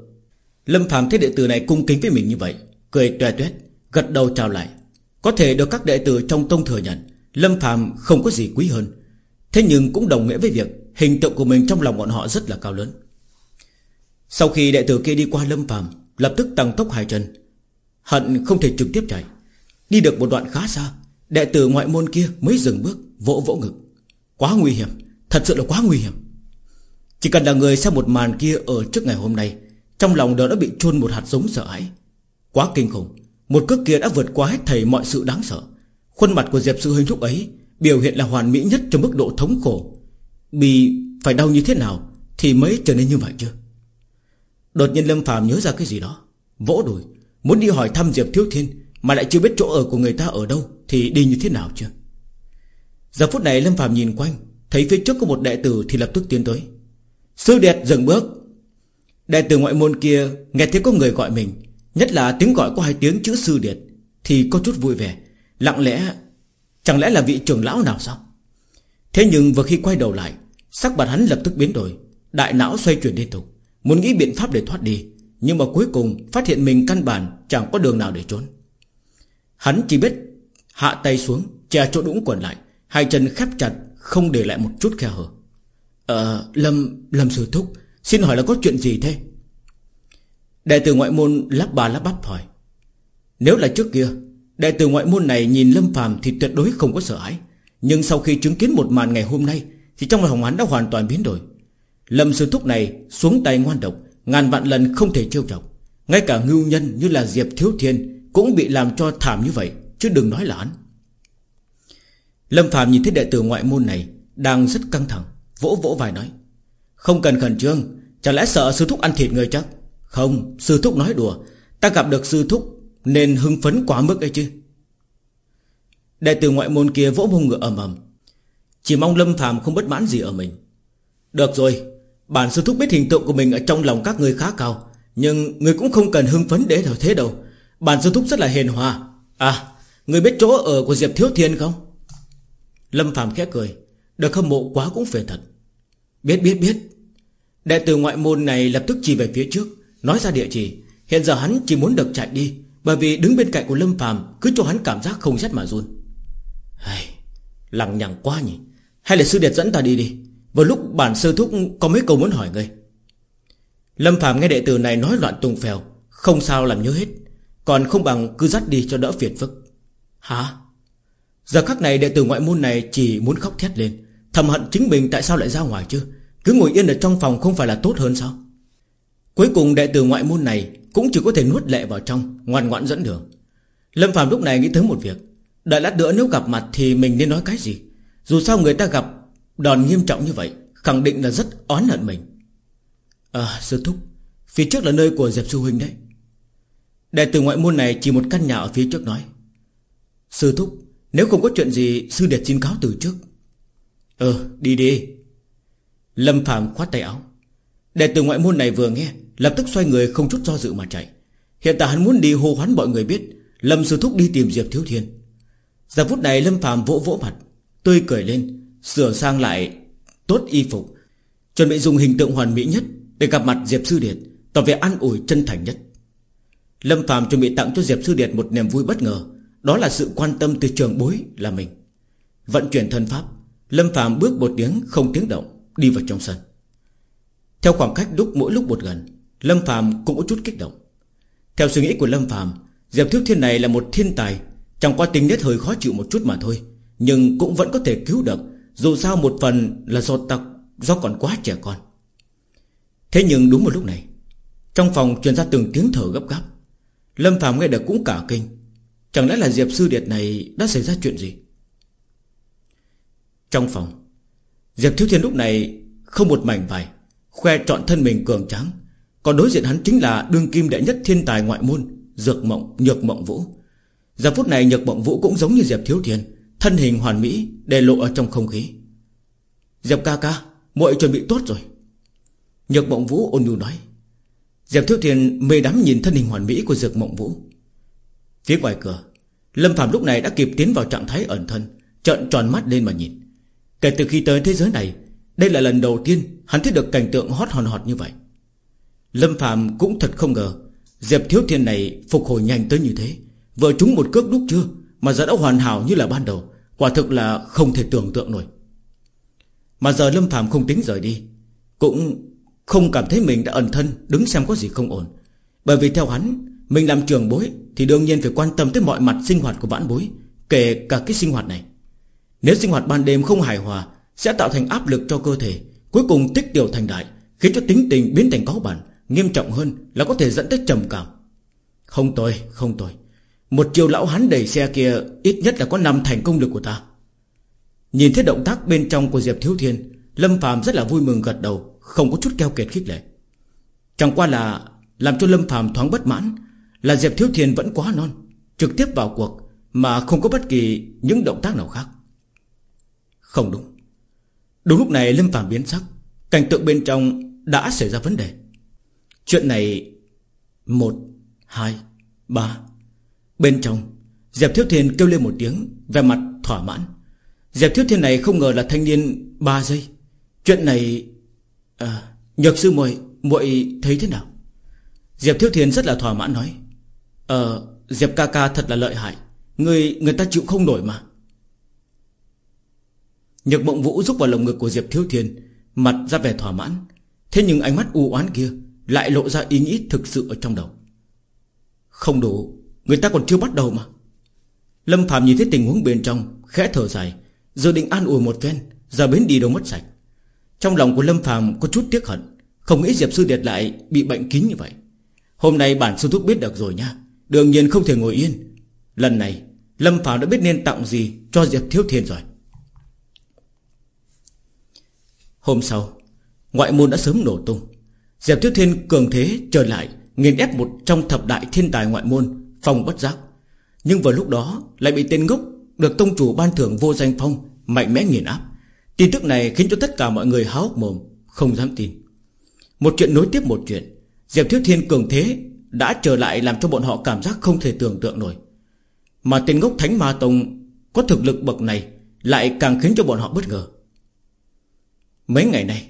Lâm Phạm thấy đệ tử này cung kính với mình như vậy, Cười tuè tuét Gật đầu chào lại. Có thể được các đệ tử trong tông thừa nhận, Lâm Phạm không có gì quý hơn. Thế nhưng cũng đồng nghĩa với việc Hình tượng của mình trong lòng bọn họ rất là cao lớn. Sau khi đệ tử kia đi qua Lâm Phạm Lập tức tăng tốc hai chân. Hận không thể trực tiếp chạy. Đi được một đoạn khá xa, Đệ tử ngoại môn kia mới dừng bước, Vỗ vỗ ngực. Quá nguy hiểm, Thật sự là quá nguy hiểm. Chỉ cần là người xem một màn kia ở trước ngày hôm nay, Trong lòng đều đã bị chôn một hạt giống sợ hãi. Quá kinh khủng, Một cước kia đã vượt qua hết thầy mọi sự đáng sợ. Khuôn mặt của Diệp Sư Huynh lúc ấy Biểu hiện là hoàn mỹ nhất trong mức độ thống khổ. Bị phải đau như thế nào Thì mới trở nên như vậy chưa Đột nhiên Lâm Phạm nhớ ra cái gì đó, Vỗ đùi, Muốn đi hỏi thăm Diệp Thiếu Thiên. Mà lại chưa biết chỗ ở của người ta ở đâu, Thì đi như thế nào chưa? Giờ phút này Lâm Phạm nhìn quanh, Thấy phía trước có một đệ tử thì lập tức tiến tới. Sư Điệt dừng bước. Đệ tử ngoại môn kia Nghe thấy có người gọi mình, Nhất là tiếng gọi có hai tiếng chữ Sư Điệt, Thì có chút vui vẻ, Lặng lẽ, Chẳng lẽ là vị trưởng lão nào sao? Thế nhưng vừa khi quay đầu lại, Sắc mặt hắn lập tức biến đổi, Đại não xoay chuyển liên tục, Muốn nghĩ biện pháp để thoát đi, Nhưng mà cuối cùng phát hiện mình căn bản Chẳng có đường nào để trốn. Hắn chỉ biết hạ tay xuống, che chỗ đũng quần lại, Hai chân khép chặt, Không để lại một chút khe hở. Ờ Lâm Lâm Sư Thúc, Xin hỏi là có chuyện gì thế? Đệ tử ngoại môn lắp bà lắp bắp hỏi. Nếu là trước kia, Đệ tử ngoại môn này nhìn Lâm Phàm thì tuyệt đối không có sợ hãi. Nhưng sau khi chứng kiến một màn ngày hôm nay, Thì trong lòng hắn đã hoàn toàn biến đổi. Lâm sư thúc này xuống tay ngoan độc, Ngàn vạn lần không thể trêu chọc. Ngay cả ngưu nhân như là Diệp Thiếu Thiên cũng bị làm cho thảm như vậy, Chứ đừng nói là hắn. Lâm Phạm nhìn thấy đệ tử ngoại môn này Đang rất căng thẳng, Vỗ vỗ vai nói, Không cần khẩn trương, Chả lẽ sợ sư thúc ăn thịt người chắc? Không, sư thúc nói đùa, Ta gặp được sư thúc Nên hưng phấn quá mức ấy chứ. Đệ tử ngoại môn kia vỗ mông ngựa ầm ầm, Chỉ mong Lâm Phạm không bất mãn gì ở mình. Được rồi, Bản sư thúc biết hình tượng của mình ở trong lòng các người khá cao, Nhưng người cũng không cần hưng phấn để thế đâu. Bản sư thúc rất là hiền hòa. À Người biết chỗ ở của Diệp Thiếu Thiên không? Lâm Phạm khẽ cười. Được hâm mộ quá cũng phiền thật. Biết biết biết. Đệ tử ngoại môn này lập tức chỉ về phía trước Nói ra địa chỉ. Hiện giờ hắn chỉ muốn được chạy đi Bởi vì đứng bên cạnh của Lâm Phạm Cứ cho hắn cảm giác không rét mà run. Hay, Lằng nhằng quá nhỉ. Hay là sư điệt dẫn ta đi đi. Vào lúc bản sư thúc có mấy câu muốn hỏi ngươi. Lâm Phạm nghe đệ tử này nói loạn tung phèo Không sao làm nhớ hết. Còn không bằng cứ dắt đi cho đỡ phiền phức. Hả? Giờ khắc này đệ tử ngoại môn này chỉ muốn khóc thét lên. Thầm hận chính mình tại sao lại ra ngoài chứ? Cứ ngồi yên ở trong phòng không phải là tốt hơn sao? Cuối cùng đệ tử ngoại môn này Cũng chỉ có thể nuốt lệ vào trong, Ngoan ngoãn dẫn đường. Lâm Phạm lúc này nghĩ tới một việc. Đợi lát nữa nếu gặp mặt thì mình nên nói cái gì? Dù sao người ta gặp đòn nghiêm trọng như vậy, Khẳng định là rất oán hận mình. À sư thúc, Phía trước là nơi của Diệp Sư Huynh đấy. Đệ tử ngoại môn này chỉ một căn nhà ở phía trước nói, Sư thúc, Nếu không có chuyện gì, Sư đệ xin cáo từ trước. Ờ đi đi. Lâm Phạm khoát tay áo. Đệ tử ngoại môn này vừa nghe, Lập tức xoay người không chút do dự mà chạy. Hiện tại hắn muốn đi hô hoán mọi người biết, Lâm Sư Thúc đi tìm Diệp Thiếu Thiên. Giờ phút này Lâm Phạm vỗ vỗ mặt, Tươi cười lên, Sửa sang lại tốt y phục, Chuẩn bị dùng hình tượng hoàn mỹ nhất Để gặp mặt Diệp Sư Điệt, Tỏ vẻ an ủi chân thành nhất. Lâm Phạm chuẩn bị tặng cho Diệp Sư Điệt một niềm vui bất ngờ. Đó là sự quan tâm từ trường bối là mình. Vận chuyển thân pháp, Lâm Phạm bước một tiếng không tiếng động, Đi vào trong sân. Theo khoảng cách đúc mỗi lúc một gần, Lâm Phạm cũng có chút kích động. Theo suy nghĩ của Lâm Phạm Diệp Thiếu Thiên này là một thiên tài, Chẳng qua tính nết hơi khó chịu một chút mà thôi, Nhưng cũng vẫn có thể cứu được, Dù sao một phần là do tặc Do còn quá trẻ con. Thế nhưng đúng một lúc này, Trong phòng truyền ra từng tiếng thở gấp gáp. Lâm Phạm nghe được cũng cả kinh. Chẳng lẽ là Diệp Sư Điệt này Đã xảy ra chuyện gì? Trong phòng Diệp Thiếu Thiên lúc này không một mảnh vải Khoe trọn thân mình cường tráng. Còn đối diện hắn chính là đương kim đệ nhất thiên tài ngoại môn Dược mộng, nhược mộng vũ. Giờ phút này nhược mộng vũ cũng giống như Diệp Thiếu Thiên Thân hình hoàn mỹ Để lộ ở trong không khí. Diệp ca ca muội chuẩn bị tốt rồi. Nhược mộng vũ ôn nhu nói. Diệp Thiếu Thiên mê đắm nhìn thân hình hoàn mỹ của Dược mộng vũ. Phía ngoài cửa, Lâm Phạm lúc này đã kịp tiến vào trạng thái ẩn thân, Trợn tròn mắt lên mà nhìn. Kể từ khi tới thế giới này, Đây là lần đầu tiên hắn thấy được cảnh tượng hót hòn hot như vậy. Lâm Phạm cũng thật không ngờ, Diệp Thiếu Thiên này phục hồi nhanh tới như thế, Vừa trúng một cước đúc chưa Mà giờ đã hoàn hảo như là ban đầu, Quả thực là không thể tưởng tượng nổi. Mà giờ Lâm Phạm không tính rời đi, Cũng không cảm thấy mình đã ẩn thân Đứng xem có gì không ổn. Bởi vì theo hắn Mình làm trường bối Thì đương nhiên phải quan tâm tới mọi mặt sinh hoạt của vãn bối Kể cả cái sinh hoạt này. Nếu sinh hoạt ban đêm không hài hòa Sẽ tạo thành áp lực cho cơ thể Cuối cùng tích tiểu thành đại Khiến cho tính tình biến thành có bản Nghiêm trọng hơn là có thể dẫn tới trầm cảm. Không tôi, không tôi. Một chiều lão hắn đẩy xe kia Ít nhất là có năm thành công lực của ta. Nhìn thấy động tác bên trong của Diệp Thiếu Thiên Lâm Phạm rất là vui mừng gật đầu, Không có chút keo kiệt khích lệ. Chẳng qua là Làm cho Lâm Phạm thoáng bất mãn, Là Diệp Thiếu Thiên vẫn quá non, Trực tiếp vào cuộc Mà không có bất kỳ những động tác nào khác. Không đúng. Đúng lúc này Lâm Phạm biến sắc, Cảnh tượng bên trong đã xảy ra vấn đề. Chuyện này Một, Hai, Ba. Bên trong, Diệp Thiếu Thiên kêu lên một tiếng Về mặt thỏa mãn. Diệp Thiếu Thiên này không ngờ là thanh niên ba giây. Chuyện này à, Nhược sư muội muội thấy thế nào? Diệp Thiếu Thiên rất là thỏa mãn nói Ờ Diệp ca ca thật là lợi hại Người người ta chịu không nổi mà. Nhược mộng vũ rúc vào lồng ngực của Diệp Thiếu Thiên Mặt ra vẻ thỏa mãn Thế nhưng ánh mắt u oán kia Lại lộ ra ý nghĩ thực sự ở trong đầu. Không đủ Người ta còn chưa bắt đầu mà. Lâm Phạm nhìn thấy tình huống bên trong Khẽ thở dài Giờ định an ủi một phen Giờ bến đi đâu mất sạch. Trong lòng của Lâm Phàm có chút tiếc hận, Không nghĩ Diệp Sư Điệt lại bị bệnh kín như vậy. Hôm nay bản sư thúc biết được rồi nha, Đương nhiên không thể ngồi yên. Lần này, Lâm Phàm đã biết nên tặng gì cho Diệp Thiếu Thiên rồi. Hôm sau, Ngoại môn đã sớm nổ tung. Diệp Thiếu Thiên cường thế trở lại, Nghiền ép một trong thập đại thiên tài ngoại môn, Phong bất giác. Nhưng vào lúc đó, lại bị tên ngốc Được tông chủ ban thưởng vô danh phong Mạnh mẽ nghiền áp. Tin tức này khiến cho tất cả mọi người háo hốc mồm, Không dám tin. Một chuyện nối tiếp một chuyện, Diệp Thiếu Thiên cường thế Đã trở lại làm cho bọn họ cảm giác không thể tưởng tượng nổi. Mà tên ngốc Thánh Ma Tông Có thực lực bậc này Lại càng khiến cho bọn họ bất ngờ. Mấy ngày nay,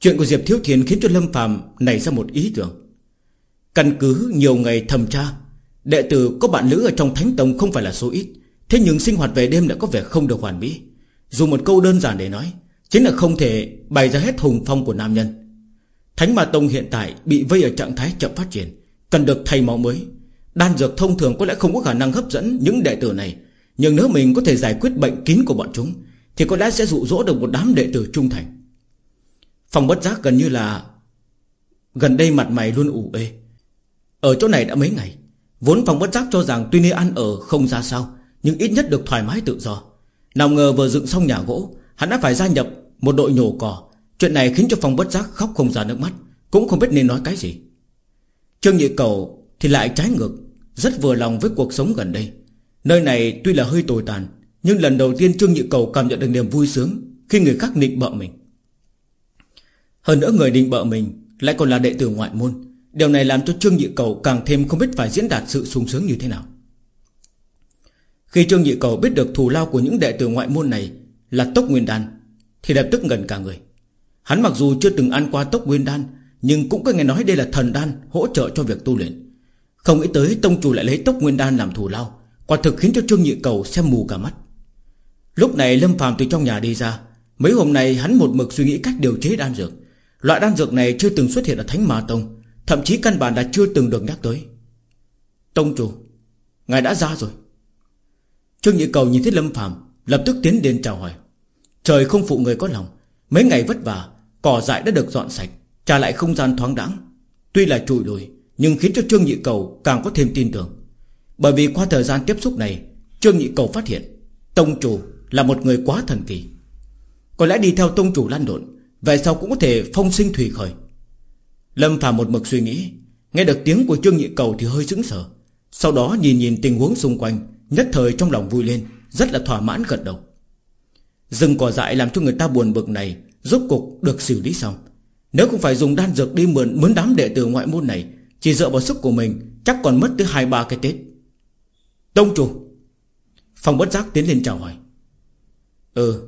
Chuyện của Diệp Thiếu Thiên khiến cho Lâm Phạm nảy ra một ý tưởng. Căn cứ nhiều ngày thầm tra, Đệ tử có bạn nữ ở trong Thánh Tông không phải là số ít, Thế nhưng sinh hoạt về đêm đã có vẻ không được hoàn mỹ. Dùng một câu đơn giản để nói, Chính là không thể bày ra hết hùng phong của nam nhân. Thánh Ma Tông hiện tại Bị vây ở trạng thái chậm phát triển, Cần được thay máu mới. Đan dược thông thường có lẽ không có khả năng hấp dẫn những đệ tử này, Nhưng nếu mình có thể giải quyết bệnh kín của bọn chúng, Thì có lẽ sẽ dụ dỗ được một đám đệ tử trung thành. Phòng bất giác gần như là Gần đây mặt mày luôn ủ ê. Ở chỗ này đã mấy ngày, Vốn phòng bất giác cho rằng tuy nơi ăn ở không ra sao, Nhưng ít nhất được thoải mái tự do. Nào ngờ vừa dựng xong nhà gỗ, Hắn đã phải gia nhập một đội nhổ cỏ. Chuyện này khiến cho phòng bất giác khóc không ra nước mắt, Cũng không biết nên nói cái gì. Trương Nhị Cầu thì lại trái ngược, Rất vừa lòng với cuộc sống gần đây. Nơi này tuy là hơi tồi tàn, Nhưng lần đầu tiên Trương Nhị Cầu cảm nhận được niềm vui sướng Khi người khác nịnh bợ mình. Hơn nữa người định bợ mình Lại còn là đệ tử ngoại môn. Điều này làm cho Trương Nhị Cầu càng thêm không biết phải diễn đạt sự sung sướng như thế nào. Khi Trương Nhị Cầu biết được thù lao của những đệ tử ngoại môn này Là tốc nguyên đan, Thì lập tức ngẩn cả người. Hắn mặc dù chưa từng ăn qua tốc nguyên đan, Nhưng cũng có nghe nói đây là thần đan Hỗ trợ cho việc tu luyện. Không nghĩ tới tông chủ lại lấy tốc nguyên đan làm thù lao, Quả thực khiến cho Trương Nhị Cầu xem mù cả mắt. Lúc này Lâm phàm từ trong nhà đi ra, Mấy hôm nay hắn một mực suy nghĩ cách điều chế đan dược. Loại đan dược này chưa từng xuất hiện ở Thánh Ma Tông, Thậm chí căn bản đã chưa từng được nhắc tới. Tông chủ, Ngài đã ra rồi. Trương Nhị Cầu nhìn thấy Lâm Phạm Lập tức tiến đến chào hỏi. Trời không phụ người có lòng, Mấy ngày vất vả, Cỏ dại đã được dọn sạch, Trả lại không gian thoáng đãng. Tuy là trụi lùi, Nhưng khiến cho Trương Nhị Cầu càng có thêm tin tưởng. Bởi vì qua thời gian tiếp xúc này, Trương Nhị Cầu phát hiện, Tông chủ là một người quá thần kỳ. Có lẽ đi theo tông chủ lan độn Về sau cũng có thể phong sinh thủy khởi. Lâm Phạm một mực suy nghĩ, Nghe được tiếng của Trương Nhị Cầu thì hơi sững sờ, Sau đó nhìn nhìn tình huống xung quanh. Nhất thời trong lòng vui lên Rất là thỏa mãn gật đầu. Rừng cỏ dại làm cho người ta buồn bực này Rốt cục được xử lý xong. Nếu không phải dùng đan dược đi mượn mướn đám đệ tử ngoại môn này Chỉ dựa vào sức của mình Chắc còn mất tới hai ba cái Tết. Tông chủ! Phong bất giác tiến lên chào hỏi. Ừ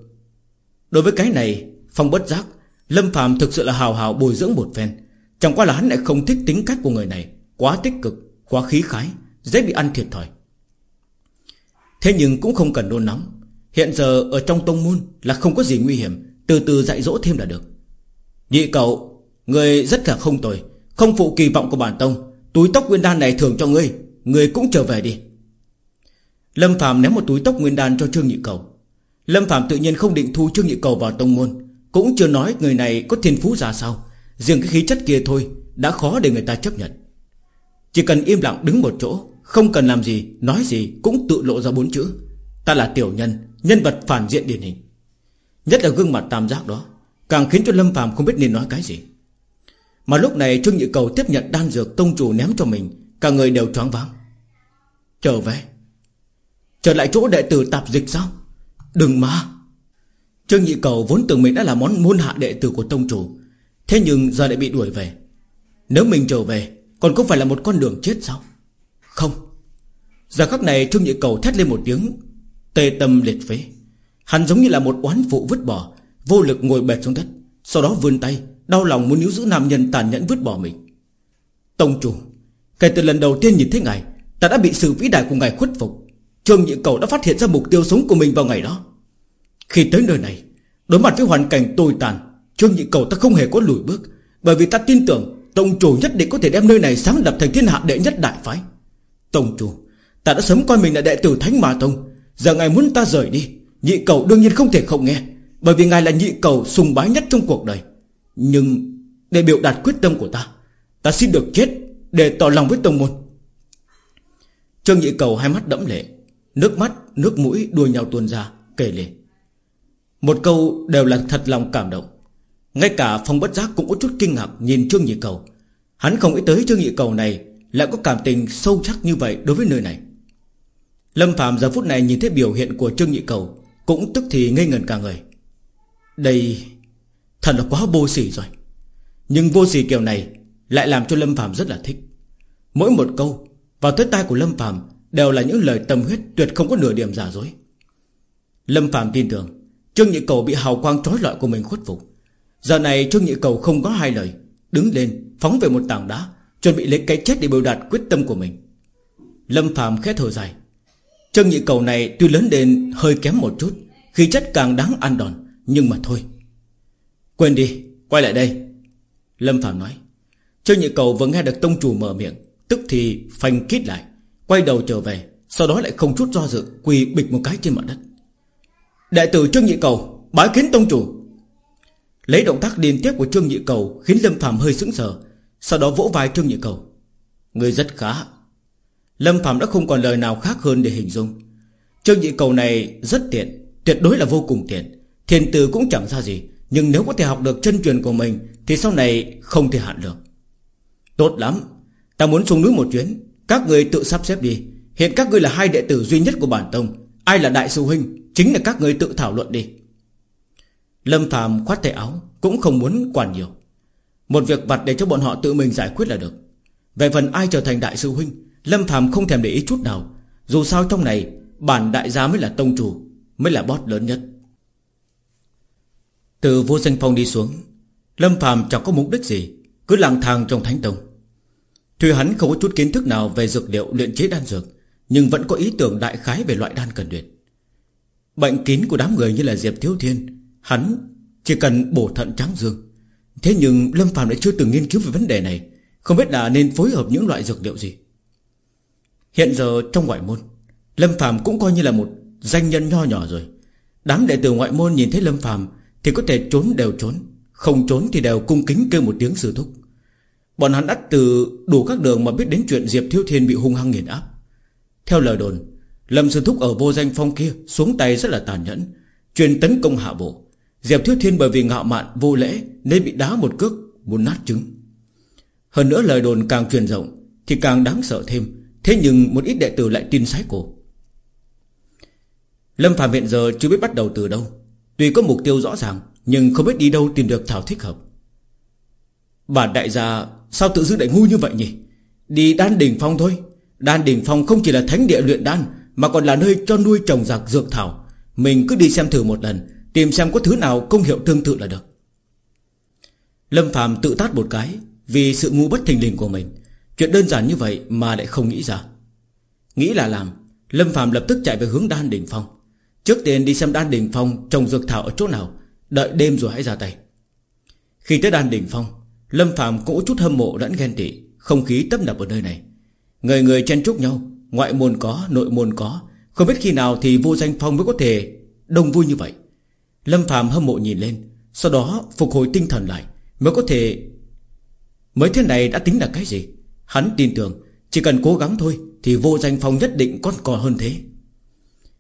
Đối với cái này Phong bất giác Lâm Phạm thực sự là hào hào bồi dưỡng một phen. Chẳng qua là hắn lại không thích tính cách của người này Quá tích cực, quá khí khái Dễ bị ăn thiệt thòi. Thế nhưng cũng không cần đôn nóng. Hiện giờ ở trong tông môn là không có gì nguy hiểm, Từ từ dạy dỗ thêm là được. Nhị cậu, Người rất là không tồi, Không phụ kỳ vọng của bản tông. Túi tóc nguyên đan này thưởng cho ngươi Ngươi cũng trở về đi. Lâm Phạm ném một túi tóc nguyên đan cho Trương Nhị Cầu. Lâm Phạm tự nhiên không định thu Trương Nhị Cầu vào tông môn, Cũng chưa nói người này có thiên phú ra sao. Riêng cái khí chất kia thôi, Đã khó để người ta chấp nhận. Chỉ cần im lặng đứng một chỗ không cần làm gì, nói gì Cũng tự lộ ra bốn chữ. Ta là tiểu nhân, nhân vật phản diện điển hình. Nhất là gương mặt tam giác đó Càng khiến cho Lâm phàm không biết nên nói cái gì. Mà lúc này Trương Nhị Cầu tiếp nhận đan dược tông chủ ném cho mình Cả người đều choáng váng. Trở về. Trở lại chỗ đệ tử tạp dịch sao? Đừng mà. Trương Nhị Cầu vốn tưởng mình đã là món môn hạ đệ tử của tông chủ Thế nhưng giờ lại bị đuổi về. Nếu mình trở về Còn không phải là một con đường chết sao? Không. Giờ khắc này Trương Nhị Cầu thét lên một tiếng, Tê tâm liệt phế. Hắn giống như là một oán phụ vứt bỏ, Vô lực ngồi bệt xuống đất, Sau đó vươn tay, Đau lòng muốn níu giữ nam nhân tàn nhẫn vứt bỏ mình. Tông chủ, Kể từ lần đầu tiên nhìn thấy ngài, Ta đã bị sự vĩ đại của ngài khuất phục. Trương Nhị Cầu đã phát hiện ra mục tiêu sống của mình vào ngày đó. Khi tới nơi này, Đối mặt với hoàn cảnh tồi tàn Trương Nhị Cầu ta không hề có lùi bước, Bởi vì ta tin tưởng Tông chủ nhất định có thể đem nơi này sáng lập thành thiên hạ đệ nhất đại phái. Tông chủ Ta đã sớm coi mình là đệ tử Thánh Mà Tông. Giờ ngài muốn ta rời đi Nhị cầu đương nhiên không thể không nghe Bởi vì ngài là nhị cầu sùng bái nhất trong cuộc đời. Nhưng để biểu đạt quyết tâm của ta Ta xin được chết Để tỏ lòng với tông môn. Trương nhị cầu hai mắt đẫm lệ Nước mắt, nước mũi đua nhau tuôn ra Kể lệ. Một câu đều là thật lòng cảm động. Ngay cả phong bất giác cũng có chút kinh ngạc Nhìn Trương Nhị Cầu. Hắn không nghĩ tới Trương Nhị Cầu này lại có cảm tình sâu sắc như vậy đối với nơi này. Lâm Phạm giờ phút này nhìn thấy biểu hiện của Trương Nhị Cầu, Cũng tức thì ngây ngần cả người. Đây Thật là quá vô sỉ rồi. Nhưng vô sỉ kiểu này Lại làm cho Lâm Phạm rất là thích. Mỗi một câu Vào tới tai của Lâm Phạm Đều là những lời tâm huyết tuyệt không có nửa điểm giả dối. Lâm Phạm tin tưởng Trương Nhị Cầu bị hào quang trói lọi của mình khuất phục. Giờ này Trương Nhị Cầu không có hai lời, Đứng lên phóng về một tảng đá Chuẩn bị lấy cái chết để biểu đạt quyết tâm của mình. Lâm Phạm khẽ thở dài. Trương Nhị Cầu này tuy lớn đến hơi kém một chút Khi chất càng đáng ăn đòn, Nhưng mà thôi. Quên đi, quay lại đây. Lâm Phạm nói. Trương Nhị Cầu vừa nghe được tông chủ mở miệng, Tức thì phanh kít lại, Quay đầu trở về, Sau đó lại không chút do dự, Quỳ bịch một cái trên mặt đất. Đại tử Trương Nhị Cầu, Bái kiến tông chủ. Lấy động tác liên tiếp của Trương Nhị Cầu Khiến Lâm Phạm hơi sững sờ sau đó vỗ vai Trương Nhị Cầu. Người rất khá. Lâm Phạm đã không còn lời nào khác hơn để hình dung. Trương Nhị Cầu này rất tiện, Tuyệt đối là vô cùng tiện. Thiền từ cũng chẳng ra gì, Nhưng nếu có thể học được chân truyền của mình, Thì sau này không thể hạn được. Tốt lắm. Ta muốn xuống núi một chuyến. Các người tự sắp xếp đi. Hiện các ngươi là hai đệ tử duy nhất của bản tông. Ai là đại sư huynh, Chính là các người tự thảo luận đi. Lâm Phạm khoát tay áo, Cũng không muốn quản nhiều. Một việc vặt để cho bọn họ tự mình giải quyết là được. Về phần ai trở thành đại sư huynh, Lâm Phạm không thèm để ý chút nào. Dù sao trong này, Bản đại gia mới là tông chủ, Mới là boss lớn nhất. Từ vô danh phong đi xuống, Lâm Phạm chẳng có mục đích gì, Cứ lang thang trong thánh tông. Tuy hắn không có chút kiến thức nào Về dược liệu luyện chế đan dược, Nhưng vẫn có ý tưởng đại khái về loại đan cần luyện. Bệnh kín của đám người như là Diệp Thiếu Thiên, Hắn chỉ cần bổ thận trắng dương. Thế nhưng Lâm Phạm lại chưa từng nghiên cứu về vấn đề này. Không biết là nên phối hợp những loại dược liệu gì. Hiện giờ trong ngoại môn, Lâm Phạm cũng coi như là một danh nhân nho nhỏ rồi. Đám đệ tử ngoại môn nhìn thấy Lâm Phạm Thì có thể trốn đều trốn, Không trốn thì đều cung kính kêu một tiếng sư thúc. Bọn hắn đã từ đủ các đường mà biết đến chuyện Diệp Thiếu Thiên bị hung hăng nghiền áp. Theo lời đồn, Lâm Sư Thúc ở vô danh phong kia Xuống tay rất là tàn nhẫn, chuyên tấn công hạ bộ. Diệp Thiếu Thiên bởi vì ngạo mạn, vô lễ, Nên bị đá một cước, Muốn nát trứng. Hơn nữa lời đồn càng truyền rộng, Thì càng đáng sợ thêm. Thế nhưng một ít đệ tử lại tin sái cổ. Lâm Phạm hiện giờ chưa biết bắt đầu từ đâu. Tuy có mục tiêu rõ ràng, Nhưng không biết đi đâu tìm được thảo thích hợp. Bản đại gia, Sao tự dưng lại ngu như vậy nhỉ? Đi đan đỉnh phong thôi. Đan đỉnh phong không chỉ là thánh địa luyện đan, Mà còn là nơi cho nuôi trồng giặc dược thảo. Mình cứ đi xem thử một lần. Tìm xem có thứ nào công hiệu tương tự là được. Lâm Phạm tự tát một cái Vì sự ngu bất thình lình của mình. Chuyện đơn giản như vậy mà lại không nghĩ ra. Nghĩ là làm Lâm Phạm lập tức chạy về hướng đan đỉnh phong. Trước tiên đi xem đan đỉnh phong Trồng dược thảo ở chỗ nào Đợi đêm rồi hãy ra tay. Khi tới đan đỉnh phong Lâm Phạm cũng chút hâm mộ lẫn ghen tị Không khí tấp nập ở nơi này. Người người chen chúc nhau Ngoại môn có, nội môn có. Không biết khi nào thì vô danh phong mới có thể Đông vui như vậy. Lâm Phạm hâm mộ nhìn lên, Sau đó phục hồi tinh thần lại, Mới có thể, Mới thế này đã tính là cái gì? Hắn tin tưởng, Chỉ cần cố gắng thôi Thì vô danh phong nhất định còn còn hơn thế.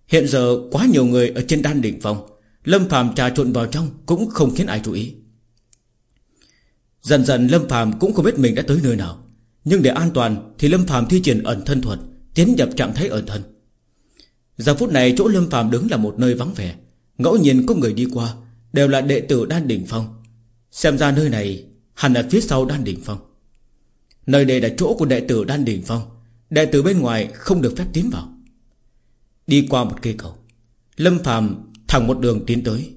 Hiện giờ quá nhiều người ở trên đan đỉnh phong, Lâm Phạm trà trộn vào trong Cũng không khiến ai chú ý. Dần dần Lâm Phạm cũng không biết mình đã tới nơi nào, Nhưng để an toàn Thì Lâm Phạm thi triển ẩn thân thuật, Tiến nhập trạng thái ẩn thân. Giờ phút này chỗ Lâm Phạm đứng là một nơi vắng vẻ Ngẫu nhiên có người đi qua, Đều là đệ tử Đan Đỉnh Phong. Xem ra nơi này hẳn là phía sau Đan Đỉnh Phong. Nơi đây là chỗ của đệ tử Đan Đỉnh Phong, Đệ tử bên ngoài không được phép tiến vào. Đi qua một cây cầu, Lâm Phạm thẳng một đường tiến tới.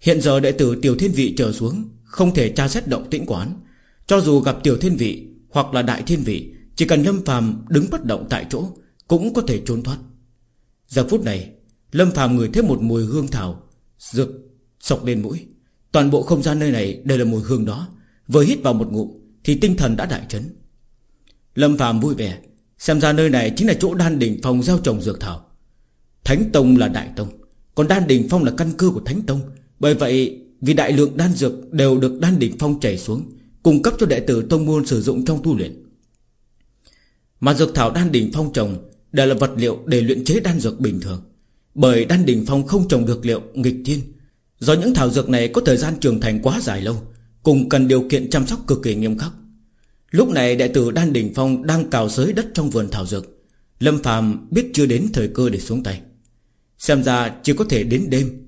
Hiện giờ đệ tử Tiểu Thiên Vị trở xuống, Không thể tra xét động tĩnh quán. Cho dù gặp Tiểu Thiên Vị Hoặc là Đại Thiên Vị, Chỉ cần Lâm Phạm đứng bất động tại chỗ Cũng có thể trốn thoát. Giờ phút này, Lâm Phạm ngửi thấy một mùi hương thảo Dược sọc lên mũi. Toàn bộ không gian nơi này đều là mùi hương đó. Vừa hít vào một ngụm Thì tinh thần đã đại chấn. Lâm Phạm vui vẻ, Xem ra nơi này chính là chỗ đan đỉnh phong gieo trồng dược thảo. Thánh Tông là Đại Tông, Còn đan đỉnh phong là căn cơ của Thánh Tông. Bởi vậy, vì đại lượng đan dược Đều được đan đỉnh phong chảy xuống, Cung cấp cho đệ tử Tông môn sử dụng trong tu luyện. Mà dược thảo đan đỉnh phong trồng Đều là vật liệu để luyện chế đan dược bình thường. Bởi đan đỉnh phong không trồng được liệu nghịch thiên, Do những thảo dược này có thời gian trưởng thành quá dài lâu, Cùng cần điều kiện chăm sóc cực kỳ nghiêm khắc. Lúc này đệ tử Đan Đình Phong Đang cào xới đất trong vườn thảo dược. Lâm phàm biết chưa đến thời cơ để xuống tay. Xem ra chỉ có thể đến đêm.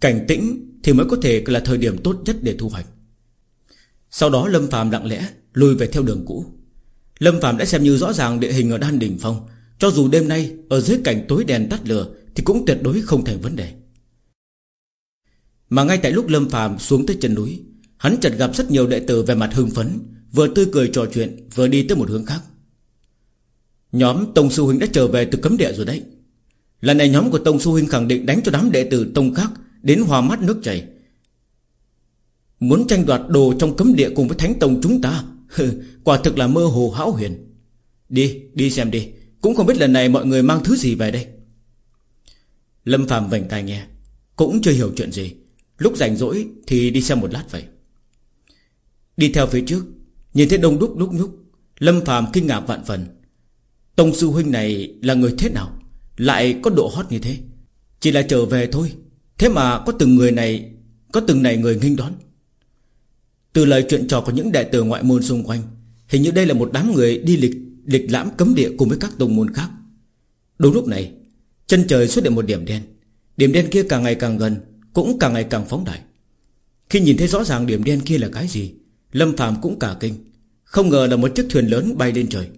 Cảnh tĩnh Thì mới có thể là thời điểm tốt nhất để thu hoạch. Sau đó Lâm phàm lặng lẽ Lùi về theo đường cũ. Lâm phàm đã xem như rõ ràng địa hình ở Đan Đình Phong cho dù đêm nay Ở dưới cảnh tối đèn tắt lửa Thì cũng tuyệt đối không thành vấn đề. Mà ngay tại lúc Lâm phàm xuống tới chân núi Hắn chợt gặp rất nhiều đệ tử về mặt hưng phấn Vừa tươi cười trò chuyện Vừa đi tới một hướng khác. Nhóm Tông Sư Huynh đã trở về từ cấm địa rồi đấy. Lần này nhóm của Tông Sư Huynh khẳng định đánh cho đám đệ tử Tông khác Đến hòa mắt nước chảy. Muốn tranh đoạt đồ trong cấm địa cùng với Thánh Tông chúng ta Quả thực là mơ hồ hão huyền. Đi, đi xem đi cũng không biết lần này mọi người mang thứ gì về đây. Lâm Phạm vành tai nghe, Cũng chưa hiểu chuyện gì. Lúc rảnh rỗi thì đi xem một lát vậy. Đi theo phía trước, Nhìn thấy đông đúc đúc nhúc, Lâm Phạm kinh ngạc vạn phần. Tông sư huynh này là người thế nào? Lại có độ hot như thế? Chỉ là trở về thôi. Thế mà có từng người này, Có từng này người nghinh đón. Từ lời chuyện trò của những đại tử ngoại môn xung quanh, Hình như đây là một đám người đi lịch Lịch lãm cấm địa cùng với các tông môn khác. Đúng lúc này, Chân trời xuất hiện một điểm đen. Điểm đen kia càng ngày càng gần, Cũng càng ngày càng phóng đại. Khi nhìn thấy rõ ràng điểm đen kia là cái gì, Lâm Phạm cũng cả kinh. Không ngờ là một chiếc thuyền lớn bay lên trời.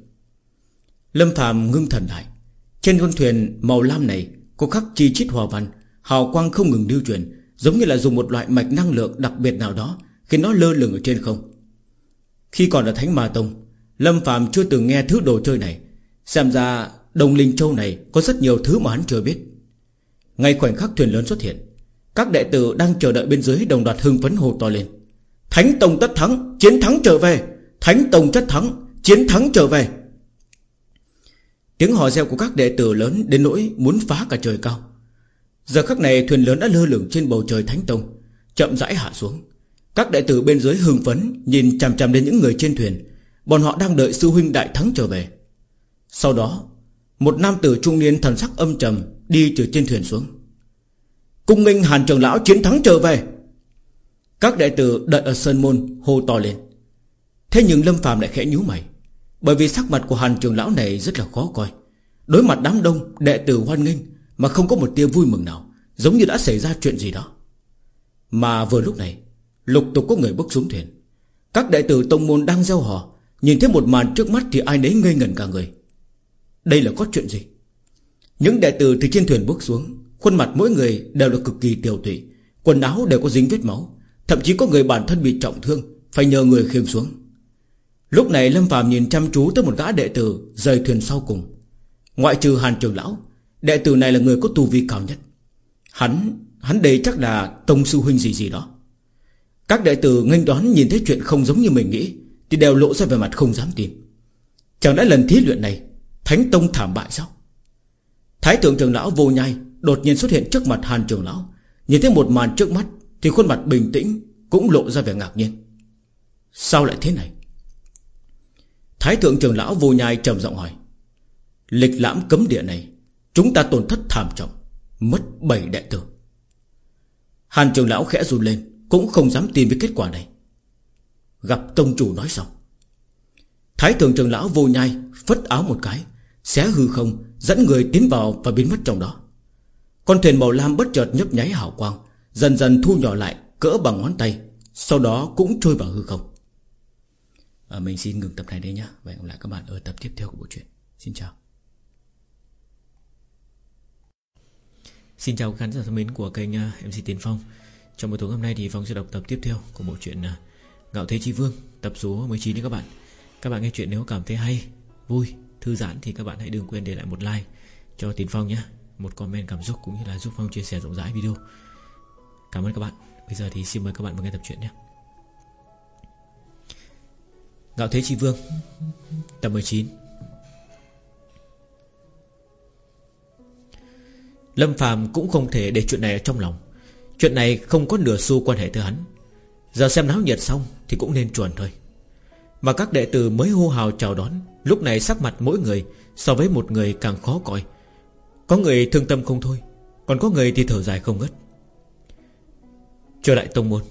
Lâm Phạm ngưng thần lại. Trên con thuyền màu lam này Có khắc chi chít hòa văn, Hào quang không ngừng lưu truyền, Giống như là dùng một loại mạch năng lượng đặc biệt nào đó Khiến nó lơ lửng ở trên không. Khi còn ở Thánh Ma Tông Lâm Phạm chưa từng nghe thứ đồ chơi này. Xem ra Đồng Linh Châu này Có rất nhiều thứ mà hắn chưa biết. Ngay khoảnh khắc thuyền lớn xuất hiện, Các đệ tử đang chờ đợi bên dưới đồng loạt hưng phấn hồ to lên. Thánh Tông tất thắng, Chiến thắng trở về. Thánh Tông tất thắng, Chiến thắng trở về. Tiếng hò reo của các đệ tử lớn Đến nỗi muốn phá cả trời cao. Giờ khắc này thuyền lớn đã lơ lửng trên bầu trời Thánh Tông, Chậm rãi hạ xuống. Các đệ tử bên dưới hưng phấn Nhìn chằm chằm đến những người trên thuyền Bọn họ đang đợi sư huynh đại thắng trở về. Sau đó, Một nam tử trung niên thần sắc âm trầm Đi từ trên thuyền xuống. Cung nghênh Hàn trường lão chiến thắng trở về. Các đệ tử đợi ở Sơn Môn hô to lên. Thế nhưng Lâm phàm lại khẽ nhíu mày, Bởi vì sắc mặt của Hàn trường lão này rất là khó coi. Đối mặt đám đông, Đệ tử hoan nghênh Mà không có một tia vui mừng nào, Giống như đã xảy ra chuyện gì đó. Mà vừa lúc này, Lục tục có người bước xuống thuyền. Các đệ tử tông môn đang gieo hò Nhìn thấy một màn trước mắt thì ai nấy ngây ngẩn cả người. Đây là có chuyện gì? Những đệ tử từ trên thuyền bước xuống Khuôn mặt mỗi người đều là cực kỳ tiểu tụy Quần áo đều có dính vết máu Thậm chí có người bản thân bị trọng thương Phải nhờ người khiêng xuống. Lúc này Lâm Phạm nhìn chăm chú tới một gã đệ tử Rời thuyền sau cùng. Ngoại trừ Hàn Trường Lão Đệ tử này là người có tu vi cao nhất. Hắn, hắn đây chắc là Tông sư huynh gì gì đó. Các đệ tử nghênh đón nhìn thấy chuyện không giống như mình nghĩ thì đều lộ ra về mặt không dám tin. Chẳng lẽ lần thí luyện này, Thánh Tông thảm bại sao? Thái thượng trường lão vô nhai Đột nhiên xuất hiện trước mặt Hàn trường lão. Nhìn thấy một màn trước mắt, Thì khuôn mặt bình tĩnh Cũng lộ ra vẻ ngạc nhiên. Sao lại thế này? Thái thượng trường lão vô nhai trầm giọng hỏi. Lịch lãm cấm địa này, Chúng ta tổn thất thảm trọng, Mất bảy đệ tử. Hàn trường lão khẽ run lên, Cũng không dám tin với kết quả này. Gặp tông chủ nói xong. Thái thượng trường lão vô nhai Phất áo một cái Xé hư không Dẫn người tiến vào và biến mất trong đó. Con thuyền màu lam bất chợt nhấp nháy hào quang Dần dần thu nhỏ lại Cỡ bằng ngón tay Sau đó cũng trôi vào hư không. À, Mình xin ngừng tập này đây nhé Và hẹn gặp lại các bạn ở tập tiếp theo của bộ truyện. Xin chào. Xin chào khán giả thân mến của kênh à, MC Tiến Phong. Trong buổi tối hôm nay thì Phong sẽ đọc tập tiếp theo của bộ truyện à, Ngạo Thế Chi Vương Tập số 19 đấy các bạn. Các bạn nghe chuyện nếu cảm thấy hay, vui, thư giãn Thì các bạn hãy đừng quên để lại một like cho Tiến Phong nhé. Một comment cảm xúc cũng như là giúp Phong chia sẻ rộng rãi video. Cảm ơn các bạn. Bây giờ thì xin mời các bạn vào nghe tập truyện nhé. Ngạo Thế Chi Vương Tập 19 Lâm Phàm cũng không thể để chuyện này ở trong lòng. Chuyện này không có nửa xu quan hệ tới hắn. Giờ xem náo nhiệt xong thì cũng nên chuẩn thôi. Mà các đệ tử mới hô hào chào đón, Lúc này sắc mặt mỗi người So với một người càng khó coi. Có người thương tâm không thôi, Còn có người thì thở dài không ngất Trở lại tông môn,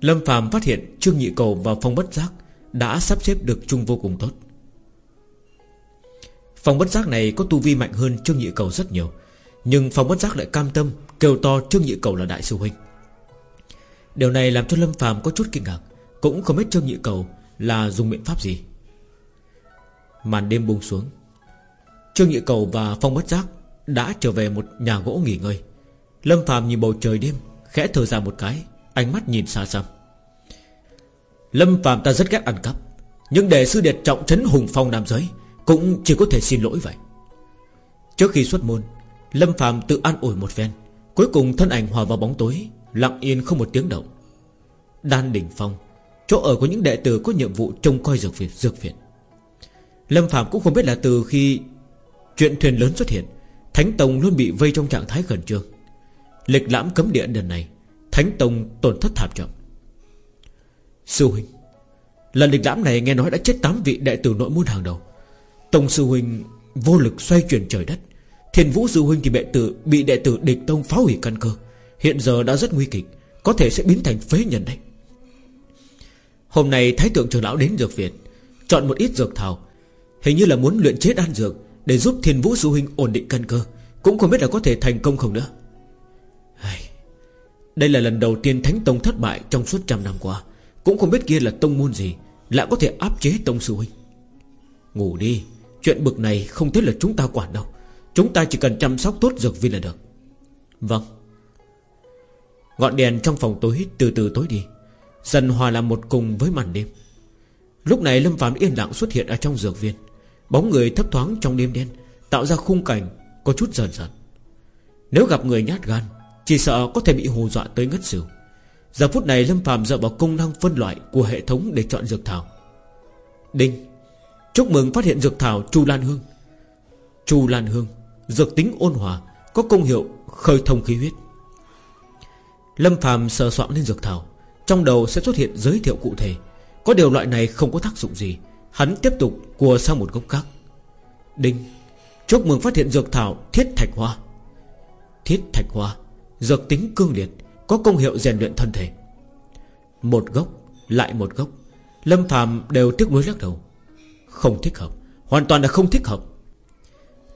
Lâm phàm phát hiện Trương Nhị Cầu và Phong Bất Giác Đã sắp xếp được chung vô cùng tốt. Phong Bất Giác này có tu vi mạnh hơn Trương Nhị Cầu rất nhiều, nhưng Phong bất giác lại cam tâm Kêu to Trương Nhị Cầu là đại sư huynh. Điều này làm cho Lâm phàm có chút kinh ngạc. Cũng không biết Trương Nhị Cầu Là dùng biện pháp gì. Màn đêm buông xuống, Trương Nhị Cầu và Phong bất giác Đã trở về một nhà gỗ nghỉ ngơi. Lâm phàm nhìn bầu trời đêm, Khẽ thở ra một cái, Ánh mắt nhìn xa xăm Lâm phàm ta rất ghét ăn cắp, Nhưng để sư điệt trọng trấn hùng phong nam giới Cũng chỉ có thể xin lỗi vậy. Trước khi xuất môn, Lâm Phạm tự an ủi một phen, Cuối cùng thân ảnh hòa vào bóng tối, Lặng yên không một tiếng động. Đan đỉnh phong Chỗ ở của những đệ tử có nhiệm vụ trông coi dược viện, dược viện. Lâm Phạm cũng không biết là từ khi Chuyện thuyền lớn xuất hiện Thánh Tông luôn bị vây trong trạng thái khẩn trương. Lịch lãm cấm địa lần này Thánh Tông tổn thất thảm trọng. Sư huynh Lần lịch lãm này nghe nói đã chết 8 vị đệ tử nội môn hàng đầu. Tông sư huynh vô lực xoay chuyển trời đất. Thiên Vũ Sư Huynh thì đệ tử bị đệ tử địch tông phá hủy căn cơ. Hiện giờ đã rất nguy kịch Có thể sẽ biến thành phế nhân đấy. Hôm nay Thái tượng trưởng lão đến dược viện, Chọn một ít dược thảo. Hình như là muốn luyện chế đan dược Để giúp Thiên Vũ Sư Huynh ổn định căn cơ, Cũng không biết là có thể thành công không nữa. Đây là lần đầu tiên Thánh Tông thất bại Trong suốt trăm năm qua. Cũng không biết kia là tông môn gì, Lại có thể áp chế Tông Sư Huynh. Ngủ đi, Chuyện bực này không thể là chúng ta quản đâu. Chúng ta chỉ cần chăm sóc tốt dược viên là được. Vâng. Ngọn đèn trong phòng tối từ từ tối đi. Dần hòa làm một cùng với màn đêm. Lúc này Lâm Phạm yên lặng xuất hiện ở trong dược viên Bóng người thấp thoáng trong đêm đen, Tạo ra khung cảnh có chút dần dần Nếu gặp người nhát gan, Chỉ sợ có thể bị hù dọa tới ngất xỉu. Giờ phút này Lâm Phạm dựa vào công năng phân loại Của hệ thống để chọn dược thảo. Đinh. Chúc mừng phát hiện dược thảo Chu Lan Hương. Chu Lan Hương, Dược tính ôn hòa, Có công hiệu khơi thông khí huyết. Lâm phàm sờ soạn lên dược thảo. Trong đầu sẽ xuất hiện giới thiệu cụ thể. Có điều loại này không có tác dụng gì. Hắn tiếp tục cùa sang một gốc khác. Đinh, Chúc mừng phát hiện dược thảo thiết thạch hoa. Thiết thạch hoa, Dược tính cương liệt, Có công hiệu rèn luyện thân thể. Một gốc, lại một gốc. Lâm phàm đều tiếc nuối lắc đầu. Không thích hợp, Hoàn toàn là không thích hợp.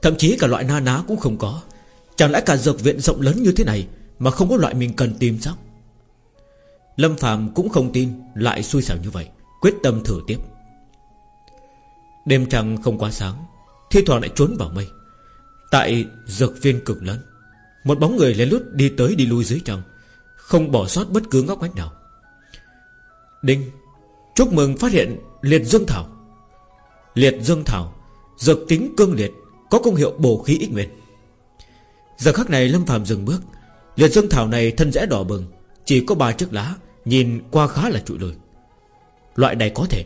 Thậm chí cả loại na ná cũng không có. Chẳng lẽ cả dược viện rộng lớn như thế này Mà không có loại mình cần tìm sao? Lâm Phạm cũng không tin, Lại xui xẻo như vậy, Quyết tâm thử tiếp. Đêm trăng không quá sáng, Thi thoảng lại trốn vào mây. Tại dược viên cực lớn, Một bóng người lén lút đi tới đi lui dưới trăng, Không bỏ sót bất cứ ngóc ngách nào. Đinh, Chúc mừng phát hiện liệt dương thảo. Liệt dương thảo, Dược tính cương liệt, Có công hiệu bổ khí ích nguyên. Giờ khắc này Lâm Phạm dừng bước, Liệt dương thảo này thân rẽ đỏ bừng chỉ có ba chiếc lá, Nhìn qua khá là trụi lùi. Loại này có thể.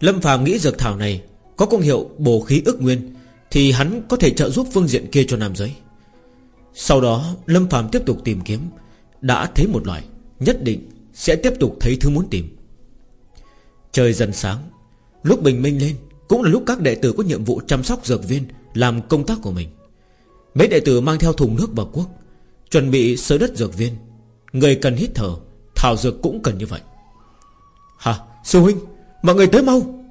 Lâm Phạm nghĩ dược thảo này Có công hiệu bổ khí ức nguyên, Thì hắn có thể trợ giúp phương diện kia cho nam giới. Sau đó, Lâm Phạm tiếp tục tìm kiếm. Đã thấy một loại, Nhất định sẽ tiếp tục thấy thứ muốn tìm. Trời dần sáng. Lúc bình minh lên, Cũng là lúc các đệ tử có nhiệm vụ chăm sóc dược viên Làm công tác của mình. Mấy đệ tử mang theo thùng nước và quốc Chuẩn bị sới đất dược viên. Người cần hít thở, Thảo dược cũng cần như vậy. Hả, sư huynh, Mọi người tới mau.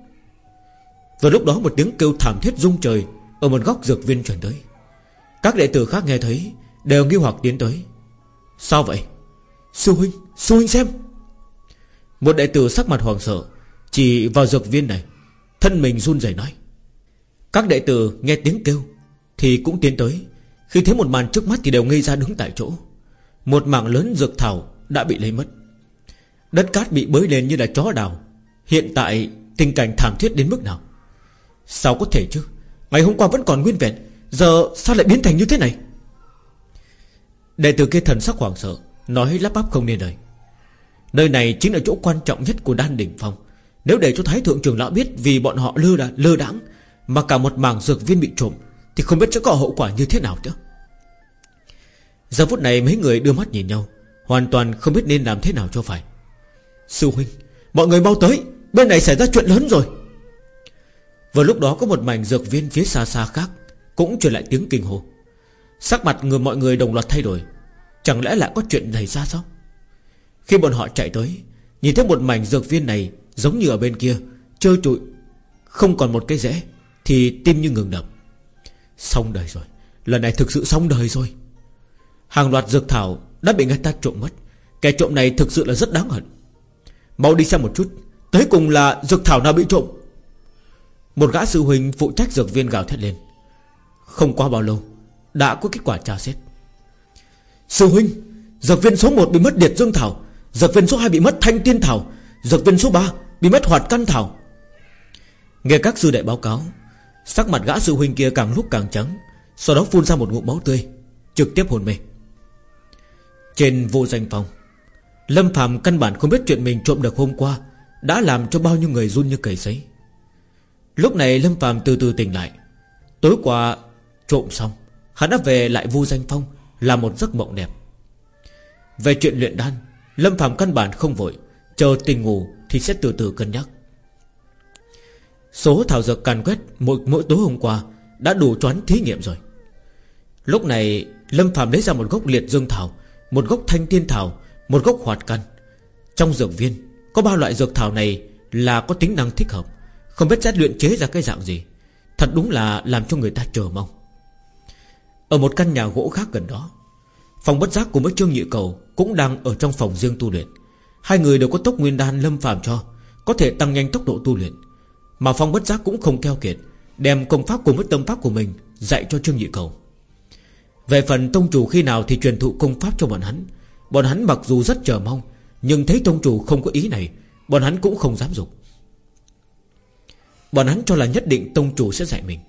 Vào lúc đó một tiếng kêu thảm thiết rung trời Ở một góc dược viên truyền tới. Các đệ tử khác nghe thấy Đều nghi hoặc tiến tới. Sao vậy? Sư huynh Sư huynh xem. Một đệ tử sắc mặt hoàng sợ, Chỉ vào dược viên này, Thân mình run rẩy nói. Các đệ tử nghe tiếng kêu Thì cũng tiến tới khi thấy một màn trước mắt thì đều ngây ra đứng tại chỗ. Một mảng lớn dược thảo đã bị lấy mất. Đất cát bị bới lên như là chó đào. Hiện tại tình cảnh thảm thiết đến mức nào? Sao có thể chứ? Ngày hôm qua vẫn còn nguyên vẹn. Giờ sao lại biến thành như thế này? Đệ tử kia thần sắc hoảng sợ Nói lắp bắp không nên lời. Nơi này chính là chỗ quan trọng nhất của đan đỉnh phong. Nếu để cho Thái Thượng trưởng Lão biết Vì bọn họ lơ, đà, lơ đãng Mà cả một mảng dược viên bị trộm thì không biết sẽ có hậu quả như thế nào nữa. Giờ phút này mấy người đưa mắt nhìn nhau, Hoàn toàn không biết nên làm thế nào cho phải. Sư huynh, Mọi người mau tới, Bên này xảy ra chuyện lớn rồi. Vào lúc đó có một mảnh dược viên phía xa xa khác, Cũng truyền lại tiếng kinh hồ Sắc mặt người mọi người đồng loạt thay đổi, Chẳng lẽ lại có chuyện này ra sao? Khi bọn họ chạy tới, Nhìn thấy một mảnh dược viên này Giống như ở bên kia, Trơ trụi, Không còn một cái rễ, Thì tim như ngừng đập. Xong đời rồi. Lần này thực sự xong đời rồi. Hàng loạt dược thảo đã bị người ta trộm mất. Kẻ trộm này thực sự là rất đáng hận. Mau đi xem một chút. Tới cùng là dược thảo nào bị trộm? Một gã sư huynh phụ trách dược viên gào thét lên. Không qua bao lâu, Đã có kết quả tra xét. Sư huynh, Dược viên số 1 bị mất điệt dương thảo. Dược viên số 2 bị mất thanh tiên thảo. Dược viên số 3 bị mất hoạt căn thảo. Nghe các sư đệ báo cáo Sắc mặt gã sư huynh kia càng lúc càng trắng, Sau đó phun ra một ngụm máu tươi, Trực tiếp hồn mê. Trên vô danh phòng, Lâm Phạm căn bản không biết chuyện mình trộm được hôm qua Đã làm cho bao nhiêu người run như cầy sấy. Lúc này Lâm Phạm từ từ tỉnh lại. Tối qua trộm xong, Hắn đã về lại vô danh phong Là một giấc mộng đẹp. Về chuyện luyện đan, Lâm Phạm căn bản không vội, Chờ tình ngủ thì sẽ từ từ cân nhắc. Số thảo dược càn quét mỗi, mỗi tối hôm qua Đã đủ choán thí nghiệm rồi. Lúc này Lâm Phạm lấy ra một gốc liệt dương thảo Một gốc thanh tiên thảo Một gốc hoạt căn Trong dược viên Có ba loại dược thảo này Là có tính năng thích hợp Không biết sẽ luyện chế ra cái dạng gì. Thật đúng là làm cho người ta chờ mong. Ở một căn nhà gỗ khác gần đó Phòng bất giác của mấy Trương Nhị Cầu Cũng đang ở trong phòng riêng tu luyện. Hai người đều có tốc nguyên đan lâm phàm cho Có thể tăng nhanh tốc độ tu luyện. Mà phong bất giác cũng không keo kiệt, Đem công pháp cùng với tâm pháp của mình Dạy cho Trương Nhị Cầu. Về phần tông chủ khi nào thì truyền thụ công pháp cho bọn hắn. Bọn hắn mặc dù rất chờ mong, Nhưng thấy tông chủ không có ý này, Bọn hắn cũng không dám dục. Bọn hắn cho là nhất định tông chủ sẽ dạy mình.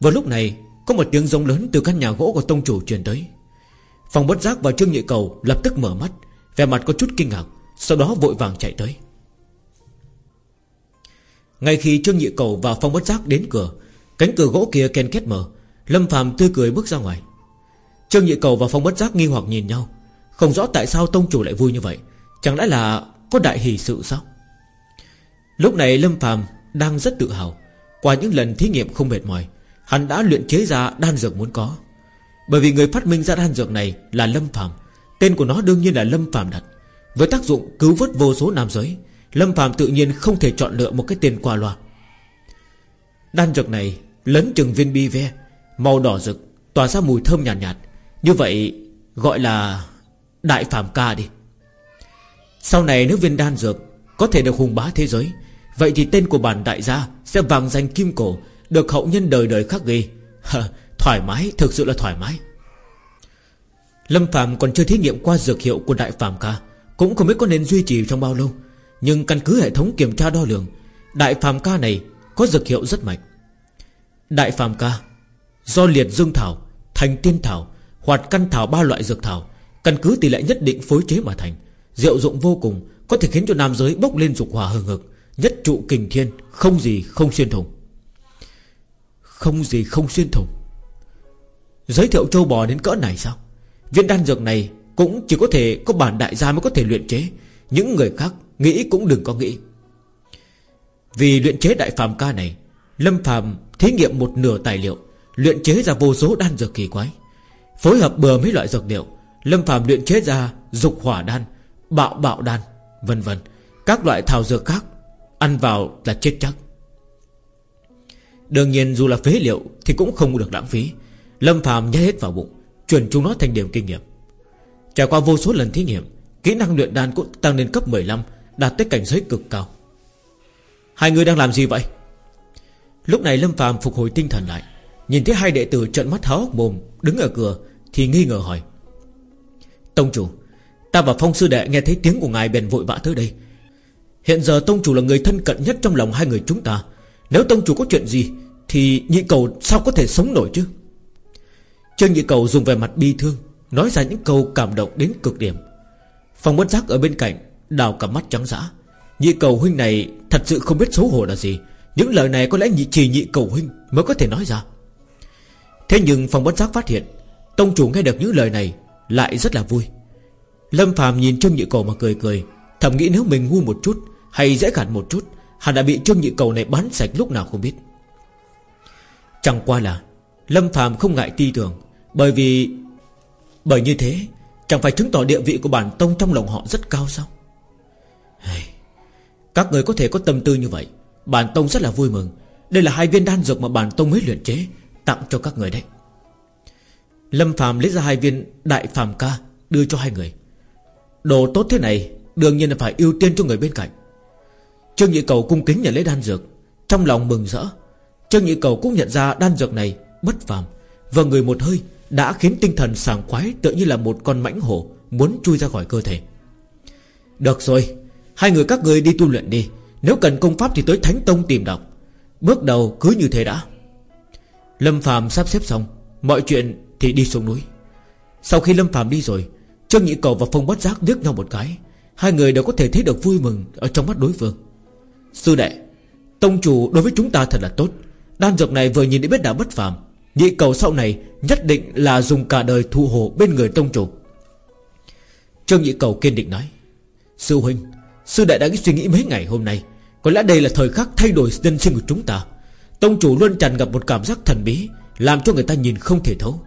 Vào lúc này, Có một tiếng rống lớn từ căn nhà gỗ của tông chủ truyền tới. Phòng bất giác và Trương Nhị Cầu lập tức mở mắt, Vẻ mặt có chút kinh ngạc, Sau đó vội vàng chạy tới. Ngay khi Trương Nhị Cầu và Phong bất giác đến cửa, Cánh cửa gỗ kia ken kết mở, Lâm Phạm tươi cười bước ra ngoài. Trương Nhị Cầu và Phong bất giác nghi hoặc nhìn nhau. Không rõ tại sao tông chủ lại vui như vậy, Chẳng lẽ là có đại hỷ sự sao? Lúc này Lâm Phạm đang rất tự hào. Qua những lần thí nghiệm không mệt mỏi, Hắn đã luyện chế ra đan dược muốn có. Bởi vì người phát minh ra đan dược này là Lâm Phạm Tên của nó đương nhiên là Lâm Phạm đặt, Với tác dụng cứu vớt vô số nam giới. Lâm Phạm tự nhiên không thể chọn lựa một cái tên qua loa. Đan dược này lấn chừng viên bi ve Màu đỏ rực Tỏa ra mùi thơm nhàn nhạt, nhạt. Như vậy gọi là Đại Phạm Ca đi. Sau này nếu viên đan dược Có thể được hùng bá thế giới Vậy thì tên của bản đại gia Sẽ vàng danh kim cổ Được hậu nhân đời đời khắc ghi. Thoải mái thực sự là thoải mái. Lâm Phạm còn chưa thí nghiệm qua dược hiệu của Đại Phạm Ca Cũng không biết có nên duy trì trong bao lâu. Nhưng căn cứ hệ thống kiểm tra đo lường, Đại phàm Ca này có dược hiệu rất mạnh. Đại phàm Ca, Do liệt dương thảo, Thành tiên thảo, Hoạt căn thảo ba loại dược thảo, Căn cứ tỷ lệ nhất định phối chế mà thành, Diệu dụng vô cùng, Có thể khiến cho nam giới bốc lên dục hỏa hừng hực Nhất trụ kình thiên, Không gì không xuyên thủng. Không gì không xuyên thủng. Giới thiệu châu bò đến cỡ này sao? Viên đan dược này Cũng chỉ có thể có bản đại gia mới có thể luyện chế, Những người khác nghĩ cũng đừng có nghĩ. Vì luyện chế đại phàm ca này, Lâm phàm thí nghiệm một nửa tài liệu, Luyện chế ra vô số đan dược kỳ quái. Phối hợp bừa mấy loại dược liệu, Lâm phàm luyện chế ra dục hỏa đan, Bạo bạo đan, Vân vân. Các loại thảo dược khác, Ăn vào là chết chắc. Đương nhiên dù là phế liệu Thì cũng không được lãng phí. Lâm phàm nhét hết vào bụng Chuyển chúng nó thành điểm kinh nghiệm. Trải qua vô số lần thí nghiệm, Kỹ năng luyện đan cũng tăng lên cấp 15 Đạt tới cảnh giới cực cao. Hai người đang làm gì vậy? Lúc này Lâm phàm phục hồi tinh thần lại, Nhìn thấy hai đệ tử trợn mắt háo mồm, Đứng ở cửa thì nghi ngờ hỏi. Tông chủ, Ta và phong sư đệ nghe thấy tiếng của ngài bèn vội vã tới đây. Hiện giờ tông chủ là người thân cận nhất trong lòng hai người chúng ta. Nếu tông chủ có chuyện gì Thì nhị cầu sao có thể sống nổi chứ? Trương nhị cầu dùng vẻ mặt bi thương, Nói ra những câu cảm động đến cực điểm. Phong bất giác ở bên cạnh Đào cả mắt trắng dã. Nhị cầu huynh này thật sự không biết xấu hổ là gì. Những lời này có lẽ nhị trì nhị cầu huynh Mới có thể nói ra. Thế nhưng phòng bất giác phát hiện, Tông chủ nghe được những lời này Lại rất là vui. Lâm phàm nhìn Trương Nhị Cầu mà cười cười, Thầm nghĩ nếu mình ngu một chút Hay dễ gạt một chút Hắn đã bị Trương Nhị Cầu này bắn sạch lúc nào không biết. Chẳng qua là Lâm phàm không ngại ti tưởng, Bởi vì, Bởi như thế, Chẳng phải chứng tỏ địa vị của bản tông trong lòng họ rất cao sao? Các người có thể có tâm tư như vậy. Bản tông rất là vui mừng. Đây là hai viên đan dược mà bản tông mới luyện chế, Tặng cho các người đấy. Lâm phàm lấy ra hai viên đại phàm ca Đưa cho hai người. Đồ tốt thế này Đương nhiên là phải ưu tiên cho người bên cạnh. Trương Nhị Cầu cung kính nhận lấy đan dược, Trong lòng mừng rỡ. Trương Nhị Cầu cũng nhận ra đan dược này bất phàm Và người một hơi Đã khiến tinh thần sảng khoái Tựa như là một con mãnh hổ Muốn chui ra khỏi cơ thể. Được rồi Hai người các người đi tu luyện đi. Nếu cần công pháp thì tới Thánh Tông tìm đọc. Bước đầu cứ như thế đã. Lâm phạm sắp xếp xong. Mọi chuyện thì đi xuống núi. Sau khi Lâm phạm đi rồi, Trương Nhị Cầu và Phong Bất Giác liếc nhau một cái. Hai người đều có thể thấy được vui mừng Ở trong mắt đối phương. Sư đệ, Tông chủ đối với chúng ta thật là tốt. Đan dược này vừa nhìn đã biết đã bất phàm. Nhị cầu sau này nhất định là dùng cả đời thu hộ bên người tông chủ. Trương Nhị Cầu kiên định nói, Sư huynh Sư đệ đã suy nghĩ mấy ngày hôm nay. Có lẽ đây là thời khắc thay đổi nhân sinh của chúng ta. Tông chủ luôn tràn ngập một cảm giác thần bí, Làm cho người ta nhìn không thể thấu.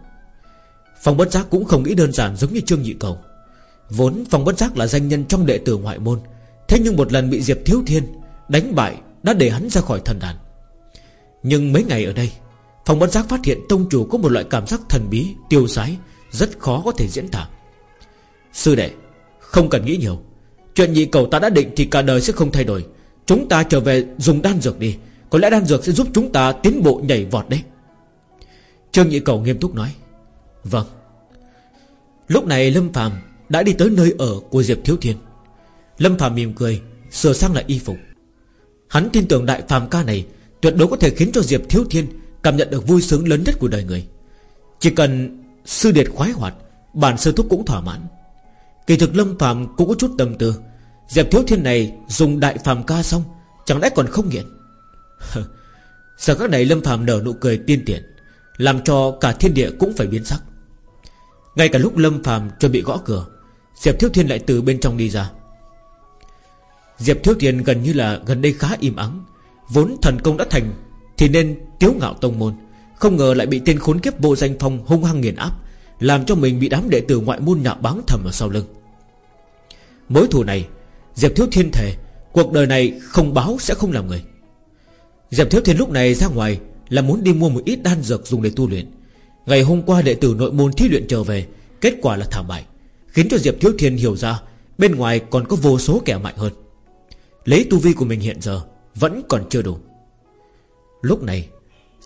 Phong bất giác cũng không nghĩ đơn giản giống như Trương Nhị Cầu. Vốn Phong bất giác là danh nhân trong đệ tử ngoại môn, Thế nhưng một lần bị Diệp Thiếu Thiên Đánh bại đã để hắn ra khỏi thần đàn. Nhưng mấy ngày ở đây, Phong bất giác phát hiện tông chủ có một loại cảm giác thần bí, Tiêu sái, Rất khó có thể diễn tả. Sư đệ, Không cần nghĩ nhiều. Chuyện nhị cầu ta đã định thì cả đời sẽ không thay đổi. Chúng ta trở về dùng đan dược đi. Có lẽ đan dược sẽ giúp chúng ta tiến bộ nhảy vọt đấy. Trương nhị cầu nghiêm túc nói Vâng. Lúc này Lâm Phạm đã đi tới nơi ở của Diệp Thiếu Thiên. Lâm Phạm mỉm cười, Sửa sang lại y phục. Hắn tin tưởng đại phàm ca này Tuyệt đối có thể khiến cho Diệp Thiếu Thiên Cảm nhận được vui sướng lớn nhất của đời người. Chỉ cần sư điệt khoái hoạt, Bản sư thúc cũng thỏa mãn. Kỳ thực Lâm Phạm cũng có chút tâm tư. Diệp Thiếu Thiên này dùng đại phàm ca xong, Chẳng lẽ còn không nghiện? Giờ các này Lâm Phạm nở nụ cười tiên tiện, Làm cho cả thiên địa cũng phải biến sắc. Ngay cả lúc Lâm Phàm chuẩn bị gõ cửa, Diệp Thiếu Thiên lại từ bên trong đi ra. Diệp Thiếu Thiên gần như là gần đây khá im ắng, Vốn thần công đã thành Thì nên tiếu ngạo tông môn, Không ngờ lại bị tên khốn kiếp vô danh phong hung hăng nghiền áp. Làm cho mình bị đám đệ tử ngoại môn nhạo báng thầm ở sau lưng. Mối thù này, Diệp Thiếu Thiên thề, Cuộc đời này không báo sẽ không làm người. Diệp Thiếu Thiên lúc này ra ngoài Là muốn đi mua một ít đan dược dùng để tu luyện. Ngày hôm qua đệ tử nội môn thí luyện trở về, Kết quả là thảm bại, Khiến cho Diệp Thiếu Thiên hiểu ra Bên ngoài còn có vô số kẻ mạnh hơn. Lấy tu vi của mình hiện giờ, Vẫn còn chưa đủ. Lúc này,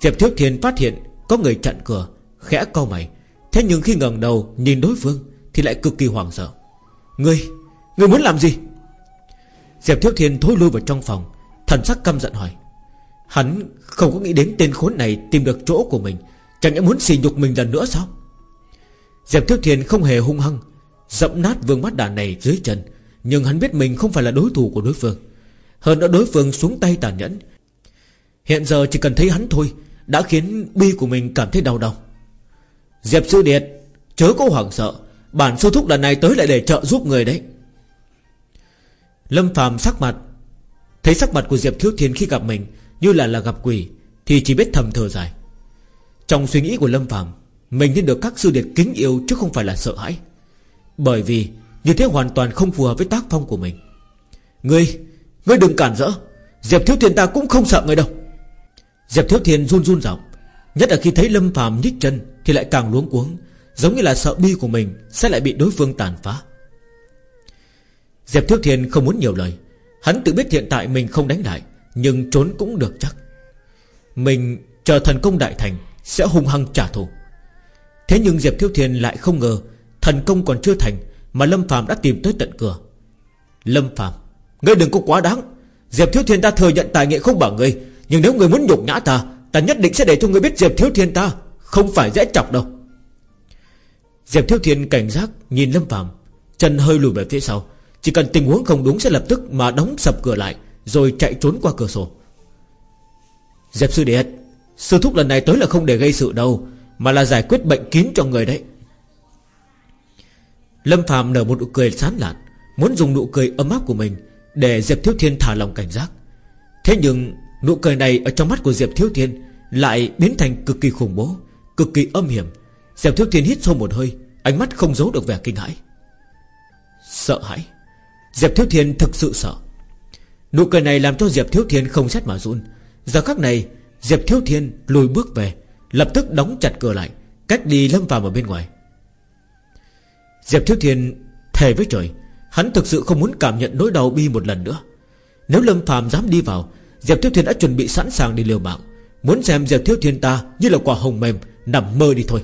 Diệp Thiếu Thiên phát hiện Có người chặn cửa, Khẽ cau mày Thế nhưng khi ngẩng đầu nhìn đối phương Thì lại cực kỳ hoảng sợ. Ngươi Ngươi muốn làm gì? Diệp Thiếu Thiên thối lui vào trong phòng, Thần sắc căm giận hỏi. Hắn không có nghĩ đến tên khốn này Tìm được chỗ của mình, Chẳng lẽ muốn xì nhục mình lần nữa sao? Diệp Thiếu Thiên không hề hung hăng, Dẫm nát vương mắt đàn này dưới chân, Nhưng hắn biết mình không phải là đối thủ của đối phương. Hơn nữa đối phương xuống tay tàn nhẫn. Hiện giờ chỉ cần thấy hắn thôi, Đã khiến bi của mình cảm thấy đau đau Diệp Sư Điệt, Chớ có hoảng sợ, Bản sư thúc lần này tới lại để trợ giúp người đấy. Lâm Phạm sắc mặt, Thấy sắc mặt của Diệp Thiếu Thiên khi gặp mình Như là là gặp quỷ, Thì chỉ biết thầm thở dài. Trong suy nghĩ của Lâm Phạm Mình nên được các sư điệt kính yêu chứ không phải là sợ hãi. Bởi vì, Như thế hoàn toàn không phù hợp với tác phong của mình. Ngươi Ngươi đừng cản rỡ, Diệp Thiếu Thiên ta cũng không sợ ngươi đâu. Diệp Thiếu Thiên run run giọng. Nhất là khi thấy Lâm Phạm nhích chân Thì lại càng luống cuống, Giống như là sợ bi của mình Sẽ lại bị đối phương tàn phá. Diệp Thiếu Thiên không muốn nhiều lời. Hắn tự biết hiện tại mình không đánh lại, Nhưng trốn cũng được chắc. Mình chờ thần công đại thành, Sẽ hung hăng trả thù. Thế nhưng Diệp Thiếu Thiên lại không ngờ Thần công còn chưa thành Mà Lâm Phạm đã tìm tới tận cửa. Lâm Phạm Ngươi đừng có quá đáng. Diệp Thiếu Thiên ta thừa nhận tài nghệ không bảo ngươi, Nhưng nếu ngươi muốn nhục nhã ta Ta nhất định sẽ để cho người biết Diệp Thiếu Thiên ta, Không phải dễ chọc đâu. Diệp Thiếu Thiên cảnh giác nhìn Lâm Phạm Chân hơi lùi về phía sau. Chỉ cần tình huống không đúng sẽ lập tức mà đóng sập cửa lại, Rồi chạy trốn qua cửa sổ. Diệp Sư Điệt, Sư thúc lần này tới là không để gây sự đâu, Mà là giải quyết bệnh kín cho người đấy. Lâm Phạm nở một nụ cười sán lạn, Muốn dùng nụ cười ấm áp của mình Để Diệp Thiếu Thiên thả lòng cảnh giác. Thế nhưng nụ cười này Ở trong mắt của Diệp Thiếu Thiên Lại biến thành cực kỳ khủng bố, Cực kỳ âm hiểm. Diệp Thiếu Thiên hít sâu một hơi, Ánh mắt không giấu được vẻ kinh hãi. Sợ hãi? Diệp Thiếu Thiên thực sự sợ. Nụ cười này làm cho Diệp Thiếu Thiên không xét mà run. Giờ khắc này, Diệp Thiếu Thiên lùi bước về, Lập tức đóng chặt cửa lại, Cách đi Lâm vào ở bên ngoài. Diệp Thiếu Thiên thề với trời, Hắn thực sự không muốn cảm nhận nỗi đau bi một lần nữa. Nếu Lâm Phạm dám đi vào Diệp Thiếu Thiên đã chuẩn bị sẵn sàng đi liều mạng. Muốn xem Diệp Thiếu Thiên ta như là quả hồng mềm, Nằm mơ đi thôi.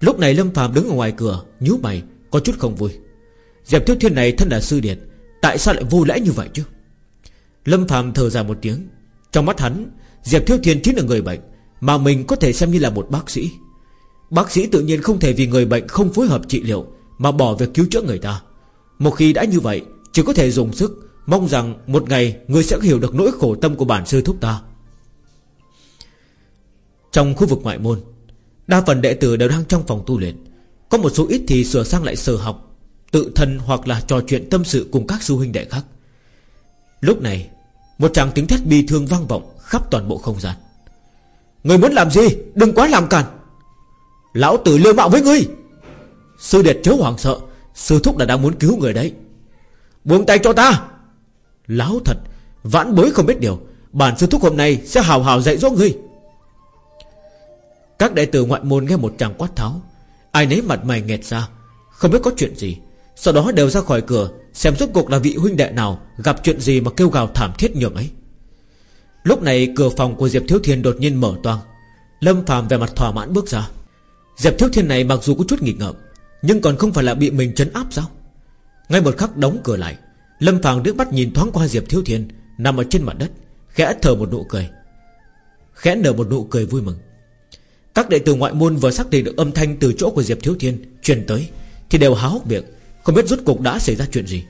Lúc này Lâm Phạm đứng ở ngoài cửa, nhíu mày, có chút không vui. Diệp Thiếu Thiên này thân là sư điện Tại sao lại vô lễ như vậy chứ? Lâm Phạm thở dài một tiếng. Trong mắt hắn, Diệp Thiếu Thiên chính là người bệnh, Mà mình có thể xem như là một bác sĩ. Bác sĩ tự nhiên không thể vì người bệnh không phối hợp trị liệu, Mà bỏ việc cứu chữa người ta. Một khi đã như vậy, Chỉ có thể dùng sức Mong rằng một ngày Người sẽ hiểu được nỗi khổ tâm của bản sư thúc ta. Trong khu vực ngoại môn, Đa phần đệ tử đều đang trong phòng tu luyện. Có một số ít thì sửa sang lại sở học, Tự thân hoặc là trò chuyện tâm sự Cùng các sư huynh đệ khác. Lúc này, Một tràng tiếng thét bi thương vang vọng Khắp toàn bộ không gian. Người muốn làm gì? Đừng quá làm cản Lão tử liêu mạo với ngươi. Sư đệ chớ hoàng sợ, Sư thúc đã đang muốn cứu người đấy. Buông tay cho ta. Láo thật, Vãn bối không biết điều. Bản sư thúc hôm nay sẽ hào hào dạy dỗ ngươi. Các đệ tử ngoại môn nghe một tràng quát tháo. Ai nấy mặt mày nghẹt ra. Không biết có chuyện gì. Sau đó đều ra khỏi cửa, Xem rốt cuộc là vị huynh đệ nào Gặp chuyện gì mà kêu gào thảm thiết nhường ấy. Lúc này cửa phòng của Diệp Thiếu Thiên đột nhiên mở toang. Lâm Phạm về mặt thỏa mãn bước ra. Diệp Thiếu Thiên này mặc dù có chút nghịch ngợm, Nhưng còn không phải là bị mình chấn áp sao? Ngay một khắc đóng cửa lại. Lâm Phạm nước mắt nhìn thoáng qua Diệp Thiếu Thiên, Nằm ở trên mặt đất, Khẽ thở một nụ cười. Khẽ nở một nụ cười vui mừng. Các đệ tử ngoại môn vừa xác định được âm thanh Từ chỗ của Diệp Thiếu Thiên truyền tới, Thì đều há hốc miệng, Không biết rốt cuộc đã xảy ra chuyện gì.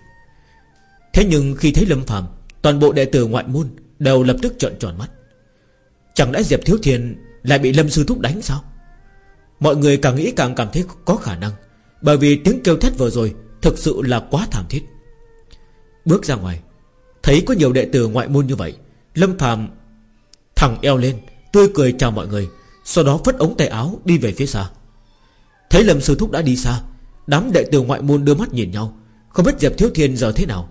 Thế nhưng khi thấy Lâm Phạm Toàn bộ đệ tử ngoại môn Đều lập tức trợn tròn mắt. Chẳng lẽ Diệp Thiếu Thiên Lại bị Lâm Sư Thúc đánh sao? Mọi người càng nghĩ càng cảm thấy có khả năng, Bởi vì tiếng kêu thét vừa rồi Thực sự là quá thảm thiết. Bước ra ngoài. Thấy có nhiều đệ tử ngoại môn như vậy, Lâm Phạm thẳng eo lên, Tươi cười chào mọi người, Sau đó phất ống tay áo đi về phía xa. Thấy Lâm Sư Thúc đã đi xa, Đám đệ tử ngoại môn đưa mắt nhìn nhau, Không biết Diệp Thiếu Thiên giờ thế nào.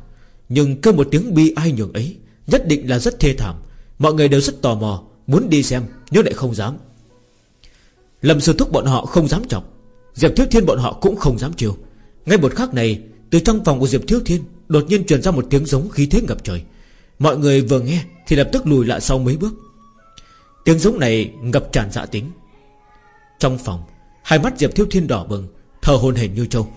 Nhưng kêu một tiếng bi ai nhường ấy, Nhất định là rất thê thảm, Mọi người đều rất tò mò, Muốn đi xem, nhưng lại không dám. Lâm Sư Thúc bọn họ không dám chọc, Diệp Thiếu Thiên bọn họ cũng không dám chiều. Ngay một khắc này, Từ trong phòng của Diệp Thiếu Thiên Đột nhiên truyền ra một tiếng giống khí thế ngập trời. Mọi người vừa nghe Thì lập tức lùi lại sau mấy bước. Tiếng giống này ngập tràn dạ tính. Trong phòng, Hai mắt Diệp Thiếu Thiên đỏ bừng Thờ hồn hển như trâu.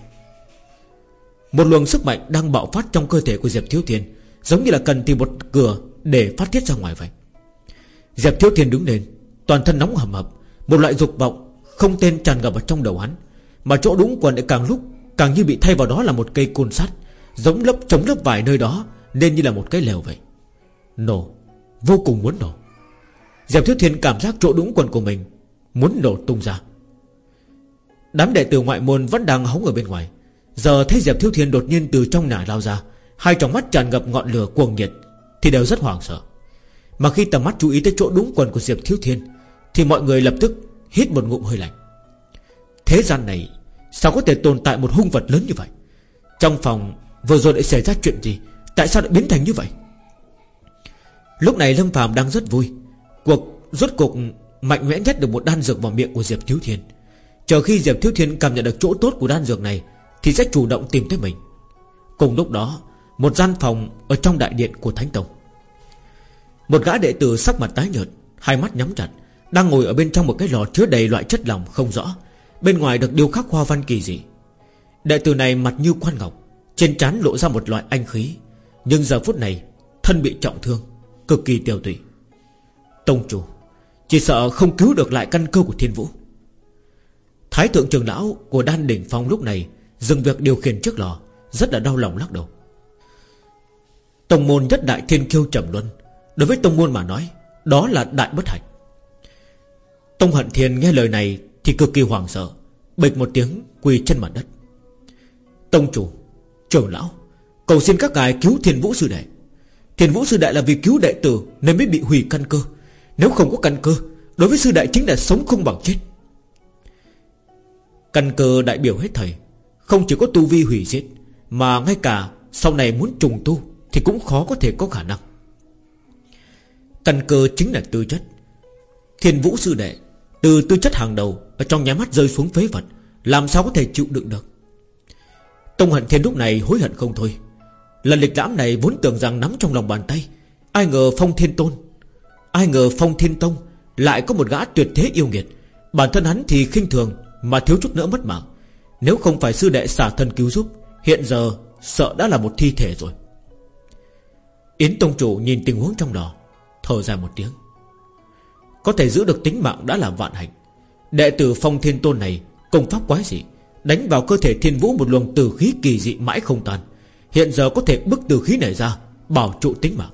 Một luồng sức mạnh đang bạo phát trong cơ thể của Diệp Thiếu Thiên, Giống như là cần tìm một cửa Để phát tiết ra ngoài vậy. Diệp Thiếu Thiên đứng lên, Toàn thân nóng hầm hập, Một loại dục vọng không tên tràn ngập ở trong đầu hắn, Mà chỗ đúng quần lại càng lúc Càng như bị thay vào đó là một cây côn sắt. Giống lớp chống lớp vài nơi đó, Nên như là một cái lều vậy. Nổ, Vô cùng muốn nổ. Diệp Thiếu Thiên cảm giác chỗ đúng quần của mình, Muốn nổ tung ra. Đám đệ tử ngoại môn vẫn đang hóng ở bên ngoài. Giờ thấy Diệp Thiếu Thiên đột nhiên từ trong nhà lao ra, Hai tròng mắt tràn ngập ngọn lửa cuồng nhiệt, Thì đều rất hoảng sợ. Mà khi tầm mắt chú ý tới chỗ đúng quần của Diệp Thiếu Thiên, Thì mọi người lập tức hít một ngụm hơi lạnh. Thế gian này, Sao có thể tồn tại một hung vật lớn như vậy? Trong phòng vừa rồi lại xảy ra chuyện gì? Tại sao lại biến thành như vậy? Lúc này Lâm Phạm đang rất vui. Cuộc, rốt cuộc mạnh mẽ nhất được một đan dược vào miệng của Diệp Thiếu Thiên. Chờ khi Diệp Thiếu Thiên cảm nhận được chỗ tốt của đan dược này, Thì sẽ chủ động tìm tới mình. Cùng lúc đó, Một gian phòng ở trong đại điện của Thánh Tông. Một gã đệ tử sắc mặt tái nhợt, Hai mắt nhắm chặt, Đang ngồi ở bên trong một cái lò chứa đầy loại chất lỏng không rõ. Bên ngoài được điêu khắc hoa văn kỳ dị. Đệ tử này mặt như quan ngọc trên trán lộ ra một loại anh khí, Nhưng giờ phút này, Thân bị trọng thương, Cực kỳ tiêu tụy. Tông chủ, Chỉ sợ không cứu được lại căn cơ của thiên vũ. Thái thượng trường lão của đan đỉnh phong lúc này Dừng việc điều khiển trước lò, Rất là đau lòng lắc đầu. Tông môn nhất đại thiên kiêu trầm luân, Đối với tông môn mà nói, Đó là đại bất hạnh. Tông hận thiên nghe lời này Thì cực kỳ hoảng sợ, Bịch một tiếng quỳ chân mặt đất. Tông chủ Trưởng lão, Cầu xin các ngài cứu thiên vũ sư đệ. Thiên vũ sư đệ là vì cứu đệ tử Nên mới bị hủy căn cơ. Nếu không có căn cơ, Đối với sư đệ chính là sống không bằng chết. Căn cơ đại biểu hết thầy, Không chỉ có tu vi hủy diệt, Mà ngay cả sau này muốn trùng tu Thì cũng khó có thể có khả năng. Căn cơ chính là tư chất. Thiên vũ sư đệ, Từ tư chất hàng đầu Ở trong nhà mắt rơi xuống phế vật, Làm sao có thể chịu đựng được? Tông hận thiên lúc này hối hận không thôi. Lần lịch lãm này vốn tưởng rằng nắm trong lòng bàn tay. Ai ngờ phong thiên tôn, Ai ngờ phong thiên tông Lại có một gã tuyệt thế yêu nghiệt. Bản thân hắn thì khinh thường Mà thiếu chút nữa mất mạng. Nếu không phải sư đệ xả thân cứu giúp, Hiện giờ sợ đã là một thi thể rồi. Yến Tông Chủ nhìn tình huống trong đó Thở dài một tiếng. Có thể giữ được tính mạng đã là vạn hạnh. Đệ tử phong thiên tôn này Công pháp quái dị. Đánh vào cơ thể thiên vũ một luồng tử khí kỳ dị mãi không tan. Hiện giờ có thể bức tử khí này ra, Bảo trụ tính mạng.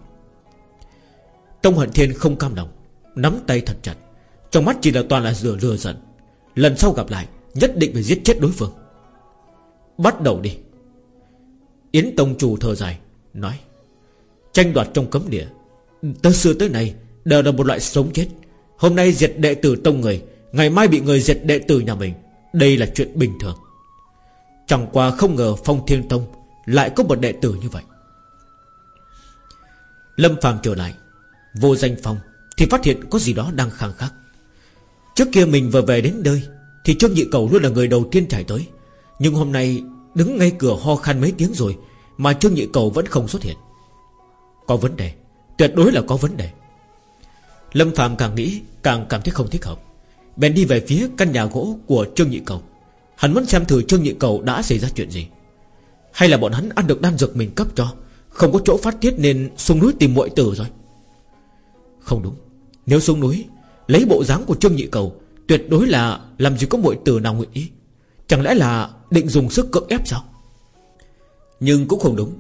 Tông hận thiên không cam lòng, Nắm tay thật chặt. Trong mắt chỉ là toàn là rửa lừa giận. Lần sau gặp lại, Nhất định phải giết chết đối phương. Bắt đầu đi. Yến Tông chủ thở dài, Nói, Tranh đoạt trong cấm địa. Từ xưa tới nay, Đều là một loại sống chết. Hôm nay diệt đệ tử tông người, Ngày mai bị người diệt đệ tử nhà mình. Đây là chuyện bình thường. Chẳng qua không ngờ Phong Thiên Tông Lại có một đệ tử như vậy. Lâm Phàm trở lại. Vô danh phong Thì phát hiện có gì đó đang khang khắc. Trước kia mình vừa về đến nơi Thì Trương Nhị Cầu luôn là người đầu tiên trải tới. Nhưng hôm nay đứng ngay cửa ho khan mấy tiếng rồi Mà Trương Nhị Cầu vẫn không xuất hiện. Có vấn đề, Tuyệt đối là có vấn đề. Lâm Phạm càng nghĩ càng cảm thấy không thích hợp. Bèn đi về phía căn nhà gỗ của Trương Nhị Cầu. Hắn muốn xem thử Trương Nhị Cầu đã xảy ra chuyện gì. Hay là bọn hắn ăn được đan dược mình cấp cho, Không có chỗ phát tiết nên xuống núi tìm muội tử rồi. Không đúng. Nếu xuống núi, Lấy bộ dáng của Trương Nhị Cầu, Tuyệt đối là làm gì có muội tử nào nguyện ý. Chẳng lẽ là định dùng sức cưỡng ép sao? Nhưng cũng không đúng.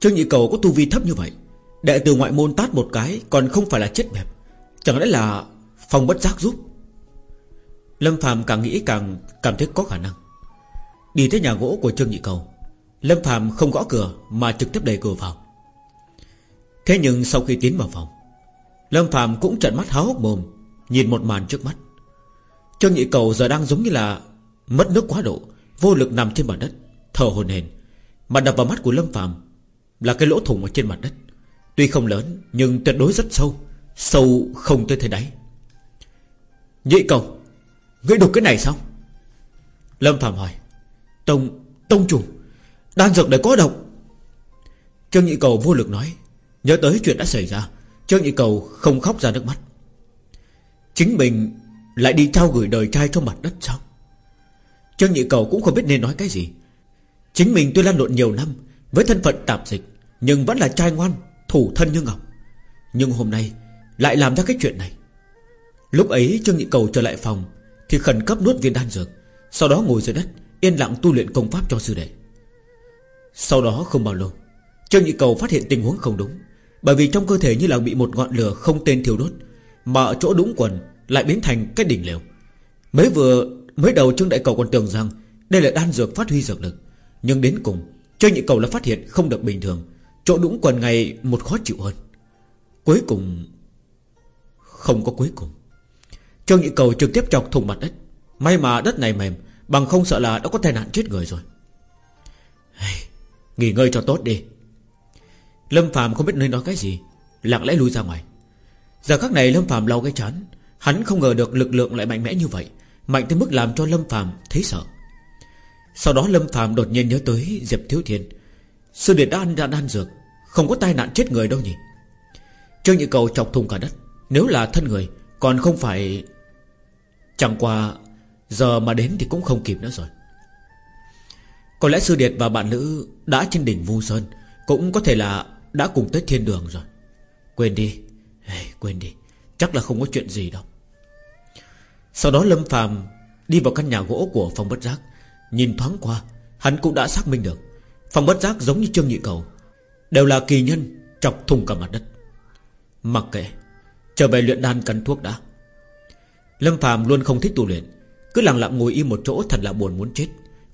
Trương Nhị Cầu có tu vi thấp như vậy, Đệ tử ngoại môn tát một cái Còn không phải là chết bẹp. Chẳng lẽ là phòng bất giác giúp? Lâm Phạm càng nghĩ càng cảm thấy có khả năng. Đi tới nhà gỗ của Trương Nhị Cầu, Lâm Phạm không gõ cửa Mà trực tiếp đẩy cửa vào. Thế nhưng sau khi tiến vào phòng, Lâm Phạm cũng trợn mắt háo hốc mồm, Nhìn một màn trước mắt. Trương Nhị Cầu giờ đang giống như là Mất nước quá độ, Vô lực nằm trên mặt đất, Thở hồn hển. Mà đập vào mắt của Lâm Phạm Là cái lỗ thủng ở trên mặt đất. Tuy không lớn, nhưng tuyệt đối rất sâu Sâu không tới thế đáy. Nhị cầu Ngươi đục cái này sao Lâm Phạm hỏi, Tông Tông chủ, Đan dược này có độc? Trương Nhị Cầu vô lực nói, Nhớ tới chuyện đã xảy ra, Trương Nhị Cầu không khóc ra nước mắt. Chính mình lại đi trao gửi đời trai cho mặt đất sao? Trương Nhị Cầu cũng không biết nên nói cái gì. Chính mình tôi lan lộn nhiều năm Với thân phận tạp dịch, Nhưng vẫn là trai ngoan, Thủ thân như ngọc. Nhưng hôm nay Lại làm ra cái chuyện này. Lúc ấy Trương Nhị Cầu trở lại phòng thì khẩn cấp nuốt viên đan dược, Sau đó ngồi dưới đất, Yên lặng tu luyện công pháp cho sư đệ. Sau đó không bao lâu, Trương Nhị Cầu phát hiện tình huống không đúng, Bởi vì trong cơ thể như là bị một ngọn lửa không tên thiêu đốt, Mà ở chỗ đúng quần Lại biến thành cái đỉnh lều. Mới vừa, Mới đầu Trương Đại Cầu còn tưởng rằng Đây là đan dược phát huy dược lực, Nhưng đến cùng, Trương Nhị Cầu là phát hiện không được bình thường, Chỗ đúng quần ngày một khó chịu hơn. Cuối cùng, Không có cuối cùng. Trương Nhị Cầu trực tiếp chọc thùng mặt đất. May mà đất này mềm Bằng không sợ là đã có tai nạn chết người rồi. Hey, Nghỉ ngơi cho tốt đi. Lâm Phạm không biết nên nói cái gì Lặng lẽ lui ra ngoài. Giờ khắc này Lâm Phạm lau cái chán Hắn không ngờ được lực lượng lại mạnh mẽ như vậy Mạnh tới mức làm cho Lâm Phạm thấy sợ. Sau đó Lâm Phạm đột nhiên nhớ tới Diệp Thiếu Thiên. Sư Điệt đã ăn đã đan dược Không có tai nạn chết người đâu nhỉ? Trương Nhị Cầu chọc thùng cả đất Nếu là thân người Còn không phải Chẳng qua Giờ mà đến thì cũng không kịp nữa rồi. Có lẽ Sư Điệt và bạn nữ Đã trên đỉnh Vu Sơn Cũng có thể là đã cùng tới thiên đường rồi. Quên đi hey, Quên đi Chắc là không có chuyện gì đâu. Sau đó Lâm phàm Đi vào căn nhà gỗ của phòng bất giác Nhìn thoáng qua Hắn cũng đã xác minh được Phòng bất giác giống như Trương Nhị Cầu Đều là kỳ nhân Chọc thùng cả mặt đất. Mặc kệ Trở về luyện đan cắn thuốc đã. Lâm Phạm luôn không thích tu luyện. Cứ lặng lặng ngồi im một chỗ thật là buồn muốn chết.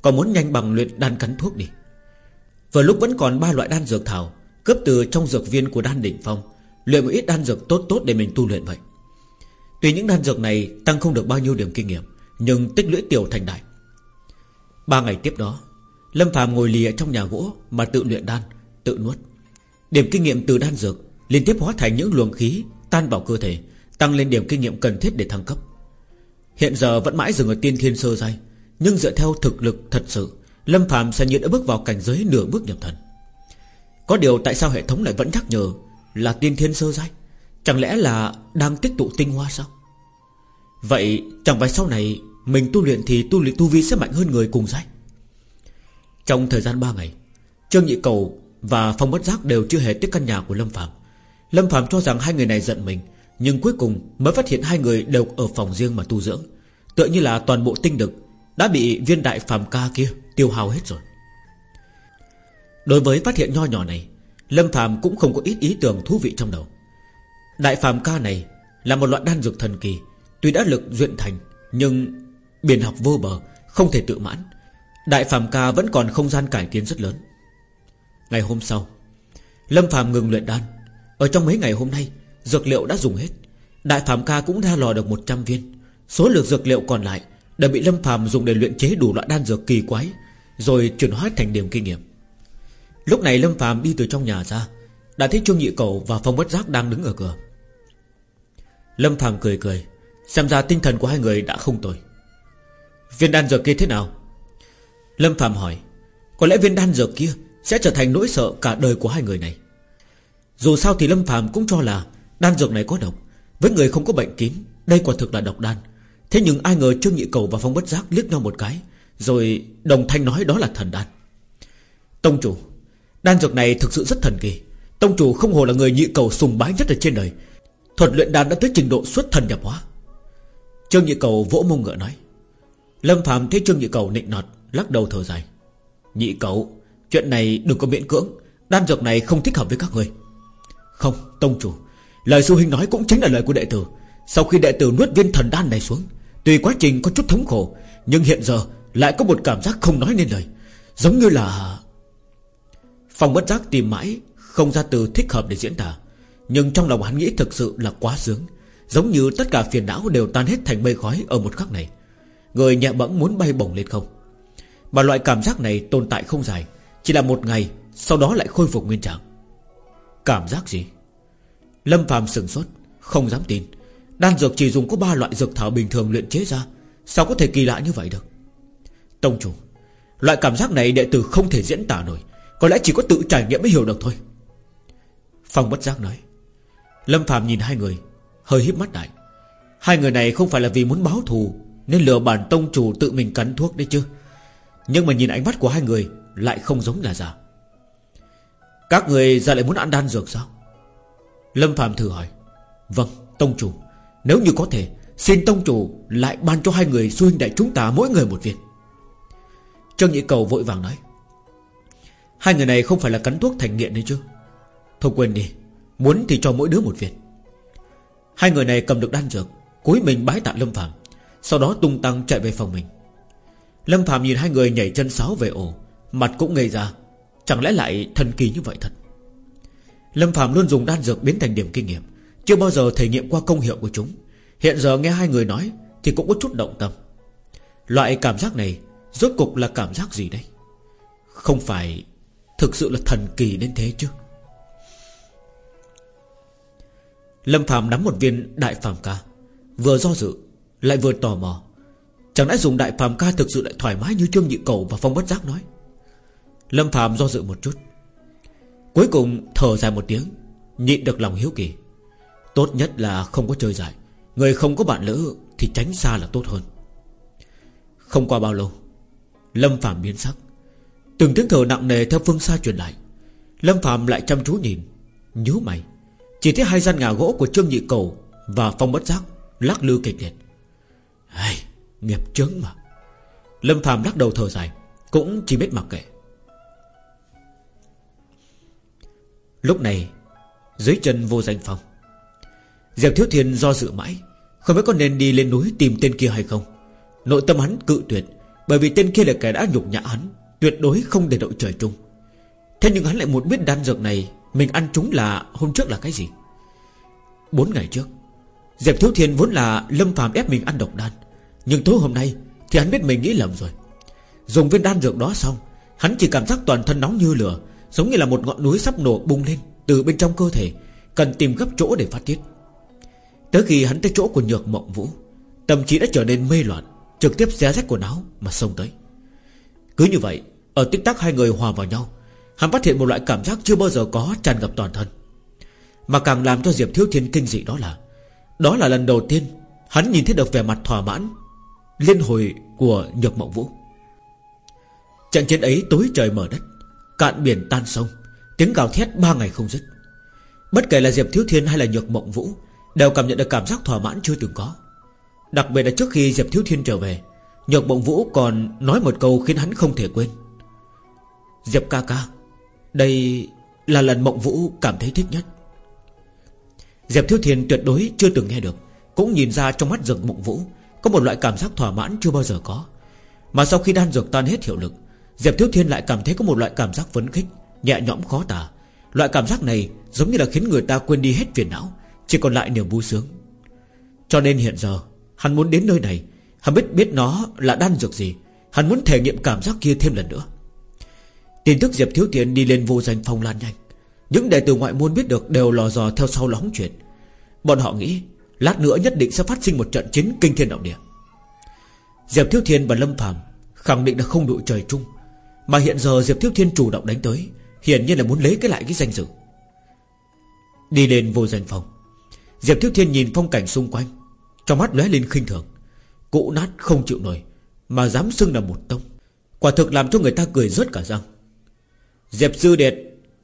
Còn muốn nhanh bằng luyện đan cắn thuốc đi. Vừa lúc vẫn còn ba loại đan dược thảo Cướp từ trong dược viên của đan đỉnh phong. Luyện một ít đan dược tốt tốt để mình tu luyện vậy. Tuy những đan dược này Tăng không được bao nhiêu điểm kinh nghiệm Nhưng tích lũy tiểu thành đại. Ba ngày tiếp đó Lâm Phạm ngồi lì ở trong nhà gỗ Mà tự luyện đan, tự nuốt. Điểm kinh nghiệm từ đan dược Liên tiếp hóa thành những luồng khí tan vào cơ thể Tăng lên điểm kinh nghiệm cần thiết để thăng cấp. Hiện giờ vẫn mãi dừng ở tiên thiên sơ giai, Nhưng dựa theo thực lực thật sự, Lâm phàm sẽ như đã bước vào cảnh giới nửa bước nhập thần. Có điều tại sao hệ thống lại vẫn nhắc nhở Là tiên thiên sơ giai? Chẳng lẽ là đang tích tụ tinh hoa sao? Vậy chẳng phải sau này Mình tu luyện thì tu luyện tu vi sẽ mạnh hơn người cùng giai? Trong thời gian 3 ngày, Trương Nhị Cầu và Phong Bất Giác đều chưa hề tới căn nhà của Lâm phàm. Lâm phàm cho rằng hai người này giận mình nhưng cuối cùng mới phát hiện hai người đều ở phòng riêng mà tu dưỡng. Tựa như là toàn bộ tinh lực Đã bị viên đại phàm ca kia tiêu hao hết rồi. Đối với phát hiện nho nhỏ này, Lâm phàm cũng không có ít ý tưởng thú vị trong đầu. Đại phàm ca này Là một loại đan dược thần kỳ, Tuy đã lực duyện thành, Nhưng biển học vô bờ, Không thể tự mãn. Đại phàm ca vẫn còn không gian cải tiến rất lớn. Ngày hôm sau, Lâm phàm ngừng luyện đan. Ở trong mấy ngày hôm nay Dược liệu đã dùng hết. Đại Phạm ca cũng đã lò được 100 viên. Số lượng dược liệu còn lại Đã bị Lâm Phạm dùng để luyện chế đủ loại đan dược kỳ quái, Rồi chuyển hóa thành điểm kinh nghiệm. Lúc này Lâm Phạm đi từ trong nhà ra, Đã thấy Trương Nhị Cầu và Phong Bất Giác đang đứng ở cửa. Lâm Phạm cười cười, Xem ra tinh thần của hai người đã không tồi. Viên đan dược kia thế nào? Lâm Phạm hỏi, Có lẽ viên đan dược kia Sẽ trở thành nỗi sợ cả đời của hai người này. Dù sao thì Lâm Phạm cũng cho là Đan dược này có độc, Với người không có bệnh kín, Đây quả thực là độc đan. Thế nhưng ai ngờ Trương Nhị Cầu và Phong Bất Giác liếc nhau một cái, Rồi đồng thanh nói đó là thần đan. Tông chủ, Đan dược này thực sự rất thần kỳ. Tông chủ không hồ là người nhị cầu sùng bái nhất ở trên đời. Thuật luyện đan đã tới trình độ xuất thần nhập hóa. Trương Nhị Cầu vỗ mông ngựa nói. Lâm Phạm thấy Trương Nhị Cầu nịnh nọt, Lắc đầu thở dài. Nhị Cầu, Chuyện này đừng có miễn cưỡng. Đan dược này không thích hợp với các người. Không, Tông chủ Lời sư huynh nói cũng chính là lời của đệ tử. Sau khi đệ tử nuốt viên thần đan này xuống, Tuy quá trình có chút thống khổ, Nhưng hiện giờ lại có một cảm giác không nói nên lời. Giống như là Phòng bất giác tìm mãi, Không ra từ thích hợp để diễn tả. Nhưng trong lòng hắn nghĩ thực sự là quá sướng. Giống như tất cả phiền não đều tan hết thành mây khói Ở một khắc này. Người nhẹ bẫng muốn bay bổng lên không? Mà loại cảm giác này tồn tại không dài, Chỉ là một ngày, Sau đó lại khôi phục nguyên trạng. Cảm giác gì? Lâm Phạm sừng sốt, Không dám tin. Đan dược chỉ dùng có ba loại dược thảo bình thường luyện chế ra, Sao có thể kỳ lạ như vậy được? Tông chủ, Loại cảm giác này đệ tử không thể diễn tả nổi, Có lẽ chỉ có tự trải nghiệm mới hiểu được thôi. Phong bất giác nói. Lâm Phạm nhìn hai người, Hơi híp mắt lại. Hai người này không phải là vì muốn báo thù, Nên lừa bản tông chủ tự mình cắn thuốc đấy chứ. Nhưng mà nhìn ánh mắt của hai người Lại không giống là giả. Các người ra lại muốn ăn đan dược sao? Lâm Phạm thử hỏi. Vâng tông chủ. Nếu như có thể, Xin tông chủ lại ban cho hai người sư huynh đại chúng ta mỗi người một viên. Trương Nhị Cầu vội vàng nói. Hai người này không phải là cắn thuốc thành nghiện đấy chứ? Thôi quên đi, Muốn thì cho mỗi đứa một viên. Hai người này cầm được đan dược, Cúi mình bái tạ Lâm Phạm, Sau đó tung tăng chạy về phòng mình. Lâm Phạm nhìn hai người nhảy chân sáo về ổ, Mặt cũng ngây ra. Chẳng lẽ lại thần kỳ như vậy thật? Lâm Phạm luôn dùng đan dược biến thành điểm kinh nghiệm, Chưa bao giờ thể nghiệm qua công hiệu của chúng. Hiện giờ nghe hai người nói Thì cũng có chút động tâm. Loại cảm giác này Rốt cục là cảm giác gì đây Không phải Thực sự là thần kỳ đến thế chứ? Lâm Phạm nắm một viên đại phàm ca, Vừa do dự, Lại vừa tò mò. Chẳng lẽ dùng đại phàm ca thực sự lại thoải mái như Trương Nhị Cầu và Phong Bất Giác nói? Lâm Phạm do dự một chút Cuối cùng thở dài một tiếng, Nhịn được lòng hiếu kỳ. Tốt nhất là không có chơi dài. Người không có bạn lỡ Thì tránh xa là tốt hơn. Không qua bao lâu, Lâm Phạm biến sắc. Từng tiếng thở nặng nề theo phương xa truyền lại. Lâm Phạm lại chăm chú nhìn, nhíu mày. Chỉ thấy hai gian ngà gỗ của Trương Nhị Cầu Và Phong Bất Giác lắc lư kịch liệt. Hey nghiệp chướng mà. Lâm Phạm lắc đầu thở dài, Cũng chỉ biết mặc kệ. Lúc này, Dưới chân vô danh phong Diệp Thiếu Thiên do dự mãi, Không biết có nên đi lên núi tìm tên kia hay không. Nội tâm hắn cự tuyệt, Bởi vì tên kia là kẻ đã nhục nhã hắn, Tuyệt đối không để đội trời chung. Thế nhưng hắn lại muốn biết đan dược này Mình ăn chúng là hôm trước là cái gì? Bốn ngày trước, Diệp Thiếu Thiên vốn là lâm phàm ép mình ăn độc đan, Nhưng tối hôm nay Thì hắn biết mình nghĩ lầm rồi. Dùng viên đan dược đó xong, Hắn chỉ cảm giác toàn thân nóng như lửa Giống như là một ngọn núi sắp nổ bung lên Từ bên trong cơ thể, Cần tìm gấp chỗ để phát tiết. Tới khi hắn tới chỗ của nhược mộng vũ, Tâm trí đã trở nên mê loạn, Trực tiếp xé rách quần áo mà xông tới. Cứ như vậy, Ở tích tắc hai người hòa vào nhau, Hắn phát hiện một loại cảm giác chưa bao giờ có tràn ngập toàn thân. Mà càng làm cho Diệp Thiếu Thiên kinh dị đó là Đó là lần đầu tiên Hắn nhìn thấy được vẻ mặt thỏa mãn, Liên hồi của Nhược Mộng Vũ. Trận chiến ấy tối trời mở đất Cạn biển tan sông, Tiếng gào thét ba ngày không dứt. Bất kể là Diệp Thiếu Thiên hay là Nhược Mộng Vũ, Đều cảm nhận được cảm giác thỏa mãn chưa từng có. Đặc biệt là trước khi Diệp Thiếu Thiên trở về, Nhược Mộng Vũ còn nói một câu khiến hắn không thể quên. Diệp ca ca, Đây là lần Mộng Vũ cảm thấy thích nhất. Diệp Thiếu Thiên tuyệt đối chưa từng nghe được, Cũng nhìn ra trong mắt Dược Mộng Vũ Có một loại cảm giác thỏa mãn chưa bao giờ có. Mà sau khi đan dược tan hết hiệu lực Diệp Thiếu Thiên lại cảm thấy có một loại cảm giác phấn khích, Nhẹ nhõm khó tả. Loại cảm giác này giống như là khiến người ta quên đi hết phiền não, Chỉ còn lại niềm vui sướng. Cho nên hiện giờ, Hắn muốn đến nơi này, Hắn biết biết nó là đan dược gì, Hắn muốn thể nghiệm cảm giác kia thêm lần nữa. Tin tức Diệp Thiếu thiên đi lên vô danh phong lan nhanh. Những đệ tử ngoại môn biết được Đều lò dò theo sau lóng chuyện. Bọn họ nghĩ, Lát nữa nhất định sẽ phát sinh một trận chiến kinh thiên động địa. Diệp Thiếu Thiên và Lâm Phàm Khẳng định là không đội trời chung. Mà hiện giờ Diệp Thiếu Thiên chủ động đánh tới, Hiển nhiên là muốn lấy cái lại cái danh dự. Đi lên vô danh phòng, Diệp Thiếu Thiên nhìn phong cảnh xung quanh, Trong mắt lóe lên khinh thường. Cũ nát không chịu nổi, Mà dám xưng là một tông. Quả thực làm cho người ta cười rớt cả răng. Diệp Sư Điệt,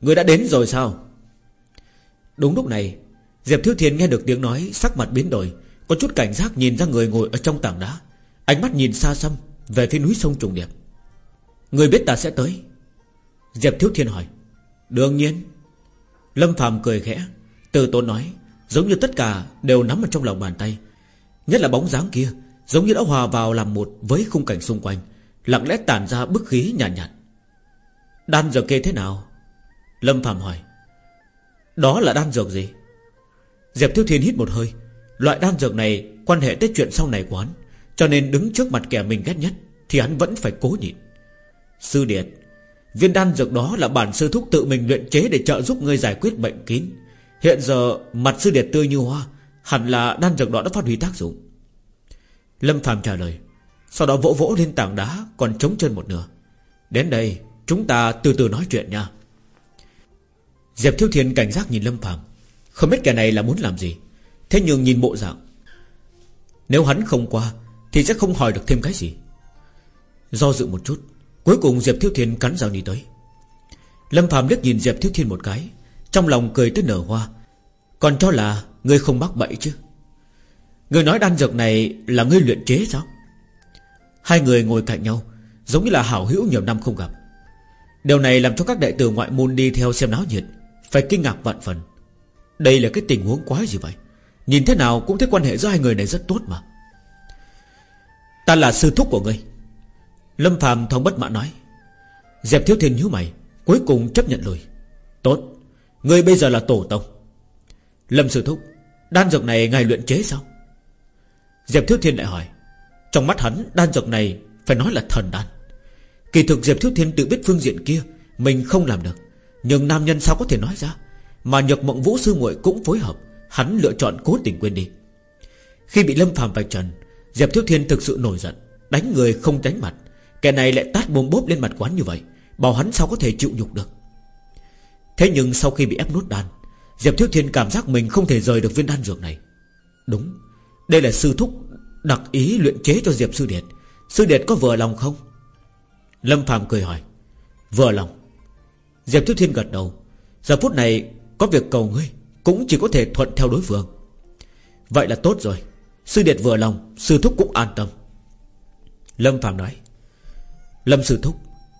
Người đã đến rồi sao? Đúng lúc này, Diệp Thiếu Thiên nghe được tiếng nói, Sắc mặt biến đổi, Có chút cảnh giác nhìn ra người ngồi ở trong tảng đá. Ánh mắt nhìn xa xăm Về phía núi sông Trùng Điệp. Người biết ta sẽ tới. Diệp Thiếu Thiên hỏi. Đương nhiên. Lâm Phạm cười khẽ. Từ tốn nói Giống như tất cả đều nắm ở trong lòng bàn tay. Nhất là bóng dáng kia Giống như đã hòa vào làm một với khung cảnh xung quanh Lặng lẽ tản ra bức khí nhàn nhạt, nhạt. Đan dược kê thế nào? Lâm Phạm hỏi. Đó là đan dược gì? Diệp Thiếu Thiên hít một hơi. Loại đan dược này quan hệ tới chuyện sau này của hắn Cho nên đứng trước mặt kẻ mình ghét nhất Thì hắn vẫn phải cố nhịn. Sư Điệt, Viên đan dược đó là bản sư thúc tự mình luyện chế Để trợ giúp ngươi giải quyết bệnh kín. Hiện giờ, mặt sư Điệt tươi như hoa, Hẳn là đan dược đó đã phát huy tác dụng. Lâm Phạm trả lời, Sau đó vỗ vỗ lên tảng đá Còn chống chân một nửa. Đến đây, chúng ta từ từ nói chuyện nha. Diệp Thiếu Thiên cảnh giác nhìn Lâm Phạm Không biết kẻ này là muốn làm gì. Thế nhưng nhìn bộ dạng, Nếu hắn không qua Thì sẽ không hỏi được thêm cái gì. Do dự một chút Cuối cùng Diệp Thiếu Thiên cắn răng đi tới. Lâm Phạm liếc nhìn Diệp Thiếu Thiên một cái, Trong lòng cười tới nở hoa. Còn cho là Ngươi không mắc bậy chứ? Ngươi nói đan dược này là ngươi luyện chế sao? Hai người ngồi cạnh nhau, Giống như là hảo hữu nhiều năm không gặp. Điều này làm cho các đệ tử ngoại môn đi theo xem náo nhiệt, Phải kinh ngạc vạn phần. Đây là cái tình huống quá gì vậy? Nhìn thế nào cũng thấy quan hệ giữa hai người này rất tốt mà. Ta là sư thúc của ngươi Lâm Phạm thông bất mãn nói. Dẹp thiếu thiên nhíu mày, Cuối cùng chấp nhận lời. Tốt Ngươi bây giờ là tổ tông. Lâm sư thúc, Đan dược này ngài luyện chế sao? Diệp Thiếu Thiên lại hỏi. Trong mắt hắn, đan dược này Phải nói là thần đan. Kỳ thực Diệp Thiếu Thiên tự biết phương diện kia, Mình không làm được. Nhưng nam nhân sao có thể nói ra? Mà nhược mộng vũ sư muội cũng phối hợp, Hắn lựa chọn cố tình quên đi. Khi bị Lâm phàm vạch trần Diệp Thiếu Thiên thực sự nổi giận, Đánh người không đánh mặt. Kẻ này lại tát bồm bốp lên mặt quán như vậy, Bảo hắn sao có thể chịu nhục được. Thế nhưng sau khi bị ép nuốt đan, Diệp Thiếu Thiên cảm giác mình không thể rời được viên đan dược này. Đúng, Đây là sư thúc đặc ý luyện chế cho Diệp Sư Điệt. Sư Điệt có vừa lòng không? Lâm Phạm cười hỏi. Vừa lòng. Diệp Thiếu Thiên gật đầu. Giờ phút này có việc cầu ngươi, Cũng chỉ có thể thuận theo đối phương. Vậy là tốt rồi. Sư Điệt vừa lòng, Sư Thúc cũng an tâm. Lâm Phạm nói. Lâm Sư Thúc,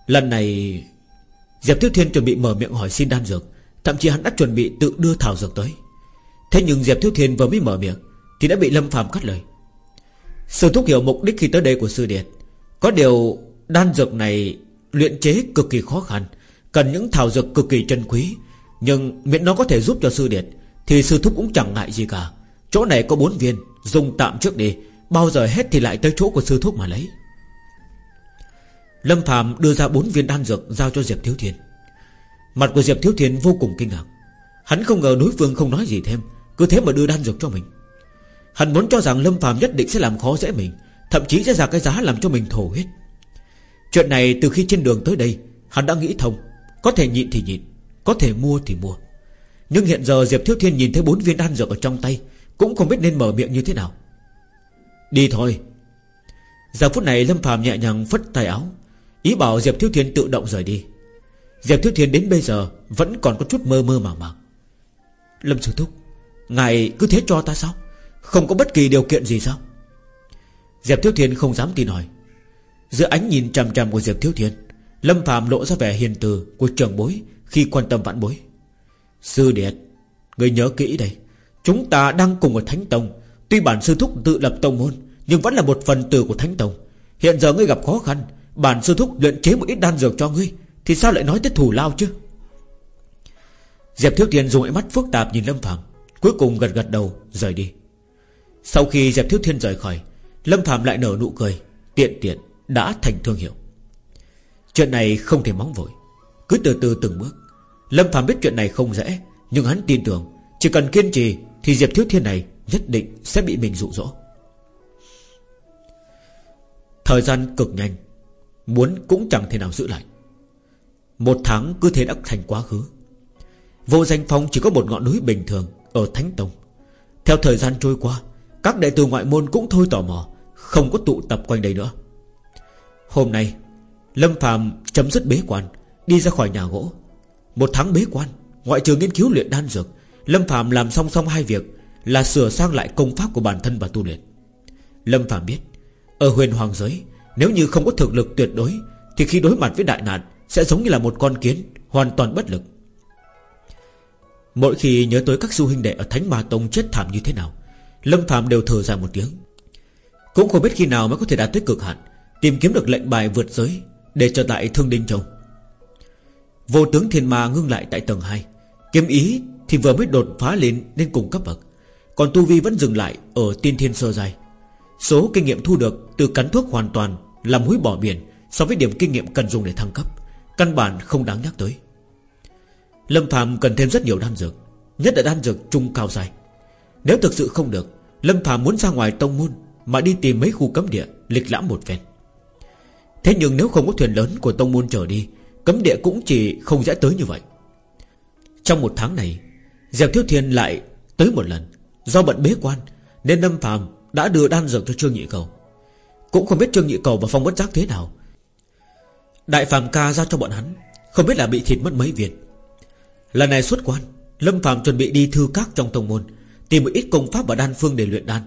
Lần này Diệp Thiếu Thiên chuẩn bị mở miệng hỏi xin đan dược, Thậm chí hắn đã chuẩn bị tự đưa thảo dược tới. Thế nhưng Diệp Thiếu Thiên vừa mới mở miệng Thì đã bị Lâm Phạm cắt lời. Sư Thúc hiểu mục đích khi tới đây của Sư Điệt. Có điều Đan dược này luyện chế cực kỳ khó khăn, Cần những thảo dược cực kỳ chân quý. Nhưng miễn nó có thể giúp cho sư điệt Thì sư thúc cũng chẳng ngại gì cả. Chỗ này có bốn viên, Dùng tạm trước đi, Bao giờ hết thì lại tới chỗ của sư thúc mà lấy. Lâm Phạm đưa ra bốn viên đan dược Giao cho Diệp Thiếu Thiên. Mặt của Diệp Thiếu Thiên vô cùng kinh ngạc. Hắn không ngờ đối phương không nói gì thêm, Cứ thế mà đưa đan dược cho mình. Hắn muốn cho rằng Lâm Phạm nhất định sẽ làm khó dễ mình, Thậm chí sẽ ra cái giá làm cho mình thổ huyết. Chuyện này từ khi trên đường tới đây, Hắn đã nghĩ thông. Có thể nhịn thì nhịn, Có thể mua thì mua. Nhưng hiện giờ Diệp Thiếu Thiên nhìn thấy bốn viên đan dược ở trong tay, Cũng không biết nên mở miệng như thế nào. Đi thôi. Giờ phút này Lâm Phạm nhẹ nhàng phất tay áo. Ý bảo Diệp Thiếu Thiên tự động rời đi. Diệp Thiếu Thiên đến bây giờ Vẫn còn có chút mơ mơ màng màng. Lâm Sư Thúc, Ngài cứ thế cho ta sao? Không có bất kỳ điều kiện gì sao? Diệp Thiếu Thiên không dám tin hỏi. Giữa ánh nhìn trầm trầm của Diệp Thiếu Thiên, Lâm Phạm lộ ra vẻ hiền từ Của trưởng bối khi quan tâm vãn bối. Sư Điệt, Người nhớ kỹ đây. Chúng ta đang cùng ở Thánh Tông. Tuy bản sư thúc tự lập tông môn, Nhưng vẫn là một phần tử của Thánh Tông. Hiện giờ ngươi gặp khó khăn Bản sư thúc luyện chế một ít đan dược cho ngươi, Thì sao lại nói tới thủ lao chứ? Diệp Thiếu Thiên dùng ánh mắt phức tạp nhìn Lâm Phạm Cuối cùng gật gật đầu, rời đi. Sau khi Diệp Thiếu Thiên rời khỏi, Lâm Phạm lại nở nụ cười, Tiện tiện, đã thành thương hiệu. Chuyện này không thể mong vội. Cứ từ từ từng bước. Lâm Phạm biết chuyện này không dễ, Nhưng hắn tin tưởng, Chỉ cần kiên trì, Thì Diệp Thiếu Thiên này nhất định sẽ bị mình dụ dỗ. Thời gian cực nhanh Muốn cũng chẳng thể nào giữ lại. Một tháng cứ thế đã thành quá khứ. Vô danh phong chỉ có một ngọn núi bình thường Ở Thánh Tông. Theo thời gian trôi qua, Các đệ tử ngoại môn cũng thôi tò mò, Không có tụ tập quanh đây nữa. Hôm nay, Lâm phàm chấm dứt bế quan, Đi ra khỏi nhà gỗ. Một tháng bế quan, Ngoại trừ nghiên cứu luyện đan dược, Lâm phàm làm song song hai việc Là sửa sang lại công pháp của bản thân và tu luyện. Lâm phàm biết, Ở huyền hoàng giới nếu như không có thực lực tuyệt đối, Thì khi đối mặt với đại nạn, Sẽ giống như là một con kiến, Hoàn toàn bất lực. Mỗi khi nhớ tới các du huynh đệ ở Thánh Ma Tông chết thảm như thế nào, Lâm Phạm đều thở dài một tiếng. Cũng không biết khi nào mới có thể đạt tới cực hạn, Tìm kiếm được lệnh bài vượt giới Để trở lại Thương Đinh Châu. Vô tướng thiên ma ngưng lại tại tầng 2 Kiếm ý thì vừa mới đột phá lên Nên cùng cấp bậc, Còn Tu Vi vẫn dừng lại ở tiên thiên sơ dài Số kinh nghiệm thu được từ cắn thuốc hoàn toàn là húi bỏ biển So với điểm kinh nghiệm cần dùng để thăng cấp. Căn bản không đáng nhắc tới. Lâm Phạm cần thêm rất nhiều đan dược, Nhất là đan dược trung cao dài. Nếu thực sự không được, Lâm Phạm muốn ra ngoài tông môn Mà đi tìm mấy khu cấm địa Lịch lãm một phen. Thế nhưng nếu không có thuyền lớn của tông môn trở đi, Cấm địa cũng chỉ không dễ tới như vậy. Trong một tháng này, Diệp Thiếu Thiên lại tới một lần. Do bận bế quan, Nên Lâm Phạm đã đưa đan dược cho Trương Nhị Cầu. Cũng không biết Trương Nhị Cầu và Phong Bất Giác thế nào. Đại Phạm ca giao cho bọn hắn, Không biết là bị thịt mất mấy viên. Lần này xuất quan, Lâm Phạm chuẩn bị đi thư các trong tông môn, Tìm một ít công pháp và đan phương để luyện đan.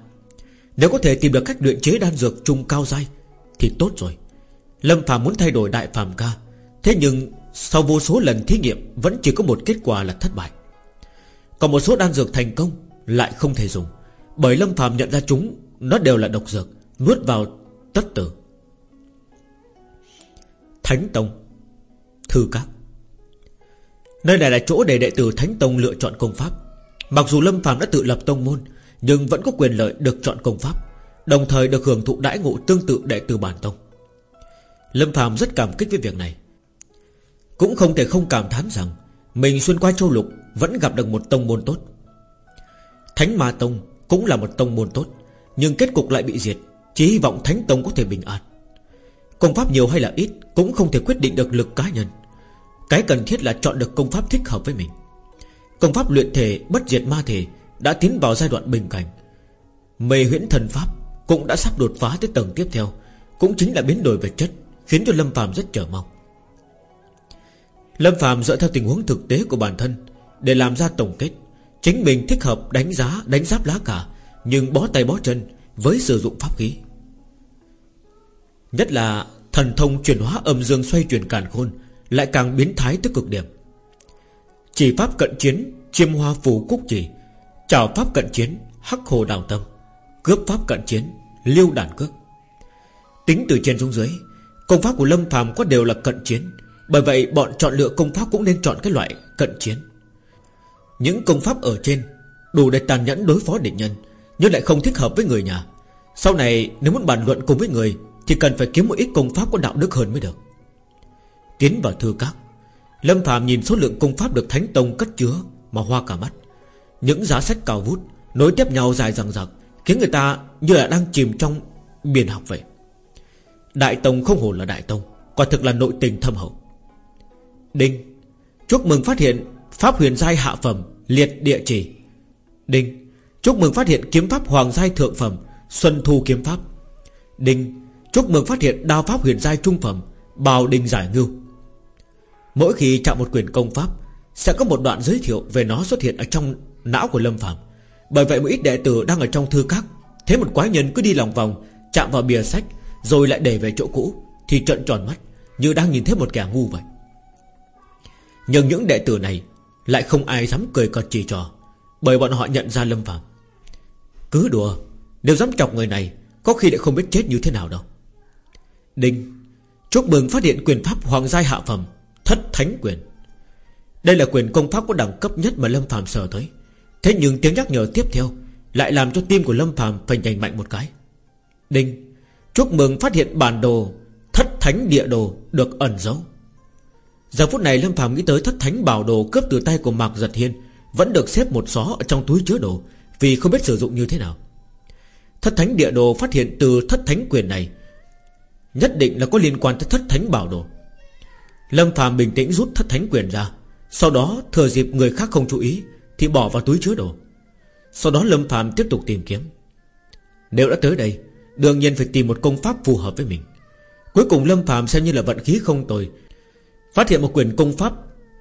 Nếu có thể tìm được cách luyện chế đan dược trung cao dai Thì tốt rồi. Lâm Phạm muốn thay đổi đại Phạm ca, Thế nhưng sau vô số lần thí nghiệm, Vẫn chỉ có một kết quả là thất bại. Còn một số đan dược thành công Lại không thể dùng, Bởi Lâm Phạm nhận ra chúng, Nó đều là độc dược, Nuốt vào tất tử. Thánh Tông, Thư Các. Nơi này là chỗ để đệ tử Thánh Tông lựa chọn công pháp. Mặc dù Lâm phàm đã tự lập tông môn, Nhưng vẫn có quyền lợi được chọn công pháp, Đồng thời được hưởng thụ đãi ngộ tương tự đệ tử bản tông. Lâm phàm rất cảm kích với việc này. Cũng không thể không cảm thán rằng, Mình xuyên qua châu lục Vẫn gặp được một tông môn tốt. Thánh Ma Tông cũng là một tông môn tốt, Nhưng kết cục lại bị diệt. Chỉ hy vọng Thánh Tông có thể bình an. Công pháp nhiều hay là ít Cũng không thể quyết định được lực cá nhân. Cái cần thiết là chọn được công pháp thích hợp với mình. Công pháp luyện thể bất diệt ma thể Đã tiến vào giai đoạn bình cảnh. Mê huyễn thần pháp Cũng đã sắp đột phá tới tầng tiếp theo, Cũng chính là biến đổi về chất, Khiến cho Lâm phàm rất chờ mong. Lâm phàm dựa theo tình huống thực tế của bản thân Để làm ra tổng kết. Chính mình thích hợp đánh giá, Đánh giáp lá cả Nhưng bó tay bó chân với sử dụng pháp khí. Nhất là thần thông chuyển hóa âm dương xoay chuyển càn khôn Lại càng biến thái tới cực điểm. Chỉ pháp cận chiến, Chiêm hoa phù cúc chỉ Chào pháp cận chiến, Hắc hồ đào tâm Cướp pháp cận chiến Liêu đàn cước. Tính từ trên xuống dưới, Công pháp của Lâm phàm có đều là cận chiến, Bởi vậy bọn chọn lựa công pháp cũng nên chọn cái loại cận chiến. Những công pháp ở trên Đủ để tàn nhẫn đối phó địch nhân, Nhưng lại không thích hợp với người nhà. Sau này, nếu muốn bàn luận cùng với người, Thì cần phải kiếm một ít công pháp có đạo đức hơn mới được. Tiến vào thư các, Lâm Phạm nhìn số lượng công pháp được Thánh Tông cất chứa Mà hoa cả mắt. Những giá sách cao vút, Nối tiếp nhau dài dằng dặc, Khiến người ta như là đang chìm trong biển học vậy. Đại Tông không hổ là Đại Tông, Quả thực là nội tình thâm hậu. Đinh, Chúc mừng phát hiện Pháp huyền giai hạ phẩm Liệt địa chỉ. Đinh, Chúc mừng phát hiện kiếm pháp hoàng giai thượng phẩm Xuân thu kiếm pháp. Đinh, Chúc mừng phát hiện đao pháp huyền giai trung phẩm Bào đình giải ngưu. Mỗi khi chạm một quyển công pháp, Sẽ có một đoạn giới thiệu về nó xuất hiện Ở trong não của Lâm Phạm Bởi vậy một ít đệ tử đang ở trong thư các Thế một quái nhân cứ đi lòng vòng, Chạm vào bìa sách, Rồi lại để về chỗ cũ, Thì trợn tròn mắt, Như đang nhìn thấy một kẻ ngu vậy. Nhưng những đệ tử này Lại không ai dám cười cợt chỉ trò, Bởi bọn họ nhận ra Lâm Phạm Cứ đùa nếu dám chọc người này, Có khi lại không biết chết như thế nào đâu. Đinh, Chúc mừng phát hiện quyền pháp hoàng giai hạ phẩm, Thất thánh quyền. Đây là quyền công pháp có đẳng cấp nhất mà Lâm Phạm sở tới. Thế nhưng tiếng nhắc nhở tiếp theo Lại làm cho tim của Lâm Phạm phải nhành mạnh một cái. Đinh, Chúc mừng phát hiện bản đồ Thất thánh địa đồ được ẩn giấu. Giờ phút này Lâm Phạm nghĩ tới thất thánh bảo đồ Cướp từ tay của Mạc Giật Hiên Vẫn được xếp một xó ở trong túi chứa đồ Vì không biết sử dụng như thế nào. Thất thánh địa đồ phát hiện từ thất thánh quyền này, Nhất định là có liên quan tới thất thánh bảo đồ. Lâm phàm bình tĩnh rút thất thánh quyền ra, Sau đó thừa dịp người khác không chú ý Thì bỏ vào túi chứa đồ. Sau đó Lâm phàm tiếp tục tìm kiếm. Nếu đã tới đây, Đương nhiên phải tìm một công pháp phù hợp với mình. Cuối cùng Lâm phàm xem như là vận khí không tồi, Phát hiện một quyền công pháp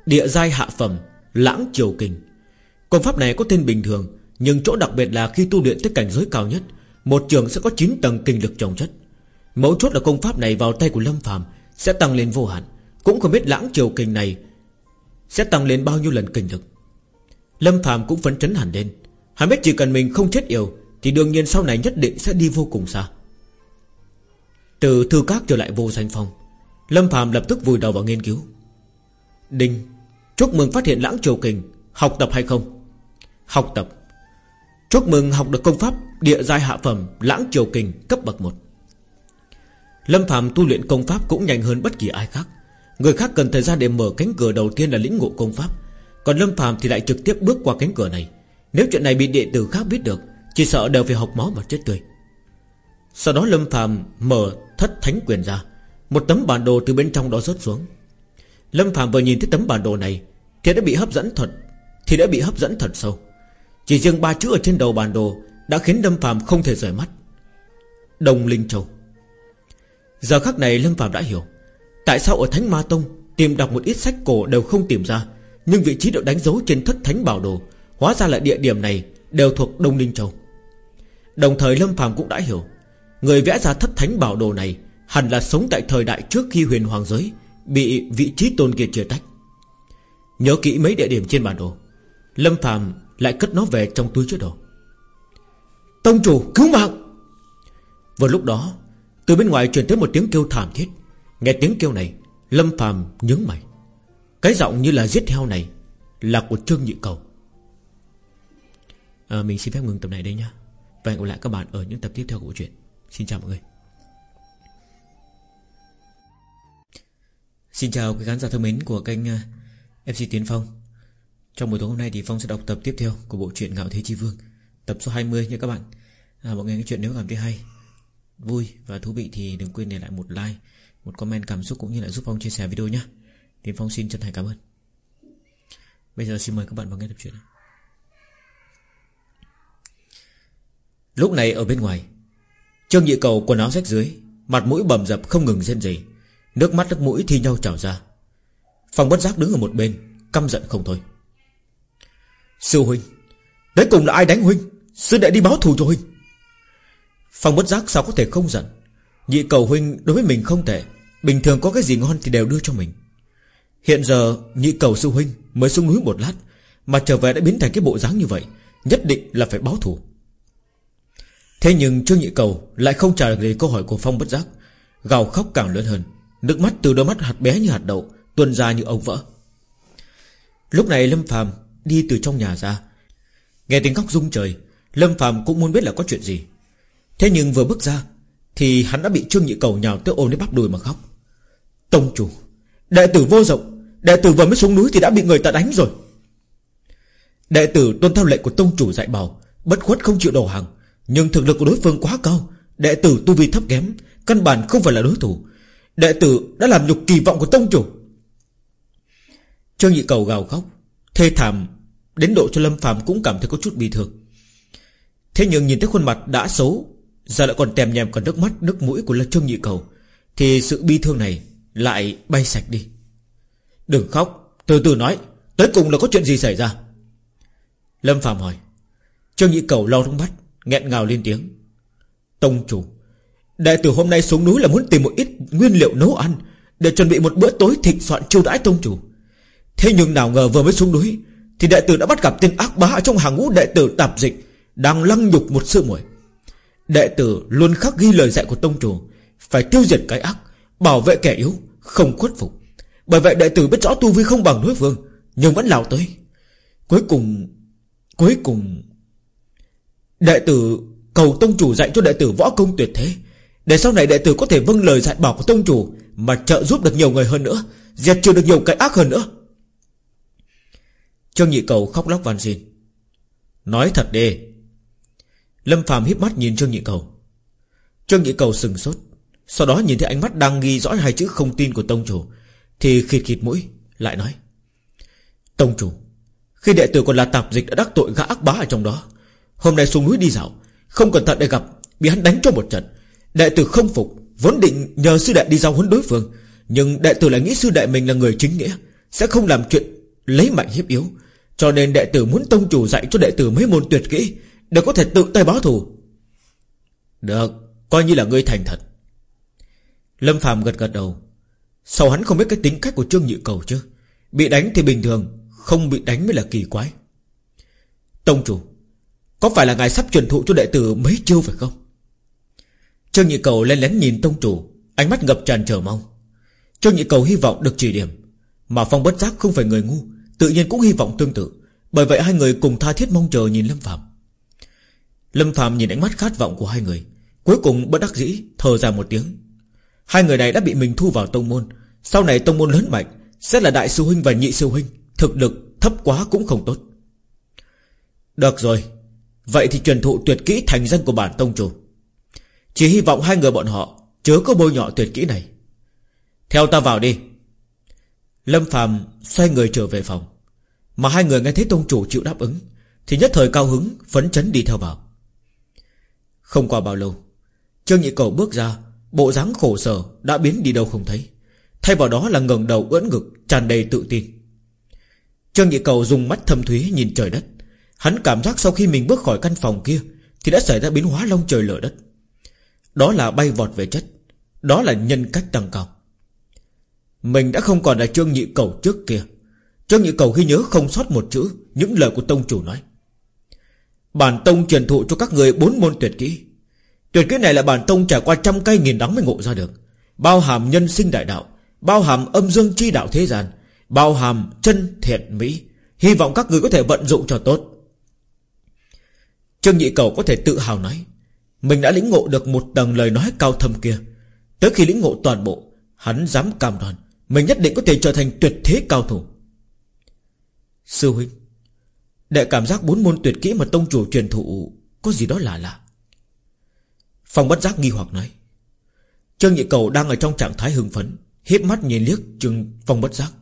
Địa giai hạ phẩm Lãng triều kình. Công pháp này có tên bình thường, Nhưng chỗ đặc biệt là khi tu luyện tới cảnh giới cao nhất một trường sẽ có 9 tầng kinh lực trồng chất. Mấu chốt là công pháp này vào tay của Lâm Phạm Sẽ tăng lên vô hạn. Cũng không biết lãng triều kình này Sẽ tăng lên bao nhiêu lần kinh lực. Lâm Phạm cũng phấn chấn hẳn lên. Hắn biết chỉ cần mình không chết yêu Thì đương nhiên sau này nhất định sẽ đi vô cùng xa. Từ thư các trở lại vô danh phong Lâm Phạm lập tức vùi đầu vào nghiên cứu. Đinh, Chúc mừng phát hiện lãng triều kình Học tập hay không? Học tập. Chúc mừng học được công pháp Địa giai hạ phẩm Lãng Triều Kình cấp bậc 1 Lâm Phạm tu luyện công pháp cũng nhanh hơn bất kỳ ai khác. Người khác cần thời gian để mở cánh cửa đầu tiên là lĩnh ngộ công pháp. Còn Lâm Phạm thì lại trực tiếp bước qua cánh cửa này. Nếu chuyện này bị đệ tử khác biết được, Chỉ sợ đều phải học máu mà chết tươi. Sau đó Lâm Phạm mở thất thánh quyền ra. Một tấm bản đồ từ bên trong đó rớt xuống. Lâm Phạm vừa nhìn thấy tấm bản đồ này, Thì đã bị hấp dẫn thật, Thì đã bị hấp dẫn thật sâu. Chỉ riêng ba chữ ở trên đầu bản đồ Đã khiến Lâm Phạm không thể rời mắt. Đồng Linh Châu. Giờ khắc này Lâm Phạm đã hiểu Tại sao ở Thánh Ma Tông Tìm đọc một ít sách cổ đều không tìm ra, Nhưng vị trí được đánh dấu trên thất thánh bảo đồ Hóa ra là địa điểm này Đều thuộc Đông Linh Châu. Đồng thời Lâm Phạm cũng đã hiểu, Người vẽ ra thất thánh bảo đồ này Hẳn là sống tại thời đại trước khi huyền hoàng giới Bị vị trí tôn kia chia tách. Nhớ kỹ mấy địa điểm trên bản đồ, Lâm Phạm lại cất nó về trong túi chứa đồ. Tông chủ cứu mạng! Vào lúc đó Từ bên ngoài truyền tới một tiếng kêu thảm thiết. Nghe tiếng kêu này Lâm Phạm nhướng mày. Cái giọng như là giết heo này Là của Trương Nhị Cầu. À, Mình xin phép ngừng tập này đây nhá. Và hẹn gặp lại các bạn ở những tập tiếp theo của bộ truyện. Xin chào mọi người. Xin chào quý khán giả thân mến của kênh à, MC Tiến Phong. Trong buổi tối hôm nay thì Phong sẽ đọc tập tiếp theo Của bộ truyện Ngạo Thế Chi Vương Tập số 20 nha các bạn. À, Mọi người nghe chuyện nếu cảm thấy hay Vui và thú vị thì đừng quên để lại một like Một comment cảm xúc cũng như là giúp Phong chia sẻ video nhé thì Phong xin chân thành cảm ơn. Bây giờ xin mời các bạn vào nghe tập truyện Lúc này ở bên ngoài Trương Nhị Cầu quần áo rách dưới Mặt mũi bầm dập không ngừng rên rỉ Nước mắt nước mũi thi nhau trào ra. Phong bất giác đứng ở một bên Căm giận không thôi. Sư huynh Đấy cùng là ai đánh huynh? Sư đệ đi báo thù cho huynh. Phong bất giác sao có thể không giận? Nhị cầu huynh đối với mình không tệ, Bình thường có cái gì ngon thì đều đưa cho mình. Hiện giờ, nhị cầu sư huynh Mới xuống núi một lát, Mà trở về đã biến thành cái bộ dáng như vậy, Nhất định là phải báo thù. Thế nhưng Trương Nhị Cầu Lại không trả lời câu hỏi của Phong bất giác. Gào khóc càng lớn hơn, Nước mắt từ đôi mắt hạt bé như hạt đậu, Tuôn ra như ông vỡ. Lúc này Lâm Phàm đi từ trong nhà ra. Nghe tiếng khóc rung trời, Lâm Phàm cũng muốn biết là có chuyện gì. Thế nhưng vừa bước ra, Thì hắn đã bị Trương Nhị Cầu nhào tới ôm lấy bắp đùi mà khóc. Tông chủ, Đệ tử vô rộng, Đệ tử vừa mới xuống núi thì đã bị người ta đánh rồi. Đệ tử tuân theo lệnh của tông chủ dạy bảo, Bất khuất không chịu đầu hàng, Nhưng thực lực của đối phương quá cao, Đệ tử tu vi thấp kém, Căn bản không phải là đối thủ. Đệ tử đã làm nhục kỳ vọng của tông chủ. Trương Nhị Cầu gào khóc. Thê thảm, Đến độ cho Lâm Phạm cũng cảm thấy có chút bi thương. Thế nhưng nhìn thấy khuôn mặt đã xấu, Giờ lại còn tèm nhèm cả nước mắt, Nước mũi của Trương Nhị Cầu, Thì sự bi thương này lại bay sạch đi. Đừng khóc, Từ từ nói, Tới cùng là có chuyện gì xảy ra? Lâm Phạm hỏi. Trương Nhị Cầu lau nước mắt, nghẹn ngào lên tiếng. Tông chủ, Đệ tử hôm nay xuống núi là muốn tìm một ít nguyên liệu nấu ăn, Để chuẩn bị một bữa tối thịnh soạn chiêu đãi tông chủ. Thế nhưng nào ngờ vừa mới xuống núi, Thì đệ tử đã bắt gặp tên ác bá ở trong hàng ngũ đệ tử tạp dịch Đang lăng nhục một sự muội. Đệ tử luôn khắc ghi lời dạy của tông chủ, Phải tiêu diệt cái ác, Bảo vệ kẻ yếu, Không khuất phục. Bởi vậy đệ tử biết rõ tu vi không bằng đối phương, Nhưng vẫn lào tới. Cuối cùng Cuối cùng, Đệ tử cầu tông chủ dạy cho đệ tử võ công tuyệt thế, để sau này đệ tử có thể vâng lời dạy bảo của tông chủ Mà trợ giúp được nhiều người hơn nữa, Diệt trừ được nhiều cái ác hơn nữa. Trương Nhị Cầu khóc lóc van xin. Nói thật đi Lâm Phàm híp mắt nhìn Trương Nhị Cầu. Trương Nhị Cầu sừng sốt. Sau đó nhìn thấy ánh mắt đang ghi rõ hai chữ không tin của tông chủ, Thì khịt khịt mũi, Lại nói. Tông chủ, Khi đệ tử còn là tạp dịch đã đắc tội gã ác bá ở trong đó, Hôm nay xuống núi đi dạo, Không cẩn thận để gặp, Bị hắn đánh cho một trận. Đệ tử không phục, Vốn định nhờ sư đệ đi giao huấn đối phương, Nhưng đệ tử lại nghĩ sư đệ mình là người chính nghĩa, Sẽ không làm chuyện lấy mạnh hiếp yếu. Cho nên đệ tử muốn tông chủ dạy cho đệ tử mấy môn tuyệt kỹ Để có thể tự tay báo thù. Được, Coi như là ngươi thành thật. Lâm Phạm gật gật đầu. Sau hắn không biết cái tính cách của Trương Nhị Cầu chứ? Bị đánh thì bình thường, Không bị đánh mới là kỳ quái. Tông chủ, Có phải là ngài sắp truyền thụ cho đệ tử mấy chiêu phải không? Trương Nhị Cầu lên lén nhìn tông chủ, Ánh mắt ngập tràn chờ mong. Trương Nhị Cầu hy vọng được chỉ điểm. Mà Phong bất giác không phải người ngu, Tự nhiên cũng hy vọng tương tự. Bởi vậy hai người cùng tha thiết mong chờ nhìn Lâm Phạm Lâm Phạm nhìn ánh mắt khát vọng của hai người, Cuối cùng bất đắc dĩ thở ra một tiếng. Hai người này đã bị mình thu vào tông môn. Sau này tông môn lớn mạnh, Sẽ là đại sư huynh và nhị sư huynh, Thực lực thấp quá cũng không tốt. Được rồi, Vậy thì truyền thụ tuyệt kỹ thành danh của bản tông chủ. Chỉ hy vọng hai người bọn họ Chớ có bôi nhọ tuyệt kỹ này. Theo ta vào đi. Lâm Phạm xoay người trở về phòng. Mà hai người nghe thấy tông chủ chịu đáp ứng, Thì nhất thời cao hứng, Phấn chấn đi theo vào. Không qua bao lâu, Trương Nhị Cầu bước ra, Bộ dáng khổ sở đã biến đi đâu không thấy. Thay vào đó là ngẩng đầu ưỡn ngực, tràn đầy tự tin. Trương Nhị Cầu dùng mắt thâm thúy nhìn trời đất. Hắn cảm giác sau khi mình bước khỏi căn phòng kia, Thì đã xảy ra biến hóa long trời lở đất. Đó là bay vọt về chất. Đó là nhân cách tăng cao. Mình đã không còn là Trương Nhị Cầu trước kia. Trương Nhị Cầu ghi nhớ không sót một chữ Những lời của Tông Chủ nói. Bản Tông truyền thụ cho các người bốn môn tuyệt kỹ. Tuyệt kỹ này là bản Tông trải qua trăm cây nghìn đắng mới ngộ ra được. Bao hàm nhân sinh đại đạo, Bao hàm âm dương chi đạo thế gian, Bao hàm chân thiện mỹ. Hy vọng các người có thể vận dụng cho tốt. Trương Nhị Cầu có thể tự hào nói, Mình đã lĩnh ngộ được một tầng lời nói cao thâm kia. Tới khi lĩnh ngộ toàn bộ, Hắn dám cam đoan mình nhất định có thể trở thành tuyệt thế cao thủ. Sư huynh Đệ cảm giác bốn môn tuyệt kỹ mà tông chủ truyền thụ Có gì đó lạ lạ. Phong bất giác nghi hoặc nói, Trương Nhị Cầu đang ở trong trạng thái hưng phấn hiếp mắt nhìn liếc Trương Phong bất giác.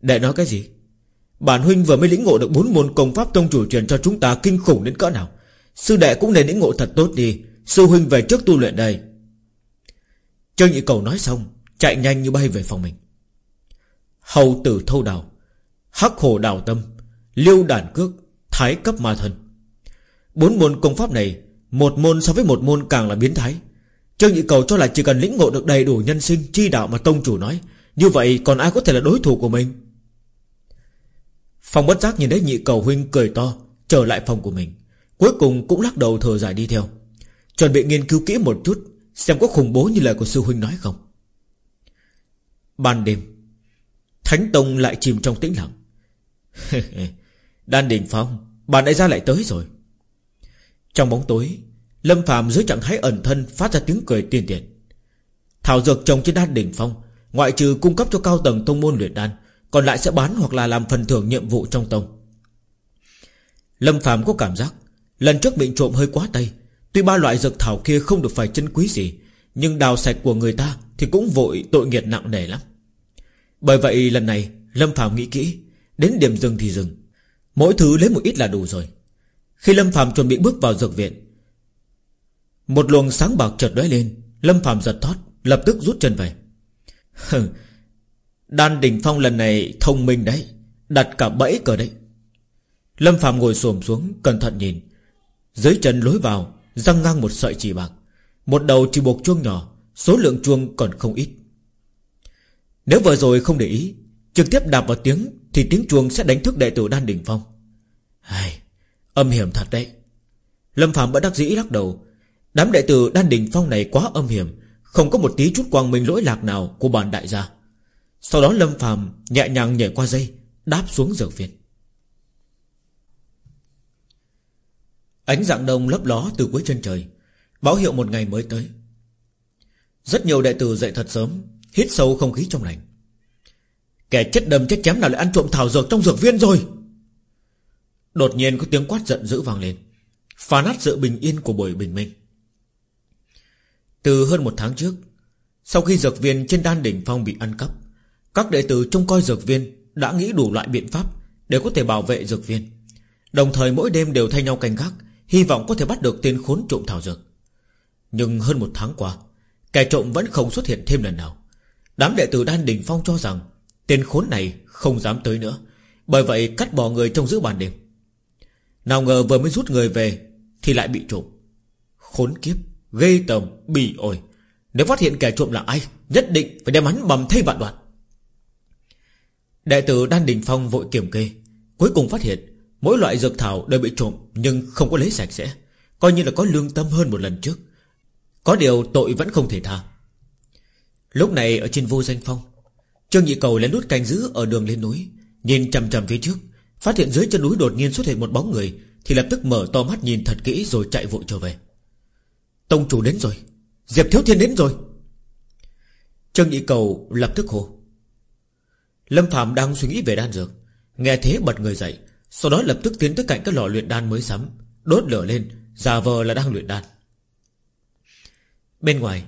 Đệ nói cái gì? Bản huynh vừa mới lĩnh ngộ được bốn môn công pháp tông chủ truyền cho chúng ta kinh khủng đến cỡ nào. Sư đệ cũng nên lĩnh ngộ thật tốt đi. Sư huynh về trước tu luyện đây. Trương Nhị Cầu nói xong Chạy nhanh như bay về phòng mình. Hầu tử thâu đào, Hắc hồ đào tâm, Liêu đàn cước, Thái cấp ma thần. Bốn môn công pháp này, Một môn so với một môn càng là biến thái. Trương Nhị Cầu cho là chỉ cần lĩnh ngộ được đầy đủ nhân sinh, Chi đạo mà tông chủ nói, Như vậy còn ai có thể là đối thủ của mình? Phòng bất giác nhìn thấy nhị cầu huynh cười to, Trở lại phòng của mình. Cuối cùng cũng lắc đầu thở dài đi theo. Chuẩn bị nghiên cứu kỹ một chút, Xem có khủng bố như lời của sư huynh nói không. Ban đêm, Thánh Tông lại chìm trong tĩnh lặng. Đan Đình Phong, Bạn đại gia lại tới rồi. Trong bóng tối, Lâm Phạm dưới trạng thái ẩn thân Phát ra tiếng cười tiên tiền Thảo dược trồng trên Đan Đình Phong, Ngoại trừ cung cấp cho cao tầng tông môn luyện đan, Còn lại sẽ bán hoặc là làm phần thưởng nhiệm vụ trong tông. Lâm Phạm có cảm giác, Lần trước bị trộm hơi quá tay, Tuy ba loại dược thảo kia không được phải chân quý gì, Nhưng đào sạch của người ta thì cũng vội tội nghiệt nặng nề lắm. Bởi vậy lần này, Lâm Phạm nghĩ kỹ, Đến điểm dừng thì dừng. Mỗi thứ lấy một ít là đủ rồi. Khi Lâm Phạm chuẩn bị bước vào dược viện, Một luồng sáng bạc chợt lóe lên. Lâm Phạm giật thoát Lập tức rút chân về. Đan Đình Phong lần này thông minh đấy, Đặt cả bẫy cờ đấy. Lâm Phạm ngồi xổm xuống, Cẩn thận nhìn. Dưới chân lối vào, Răng ngang một sợi chỉ bạc. Một đầu chỉ buộc chuông nhỏ Số lượng chuông còn không ít. Nếu vừa rồi không để ý Trực tiếp đạp vào tiếng Thì tiếng chuông sẽ đánh thức đệ tử Đan Đình Phong. Ai, Âm hiểm thật đấy. Lâm Phạm bất đắc dĩ lắc đầu. Đám đệ tử Đan Đình Phong này quá âm hiểm Không có một tí chút quang minh lỗi lạc nào Của bản đại gia. Sau đó Lâm Phạm nhẹ nhàng nhảy qua dây Đáp xuống dược viện Ánh dạng đông lấp ló từ cuối chân trời Báo hiệu một ngày mới tới. Rất nhiều đệ tử dậy thật sớm, Hít sâu không khí trong lành. Kẻ chết đầm chết chém nào lại ăn trộm thảo dược trong dược viên rồi? Đột nhiên có tiếng quát giận dữ vang lên, Phá nát sự bình yên của buổi bình minh. Từ hơn một tháng trước, Sau khi dược viên trên đan đỉnh phong bị ăn cắp, Các đệ tử trông coi dược viên Đã nghĩ đủ loại biện pháp Để có thể bảo vệ dược viên. Đồng thời mỗi đêm đều thay nhau canh gác, Hy vọng có thể bắt được tên khốn trộm thảo dược. Nhưng hơn một tháng qua Kẻ trộm vẫn không xuất hiện thêm lần nào. Đám đệ tử Đan Đình Phong cho rằng Tên khốn này không dám tới nữa Bởi vậy cắt bỏ người trong giữa bàn đêm. Nào ngờ vừa mới rút người về Thì lại bị trộm. Khốn kiếp, ghê tầm, bỉ ổi. Nếu phát hiện kẻ trộm là ai Nhất định phải đem hắn bầm thay vạn đoạn. Đệ tử Đan Đình Phong vội kiểm kê. Cuối cùng phát hiện Mỗi loại dược thảo đều bị trộm Nhưng không có lấy sạch sẽ. Coi như là có lương tâm hơn một lần trước có điều tội vẫn không thể tha. Lúc này ở trên vô danh phong, Trương Nhị Cầu lén lút canh giữ ở đường lên núi, Nhìn chằm chằm phía trước, Phát hiện dưới chân núi đột nhiên xuất hiện một bóng người, Thì lập tức mở to mắt nhìn thật kỹ Rồi chạy vội trở về. Tông chủ đến rồi, Diệp Thiếu Thiên đến rồi. Trương Nhị Cầu lập tức hô. Lâm Phạm đang suy nghĩ về đan dược, Nghe thế bật người dậy, Sau đó lập tức tiến tới cạnh các lò luyện đan mới sắm, Đốt lửa lên, Giả vờ là đang luyện đan. Bên ngoài,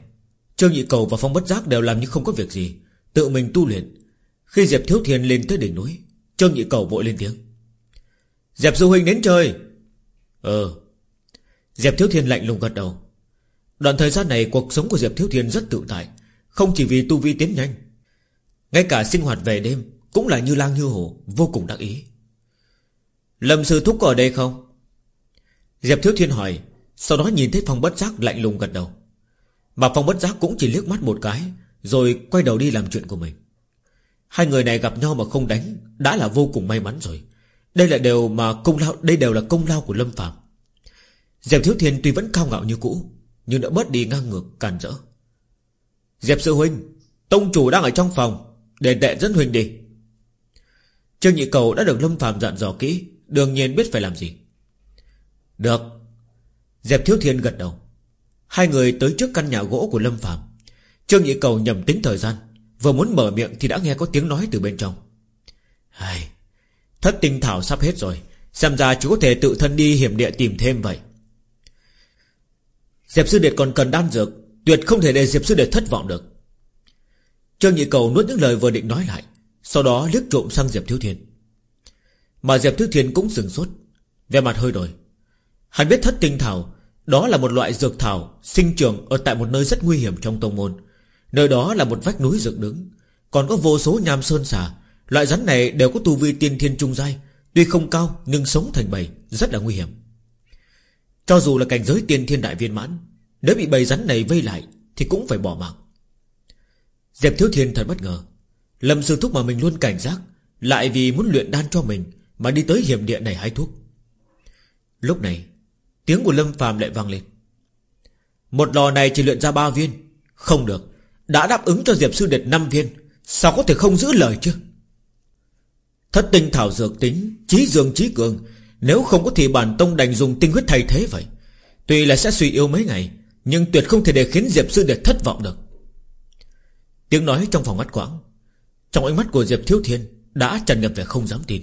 Trương Nhị Cầu và Phong Bất Giác đều làm như không có việc gì, Tự mình tu luyện. Khi Diệp Thiếu Thiên lên tới đỉnh núi, Trương Nhị Cầu vội lên tiếng. Diệp Du Huynh đến chơi. Ờ. Diệp Thiếu Thiên lạnh lùng gật đầu. Đoạn thời gian này, cuộc sống của Diệp Thiếu Thiên rất tự tại, Không chỉ vì tu vi tiến nhanh, Ngay cả sinh hoạt về đêm Cũng là như lang như hổ, Vô cùng đắc ý. Lâm Sư Thúc có ở đây không? Diệp Thiếu Thiên hỏi, Sau đó nhìn thấy Phong Bất Giác lạnh lùng gật đầu. Mà Phong Bất Giác cũng chỉ liếc mắt một cái, Rồi quay đầu đi làm chuyện của mình. Hai người này gặp nhau mà không đánh, Đã là vô cùng may mắn rồi. Đây là đều mà công lao, Đây đều là công lao của Lâm Phạm Diệp Thiếu Thiên tuy vẫn cao ngạo như cũ, Nhưng đã bớt đi ngang ngược, càn rỡ. Diệp Sư Huynh, Tông chủ đang ở trong phòng, Để đệ dẫn Huynh đi. Trương Nhị Cầu đã được Lâm Phạm dặn dò kỹ, Đương nhiên biết phải làm gì. Được. Diệp Thiếu Thiên gật đầu. Hai người tới trước căn nhà gỗ của Lâm Phạm Trương Nhị Cầu nhầm tính thời gian Vừa muốn mở miệng thì đã nghe có tiếng nói từ bên trong. Ai, Thất tinh thảo sắp hết rồi Xem ra chú có thể tự thân đi hiểm địa tìm thêm vậy. Diệp Sư Điệt còn cần đan dược Tuyệt không thể để Diệp Sư Điệt thất vọng được. Trương Nhị Cầu nuốt những lời vừa định nói lại Sau đó liếc trộm sang Diệp Thiếu Thiên. Mà Diệp Thiếu Thiên cũng sừng sốt Về mặt hơi đổi. Hắn biết thất tinh thảo đó là một loại dược thảo Sinh trưởng ở tại một nơi rất nguy hiểm trong tông môn. Nơi đó là một vách núi dựng đứng. Còn có vô số nham sơn xà. Loại rắn này đều có tu vi tiên thiên trung giai, Tuy không cao nhưng sống thành bầy, Rất là nguy hiểm. Cho dù là cảnh giới tiên thiên đại viên mãn, Nếu bị bầy rắn này vây lại Thì cũng phải bỏ mạng. Diệp Thiếu Thiên thật bất ngờ. Lâm sư thúc mà mình luôn cảnh giác, Lại vì muốn luyện đan cho mình Mà đi tới hiểm địa này hái thuốc. Lúc này Tiếng của Lâm phàm lại vang lên. Một lò này chỉ luyện ra ba viên. Không được. Đã đáp ứng cho Diệp Sư đệ năm viên. Sao có thể không giữ lời chứ? Thất tinh thảo dược tính, Trí dương trí cường. Nếu không có thì bản tông đành dùng tinh huyết thay thế vậy. Tuy là sẽ suy yếu mấy ngày, Nhưng tuyệt không thể để khiến Diệp Sư đệ thất vọng được. Tiếng nói trong phòng mắt quãng. Trong ánh mắt của Diệp Thiếu Thiên, Đã tràn ngập vẻ không dám tin.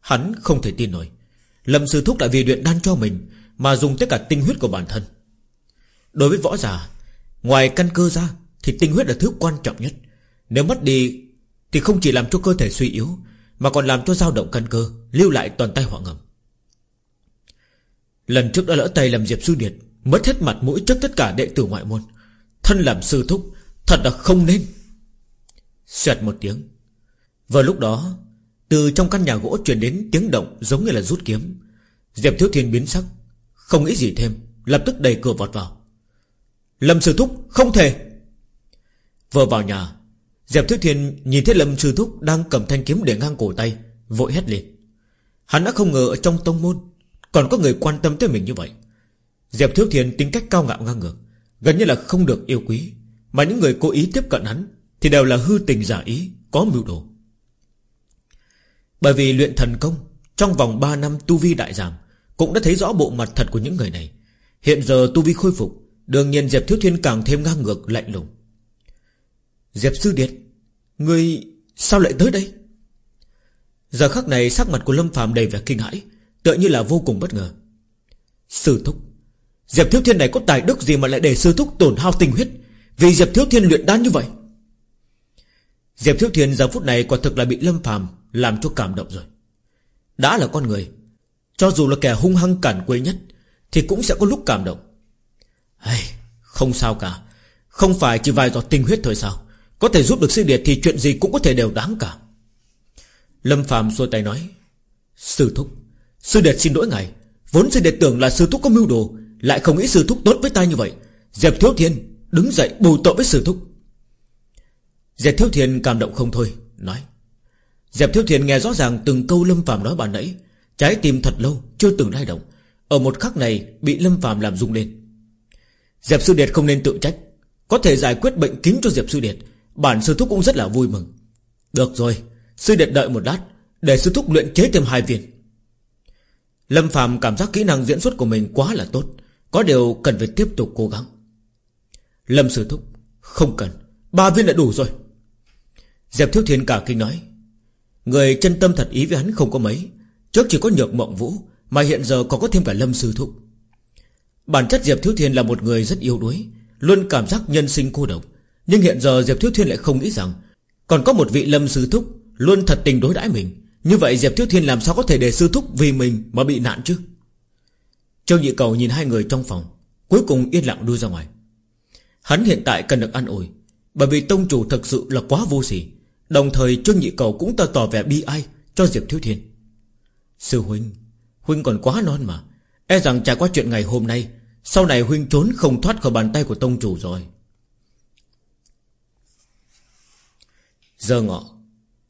Hắn không thể tin nổi. Lâm Sư Thúc đã vì luyện đan cho mình mà dùng tất cả tinh huyết của bản thân. Đối với võ giả, Ngoài căn cơ ra Thì tinh huyết là thứ quan trọng nhất. Nếu mất đi Thì không chỉ làm cho cơ thể suy yếu, Mà còn làm cho dao động căn cơ Lưu lại toàn tay họa ngầm. Lần trước đã lỡ tay làm Diệp Sư Điệt, Mất hết mặt mũi trước tất cả đệ tử ngoại môn. Thân làm sư thúc, Thật là không nên. Xoẹt một tiếng. Vào lúc đó, Từ trong căn nhà gỗ truyền đến tiếng động Giống như là rút kiếm. Diệp Thiếu Thiên biến sắc. Không nghĩ gì thêm, Lập tức đẩy cửa vọt vào. Lâm Sư Thúc, không thể! Vừa vào nhà, Diệp Thiếu Thiên nhìn thấy Lâm Sư Thúc Đang cầm thanh kiếm để ngang cổ tay, Vội hét lên. Hắn đã không ngờ ở trong tông môn Còn có người quan tâm tới mình như vậy. Diệp Thiếu Thiên tính cách cao ngạo ngang ngược, Gần như là không được yêu quý, Mà những người cố ý tiếp cận hắn Thì đều là hư tình giả ý, Có mưu đồ. Bởi vì luyện thần công, Trong vòng 3 năm tu vi đại giảm cũng đã thấy rõ bộ mặt thật của những người này. Hiện giờ tu vi khôi phục, Đương nhiên Diệp Thiếu Thiên càng thêm ngang ngược, lạnh lùng. Diệp Sư Điệt, Người sao lại tới đây? Giờ khắc này sắc mặt của Lâm phàm đầy vẻ kinh hãi, Tựa như là vô cùng bất ngờ. Sư Thúc, Diệp Thiếu Thiên này có tài đức gì mà lại để Sư Thúc tổn hao tình huyết Vì Diệp Thiếu Thiên luyện đan như vậy? Diệp Thiếu Thiên giờ phút này quả thực là bị Lâm phàm Làm cho cảm động rồi. Đã là con người cho dù là kẻ hung hăng cản quấy nhất Thì cũng sẽ có lúc cảm động. Hey, Không sao cả. Không phải chỉ vài giọt tinh huyết thôi sao? Có thể giúp được sư điệt thì chuyện gì cũng có thể đều đáng cả. Lâm phàm xua tay nói Sư thúc Sư điệt xin lỗi ngài. Vốn sư điệt tưởng là sư thúc có mưu đồ Lại không nghĩ sư thúc tốt với ta như vậy. Diệp Thiếu Thiên đứng dậy bù tội với sư thúc. Diệp Thiếu Thiên cảm động không thôi Nói Diệp Thiếu Thiên nghe rõ ràng từng câu Lâm phàm nói bà nãy Trái tim thật lâu, chưa từng lay động. Ở một khắc này, bị Lâm phàm làm rung lên. Diệp Sư Điệt không nên tự trách. Có thể giải quyết bệnh kín cho Diệp Sư Điệt, Bản sư thúc cũng rất là vui mừng. Được rồi, Sư Điệt đợi một lát, Để sư thúc luyện chế thêm hai viên. Lâm phàm cảm giác kỹ năng diễn xuất của mình quá là tốt, Có điều cần phải tiếp tục cố gắng. Lâm Sư Thúc, Không cần, Ba viên đã đủ rồi. Diệp Thiếu Thiên cả kinh nói, Người chân tâm thật ý với hắn không có mấy Trước chỉ có nhược mộng vũ, Mà hiện giờ còn có thêm cả Lâm Sư Thúc. Bản chất Diệp Thiếu Thiên là một người rất yêu đuối, Luôn cảm giác nhân sinh cô độc. Nhưng hiện giờ Diệp Thiếu Thiên lại không nghĩ rằng, Còn có một vị Lâm Sư Thúc Luôn thật tình đối đãi mình. Như vậy Diệp Thiếu Thiên làm sao có thể để Sư Thúc vì mình Mà bị nạn chứ? Trương Nhị Cầu nhìn hai người trong phòng, Cuối cùng yên lặng đuôi ra ngoài. Hắn hiện tại cần được ăn ủi, Bởi vì tông chủ thật sự là quá vô sỉ. Đồng thời Trương Nhị Cầu cũng tỏ tỏ vẻ bi ai Cho Diệp Thiếu Thiên. Sư Huynh Huynh còn quá non mà. E rằng trải qua chuyện ngày hôm nay, Sau này Huynh trốn không thoát khỏi bàn tay của tông chủ rồi. Giờ ngọ,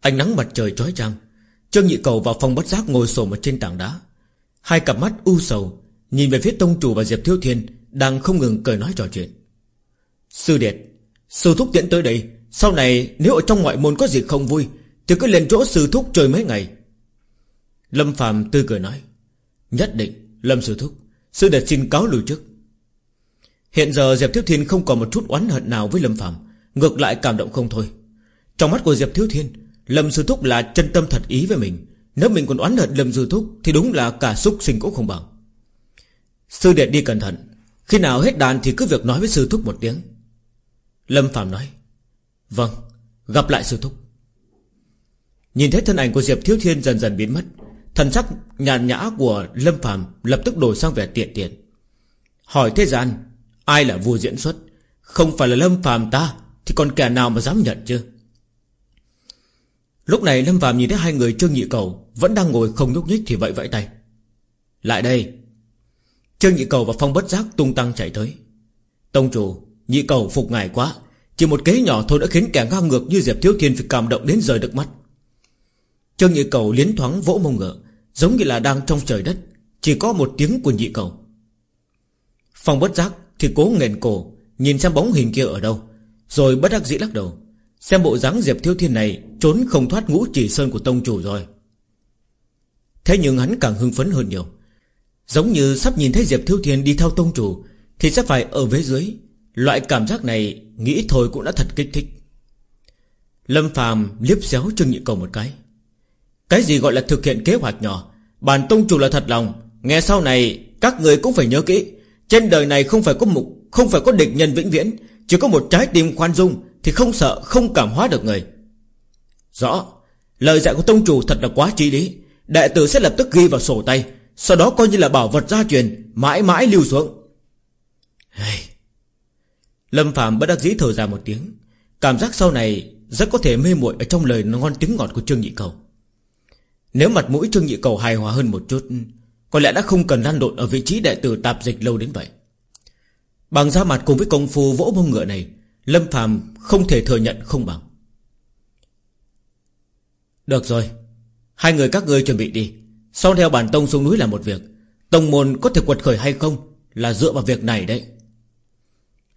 Ánh nắng mặt trời trói trăng Trương Nhị Cầu vào phòng bất giác ngồi sổ ở trên tảng đá. Hai cặp mắt u sầu, Nhìn về phía tông chủ và Diệp Thiếu Thiên Đang không ngừng cười nói trò chuyện. Sư Điệt, Sư Thúc tiễn tới đây. Sau này, nếu ở trong ngoại môn có gì không vui, Thì cứ lên chỗ Sư Thúc chơi mấy ngày. Lâm Phạm tươi cười nói, Nhất định, Lâm Sư Thúc, Sư đệ xin cáo lùi trước. Hiện giờ Diệp Thiếu Thiên không còn một chút oán hận nào với Lâm Phạm Ngược lại cảm động không thôi. Trong mắt của Diệp Thiếu Thiên, Lâm Sư Thúc là chân tâm thật ý với mình. Nếu mình còn oán hận Lâm Sư Thúc Thì đúng là cả xúc sinh cũng không bằng. Sư đệ đi cẩn thận, Khi nào hết đàn thì cứ việc nói với Sư Thúc một tiếng. Lâm Phạm nói Vâng Gặp lại Sư Thúc. Nhìn thấy thân ảnh của Diệp Thiếu Thiên dần dần biến mất Thần sắc nhàn nhã của Lâm phàm Lập tức đổi sang vẻ tiện tiện Hỏi thế gian, Ai là vua diễn xuất? Không phải là Lâm phàm ta, Thì còn kẻ nào mà dám nhận chứ? Lúc này Lâm phàm nhìn thấy hai người Trương Nhị Cầu Vẫn đang ngồi không nhúc nhích thì vậy vẫy tay. Lại đây. Trương Nhị Cầu và Phong Bất Giác tung tăng chạy tới. Tông chủ, Nhị Cầu phục ngài quá. Chỉ một kế nhỏ thôi đã khiến kẻ ngang ngược như Diệp Thiếu Thiên Phải cảm động đến rời được mắt. Trương Nhị Cầu liến thoáng vỗ mông ngựa. Giống như là đang trong trời đất, Chỉ có một tiếng của Nhị Cầu. Phong Bất Giác thì cố nghẹn cổ, Nhìn xem bóng hình kia ở đâu, Rồi bất đắc dĩ lắc đầu, Xem bộ dáng Diệp Thiếu Thiên này Trốn không thoát ngũ chỉ sơn của tông chủ rồi. Thế nhưng hắn càng hưng phấn hơn nhiều. Giống như sắp nhìn thấy Diệp Thiếu Thiên đi theo tông chủ, Thì sẽ phải ở phía dưới. Loại cảm giác này Nghĩ thôi cũng đã thật kích thích. Lâm Phàm liếp xéo Trương Nhị Cầu một cái. Cái gì gọi là thực hiện kế hoạch nhỏ? Bản tông chủ là thật lòng. Nghe sau này, các người cũng phải nhớ kỹ. Trên đời này không phải có mục, Không phải có địch nhân vĩnh viễn. Chỉ có một trái tim khoan dung Thì không sợ, không cảm hóa được người. Rõ, Lời dạy của tông chủ thật là quá trí lý. Đệ tử sẽ lập tức ghi vào sổ tay, Sau đó coi như là bảo vật gia truyền, Mãi mãi lưu xuống. Hey. Lâm Phạm bất đắc dĩ thở ra một tiếng. Cảm giác sau này Rất có thể mê muội ở trong lời ngon tiếng ngọt của Trương Nhị Cầu. Nếu mặt mũi Trương Nhị Cầu hài hòa hơn một chút, Có lẽ đã không cần lăn lộn Ở vị trí đệ tử tạp dịch lâu đến vậy. Bằng ra mặt cùng với công phu vỗ mông ngựa này, Lâm Phạm không thể thừa nhận không bằng. Được rồi, Hai người các ngươi chuẩn bị đi. Sau theo bản tông xuống núi là một việc. Tông môn có thể quật khởi hay không Là dựa vào việc này đấy.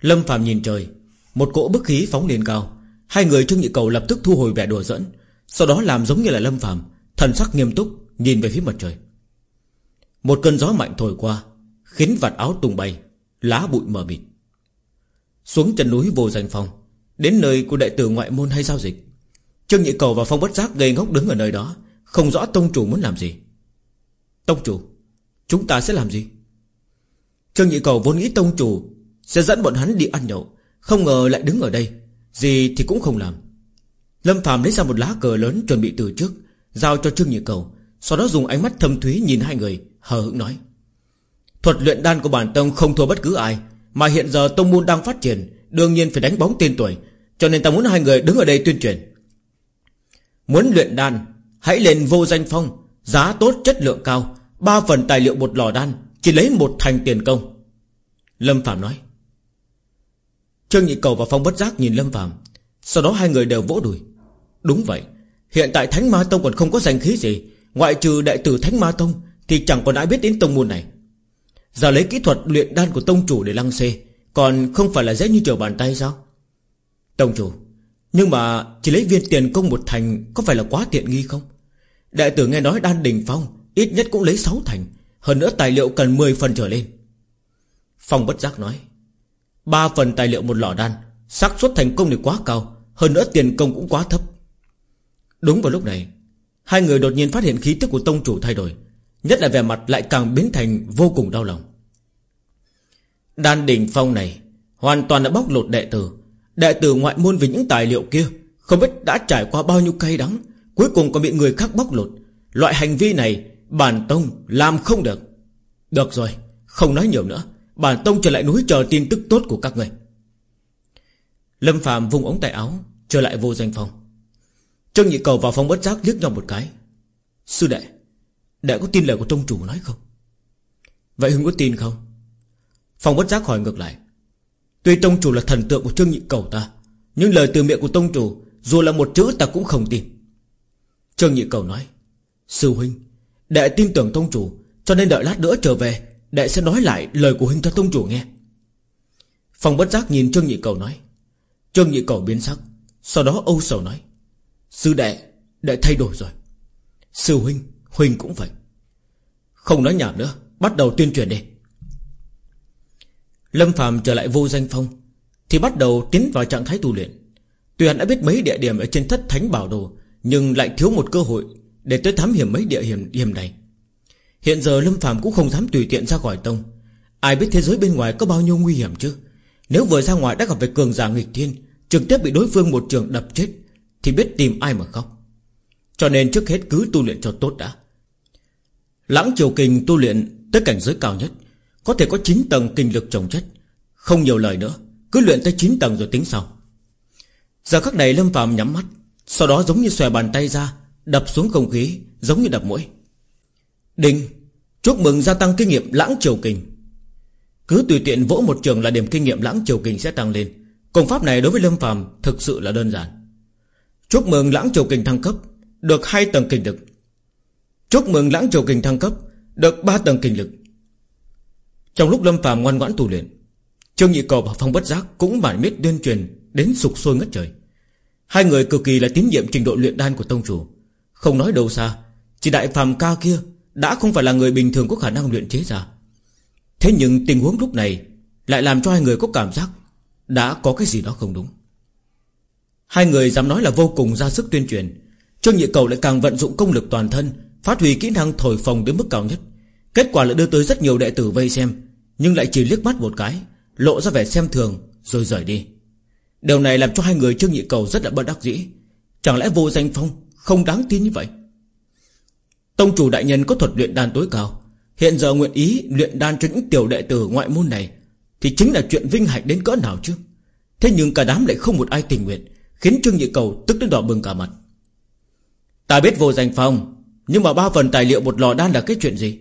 Lâm Phạm nhìn trời, Một cỗ bức khí phóng lên cao. Hai người Trương Nhị Cầu lập tức thu hồi vẻ đùa dẫn Sau đó làm giống như là Lâm Phạm Thần sắc nghiêm túc, nhìn về phía mặt trời. Một cơn gió mạnh thổi qua, Khiến vạt áo tung bay, Lá bụi mờ mịt. Xuống chân núi vô danh phòng Đến nơi của đại tử ngoại môn hay giao dịch. Trương Nhị Cầu và Phong Bất Giác gây ngốc đứng ở nơi đó, Không rõ Tông Chủ muốn làm gì. Tông Chủ, Chúng ta sẽ làm gì? Trương Nhị Cầu vốn nghĩ Tông Chủ Sẽ dẫn bọn hắn đi ăn nhậu, Không ngờ lại đứng ở đây, Gì thì cũng không làm. Lâm Phạm lấy ra một lá cờ lớn chuẩn bị từ trước Giao cho Trương Nhị Cầu, Sau đó dùng ánh mắt thâm thúy nhìn hai người, Hờ hững nói. Thuật luyện đan của bản tông không thua bất cứ ai, Mà hiện giờ tông môn đang phát triển, Đương nhiên phải đánh bóng tên tuổi, Cho nên ta muốn hai người đứng ở đây tuyên truyền. Muốn luyện đan, Hãy lên vô danh phong, Giá tốt chất lượng cao, Ba phần tài liệu một lò đan, Chỉ lấy một thành tiền công. Lâm Phạm nói. Trương Nhị Cầu và Phong Bất Giác nhìn Lâm Phạm Sau đó hai người đều vỗ đùi. Đúng vậy Hiện tại Thánh Ma Tông còn không có danh khí gì. Ngoại trừ đại tử Thánh Ma Tông, Thì chẳng còn ai biết đến tông môn này. Giờ lấy kỹ thuật luyện đan của tông chủ để lăng xê, Còn không phải là dễ như trở bàn tay sao? Tông chủ, Nhưng mà chỉ lấy viên tiền công một thành Có phải là quá tiện nghi không? Đại tử nghe nói đan đình phong Ít nhất cũng lấy 6 thành, Hơn nữa tài liệu cần 10 phần trở lên. Phong bất giác nói, ba phần tài liệu một lò đan, xác suất thành công thì quá cao, Hơn nữa tiền công cũng quá thấp. Đúng vào lúc này, Hai người đột nhiên phát hiện khí tức của tông chủ thay đổi, Nhất là vẻ mặt lại càng biến thành vô cùng đau lòng. Đan đỉnh phong này Hoàn toàn đã bóc lột đệ tử. Đệ tử ngoại môn vì những tài liệu kia Không biết đã trải qua bao nhiêu cay đắng, Cuối cùng còn bị người khác bóc lột. Loại hành vi này Bản tông làm không được. Được rồi, Không nói nhiều nữa. Bản tông trở lại núi chờ tin tức tốt của các người. Lâm Phạm vùng ống tay áo, Trở lại vô danh phòng. Trương Nhị Cầu vào phòng bất giác liếc nhau một cái. Sư đệ Đệ có tin lời của tông chủ nói không? Vậy Hưng có tin không? Phòng bất giác hỏi ngược lại. Tuy tông chủ là thần tượng của Trương Nhị Cầu ta, Nhưng lời từ miệng của tông chủ, Dù là một chữ ta cũng không tin. Trương Nhị Cầu nói, Sư huynh, Đệ tin tưởng tông chủ, Cho nên đợi lát nữa trở về, Đệ sẽ nói lại lời của huynh cho tông chủ nghe. Phòng bất giác nhìn Trương Nhị Cầu nói. Trương Nhị Cầu biến sắc, Sau đó âu sầu nói. Sư đệ Đệ thay đổi rồi. Sư huynh Huynh cũng vậy. Không nói nhảm nữa Bắt đầu tuyên truyền đi. Lâm Phạm trở lại vô danh phong Thì bắt đầu tiến vào trạng thái tu luyện. Tuy hắn đã biết mấy địa điểm ở trên thất thánh bảo đồ Nhưng lại thiếu một cơ hội Để tới thám hiểm mấy địa hiểm, hiểm này. Hiện giờ Lâm Phạm cũng không dám tùy tiện ra khỏi tông. Ai biết thế giới bên ngoài có bao nhiêu nguy hiểm chứ? Nếu vừa ra ngoài đã gặp phải cường giả nghịch thiên Trực tiếp bị đối phương một trường đập chết thì biết tìm ai mà khóc Cho nên trước hết cứ tu luyện cho tốt đã. Lãng triều kinh tu luyện Tới cảnh giới cao nhất, Có thể có 9 tầng kinh lực trồng chất. Không nhiều lời nữa, Cứ luyện tới 9 tầng rồi tính sau. Giờ khắc này Lâm phàm nhắm mắt, Sau đó giống như xòe bàn tay ra, Đập xuống không khí, giống như đập mũi Đinh, Chúc mừng gia tăng kinh nghiệm lãng triều kinh. Cứ tùy tiện vỗ một trường là điểm kinh nghiệm lãng triều kinh sẽ tăng lên. Công pháp này đối với Lâm Phàm thực sự là đơn giản. Chúc mừng lãng triều kình thăng cấp, Được 2 tầng kinh lực. Chúc mừng lãng triều kình thăng cấp, Được 3 tầng kinh lực. Trong lúc Lâm Phàm ngoan ngoãn tu luyện, Trương Nhị Cầu và Phong Bất Giác Cũng bản miết tuyên truyền đến sục sôi ngất trời. Hai người cực kỳ là tín nhiệm trình độ luyện đan của tông chủ. Không nói đâu xa, Chỉ đại phàm ca kia Đã không phải là người bình thường có khả năng luyện chế ra. Thế nhưng tình huống lúc này Lại làm cho hai người có cảm giác Đã có cái gì đó không đúng. Hai người dám nói là vô cùng ra sức tuyên truyền. Trương Nhị Cầu lại càng vận dụng công lực toàn thân, Phát huy kỹ năng thổi phồng đến mức cao nhất. Kết quả là đưa tới rất nhiều đệ tử vây xem, Nhưng lại chỉ liếc mắt một cái, Lộ ra vẻ xem thường, rồi rời đi. Điều này làm cho hai người Trương Nhị Cầu rất là bất đắc dĩ. Chẳng lẽ vô danh phong Không đáng tin như vậy? Tông chủ đại nhân có thuật luyện đan tối cao. Hiện giờ nguyện ý luyện đan cho những tiểu đệ tử ngoại môn này, Thì chính là chuyện vinh hạnh đến cỡ nào chứ? Thế nhưng cả đám lại không một ai tình nguyện. Khiến Trương Nhị Cầu tức đến đỏ bừng cả mặt. Ta biết vô danh phong, Nhưng mà ba phần tài liệu một lò đan là cái chuyện gì?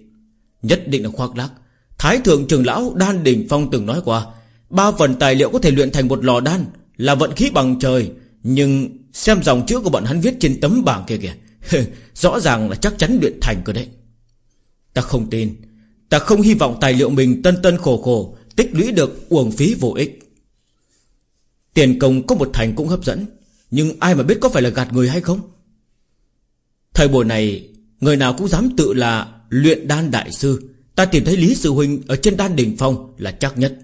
Nhất định là khoác lác. Thái thượng trường lão đan đỉnh phong từng nói qua, Ba phần tài liệu có thể luyện thành một lò đan Là vận khí bằng trời, Nhưng xem dòng chữ của bọn hắn viết trên tấm bảng kia kìa Rõ ràng là chắc chắn luyện thành cơ đấy. Ta không tin. Ta không hy vọng tài liệu mình tân tân khổ khổ, Tích lũy được uổng phí vô ích. Tiền công có một thành cũng hấp dẫn, Nhưng ai mà biết có phải là gạt người hay không? Thời buổi này, Người nào cũng dám tự là Luyện đan đại sư. Ta tìm thấy Lý Sư Huynh Ở trên đan đỉnh phong là chắc nhất.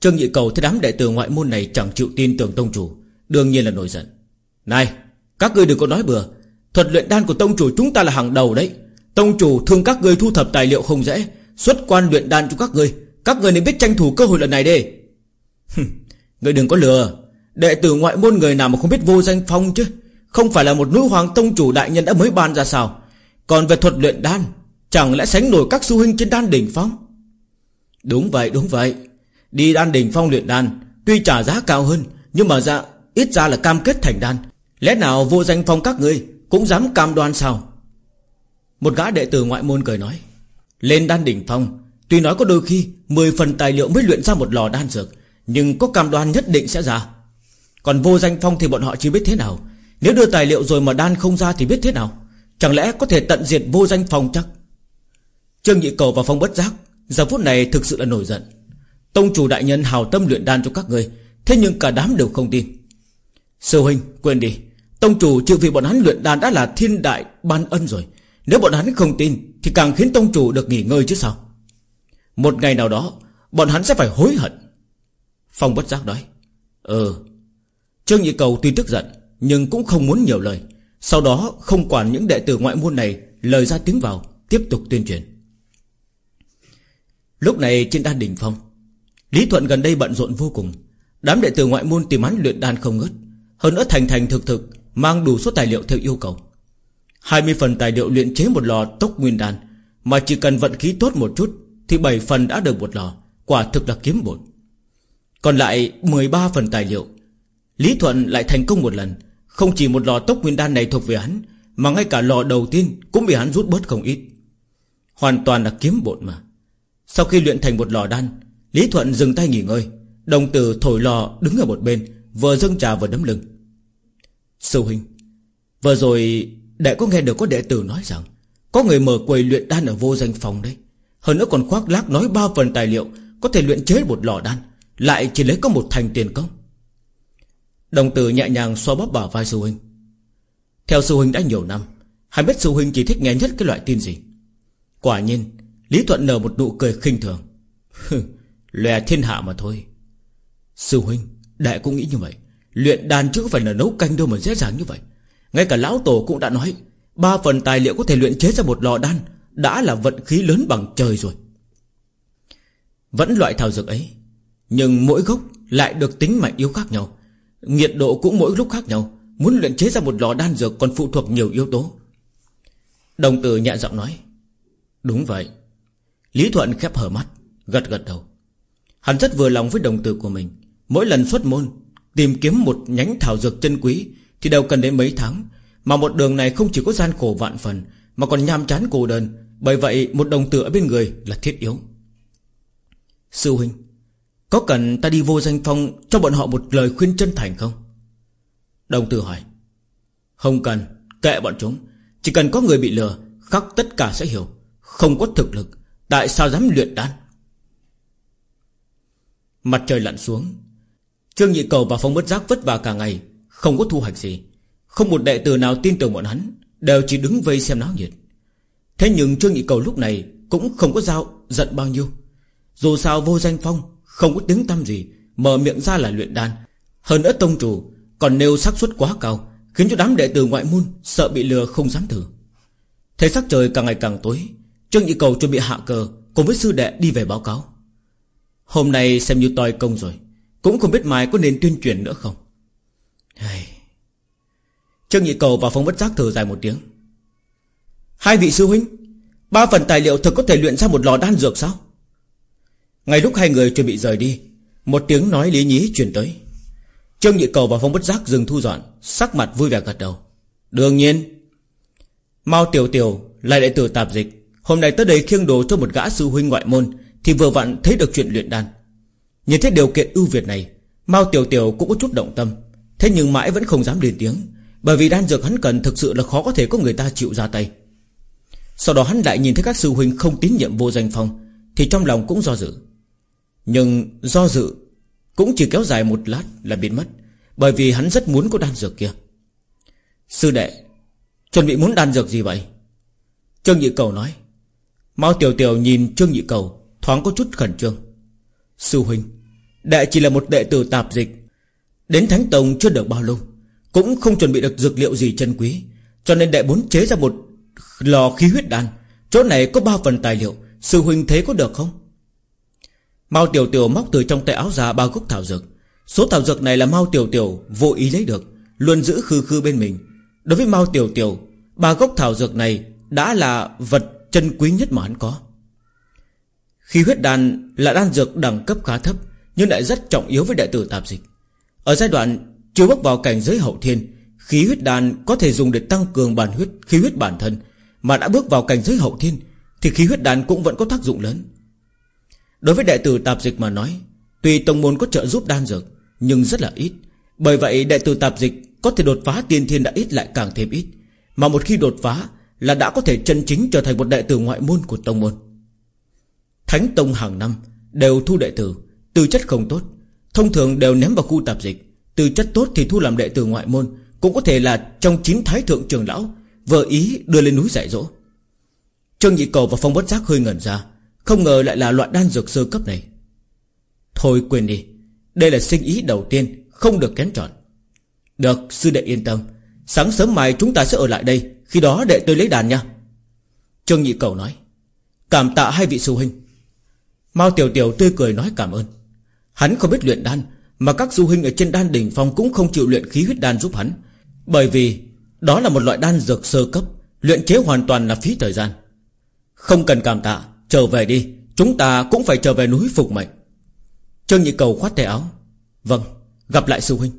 Trương Nhị Cầu thấy đám đệ tử ngoại môn này Chẳng chịu tin tưởng tông chủ, Đương nhiên là nổi giận. Này, các ngươi đừng có nói bừa. Thuật luyện đan của tông chủ chúng ta là hàng đầu đấy. Tông chủ thương các ngươi thu thập tài liệu không dễ, Xuất quan luyện đan cho các ngươi. Các ngươi nên biết tranh thủ cơ hội lần này đi người đừng có lừa. Đệ tử ngoại môn người nào mà không biết vô danh phong chứ? Không phải là một nữ hoàng tông chủ đại nhân đã mới ban ra sao? Còn về thuật luyện đan, Chẳng lẽ sánh nổi các sư huynh trên đan đỉnh phong? Đúng vậy đúng vậy. Đi đan đỉnh phong luyện đan, Tuy trả giá cao hơn, Nhưng mà ra, ít ra là cam kết thành đan. Lẽ nào vô danh phong các ngươi Cũng dám cam đoan sao? Một gã đệ tử ngoại môn cười nói, Lên đan đỉnh phong, Tuy nói có đôi khi 10 phần tài liệu mới luyện ra một lò đan dược nhưng có cam đoan nhất định sẽ ra. Còn vô danh phong thì bọn họ chưa biết thế nào. Nếu đưa tài liệu rồi mà đan không ra thì biết thế nào? Chẳng lẽ có thể tận diệt vô danh phong chắc? Trương Nhị Cầu và Phong bất giác, Giờ phút này thực sự là nổi giận. Tông chủ đại nhân hào tâm luyện đan cho các người, Thế nhưng cả đám đều không tin. Sư huynh, quên đi. Tông chủ chịu vì bọn hắn luyện đan đã là thiên đại ban ân rồi. Nếu bọn hắn không tin, Thì càng khiến tông chủ được nghỉ ngơi chứ sao? Một ngày nào đó, Bọn hắn sẽ phải hối hận. Phong bất giác nói Ừ Trương Nhị Cầu tuy tức giận, Nhưng cũng không muốn nhiều lời. Sau đó, không quản những đệ tử ngoại môn này Lời ra tiếng vào, Tiếp tục tuyên truyền. Lúc này trên đan đỉnh phong, Lý Thuận gần đây bận rộn vô cùng. Đám đệ tử ngoại môn tìm hắn luyện đan không ngớt, Hơn nữa thành thành thực thực, Mang đủ số tài liệu theo yêu cầu. 20 phần tài liệu luyện chế một lò tốc nguyên đan, Mà chỉ cần vận khí tốt một chút Thì 7 phần đã được một lò, Quả thực là kiếm bột còn lại 13 phần tài liệu. Lý Thuận lại thành công một lần. Không chỉ một lò tốc nguyên đan này thuộc về hắn, Mà ngay cả lò đầu tiên Cũng bị hắn rút bớt không ít. Hoàn toàn là kiếm bộn mà. Sau khi luyện thành một lò đan, Lý Thuận dừng tay nghỉ ngơi, Đồng tử thổi lò đứng ở một bên, Vừa dâng trà vừa đấm lưng. Sư huynh, Vừa rồi đệ có nghe được có đệ tử nói rằng, Có người mở quầy luyện đan ở vô danh phòng đấy. Hơn nữa còn khoác lác nói ba phần tài liệu, Có thể luyện chế một lò đan. Lại chỉ lấy có một thành tiền công. Đồng tử nhẹ nhàng xoa bóp bả vai sư huynh. Theo sư huynh đã nhiều năm, Hắn biết sư huynh chỉ thích nghe nhất cái loại tin gì. Quả nhiên, Lý Thuận nở một nụ cười khinh thường. Lè thiên hạ mà thôi. Sư huynh, Đại cũng nghĩ như vậy. Luyện đàn chứ không phải là nấu canh đâu mà dễ dàng như vậy. Ngay cả lão tổ cũng đã nói, Ba phần tài liệu có thể luyện chế ra một lò đan Đã là vận khí lớn bằng trời rồi. Vẫn loại thảo dược ấy nhưng mỗi gốc lại được tính mạnh yếu khác nhau. Nhiệt độ cũng mỗi lúc khác nhau. Muốn luyện chế ra một lò đan dược còn phụ thuộc nhiều yếu tố. Đồng tử nhẹ giọng nói, Đúng vậy. Lý Thuận khép hở mắt, Gật gật đầu. Hắn rất vừa lòng với đồng tử của mình. Mỗi lần xuất môn, Tìm kiếm một nhánh thảo dược chân quý Thì đều cần đến mấy tháng. Mà một đường này không chỉ có gian khổ vạn phần, Mà còn nham chán cô đơn. Bởi vậy, một đồng tử ở bên người là thiết yếu. Sư huynh có cần ta đi vô danh phong Cho bọn họ một lời khuyên chân thành không? Đồng tử hỏi. Không cần, Kệ bọn chúng. Chỉ cần có người bị lừa, Khắc tất cả sẽ hiểu. Không có thực lực, Tại sao dám luyện đan? Mặt trời lặn xuống. Trương Nhị Cầu và Phong Bất Giác vất vả cả ngày, Không có thu hoạch gì. Không một đệ tử nào tin tưởng bọn hắn, Đều chỉ đứng vây xem náo nhiệt. Thế nhưng Trương Nhị Cầu lúc này Cũng không có giao giận bao nhiêu. Dù sao vô danh phong không có tiếng tâm gì, Mở miệng ra là luyện đan. Hơn nữa tông chủ Còn nêu xác suất quá cao, Khiến cho đám đệ tử ngoại môn Sợ bị lừa không dám thử. Thấy sắc trời càng ngày càng tối, Trương Nhị Cầu chuẩn bị hạ cờ Cùng với sư đệ đi về báo cáo. Hôm nay xem như toi công rồi, Cũng không biết mai có nên tuyên truyền nữa không. Hey. Trương Nhị Cầu và Phong Bất Giác thở dài một tiếng. Hai vị sư huynh, Ba phần tài liệu thực có thể luyện ra một lò đan dược sao? Ngay lúc hai người chuẩn bị rời đi, Một tiếng nói lý nhí truyền tới. Trương Nhị Cầu và Phong Bất Giác dừng thu dọn, Sắc mặt vui vẻ gật đầu. Đương nhiên, Mao Tiểu Tiểu lại đệ tử tạp dịch. Hôm nay tới đây khiêng đồ cho một gã sư huynh ngoại môn Thì vừa vặn thấy được chuyện luyện đan. Nhìn thấy điều kiện ưu việt này, Mao Tiểu Tiểu cũng có chút động tâm. Thế nhưng mãi vẫn không dám lên tiếng, Bởi vì đan dược hắn cần thực sự là khó có thể có người ta chịu ra tay. Sau đó hắn lại nhìn thấy các sư huynh không tín nhiệm vô danh phong, Thì trong lòng cũng do dự. Nhưng do dự, Cũng chỉ kéo dài một lát là biến mất, Bởi vì hắn rất muốn có đan dược kia. Sư đệ, Chuẩn bị muốn đan dược gì vậy? Trương Nhị Cầu nói. Mao Tiểu Tiểu nhìn Trương Nhị Cầu, Thoáng có chút khẩn trương. Sư huynh, Đệ chỉ là một đệ tử tạp dịch. Đến Thánh Tông chưa được bao lâu, Cũng không chuẩn bị được dược liệu gì chân quý, Cho nên đệ muốn chế ra một lò khí huyết đan. Chỗ này có ba phần tài liệu, Sư huynh thấy có được không? Mao Tiểu Tiểu móc từ trong tay áo ra ba gốc thảo dược. Số thảo dược này là Mao Tiểu Tiểu vô ý lấy được, Luôn giữ khư khư bên mình. Đối với Mao Tiểu Tiểu, Ba gốc thảo dược này đã là vật chân quý nhất mà hắn có. Khí huyết đan là đan dược đẳng cấp khá thấp, Nhưng lại rất trọng yếu với đại tử tạp dịch. Ở giai đoạn chưa bước vào cảnh giới hậu thiên, Khí huyết đan có thể dùng để tăng cường bản huyết, khí huyết bản thân, Mà đã bước vào cảnh giới hậu thiên, Thì khí huyết đan cũng vẫn có tác dụng lớn. Đối với đệ tử tạp dịch mà nói, Tuy tông môn có trợ giúp đan dược, Nhưng rất là ít. Bởi vậy, đệ tử tạp dịch Có thể đột phá tiên thiên đã ít lại càng thêm ít. Mà một khi đột phá Là đã có thể chân chính trở thành một đệ tử ngoại môn của tông môn. Thánh Tông hàng năm Đều thu đệ tử, Tư chất không tốt. Thông thường đều ném vào khu tạp dịch. Tư chất tốt thì thu làm đệ tử ngoại môn, Cũng có thể là trong chín thái thượng trường lão, Vợ ý đưa lên núi dạy dỗ. Trương Nhị Cầu và Phong Bất Giác hơi ngẩn ra. Không ngờ lại là loại đan dược sơ cấp này. Thôi quên đi, Đây là sinh ý đầu tiên, Không được kén chọn. Được, sư đệ yên tâm. Sáng sớm mai chúng ta sẽ ở lại đây, Khi đó đệ tôi lấy đàn nha. Trương Nhị Cầu nói. Cảm tạ hai vị sư huynh. Mao Tiểu Tiểu tươi cười nói cảm ơn. Hắn không biết luyện đan, Mà các du huynh ở trên đan đỉnh phong Cũng không chịu luyện khí huyết đan giúp hắn. Bởi vì đó là một loại đan dược sơ cấp, Luyện chế hoàn toàn là phí thời gian. Không cần cảm tạ. Trở về đi, Chúng ta cũng phải trở về núi phục mệnh. Trương Nhị Cầu khoát tay áo. Vâng gặp lại sư huynh.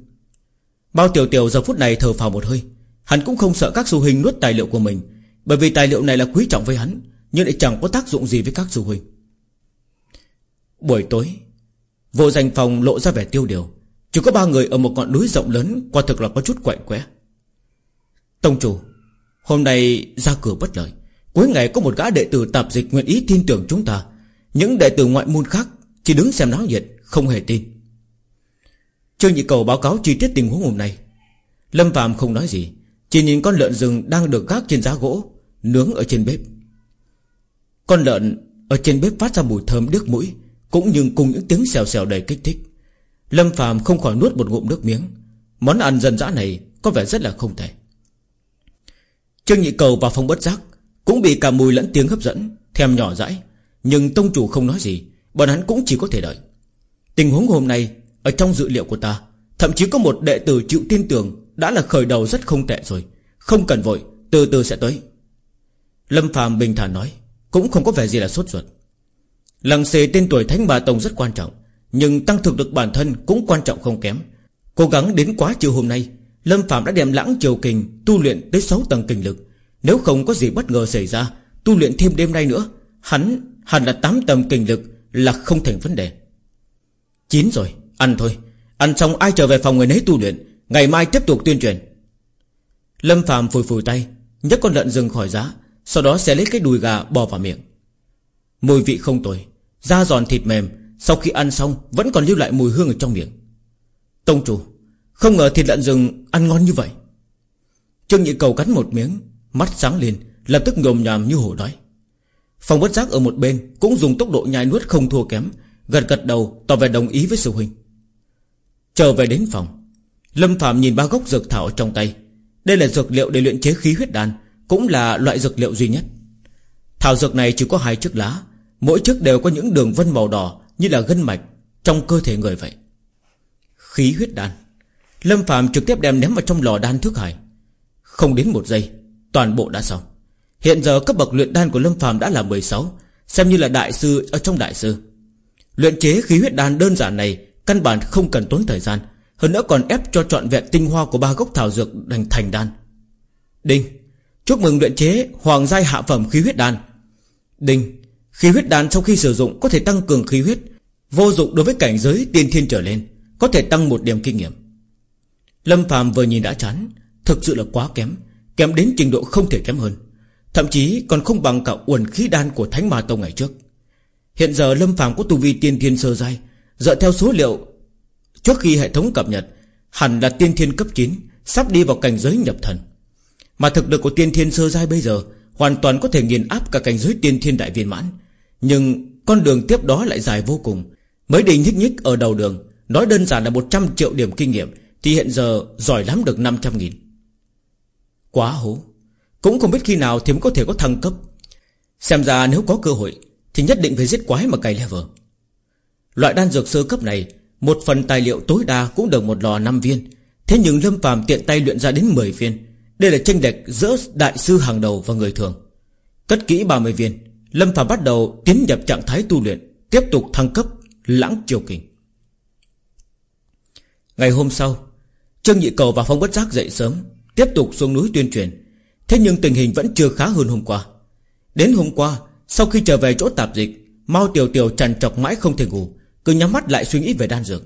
Bao tiểu tiểu giờ phút này thở phào một hơi. Hắn cũng không sợ các sư huynh nuốt tài liệu của mình, Bởi vì tài liệu này là quý trọng với hắn, Nhưng lại chẳng có tác dụng gì với các sư huynh. Buổi tối, Vô danh phòng lộ ra vẻ tiêu điều. Chỉ có ba người ở một ngọn núi rộng lớn, Quả thực là có chút quạnh quẽ Tông chủ, Hôm nay ra cửa bất lợi. Cuối ngày có một gã đệ tử tạp dịch nguyện ý tin tưởng chúng ta. Những đệ tử ngoại môn khác Chỉ đứng xem náo nhiệt, Không hề tin. Trương Nhị Cầu báo cáo chi tiết tình huống hôm nay. Lâm Phạm không nói gì, Chỉ nhìn con lợn rừng đang được gác trên giá gỗ, Nướng ở trên bếp. Con lợn ở trên bếp phát ra mùi thơm đứt mũi, Cũng như cùng những tiếng xèo xèo đầy kích thích. Lâm Phạm không khỏi nuốt một ngụm nước miếng. Món ăn dân dã này Có vẻ rất là không thể. Trương Nhị Cầu vào phòng bất giác cũng bị cả mùi lẫn tiếng hấp dẫn, Thèm nhỏ dãi. Nhưng tông chủ không nói gì, Bọn hắn cũng chỉ có thể đợi. Tình huống hôm nay, Ở trong dự liệu của ta, Thậm chí có một đệ tử chịu tin tưởng Đã là khởi đầu rất không tệ rồi. Không cần vội, Từ từ sẽ tới. Lâm Phàm bình thản nói, Cũng không có vẻ gì là sốt ruột. Lăng xề tên tuổi Thánh Bà Tông rất quan trọng, Nhưng tăng thực được bản thân cũng quan trọng không kém. Cố gắng đến quá chiều hôm nay, Lâm Phạm đã đem lãng triều kình Tu luyện tới 6 tầng kinh lực. Nếu không có gì bất ngờ xảy ra Tu luyện thêm đêm nay nữa Hắn hẳn là 8 tầm kinh lực Là không thành vấn đề. Chín rồi, ăn thôi. Ăn xong ai trở về phòng người nấy tu luyện Ngày mai tiếp tục tuyên truyền. Lâm Phạm phủi phủi tay nhấc con lợn rừng khỏi giá Sau đó sẽ lấy cái đùi gà bò vào miệng. Mùi vị không tồi Da giòn thịt mềm Sau khi ăn xong vẫn còn lưu lại mùi hương ở trong miệng. Tông chủ không ngờ thịt lợn rừng ăn ngon như vậy. Trương Nhị Cầu cắn một miếng Mắt sáng lên, Lập tức nhồm nhòm như hổ đói. Phòng bất giác ở một bên Cũng dùng tốc độ nhai nuốt không thua kém, Gật gật đầu tỏ vẻ đồng ý với sư huynh. Trở về đến phòng, Lâm Phạm nhìn ba gốc dược thảo trong tay. Đây là dược liệu để luyện chế khí huyết đan, Cũng là loại dược liệu duy nhất. Thảo dược này chỉ có hai chiếc lá, Mỗi chiếc đều có những đường vân màu đỏ Như là gân mạch Trong cơ thể người vậy. Khí huyết đan. Lâm Phạm trực tiếp đem ném vào trong lò đan thức hải. Không đến một giây Toàn bộ đã xong. Hiện giờ cấp bậc luyện đan của Lâm phàm đã là 16 Xem như là đại sư ở trong đại sư. Luyện chế khí huyết đan đơn giản này Căn bản không cần tốn thời gian, Hơn nữa còn ép cho trọn vẹn tinh hoa của ba gốc thảo dược thành thành đan. Đinh, Chúc mừng luyện chế hoàng giai hạ phẩm khí huyết đan. Đinh, Khí huyết đan sau khi sử dụng có thể tăng cường khí huyết, Vô dụng đối với cảnh giới tiên thiên trở lên, Có thể tăng một điểm kinh nghiệm. Lâm phàm vừa nhìn đã chán, Thực sự là quá kém. Kém đến trình độ không thể kém hơn. Thậm chí còn không bằng cả uẩn khí đan của Thánh Ma Tông ngày trước. Hiện giờ Lâm Phàm có tu vi tiên thiên sơ giai, Dựa theo số liệu Trước khi hệ thống cập nhật, Hẳn là tiên thiên cấp 9 Sắp đi vào cảnh giới nhập thần. Mà thực lực của tiên thiên sơ giai bây giờ Hoàn toàn có thể nghiền áp cả cảnh giới tiên thiên đại viên mãn. Nhưng con đường tiếp đó lại dài vô cùng. Mới đi nhích nhích ở đầu đường, Nói đơn giản là 100 triệu điểm kinh nghiệm, thì hiện giờ giỏi lắm được 500 nghìn. Quá hố Cũng không biết khi nào thì mới có thể có thăng cấp. Xem ra nếu có cơ hội, Thì nhất định phải giết quái mà cày level Loại đan dược sơ cấp này, Một phần tài liệu tối đa cũng được một lò 5 viên. Thế nhưng Lâm phàm tiện tay luyện ra đến 10 viên. Đây là tranh lệch giữa đại sư hàng đầu và người thường. Cất kỹ 30 viên, Lâm phàm bắt đầu tiến nhập trạng thái tu luyện, Tiếp tục thăng cấp, lãng triều kình Ngày hôm sau, Trương Nhị Cầu và Phong Bất Giác dậy sớm. Tiếp tục xuống núi tuyên truyền. Thế nhưng tình hình vẫn chưa khá hơn hôm qua. Đến hôm qua, Sau khi trở về chỗ tạp dịch, Mao Tiểu Tiểu trằn trọc mãi không thể ngủ, Cứ nhắm mắt lại suy nghĩ về đan dược.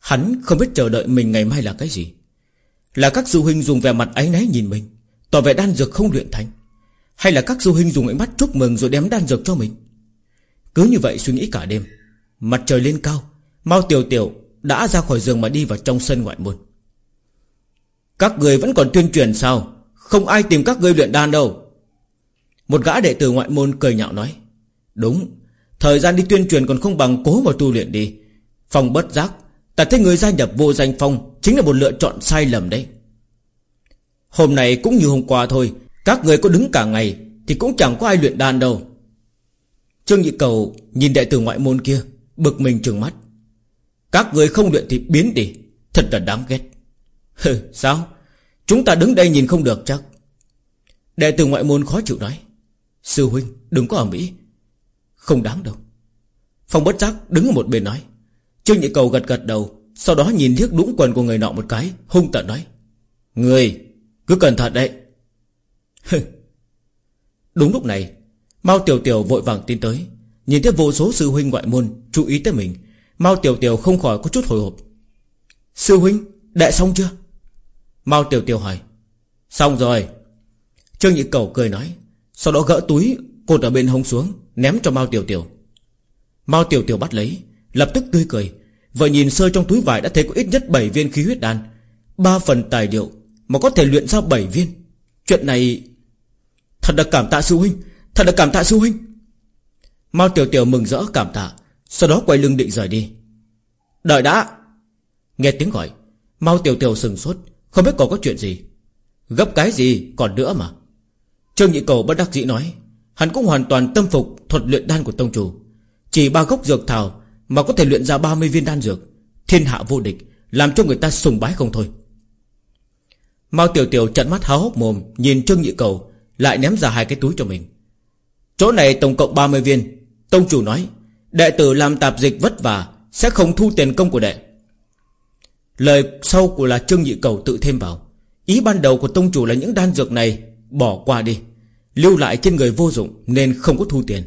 Hắn không biết chờ đợi mình ngày mai là cái gì. Là các du huynh dùng vẻ mặt áy náy nhìn mình, Tỏ vẻ đan dược không luyện thành, Hay là các du huynh dùng ánh mắt chúc mừng Rồi đem đan dược cho mình? Cứ như vậy suy nghĩ cả đêm, Mặt trời lên cao, Mao Tiểu Tiểu đã ra khỏi giường mà đi vào trong sân ngoại môn các người vẫn còn tuyên truyền sao? Không ai tìm các ngươi luyện đan đâu. Một gã đệ tử ngoại môn cười nhạo nói, Đúng, Thời gian đi tuyên truyền còn không bằng cố mà tu luyện đi. Phong bất giác, Ta thấy người gia nhập vô danh phong Chính là một lựa chọn sai lầm đấy. Hôm nay cũng như hôm qua thôi, Các người có đứng cả ngày Thì cũng chẳng có ai luyện đan đâu. Trương Nhị Cầu nhìn đệ tử ngoại môn kia, Bực mình trừng mắt. Các người không luyện thì biến đi, Thật là đáng ghét. Hừ, sao? Chúng ta đứng đây nhìn không được chắc. Đệ tử ngoại môn khó chịu nói. Sư huynh, đừng có ở Mỹ. Không đáng đâu. Phong bất giác đứng ở một bên nói. Trương Nhị Cầu gật gật đầu, Sau đó nhìn liếc đũng quần của người nọ một cái, Hung tận nói. Người, cứ cẩn thận đấy. Đúng lúc này, Mao Tiểu Tiểu vội vàng tin tới. Nhìn thấy vô số sư huynh ngoại môn Chú ý tới mình, Mao Tiểu Tiểu không khỏi có chút hồi hộp. Sư huynh, đệ xong chưa? Mao Tiểu Tiểu hỏi. Xong rồi. Trương Nhị Cầu cười nói. Sau đó gỡ túi, cột ở bên hông xuống, Ném cho Mao Tiểu Tiểu. Mao Tiểu Tiểu bắt lấy, Lập tức tươi cười. Vừa nhìn sơ trong túi vải đã thấy có ít nhất 7 viên khí huyết đan. Ba phần tài liệu Mà có thể luyện ra 7 viên. Chuyện này Thật là cảm tạ sư huynh, Thật là cảm tạ sư huynh. Mao Tiểu Tiểu mừng rỡ cảm tạ, Sau đó quay lưng định rời đi. Đợi đã! Nghe tiếng gọi, Mao Tiểu Tiểu sừng sốt. Không biết còn có chuyện gì? Gấp cái gì còn nữa mà? Trương Nhị Cầu bất đắc dĩ nói, Hắn cũng hoàn toàn tâm phục thuật luyện đan của tông chủ. Chỉ ba gốc dược thảo Mà có thể luyện ra 30 viên đan dược, Thiên hạ vô địch, Làm cho người ta sùng bái không thôi. Mao Tiểu Tiểu trận mắt háo hốc mồm, Nhìn Trương Nhị Cầu, Lại ném ra hai cái túi cho mình. Chỗ này tổng cộng 30 viên. Tông chủ nói, Đệ tử làm tạp dịch vất vả, Sẽ không thu tiền công của đệ. Lời sau của là Trương Nhị Cầu tự thêm vào. Ý ban đầu của tông chủ là những đan dược này, Bỏ qua đi. Lưu lại trên người vô dụng Nên không có thu tiền.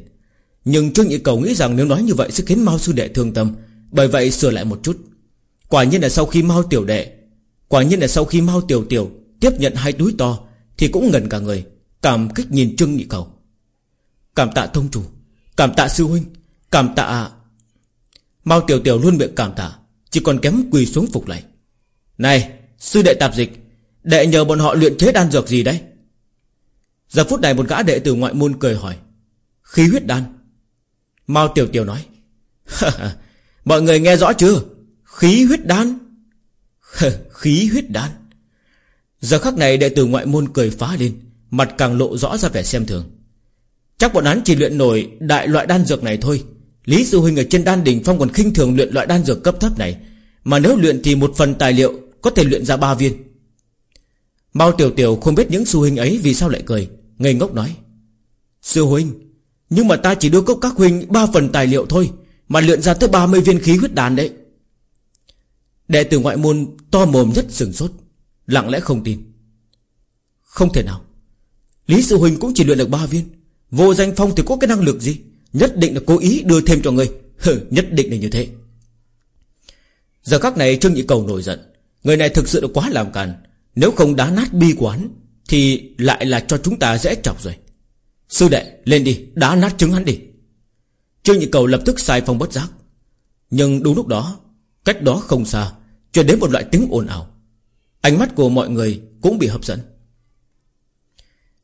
Nhưng Trương Nhị Cầu nghĩ rằng nếu nói như vậy Sẽ khiến Mao Sư Đệ thương tâm, Bởi vậy sửa lại một chút. Quả nhiên là sau khi Mao Tiểu Đệ, Quả nhiên là sau khi Mao Tiểu Tiểu Tiếp nhận hai túi to, Thì cũng ngẩn cả người, Cảm kích nhìn Trương Nhị Cầu. Cảm tạ tông chủ, Cảm tạ sư huynh, Cảm tạ Mao Tiểu Tiểu luôn miệng cảm tạ. Chỉ còn kém quỳ xuống phục lại Này, sư đệ tạp dịch, Đệ nhờ bọn họ luyện chế đan dược gì đấy? Giờ phút này một gã đệ từ ngoại môn cười hỏi. Khí huyết đan. Mao Tiểu Tiểu nói. Mọi người nghe rõ chưa? Khí huyết đan. Khí huyết đan. Giờ khắc này đệ tử ngoại môn cười phá lên, Mặt càng lộ rõ ra vẻ xem thường. Chắc bọn hắn chỉ luyện nổi đại loại đan dược này thôi. Lý Sư Huynh ở trên đan đỉnh phong còn khinh thường luyện loại đan dược cấp thấp này. Mà nếu luyện thì một phần tài liệu Có thể luyện ra ba viên. Mao Tiểu Tiểu không biết những sư huynh ấy vì sao lại cười, Ngây ngốc nói. Sư huynh, Nhưng mà ta chỉ đưa cốc các huynh ba phần tài liệu thôi, Mà luyện ra tới 30 viên khí huyết đàn đấy. Đệ tử ngoại môn to mồm nhất sừng sốt, Lặng lẽ không tin. Không thể nào. Lý sư huynh cũng chỉ luyện được ba viên. Vô danh phong thì có cái năng lực gì? Nhất định là cố ý đưa thêm cho ngươi. Hừ, Nhất định là như thế. Giờ khắc này Trương Nhị Cầu nổi giận. Người này thực sự đã quá làm càn. Nếu không đá nát bi quán Thì lại là cho chúng ta dễ chọc rồi. Sư đệ lên đi Đá nát trứng hắn đi. Trương Nhị Cầu lập tức sai phong bất giác. Nhưng đúng lúc đó Cách đó không xa Truyền đến một loại tiếng ồn ào. Ánh mắt của mọi người cũng bị hấp dẫn.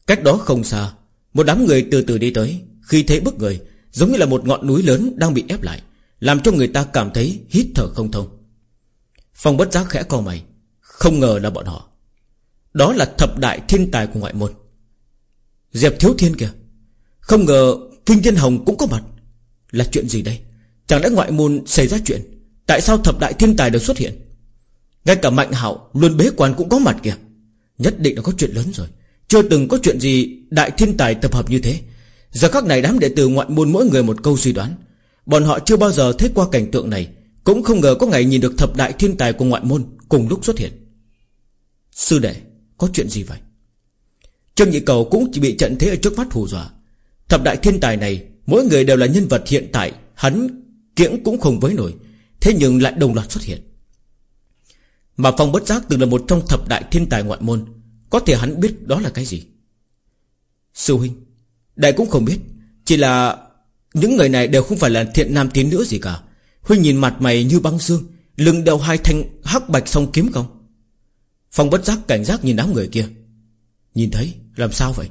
Cách đó không xa Một đám người từ từ đi tới. Khi thấy bức người Giống như là một ngọn núi lớn đang bị ép lại, Làm cho người ta cảm thấy hít thở không thông. Phong bất giác khẽ co mày, Không ngờ là bọn họ. Đó là thập đại thiên tài của ngoại môn. Diệp Thiếu Thiên kìa, Không ngờ Kinh Thiên Hồng cũng có mặt. Là chuyện gì đây? Chẳng lẽ ngoại môn xảy ra chuyện? Tại sao thập đại thiên tài được xuất hiện? Ngay cả Mạnh Hạo luôn bế quan cũng có mặt kìa. Nhất định là có chuyện lớn rồi. Chưa từng có chuyện gì đại thiên tài tập hợp như thế. Giờ khắc này đám đệ tử ngoại môn mỗi người một câu suy đoán. Bọn họ chưa bao giờ thấy qua cảnh tượng này, Cũng không ngờ có ngày nhìn được thập đại thiên tài của ngoại môn Cùng lúc xuất hiện. Sư đệ, Có chuyện gì vậy? Trương Nhị Cầu cũng chỉ bị trận thế ở trước mắt hù dọa. Thập đại thiên tài này, Mỗi người đều là nhân vật hiện tại, Hắn kiễng cũng không với nổi, Thế nhưng lại đồng loạt xuất hiện. Mà Phong bất giác từng là một trong thập đại thiên tài ngoại môn, Có thể hắn biết đó là cái gì? Sư huynh Đại cũng không biết. Chỉ là Những người này đều không phải là thiện nam tín nữa gì cả. Huynh nhìn mặt mày như băng xương, Lưng đeo hai thanh hắc bạch song kiếm không? Phong bất giác cảnh giác nhìn đám người kia. Nhìn thấy, làm sao vậy?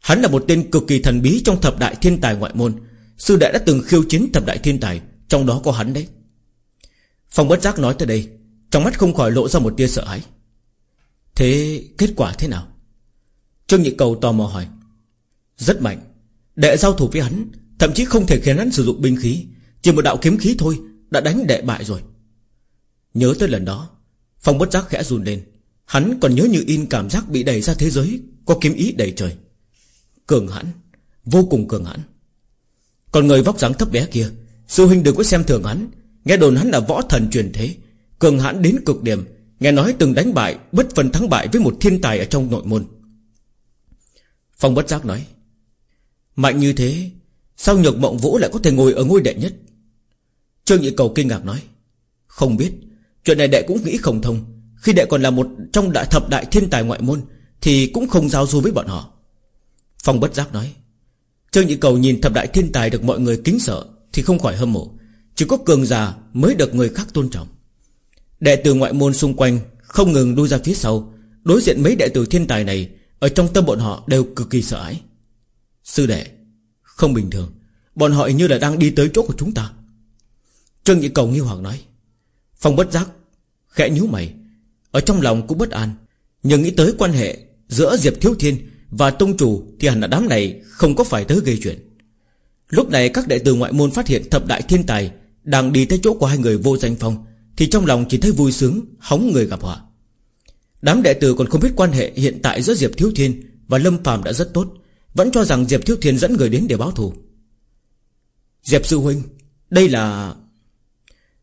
Hắn là một tên cực kỳ thần bí Trong thập đại thiên tài ngoại môn. Sư đệ đã từng khiêu chiến thập đại thiên tài, Trong đó có hắn đấy. Phong bất giác nói tới đây, Trong mắt không khỏi lộ ra một tia sợ hãi. Thế kết quả thế nào? Trương Nhị Cầu tò mò hỏi. Rất mạnh. Đệ giao thủ với hắn, Thậm chí không thể khiến hắn sử dụng binh khí. Chỉ một đạo kiếm khí thôi, Đã đánh đệ bại rồi. Nhớ tới lần đó, Phong bất giác khẽ run lên. Hắn còn nhớ như in cảm giác bị đẩy ra thế giới, Có kiếm ý đầy trời. Cường hãn, Vô cùng cường hãn. Còn người vóc dáng thấp bé kia, Sư huynh đừng có xem thường hắn. Nghe đồn hắn là võ thần truyền thế, Cường hãn đến cực điểm. Nghe nói từng đánh bại, Bất phần thắng bại với một thiên tài ở trong nội môn. Phong bất giác nói Mạnh như thế, Sao nhược mộng vũ lại có thể ngồi ở ngôi đệ nhất? Trương Nhị Cầu kinh ngạc nói, Không biết, Chuyện này đệ cũng nghĩ không thông. Khi đệ còn là một trong đại thập đại thiên tài ngoại môn, Thì cũng không giao du với bọn họ. Phong bất giác nói, Trương Nhị Cầu nhìn thập đại thiên tài được mọi người kính sợ Thì không khỏi hâm mộ, Chỉ có cường già mới được người khác tôn trọng. Đệ tử ngoại môn xung quanh Không ngừng đuôi ra phía sau, Đối diện mấy đệ tử thiên tài này, Ở trong tâm bọn họ đều cực kỳ sợ hãi. Sư đệ, Không bình thường. Bọn họ như là đang đi tới chỗ của chúng ta. Trương Nhị Cầu nghi hoặc nói. Phong bất giác, Khẽ nhíu mày. Ở trong lòng cũng bất an, Nhưng nghĩ tới quan hệ Giữa Diệp Thiếu Thiên Và Tông Chủ Thì hẳn là đám này Không có phải tới gây chuyện. Lúc này các đệ tử ngoại môn phát hiện thập đại thiên tài Đang đi tới chỗ của hai người vô danh phong, Thì trong lòng chỉ thấy vui sướng, Hóng người gặp họa. Đám đệ tử còn không biết quan hệ hiện tại giữa Diệp Thiếu Thiên Và Lâm Phàm đã rất tốt. Vẫn cho rằng Diệp Thiếu Thiên dẫn người đến để báo thù. Diệp Sư Huynh, Đây là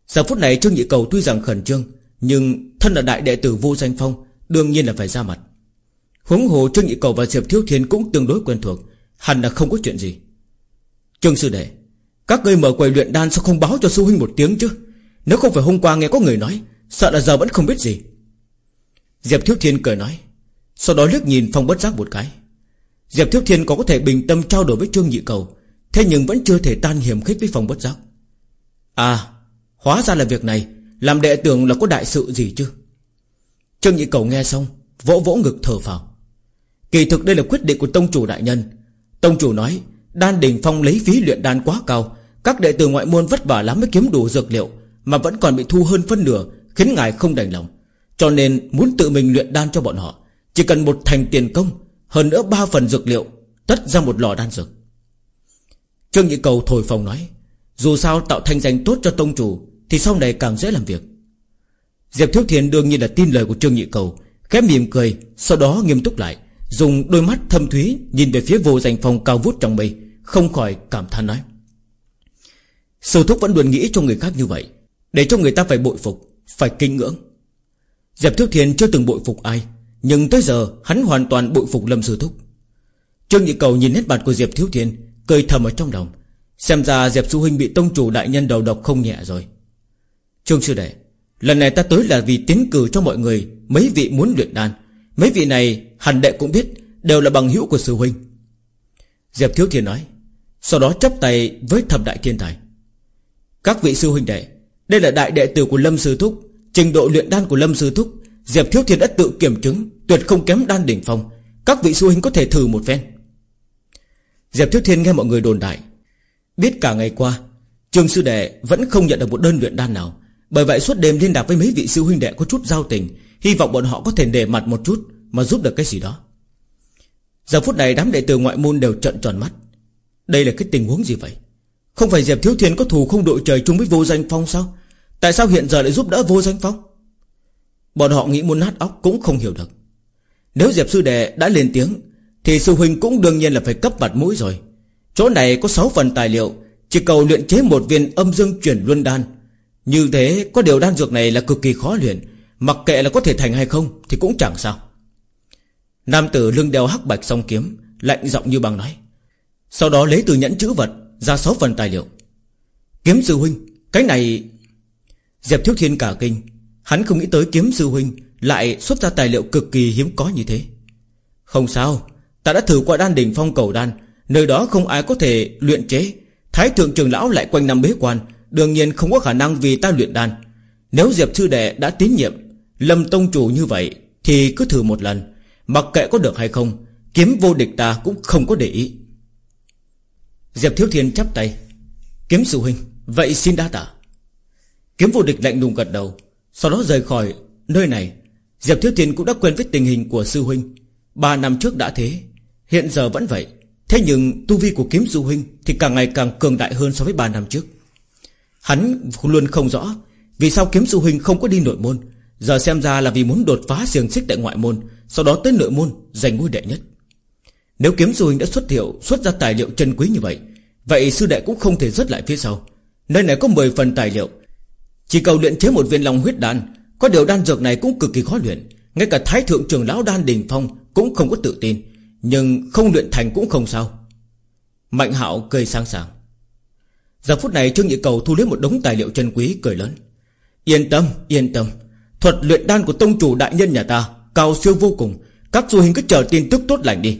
Giờ phút này Trương Nhị Cầu tuy rằng khẩn trương, Nhưng thân là đại đệ tử vô danh phong, Đương nhiên là phải ra mặt. Huống hồ Trương Nhị Cầu và Diệp Thiếu Thiên cũng tương đối quen thuộc, Hẳn là không có chuyện gì. Trương Sư Đệ, Các ngươi mở quầy luyện đan sao không báo cho sư huynh một tiếng chứ? Nếu không phải hôm qua nghe có người nói, Sợ là giờ vẫn không biết gì. Diệp Thiếu Thiên cười nói, Sau đó liếc nhìn Phong bất giác một cái. Diệp Thiếu Thiên có có thể bình tâm trao đổi với Trương Nhị Cầu, Thế nhưng vẫn chưa thể tan hiểm khích với Phong bất giác. À Hóa ra là việc này, Làm đệ tưởng là có đại sự gì chứ? Trương Nhị Cầu nghe xong, Vỗ vỗ ngực thở phào. Kỳ thực đây là quyết định của Tông Chủ Đại Nhân. Tông Chủ nói, Đan Đình Phong lấy phí luyện đan quá cao, Các đệ tử ngoại môn vất vả lắm mới kiếm đủ dược liệu, Mà vẫn còn bị thu hơn phân nửa, Khiến ngài không đành lòng. Cho nên muốn tự mình luyện đan cho bọn họ, Chỉ cần một thành tiền công hơn nữa ba phần dược liệu Tất ra một lò đan dược. Trương Nhị Cầu thổi phòng nói, Dù sao tạo thanh danh tốt cho tông chủ Thì sau này càng dễ làm việc. Diệp Thiếu Thiên đương nhiên là tin lời của Trương Nhị Cầu khép mỉm cười, Sau đó nghiêm túc lại, Dùng đôi mắt thâm thúy Nhìn về phía vô danh phòng cao vút trong mây, Không khỏi cảm than nói. Sư thúc vẫn luôn nghĩ cho người khác như vậy, Để cho người ta phải bội phục, Phải kinh ngưỡng. Diệp Thiếu Thiên chưa từng bội phục ai nhưng tới giờ, hắn hoàn toàn bội phục Lâm Sư Thúc. Trương Nhị Cầu nhìn nét mặt của Diệp Thiếu Thiên, Cười thầm ở trong lòng. Xem ra Diệp Sư Huynh bị tông chủ đại nhân đầu độc không nhẹ rồi. Trương Sư Đệ, Lần này ta tới là vì tiến cử cho mọi người Mấy vị muốn luyện đan. Mấy vị này hẳn đệ cũng biết, Đều là bằng hữu của sư huynh. Diệp Thiếu Thiên nói, Sau đó chấp tay với thập đại thiên tài. Các vị sư huynh đệ, Đây là đại đệ tử của Lâm Sư Thúc, Trình độ luyện đan của Lâm Sư Thúc Diệp Thiếu Thiên đã tự kiểm chứng, Tuyệt không kém đan đỉnh phong. Các vị sư huynh có thể thử một phen. Diệp Thiếu Thiên nghe mọi người đồn đại. Biết cả ngày qua Trường sư đệ vẫn không nhận được một đơn luyện đan nào. Bởi vậy suốt đêm liên lạc với mấy vị sư huynh đệ có chút giao tình, Hy vọng bọn họ có thể để mặt một chút Mà giúp được cái gì đó. Giờ phút này đám đệ tử ngoại môn đều trận tròn mắt. Đây là cái tình huống gì vậy? Không phải Diệp Thiếu Thiên có thù không đội trời chung với vô danh phong sao? Tại sao hiện giờ lại giúp đỡ vô danh phong? Bọn họ nghĩ muốn nát óc cũng không hiểu được. Nếu Diệp Sư Đệ đã lên tiếng, Thì sư huynh cũng đương nhiên là phải cấp mặt mũi rồi. Chỗ này có 6 phần tài liệu, Chỉ cầu luyện chế một viên âm dương chuyển luân đan. Như thế, có điều đan dược này là cực kỳ khó luyện, Mặc kệ là có thể thành hay không Thì cũng chẳng sao. Nam tử lưng đeo hắc bạch song kiếm, Lạnh giọng như bằng nói. Sau đó lấy từ nhẫn chữ vật Ra 6 phần tài liệu. Kiếm sư huynh, Cái này Diệp Thiếu Thiên cả kinh Hắn không nghĩ tới kiếm sư huynh Lại xuất ra tài liệu cực kỳ hiếm có như thế. Không sao, Ta đã thử qua đan đỉnh phong cầu đan, Nơi đó không ai có thể luyện chế. Thái thượng trường lão lại quanh năm bế quan, Đương nhiên không có khả năng vì ta luyện đan. Nếu Diệp Sư Đệ đã tín nhiệm, Lâm Tông Chủ như vậy Thì cứ thử một lần, Mặc kệ có được hay không, Kiếm vô địch ta cũng không có để ý. Diệp Thiếu Thiên chắp tay, Kiếm sư huynh, Vậy xin đa tạ. Kiếm vô địch lạnh lùng gật đầu sau đó rời khỏi nơi này, Diệp Thiếu Thiên cũng đã quên với tình hình của sư huynh. Ba năm trước đã thế, Hiện giờ vẫn vậy. Thế nhưng tu vi của kiếm sư huynh Thì càng ngày càng cường đại hơn so với ba năm trước. Hắn luôn không rõ Vì sao kiếm sư huynh không có đi nội môn. Giờ xem ra là vì muốn đột phá xiềng xích tại ngoại môn, Sau đó tới nội môn, giành ngôi đệ nhất. Nếu kiếm sư huynh đã xuất hiệu, Xuất ra tài liệu chân quý như vậy Vậy sư đệ cũng không thể rớt lại phía sau. Nơi này có 10 phần tài liệu chỉ cầu luyện chế một viên lòng huyết đan Có điều đan dược này cũng cực kỳ khó luyện. Ngay cả thái thượng trưởng lão đan đình phong Cũng không có tự tin Nhưng không luyện thành cũng không sao. Mạnh hạo cười sang sảng. Giờ phút này Trương Nhị Cầu thu lấy một đống tài liệu chân quý cười lớn. Yên tâm, yên tâm. Thuật luyện đan của tông chủ đại nhân nhà ta Cao siêu vô cùng. Các du hình cứ chờ tin tức tốt lành đi.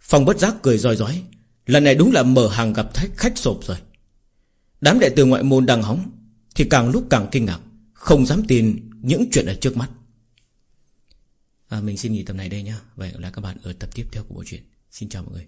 Phong bất giác cười roi rói. Lần này đúng là mở hàng gặp khách, khách sộp rồi. Đám đệ tử ngoại môn đang hóng. Thì càng lúc càng kinh ngạc Không dám tin những chuyện ở trước mắt. À, Mình xin nghỉ tập này đây nhá, Và hẹn gặp lại các bạn ở tập tiếp theo của bộ truyện. Xin chào mọi người.